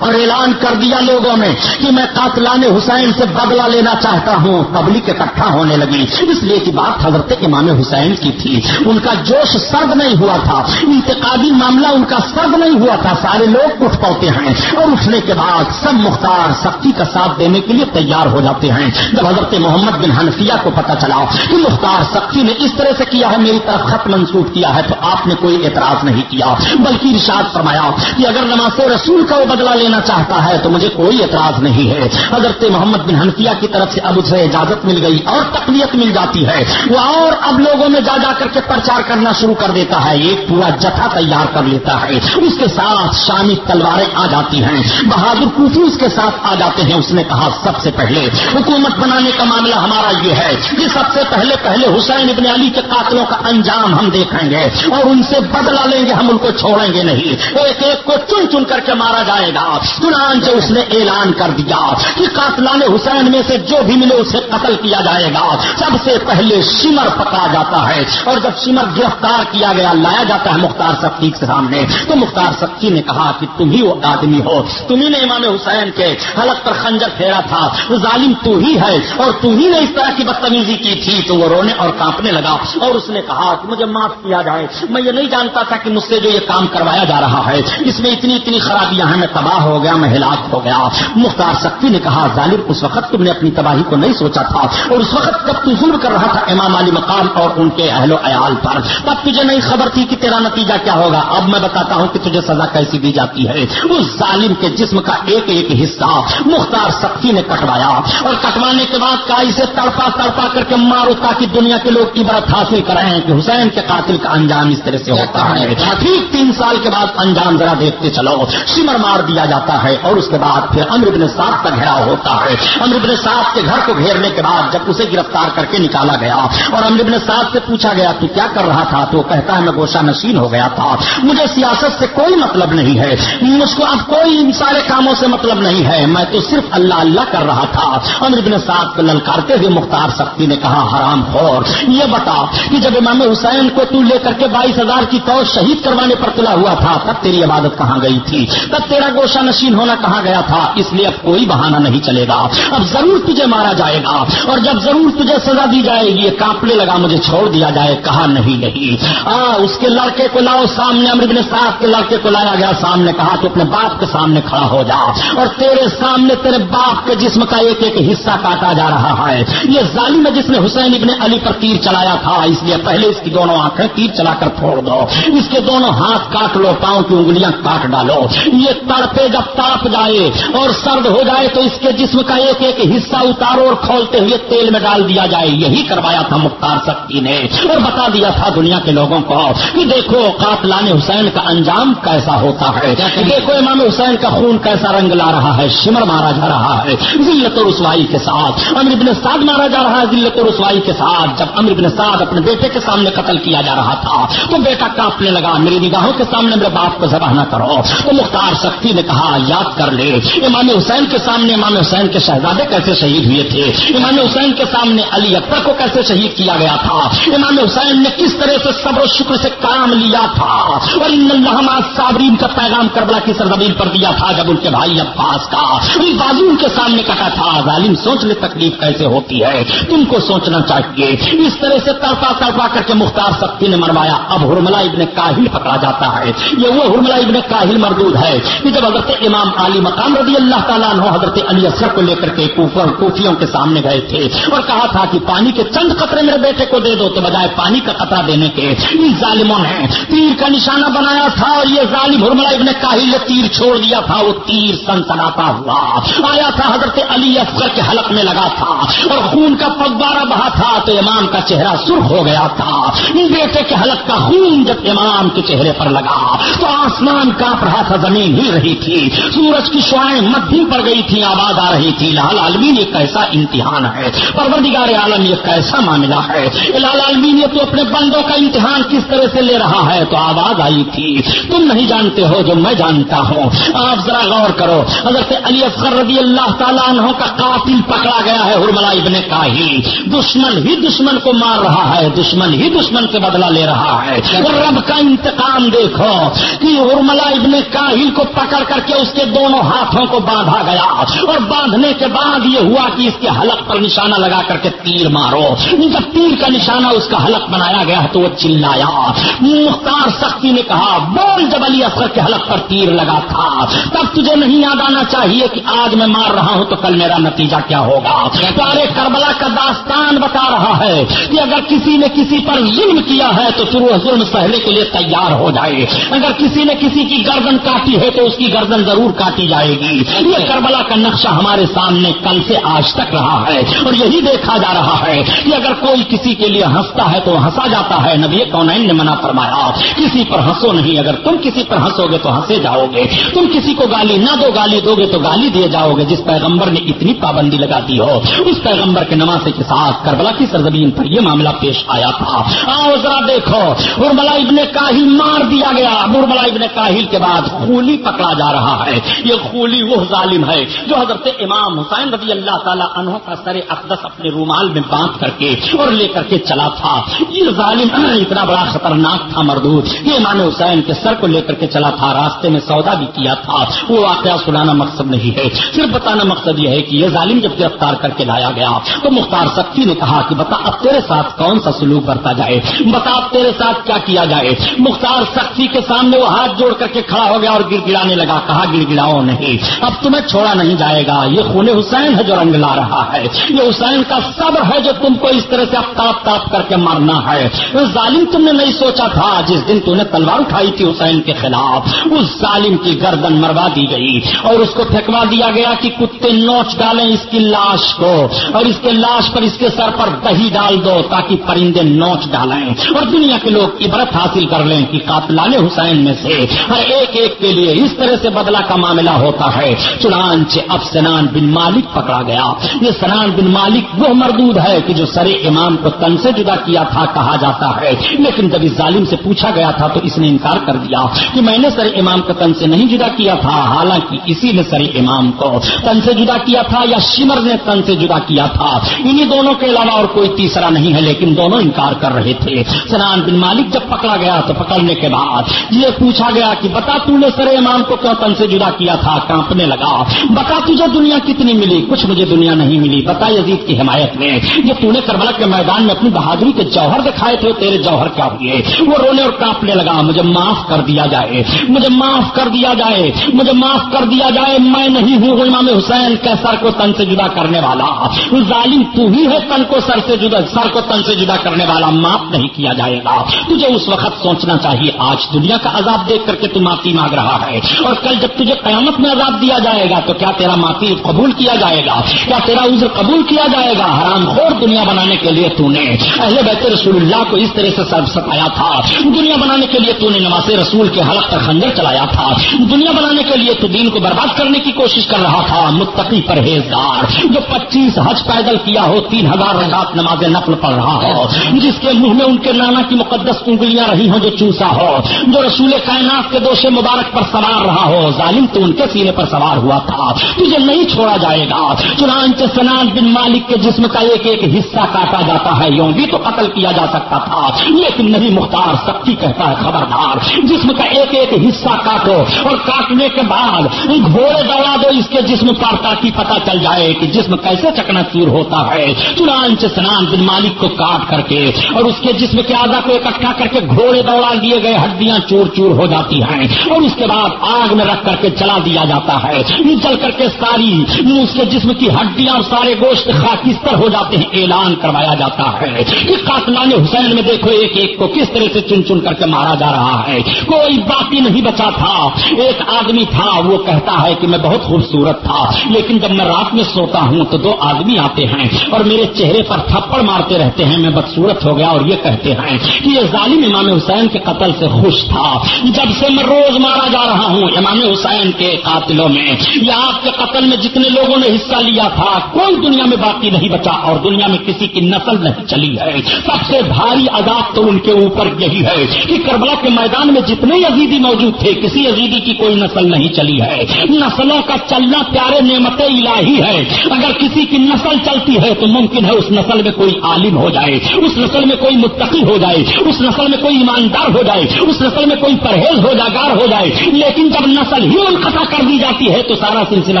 Speaker 1: اور اعلان کر دیا لوگوں میں کہ میں قاتلان حسین سے بدلہ لینا چاہتا ہوں۔ پبلک اکٹھا ہونے لگی۔ اس لیے کہ بات حضرت امام حسین کی تھی۔ ان کا جوش سرد نہیں ہوا تھا۔ انتقادی معاملہ ان کا سرد نہیں ہوا تھا۔ سارے لوگ اٹھ پاتے ہیں اور اٹھنے کے بعد سب مختار، سختی کا ساتھ دینے کے لیے تیار ہو جاتے ہیں۔ جب حضرت محمد بن حنفیہ کو پتا چلا کہ مختار سختی نے اس طرح سے کیا ہے، میری طرف خط منسوخ کیا ہے، تو آپ نے کوئی اعتراض نہیں کیا، بلکہ ارشاد فرمایا کہ اگر نماز رسول کا وہ بدلہ لینا چاہتا ہے تو مجھے کوئی اعتراض نہیں ہے۔ حضرت محمد بن حنفیہ کی طرف سے اب اسے اجازت مل گئی اور تقویت مل جاتی ہے۔ وہ اور اب لوگوں میں جا جا کر کے پرچار کرنا شروع کر دیتا ہے۔ ایک پورا جتھا تیار کر لیتا ہے۔ اس کے ساتھ شامی تلواریں آ جاتی ہیں۔ بہادر کوفی اس کے ساتھ آ جاتے ہیں۔ اس نے کہا، سب سے پہلے حکومت بنانے کا معاملہ ہمارا یہ ہے کہ سب سے پہلے پہلے حسین ابن علی کے قاتلوں کا انجام ہم دیکھیں گے اور ان سے بدلا لیں گے۔ ہم ان کو چھوڑیں گے نہیں۔ ایک ایک کو چن چن کر کے مارا جائے گا۔ چنانچہ اس نے اعلان کر دیا کہ قاتلان حسین میں سے جو بھی ملے اسے قتل کیا جائے گا۔ سب سے پہلے سمر پکڑا جاتا ہے اور جب سمر گرفتار کیا گیا، لایا جاتا ہے مختار سختی کے سامنے۔ تو مختار سختی نے کہا کہ تم ہی وہ آدمی ہو۔ تمہیں نے امام حسین کے حلق پر خنجر پھیرا تھا۔ وہ ظالم تو ہی ہے اور تم ہی نے اس طرح کی بدتمیزی کی تھی۔ تو وہ رونے اور کانپنے لگا اور اس نے کہا کہ مجھے معاف کیا جائے۔ میں یہ نہیں جانتا تھا کہ مجھ سے جو یہ کام کروایا جا رہا ہے اس میں اتنی اتنی خرابیاں ہیں، میں تباہ ہو ہو گیا، میں ہلاک ہو گیا۔ مختار سختی نے کہا، ظالم، اس وقت تم نے اپنی تباہی کو نہیں سوچا تھا۔ اور اس وقت جب تو ظلم کر رہا تھا امام علی مقام اور ان کے اہل و عیال پر۔ تب تجھے نہیں خبر تھی کہ تیرا نتیجہ کیا ہوگا۔ اب میں بتاتا ہوں کہ تجھے سزا کیسی دی جاتی ہے۔ اس ظالم کے جسم کا ایک ایک حصہ مختار سختی نے کٹوایا۔ اور کٹوانے کے بعد کا اسے تڑپا تڑپا کر کے مارو تاکہ دنیا کے لوگ عبرت حاصل کریں کہ حسین کے قاتل کا انجام اس طرح سے ہوتا ہے۔ ٹھیک تین سال کے بعد انجام ذرا دیکھتے چلو۔ سمر مار دیا جاتا ہے اور اس کے بعد پھر امر ابن صاحب کا گھیراؤ ہوتا ہے۔ امر ابن صاحب کے گھر کو گھیرنے کے بعد جب اسے گرفتار کر کے نکالا گیا اور امر ابن صاحب سے پوچھا گیا تو کیا کر رہا تھا تو وہ کہتا ہے میں گوشہ نشین ہو گیا تھا۔ مجھے سیاست سے کوئی مطلب نہیں ہے۔ مجھ کو اب کوئی ان سارے کاموں سے مطلب نہیں ہے۔ میں تو صرف اللہ اللہ کر رہا تھا۔ امر ابن صاحب کو للکارتے ہوئے مختار سختی نے کہا، حرام خور، یہ بتا کہ جب امام حسین کو تو لے کر کے بائیس ہزار کی تو شہید کروانے پر تلا ہوا تھا، تب تیری عبادت کہاں گئی تھی؟ تب تیرا گوشہ نشین ہونا کہاں گیا تھا؟ اس لیے اب کوئی بہانہ نہیں چلے گا۔ اب ضرور تجھے مارا جائے گا۔ اور جب ضرور تجھے سزا دی جائے گی کانپنے لگا مجھے چھوڑ دیا جائے کہا نہیں نہیں آ، اس کے لڑکے کو لاؤ سامنے، امر صاحب کے لڑکے کو لایا گیا سامنے، کہا تو اپنے باپ کے سامنے کھڑا ہو جا۔ اور تیرے سامنے تیرے باپ کے جسم کا ایک ایک حصہ کاٹا جا رہا ہے۔ یہ ظالم ہے جس نے حسین ابن علی پر تیر چلایا تھا، اس لیے پہلے اس کی دونوں آنکھیں تیر چلا کر پھوڑ دو۔ اس کے دونوں ہاتھ کاٹ لو، پاؤں کی انگلیاں کاٹ ڈالو۔ یہ تڑپے جب تڑپ جائے اور سرد ہو جائے تو اس کے جسم کا ایک ایک حصہ اتارو اور کھولتے ہوئے تیل میں ڈال دیا جائے۔ یہی کروایا تھا مختار سختی نے اور بتا دیا تھا دنیا کے لوگوں کو کہ دیکھو قاتلان حسین کا انجام کیسا ہوتا ہے۔ دیکھو امام حسین کا خون کیسا رنگ لا رہا ہے، شمر مارا جا رہا ہے۔ ذلت و رسوائی کے ساتھ امر ابن سعد مارا جا رہا ہے، ذلت و رسوائی کے ساتھ جب امر ابن سعد اپنے بیٹے کے سامنے قتل کیا جا رہا تھا تو بیٹا کاپنے لگا، میری نگاہوں کے سامنے میرے باپ کو ذبح نہ کرو۔ تو مختار سختی نے کہا ہاں، یاد کر لے۔ امام حسین کے سامنے، امام حسین کے شہزادے کیسے شہید ہوئے تھے؟ امام حسین کے سامنے علی اکبر کو کیسے شہید کیا گیا تھا؟ امام حسین نے کس طرح سے صبر و شکر سے کام لیا تھا؟ اور ان اللہ صابرین کا پیغام کربلا کی سرزمین پر دیا تھا جب ان کے بھائی عباس کا۔ بازو ان کے سامنے کٹا تھا، ظالم سوچ لے تکلیف کیسے ہوتی ہے؟ تم کو سوچنا چاہیے۔ اس طرح سے تڑپا تڑپا کر کے مختار سختی نے مروایا۔ اب ہرملا ابن کاہل پکڑا جاتا ہے۔ یہ وہ ہرملا ابن کاہل مردود ہے کہ جب حضرت امام علی مقام رضی اللہ تعالیٰ عنہ حضرت علی اصغر کو لے کر کے کوفیوں کے سامنے گئے تھے اور کہا تھا کہ پانی کے چند قطرے میرے بیٹے کو دے دو تو بجائے پانی کا قطرہ دینے کے۔ ان ظالموں نے تیر کا نشانہ بنایا تھا اور یہ ظالم ہرملا ابن کاہل نے تیر چھوڑ دیا تھا۔ وہ تیر سن سناتا ہوا۔ آیا تھا حضرت علی اصغر کے حلق میں لگا تھا اور خون کا پگبارہ بہا تھا تو امام کا چہرہ سرخ ہو گیا تھا۔ بیٹے کے حلق کا خون جب امام کے چہرے پر لگا تو آسمان کاپ رہا تھا، زمین ہل رہی تھی۔ تھی۔ سورج کی شوائیں مدھیم پڑ گئی تھی آواز آ رہی تھی۔ لال عالمین یہ کیسا امتحان ہے۔ پروردگار عالم یہ کیسا معاملہ ہے۔ لال عالمین، یہ تو اپنے بندوں کا امتحان کس طرح سے لے رہا ہے؟ تو آواز آئی تھی۔ تم نہیں جانتے ہو جو میں جانتا ہوں۔ آپ ذرا غور کرو۔ حضرت علی اصغر رضی اللہ تعالیٰ عنہ کا قاتل پکڑا گیا ہے ہرملا ابن کاہل۔ دشمن ہی دشمن کو مار رہا ہے، دشمن ہی دشمن سے بدلہ لے رہا ہے۔ اور رب کا انتقام دیکھو کہ ارملا ابن کاہل کو پکڑ کر کے کہ اس کے دونوں ہاتھوں کو باندھا گیا اور باندھنے کے بعد یہ ہوا کہ اس کے حلق پر نشانہ لگا کر کے تیر مارو۔ جب تیر کا نشانہ اس کا حلق بنایا گیا تو وہ چلایا۔ مختار سختی نے کہا، بول جب علی اصغر کے حلق پر تیر لگا تھا۔ تب تجھے نہیں یاد آنا چاہیے کہ آج میں مار رہا ہوں تو کل میرا نتیجہ کیا ہوگا۔ پیارے کربلا کا داستان بتا رہا ہے کہ اگر کسی نے کسی پر ظلم کیا ہے تو پھر وہ ظلم سہنے کے لیے تیار ہو جائے۔ اگر کسی نے کسی کی گردن کاٹی ہے تو اس کی گردن گردن ضرور کاٹی جائے گی۔ یہ کربلا کا نقشہ ہمارے سامنے کل سے آج تک رہا ہے اور یہی دیکھا جا رہا ہے کہ اگر کوئی کسی کے لیے ہنستا ہے تو ہنسا جاتا ہے۔ نبی کونین نے منع فرمایا، کسی پر ہنسو نہیں، اگر تم کسی پر ہنسو گے تو ہنسے جاؤ گے۔ تم کسی کو گالی نہ دو، گالی دو گے تو گالی دیے جاؤ گے، جس پیغمبر نے اتنی پابندی لگا دی ہو۔ اس پیغمبر کے نماز کے ساتھ کربلا کی سرزمین پر یہ معاملہ پیش آیا تھا۔ آؤ ذرا دیکھو اربلا ابن کاہل مار دیا گیا۔ اربلا ابن کاہل کے بعد خولی پکڑا جا رہا ہے۔ یہ خولی وہ ظالم ہے جو حضرت امام حسین رضی اللہ تعالیٰ انہوں کا سر اقدس اپنے رومال میں باندھ کر کے اور لے کر کے چلا تھا۔ یہ ظالم اتنا بڑا خطرناک تھا مردود۔ یہ امام حسین کے سر کو لے کر کے چلا تھا، راستے میں سودا بھی کیا تھا۔ وہ واقعہ سنانا مقصد نہیں ہے۔ صرف بتانا مقصد یہ ہے کہ یہ ظالم جب گرفتار کر کے لایا گیا تو مختار سختی نے کہا کہ بتا، اب تیرے ساتھ کون سا سلوک برتا جائے؟ بتا، اب تیرے ساتھ کیا کیا جائے؟ مختار سختی کے سامنے وہ ہاتھ جوڑ کر کے کھڑا ہو گیا اور گر گرانے لگا۔ کہا گر گراؤ نہیں۔ اب تمہیں چھوڑا نہیں جائے گا۔ یہ خون حسین ہے جو رنگ لا رہا ہے۔ یہ حسین کا صبر ہے جو تم کو اس طرح سے تاپ تاپ کر کے مارنا ہے۔ ظالم تم نے نہیں سوچا تھا جس دن تم نے تلوار اٹھائی تھی حسین کے خلاف۔ اس ظالم کی گردن مروا دی گئی۔ اور اس کو پھینکوا دیا گیا کہ کتے نوچ ڈالیں اس کی لاش کو۔ اور اس کے لاش پر اس کے سر پر دہی ڈال دو تاکہ پرندے نوچ ڈالیں۔ اور دنیا کے لوگ عبرت حاصل کر لیں کہ قاتلان حسین میں سے ہر ایک ایک کے لیے اس طرح سے بدلہ کا معاملہ ہوتا ہے۔ چنانچہ اب سنان بن مالک پکڑا گیا۔ یہ سنان بن مالک وہ مردود ہے کہ جو سر امام کو تن سے جدا کیا تھا کہا جاتا ہے۔ لیکن جب اس ظالم سے پوچھا گیا تھا تو اس نے انکار کر دیا کہ میں نے سر امام کو تن سے نہیں جدا کیا تھا، حالانکہ اسی نے سر امام کو تن سے جدا کیا تھا یا شمر نے تن سے جدا کیا تھا۔ انہی دونوں کے علاوہ اور کوئی تیسرا نہیں ہے، لیکن دونوں انکار کر رہے تھے۔ سنان بن مالک جب پکڑا گیا تو پکڑنے کے بعد یہ پوچھا گیا کہ بتا تو نے سر امام کو کیوں تن وطن سے جدا کیا تھا، کانپنے لگا۔ بتا تجھے دنیا کتنی ملی، کچھ مجھے دنیا نہیں ملی۔ بتا یزید کی حمایت میں یہ تو نے کربلا کے میدان میں اپنی بہادری کے جوہر دکھائے تھے تیرے جوہر کیا ہوئے؟ وہ رونے اور کانپنے لگا، مجھے معاف کر دیا جائے، مجھے معاف کر دیا جائے، مجھے معاف کر دیا جائے، میں نہیں ہوں امام حسین کے سر کو تن سے جدا کرنے والا۔ ظالم تو ہی ہے تن کو سر سے جدا، سر کو تن سے جدا کرنے والا، معاف نہیں کیا جائے گا۔ تجھے اس وقت سوچنا چاہیے، آج دنیا کا عذاب دیکھ کر کے تو معافی مانگ رہا ہے۔ اور کل جب تجھے قیامت میں عذاب دیا جائے گا تو کیا تیرا معافی قبول کیا جائے گا؟ کیا تیرا عذر قبول کیا جائے گا؟ حرام خور دنیا بنانے کے لیے تو نے اہل بیت رسول اللہ کو اس طرح سے سب ستایا تھا۔ دنیا بنانے کے لیے تو نے نواز رسول کے حلق پر خنجر چلایا تھا۔ دنیا بنانے کے لیے تو دین کو برباد کرنے کی کوشش کر رہا تھا۔ متقی پرہیزگار، جو پچیس حج پیدل کیا ہو، تین ہزار رکعت نماز نقل پڑھ رہا ہو، جس کے منہ میں ان کے نانا کی مقدس انگلیاں رہی ہوں جو چوسا ہو، جو رسول کائنات کے دوشے مبارک پر سوار رہا ہو ظالم تو ان کے سینے پر سوار ہوا تھا۔ تجھے نہیں چھوڑا جائے گا۔ چنانچہ سنان بن مالک کے جسم کا ایک ایک حصہ کاٹا جاتا ہے۔ یوں بھی تو قتل کیا جا سکتا تھا۔ لیکن نہیں مختار، سختی کہتا ہے خبردار۔ جسم کا ایک ایک حصہ کاٹو اور کاٹنے کے بعد گھوڑے دوڑا دو اس کے جسم پر تاکہ پتا چل جائے کہ جسم کیسے چکنا چور ہوتا ہے۔ چنانچہ سنان بن مالک کو کاٹ کر کے اور اس کے جسم کے آدھا کو اکٹھا کر کے گھوڑے دوڑا دیے گئے۔ ہڈیاں چور چور ہو جاتی ہیں۔ اور اس کے بعد آگ میں رکھ کر کے چلا دیا جاتا ہے۔ چل کر کے ساری اس کے جسم کی ہڈیاں اور سارے گوشت خاکستر ہو جاتے ہیں، اعلان کروایا جاتا ہے۔ کہ قاتلان حسین میں دیکھو، ایک ایک کو کس طرح سے چن چن کر کے مارا جا رہا ہے۔ کوئی باقی نہیں بچا تھا۔ ایک آدمی تھا، وہ کہتا ہے کہ میں بہت خوبصورت تھا، لیکن جب میں رات میں سوتا ہوں تو دو آدمی آتے ہیں اور میرے چہرے پر تھپڑ مارتے رہتے ہیں۔ میں بدسورت ہو گیا اور یہ کہتے ہیں کہ یہ ظالم امام حسین کے قتل سے خوش تھا۔ جب سے میں روز مارا جا رہا ہوں، امام حسین کے قاتلوں میں۔ یا آپ کے قتل میں جتنے لوگوں نے حصہ لیا تھا کوئی دنیا میں باقی نہیں بچا اور دنیا میں کسی کی نسل نہیں چلی ہے؟ سب سے بھاری عذاب تو ان کے اوپر یہی ہے کہ کربلا کے میدان میں جتنے یزیدی موجود تھے، کسی یزیدی کی کوئی نسل نہیں چلی ہے۔ نسلوں کا چلنا پیارے نعمت الہی ہے۔ اگر کسی کی نسل چلتی ہے تو ممکن ہے اس نسل میں کوئی عالم ہو جائے، اس نسل میں کوئی متقی ہو جائے، اس نسل میں کوئی ایماندار ہو جائے، اس نسل میں کوئی پرہیز ہو جاگار ہو جائے۔ لیکن جب نسل ہی منقطع کر دی جاتی ہے تو سارا سلسلہ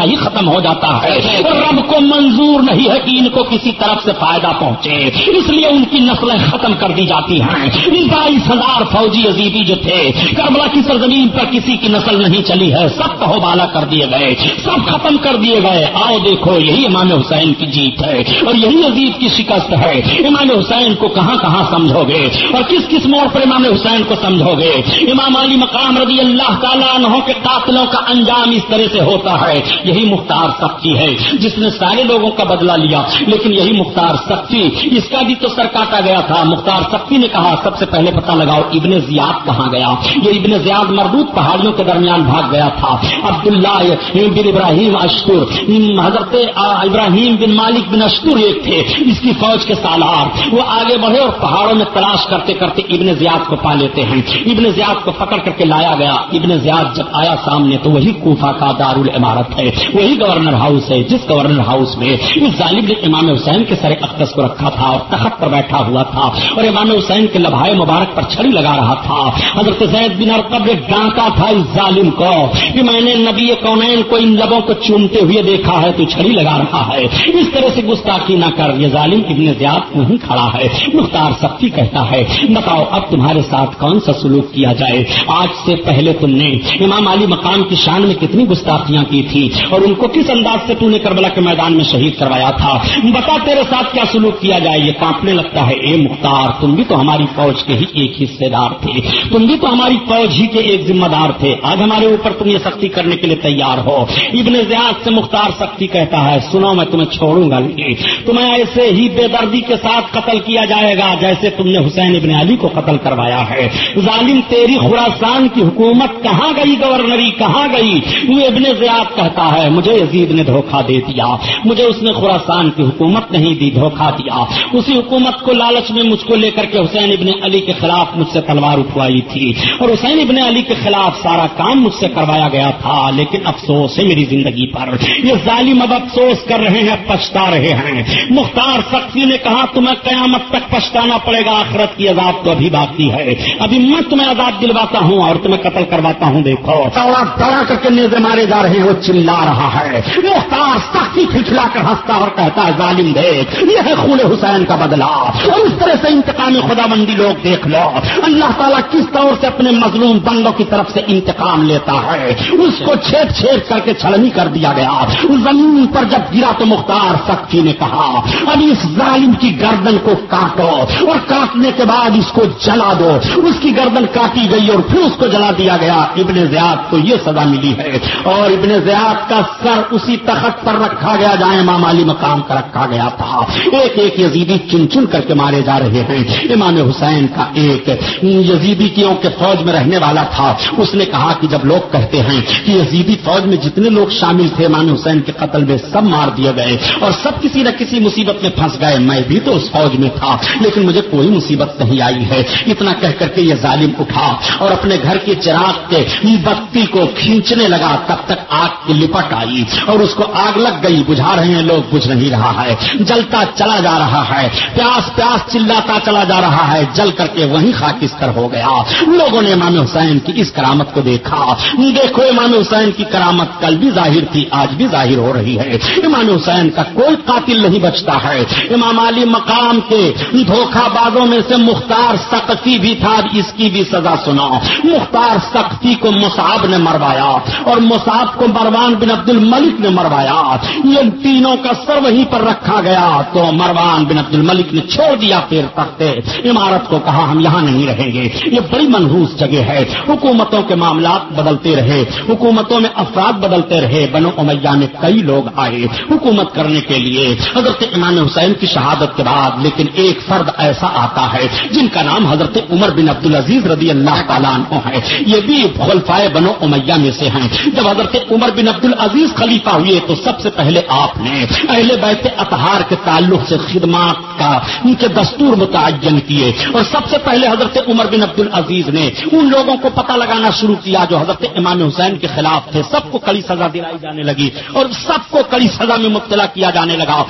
Speaker 1: ہی ختم ہو جاتا ہے اور رب کو منظور نہیں ہے کہ ان کو کسی طرف سے فائدہ پہنچے۔ اس لیے ان کی نسلیں ختم کر دی جاتی ہیں۔ بائیس ہزار فوجی عزیبی جو تھے، کربلا کی سرزمین پر کسی کی نسل نہیں چلی ہے۔ سب کہو بالا کر دیے گئے۔ سب ختم کر دیے گئے۔ آؤ دیکھو، یہی امام حسین کی جیت ہے اور یہی عزیز کی شکست ہے۔ امام حسین کو کہاں کہاں سمجھو گے اور کس کس موڑ پر امام حسین کو سمجھو گے امام علی مقام رضی اللہ تعالیٰ عنہ کے قاتلوں کا انجام اس طرح سے ہوتا ہے۔ یہی مختار سختی ہے۔ جس نے سارے لوگوں کا بدلہ لیا، لیکن یہی مختار سختی۔ اس کا بھی تو سر کاٹا گیا تھا۔ مختار سختی نے کہا، سب سے پہلے پتا لگاؤ، ابن زیاد کہاں گیا؟ یہ ابن زیاد مردود پہاڑیوں کے درمیان بھاگ گیا تھا۔ عبداللہ بن ابراہیم اشکر۔ حضرت ابراہیم بن مالک بن اشکر ایک تھے۔ اس کی فوج کے سالار۔ وہ آگے بڑھے اور پہاڑوں میں تلاش کرتے کرتے ابن زیاد کو پا لیتے ہیں۔ ابن زیاد کو پکڑ کر کے لایا گیا۔ ابن زیاد جب آیا سامنے تو وہی کوفہ کا دار العمارت ہے، وہی گورنر ہاؤس ہے، جس گورنر ہاؤس میں اس ظالم نے امام حسین کے سر اقدس کو رکھا تھا اور تخت پر بیٹھا ہوا تھا اور امام حسین کے لبھائے مبارک پر چھڑی لگا رہا تھا۔ حضرت زید بن ارقب نے ڈانٹا تھا اس ظالم کو کہ میں نے نبی کونین کو ان لبوں کو چومتے ہوئے دیکھا ہے تو چھڑی لگا رہا ہے۔ اس طرح سے گستاخی نہ کر، یہ ظالم ابن زیاد نہیں کھڑا ہے۔ مختار سختی کہتا ہے، بتاؤ اب تمہارے ساتھ کون سا سلوک کیا جائے؟ آج سے پہلے تم نے امام علی مقام کی شان میں کتنی گستاخیاں کی تھی اور ان کو کس انداز سے تو نے کربلا کے میدان میں شہید کروایا تھا؟ بتا تیرے ساتھ کیا سلوک کیا جائے؟ یہ کانپنے لگتا ہے، اے مختار، تم بھی تو ہماری فوج کے ہی ایک حصے دار تھے۔ تم بھی تو ہماری فوج ہی کے ایک ذمہ دار تھے۔ آج ہمارے اوپر تم یہ سختی کرنے کے لیے تیار ہو۔ ابن زیاد سے مختار سختی کہتا ہے، سنو، میں تمہیں چھوڑوں گا نہیں۔ تمہیں ایسے ہی بے دردی کے ساتھ قتل کیا جائے گا جیسے تم نے حسین ابن علی کو قتل کروایا ہے۔ ظالم تیری خوراسان کی حکومت کہاں گئی گورنری؟ کہاں گئی؟ وہ ابن زیاد کہتا ہے، مجھے یزید نے دھوکہ دے دیا۔ مجھے اس نے خوراسان کی حکومت نہیں دی، دھوکہ دیا۔ اسی حکومت کو لالچ میں مجھ کو لے کر کے حسین ابن علی کے خلاف مجھ سے تلوار اٹھوائی تھی۔ اور حسین ابن علی کے خلاف سارا کام مجھ سے کروایا گیا تھا، لیکن افسوس ہے میری زندگی پر۔ یہ ظالم اب افسوس کر رہے ہیں، پچھتا رہے ہیں۔ مختار سختی نے کہا، تمہیں قیامت تک پچھتانا پڑے گا، آخرت کی عذاب تو ابھی باقی ہے۔ ابھی میں تمہیں عذاب دلواتا ہوں اور تمہیں قتل کرواتا ہوں، دیکھو۔ دوڑا کر کے نیزے مارے جا رہے ہیں وہ چلا رہا ہے۔ مختار سختی کھچلا کر ہنستا اور کہتا ہے، ظالم دیکھ، یہ ہے خون حسین کا بدلا اور اس طرح سے انتقام خدا بندی لوگ دیکھ لو۔ اللہ تعالیٰ کس طور سے اپنے مظلوم بندوں کی طرف سے انتقام لیتا ہے؟ اس کو چھیڑ چھیڑ کر کے چھلنی کر دیا گیا۔ زمین پر جب گرا تو مختار سختی نے کہا، اب اس ظالم کی گردن کو کاٹو اور کاٹنے کے بعد اس کو جلا دو۔ اس کی گردن کاٹی گئی اور پھر اس کو جلا دیا گیا۔ ابن زیاد کو یہ یہ سزا ملی ہے۔ اور ابن زیاد کا سر اسی تخت پر رکھا گیا جہاں امام علی مقام کا رکھا گیا تھا۔ ایک ایک یزیدی چن چن کر کے مارے جا رہے ہیں۔ امام حسین کا ایک یزیدی کیوں کے فوج میں رہنے والا تھا۔ اس نے کہا کہ جب لوگ کہتے ہیں کہ یزیدی فوج میں جتنے لوگ شامل تھے، امام حسین کے قتل میں سب مار دیے گئے اور سب کسی نہ کسی مصیبت میں پھنس گئے۔ میں بھی تو اس فوج میں تھا، لیکن مجھے کوئی مصیبت نہیں آئی ہے۔ اتنا کہہ کر کے یہ ظالم اٹھا اور اپنے گھر کے چراغ کے بتی کو کھینچنے لگا تب تک آگ کی لپٹ آئی اور اس کو آگ لگ گئی۔ بجھا رہے ہیں لوگ، بجھ نہیں رہا ہے۔ جلتا چلا جا رہا ہے۔ پیاس پیاس چلاتا چلا جا رہا ہے۔ جل کر کے وہیں خاکستر ہو گیا۔ لوگوں نے امام حسین کی اس کرامت کو دیکھا۔ دیکھو، امام حسین کی کرامت کل بھی ظاہر تھی، آج بھی ظاہر ہو رہی ہے۔ امام حسین کا کوئی قاتل نہیں بچتا ہے۔ امام علی مقام کے دھوکھا بازوں میں سے مختار سختی بھی تھا۔ اس کی بھی سزا سنا مختار سختی کو مصعب نے مروایا اور مصعب کو مروان بن عبد الملک نے مروایا۔ یہ تینوں کا سر وہیں پر رکھا گیا۔ تو مروان بن عبد الملک نے چھوڑ دیا پھر تختے عمارت کو کہا، ہم یہاں نہیں رہیں گے۔ یہ بڑی منحوس جگہ ہے۔ حکومتوں کے معاملات بدلتے رہے۔ حکومتوں میں افراد بدلتے رہے۔ بنو امیہ میں کئی لوگ آئے۔ حکومت کرنے کے لیے حضرت امام حسین کی شہادت کے بعد، لیکن ایک فرد ایسا آتا ہے جن کا نام حضرت عمر بن عبد العزیز رضی اللہ تعالیٰ عنہ ہے۔ یہ بھی خلفائے بنو امیہ میں سے ہیں۔ جب حضرت عمر بن عبد العزیز خلیفہ ہوئے تو سب سے پہلے آپ نے اہل بیت اطہار کے تعلق سے خدمات کا ان کے دستور متعین کیے۔ اور سب سے پہلے حضرت عمر بن عبد العزیز نے ان لوگوں کو پتہ لگانا شروع کیا جو حضرت امام حسین کے خلاف تھے۔ سب کو کڑی سزا دلائی جانے لگی اور سب کو کڑی سزا میں مبتلا کیا جانے لگا۔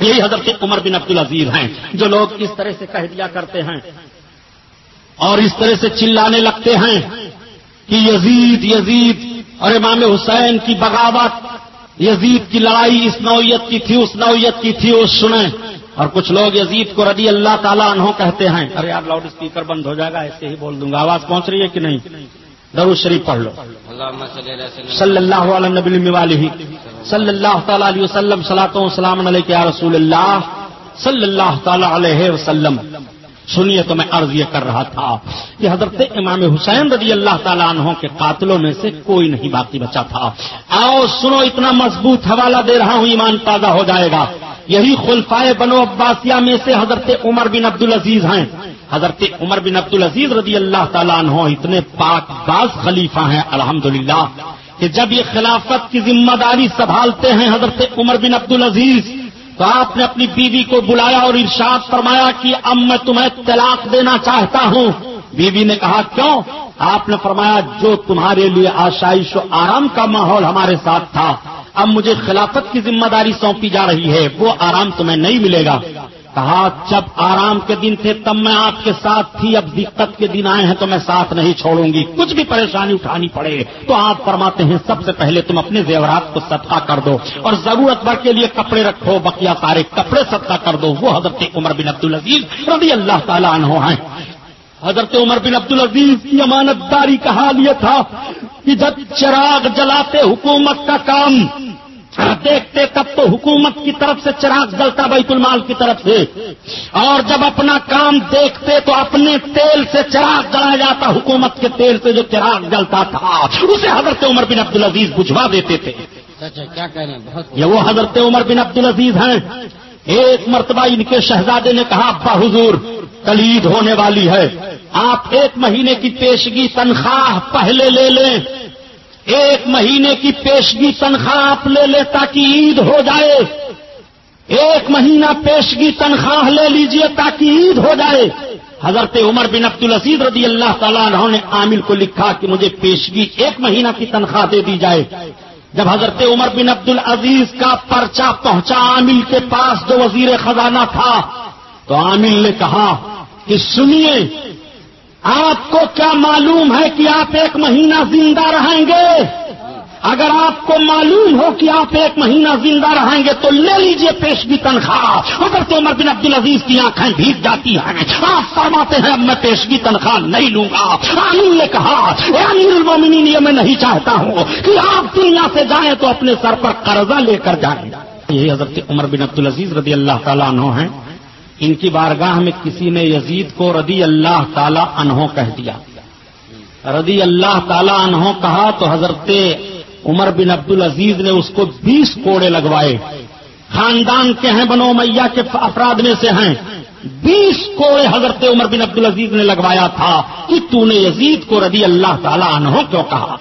Speaker 1: یہی حضرت عمر بن عبد العزیز ہیں جو لوگ اس طرح سے کہہ دیا کرتے ہیں اور اس طرح سے چلانے لگتے ہیں۔ کہ یزید یزید، اور امام حسین کی بغاوت، یزید کی لڑائی اس نوعیت کی تھی، اس نوعیت کی تھی وہ سنیں۔ اور کچھ لوگ یزید کو رضی اللہ تعالیٰ عنہ کہتے ہیں۔ ارے یار، لاؤڈ اسپیکر بند ہو جائے گا، ایسے ہی بول دوں گا۔ آواز پہنچ رہی ہے کہ نہیں؟ درو شریف پڑھ لو۔ صلی اللہ علیہ نبی والی صلی اللہ تعالی علیہ وسلم سلاطوں سلام علیہ رسول اللہ۔ صلی اللہ تعالی علیہ وسلم۔ سنیے تو میں عرض یہ کر رہا تھا کہ حضرت امام حسین رضی اللہ تعالیٰ عنہ کے قاتلوں میں سے کوئی نہیں باقی بچا تھا۔ آؤ سنو، اتنا مضبوط حوالہ دے رہا ہوں، ایمان تازہ ہو جائے گا۔ یہی خلفائے بنو عباسیہ میں سے حضرت عمر بن عبد العزیز ہیں۔ حضرت عمر بن عبد العزیز رضی اللہ تعالیٰ عنہ اتنے پاک باز خلیفہ ہیں، الحمدللہ کہ جب یہ خلافت کی ذمہ داری سنبھالتے ہیں حضرت عمر بن عبد العزیز تو آپ نے اپنی بیوی کو بلایا اور ارشاد فرمایا کہ اب میں تمہیں طلاق دینا چاہتا ہوں۔ بیوی نے کہا، کیوں؟ آپ نے فرمایا، جو تمہارے لیے آشائش و آرام کا ماحول ہمارے ساتھ تھا، اب مجھے خلافت کی ذمہ داری سونپی جا رہی ہے، وہ آرام تمہیں نہیں ملے گا۔ کہا، جب آرام کے دن تھے تب میں آپ کے ساتھ تھی، اب دقت کے دن آئے ہیں تو میں ساتھ نہیں چھوڑوں گی۔ کچھ بھی پریشانی اٹھانی پڑے تو آپ فرماتے ہیں، سب سے پہلے تم اپنے زیورات کو صدقہ کر دو اور ضرورت بھر کے لیے کپڑے رکھو، بقیہ سارے کپڑے صدقہ کر دو۔ وہ حضرت عمر بن عبد العزیز رضی اللہ تعالیٰ عنہ ہیں۔ حضرت عمر بن عبد العزیز کی امانت داری کا حال یہ تھا کہ جب چراغ جلاتے حکومت کا کام دیکھتے تب تو حکومت کی طرف سے چراغ جلتا بیت المال کی طرف سے۔ اور جب اپنا کام دیکھتے تو اپنے تیل سے چراغ جلایا جاتا حکومت کے تیل سے جو چراغ جلتا تھا اسے حضرت عمر بن عبد العزیز بجھوا دیتے تھے۔
Speaker 2: کیا کہہ رہے ہیں؟
Speaker 1: یہ وہ حضرت عمر بن عبد العزیز ہیں۔ ایک مرتبہ ان کے شہزادے نے کہا ابا حضور کلید ہونے والی ہے۔ آپ ایک مہینے کی پیشگی تنخواہ پہلے لے لیں۔ ایک مہینے کی پیشگی تنخواہ آپ لے لیں تاکہ عید ہو جائے۔ ایک مہینہ پیشگی تنخواہ لے لیجیے تاکہ عید ہو جائے۔ حضرت عمر بن عبد العزیز رضی اللہ تعالیٰ عنہ نے عامل کو لکھا کہ مجھے پیشگی ایک مہینہ کی تنخواہ دے دی جائے۔ جب حضرت عمر بن عبد العزیز کا پرچہ پہنچا عامل کے پاس جو وزیر خزانہ تھا، تو عامل نے کہا کہ سنیے آپ کو کیا معلوم ہے کہ آپ ایک مہینہ زندہ رہیں گے؟ اگر آپ کو معلوم ہو کہ آپ ایک مہینہ زندہ رہیں گے تو لے لیجیے پیشگی تنخواہ۔ اگر تو عمر بن عبد العزیز کی آنکھیں بھیگ جاتی ہیں۔ آپ فرماتے ہیں، اب میں پیشگی تنخواہ نہیں لوں گا۔ عامل نے کہا، اے امیر المومنین، یہ میں نہیں چاہتا ہوں کہ آپ دنیا سے جائیں تو اپنے سر پر قرضہ لے کر جائیں۔ یہ حضرت عمر بن عبد العزیز رضی اللہ تعالیٰ عنہ ہیں۔ ان کی بارگاہ میں کسی نے یزید کو رضی اللہ تعالی عنہ کہہ دیا۔ رضی اللہ تعالی عنہ کہا تو حضرت عمر بن عبد العزیز نے اس کو بیس کوڑے لگوائے۔ خاندان کے ہیں بنو میاں کے افراد میں سے ہیں۔ بیس کوڑے حضرت عمر بن عبد العزیز نے لگوایا تھا کہ تو نے یزید کو رضی اللہ تعالی عنہ کیوں کہا؟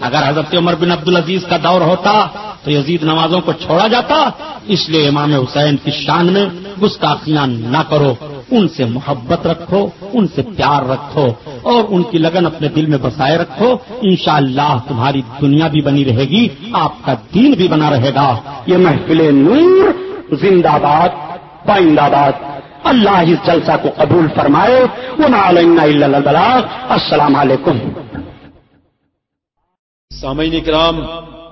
Speaker 1: اگر حضرت عمر بن عبد العزیز کا دور ہوتا تو یزید نمازوں کو چھوڑا جاتا، اس لیے امام حسین کی شان میں گستاخیاں نہ کرو، ان سے محبت رکھو، ان سے پیار رکھو، اور ان کی لگن اپنے دل میں بسائے رکھو، انشاءاللہ تمہاری دنیا بھی بنی رہے گی، آپ کا دین بھی بنا رہے گا۔ یہ محفل نور زندہ باد پائندہ باد اللہ اس جلسہ کو قبول فرمائے۔ وہ السلام علیکم۔
Speaker 5: سامعین کرام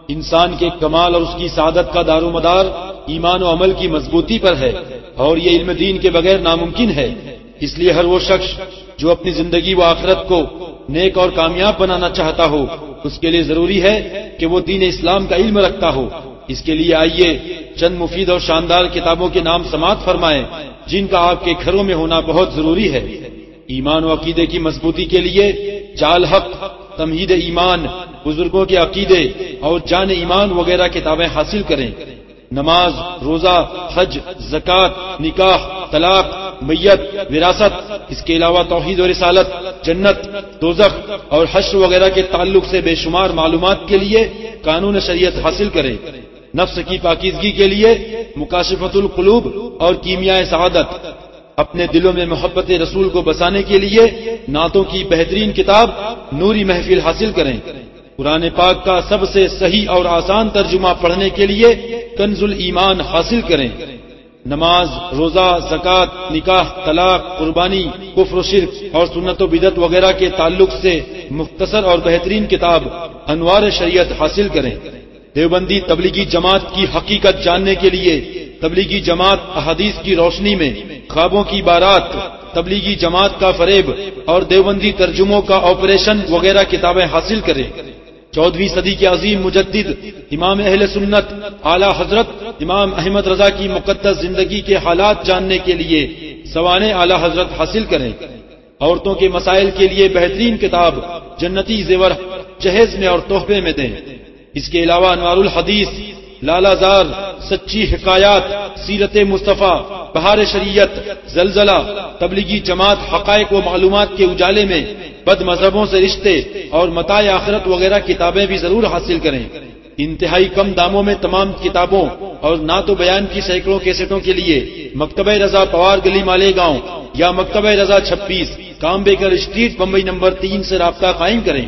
Speaker 5: انسان کے کمال اور اس کی سعادت کا دار و مدار ایمان و عمل کی مضبوطی پر ہے اور یہ علم دین کے بغیر ناممکن ہے۔ اس لیے ہر وہ شخص جو اپنی زندگی و آخرت کو نیک اور کامیاب بنانا چاہتا ہو، اس کے لیے ضروری ہے کہ وہ دین اسلام کا علم رکھتا ہو۔ اس کے لیے آئیے چند مفید اور شاندار کتابوں کے نام سماعت فرمائیں، جن کا آپ کے گھروں میں ہونا بہت ضروری ہے۔ ایمان و عقیدے کی مضبوطی کے لیے جال حق تمہید ایمان، بزرگوں کے عقیدے اور جان ایمان وغیرہ کتابیں حاصل کریں۔ نماز، روزہ، حج، زکوٰۃ، نکاح، طلاق، میت، وراثت، اس کے علاوہ توحید و رسالت، جنت، دوزخ اور حشر وغیرہ کے تعلق سے بے شمار معلومات کے لیے قانون شریعت حاصل کریں۔ نفس کی پاکیزگی کے لیے مکاشفت القلوب اور کیمیائے سعادت۔ اپنے دلوں میں محبت رسول کو بسانے کے لیے نعتوں کی بہترین کتاب نوری محفل حاصل کریں۔ قرآن پاک کا سب سے صحیح اور آسان ترجمہ پڑھنے کے لیے کنز ایمان حاصل کریں۔ نماز، روزہ، زکوٰۃ، نکاح، طلاق، قربانی، کفر و شرک اور سنت و بدت وغیرہ کے تعلق سے مختصر اور بہترین کتاب انوار شریعت حاصل کریں۔ دیوبندی تبلیغی جماعت کی حقیقت جاننے کے لیے تبلیغی جماعت احادیث کی روشنی میں خوابوں کی بارات، تبلیغی جماعت کا فریب اور دیوبندی ترجموں کا آپریشن وغیرہ کتابیں حاصل کریں۔ چودہویں صدی کے عظیم مجدد امام اہل سنت اعلی حضرت امام احمد رضا کی مقدس زندگی کے حالات جاننے کے لیے سوانح اعلی حضرت حاصل کریں۔ عورتوں کے مسائل کے لیے بہترین کتاب جنتی زیور جہیز میں اور تحفے میں دیں۔ اس کے علاوہ انوار الحدیث لالا زار سچی حکایات، سیرت مصطفیٰ، بہار شریعت، زلزلہ، تبلیغی جماعت، حقائق و معلومات کے اجالے میں بد مذہبوں سے رشتے اور متاع آخرت وغیرہ کتابیں بھی ضرور حاصل کریں۔ انتہائی کم داموں میں تمام کتابوں اور نہ تو بیان کی سینکڑوں کیسٹوں کے لیے مکتبہ رضا پوار گلی مالے گاؤں یا مکتبہ رضا چھبیس کام بیکر اسٹریٹ بمبئی نمبر تین سے رابطہ قائم کریں۔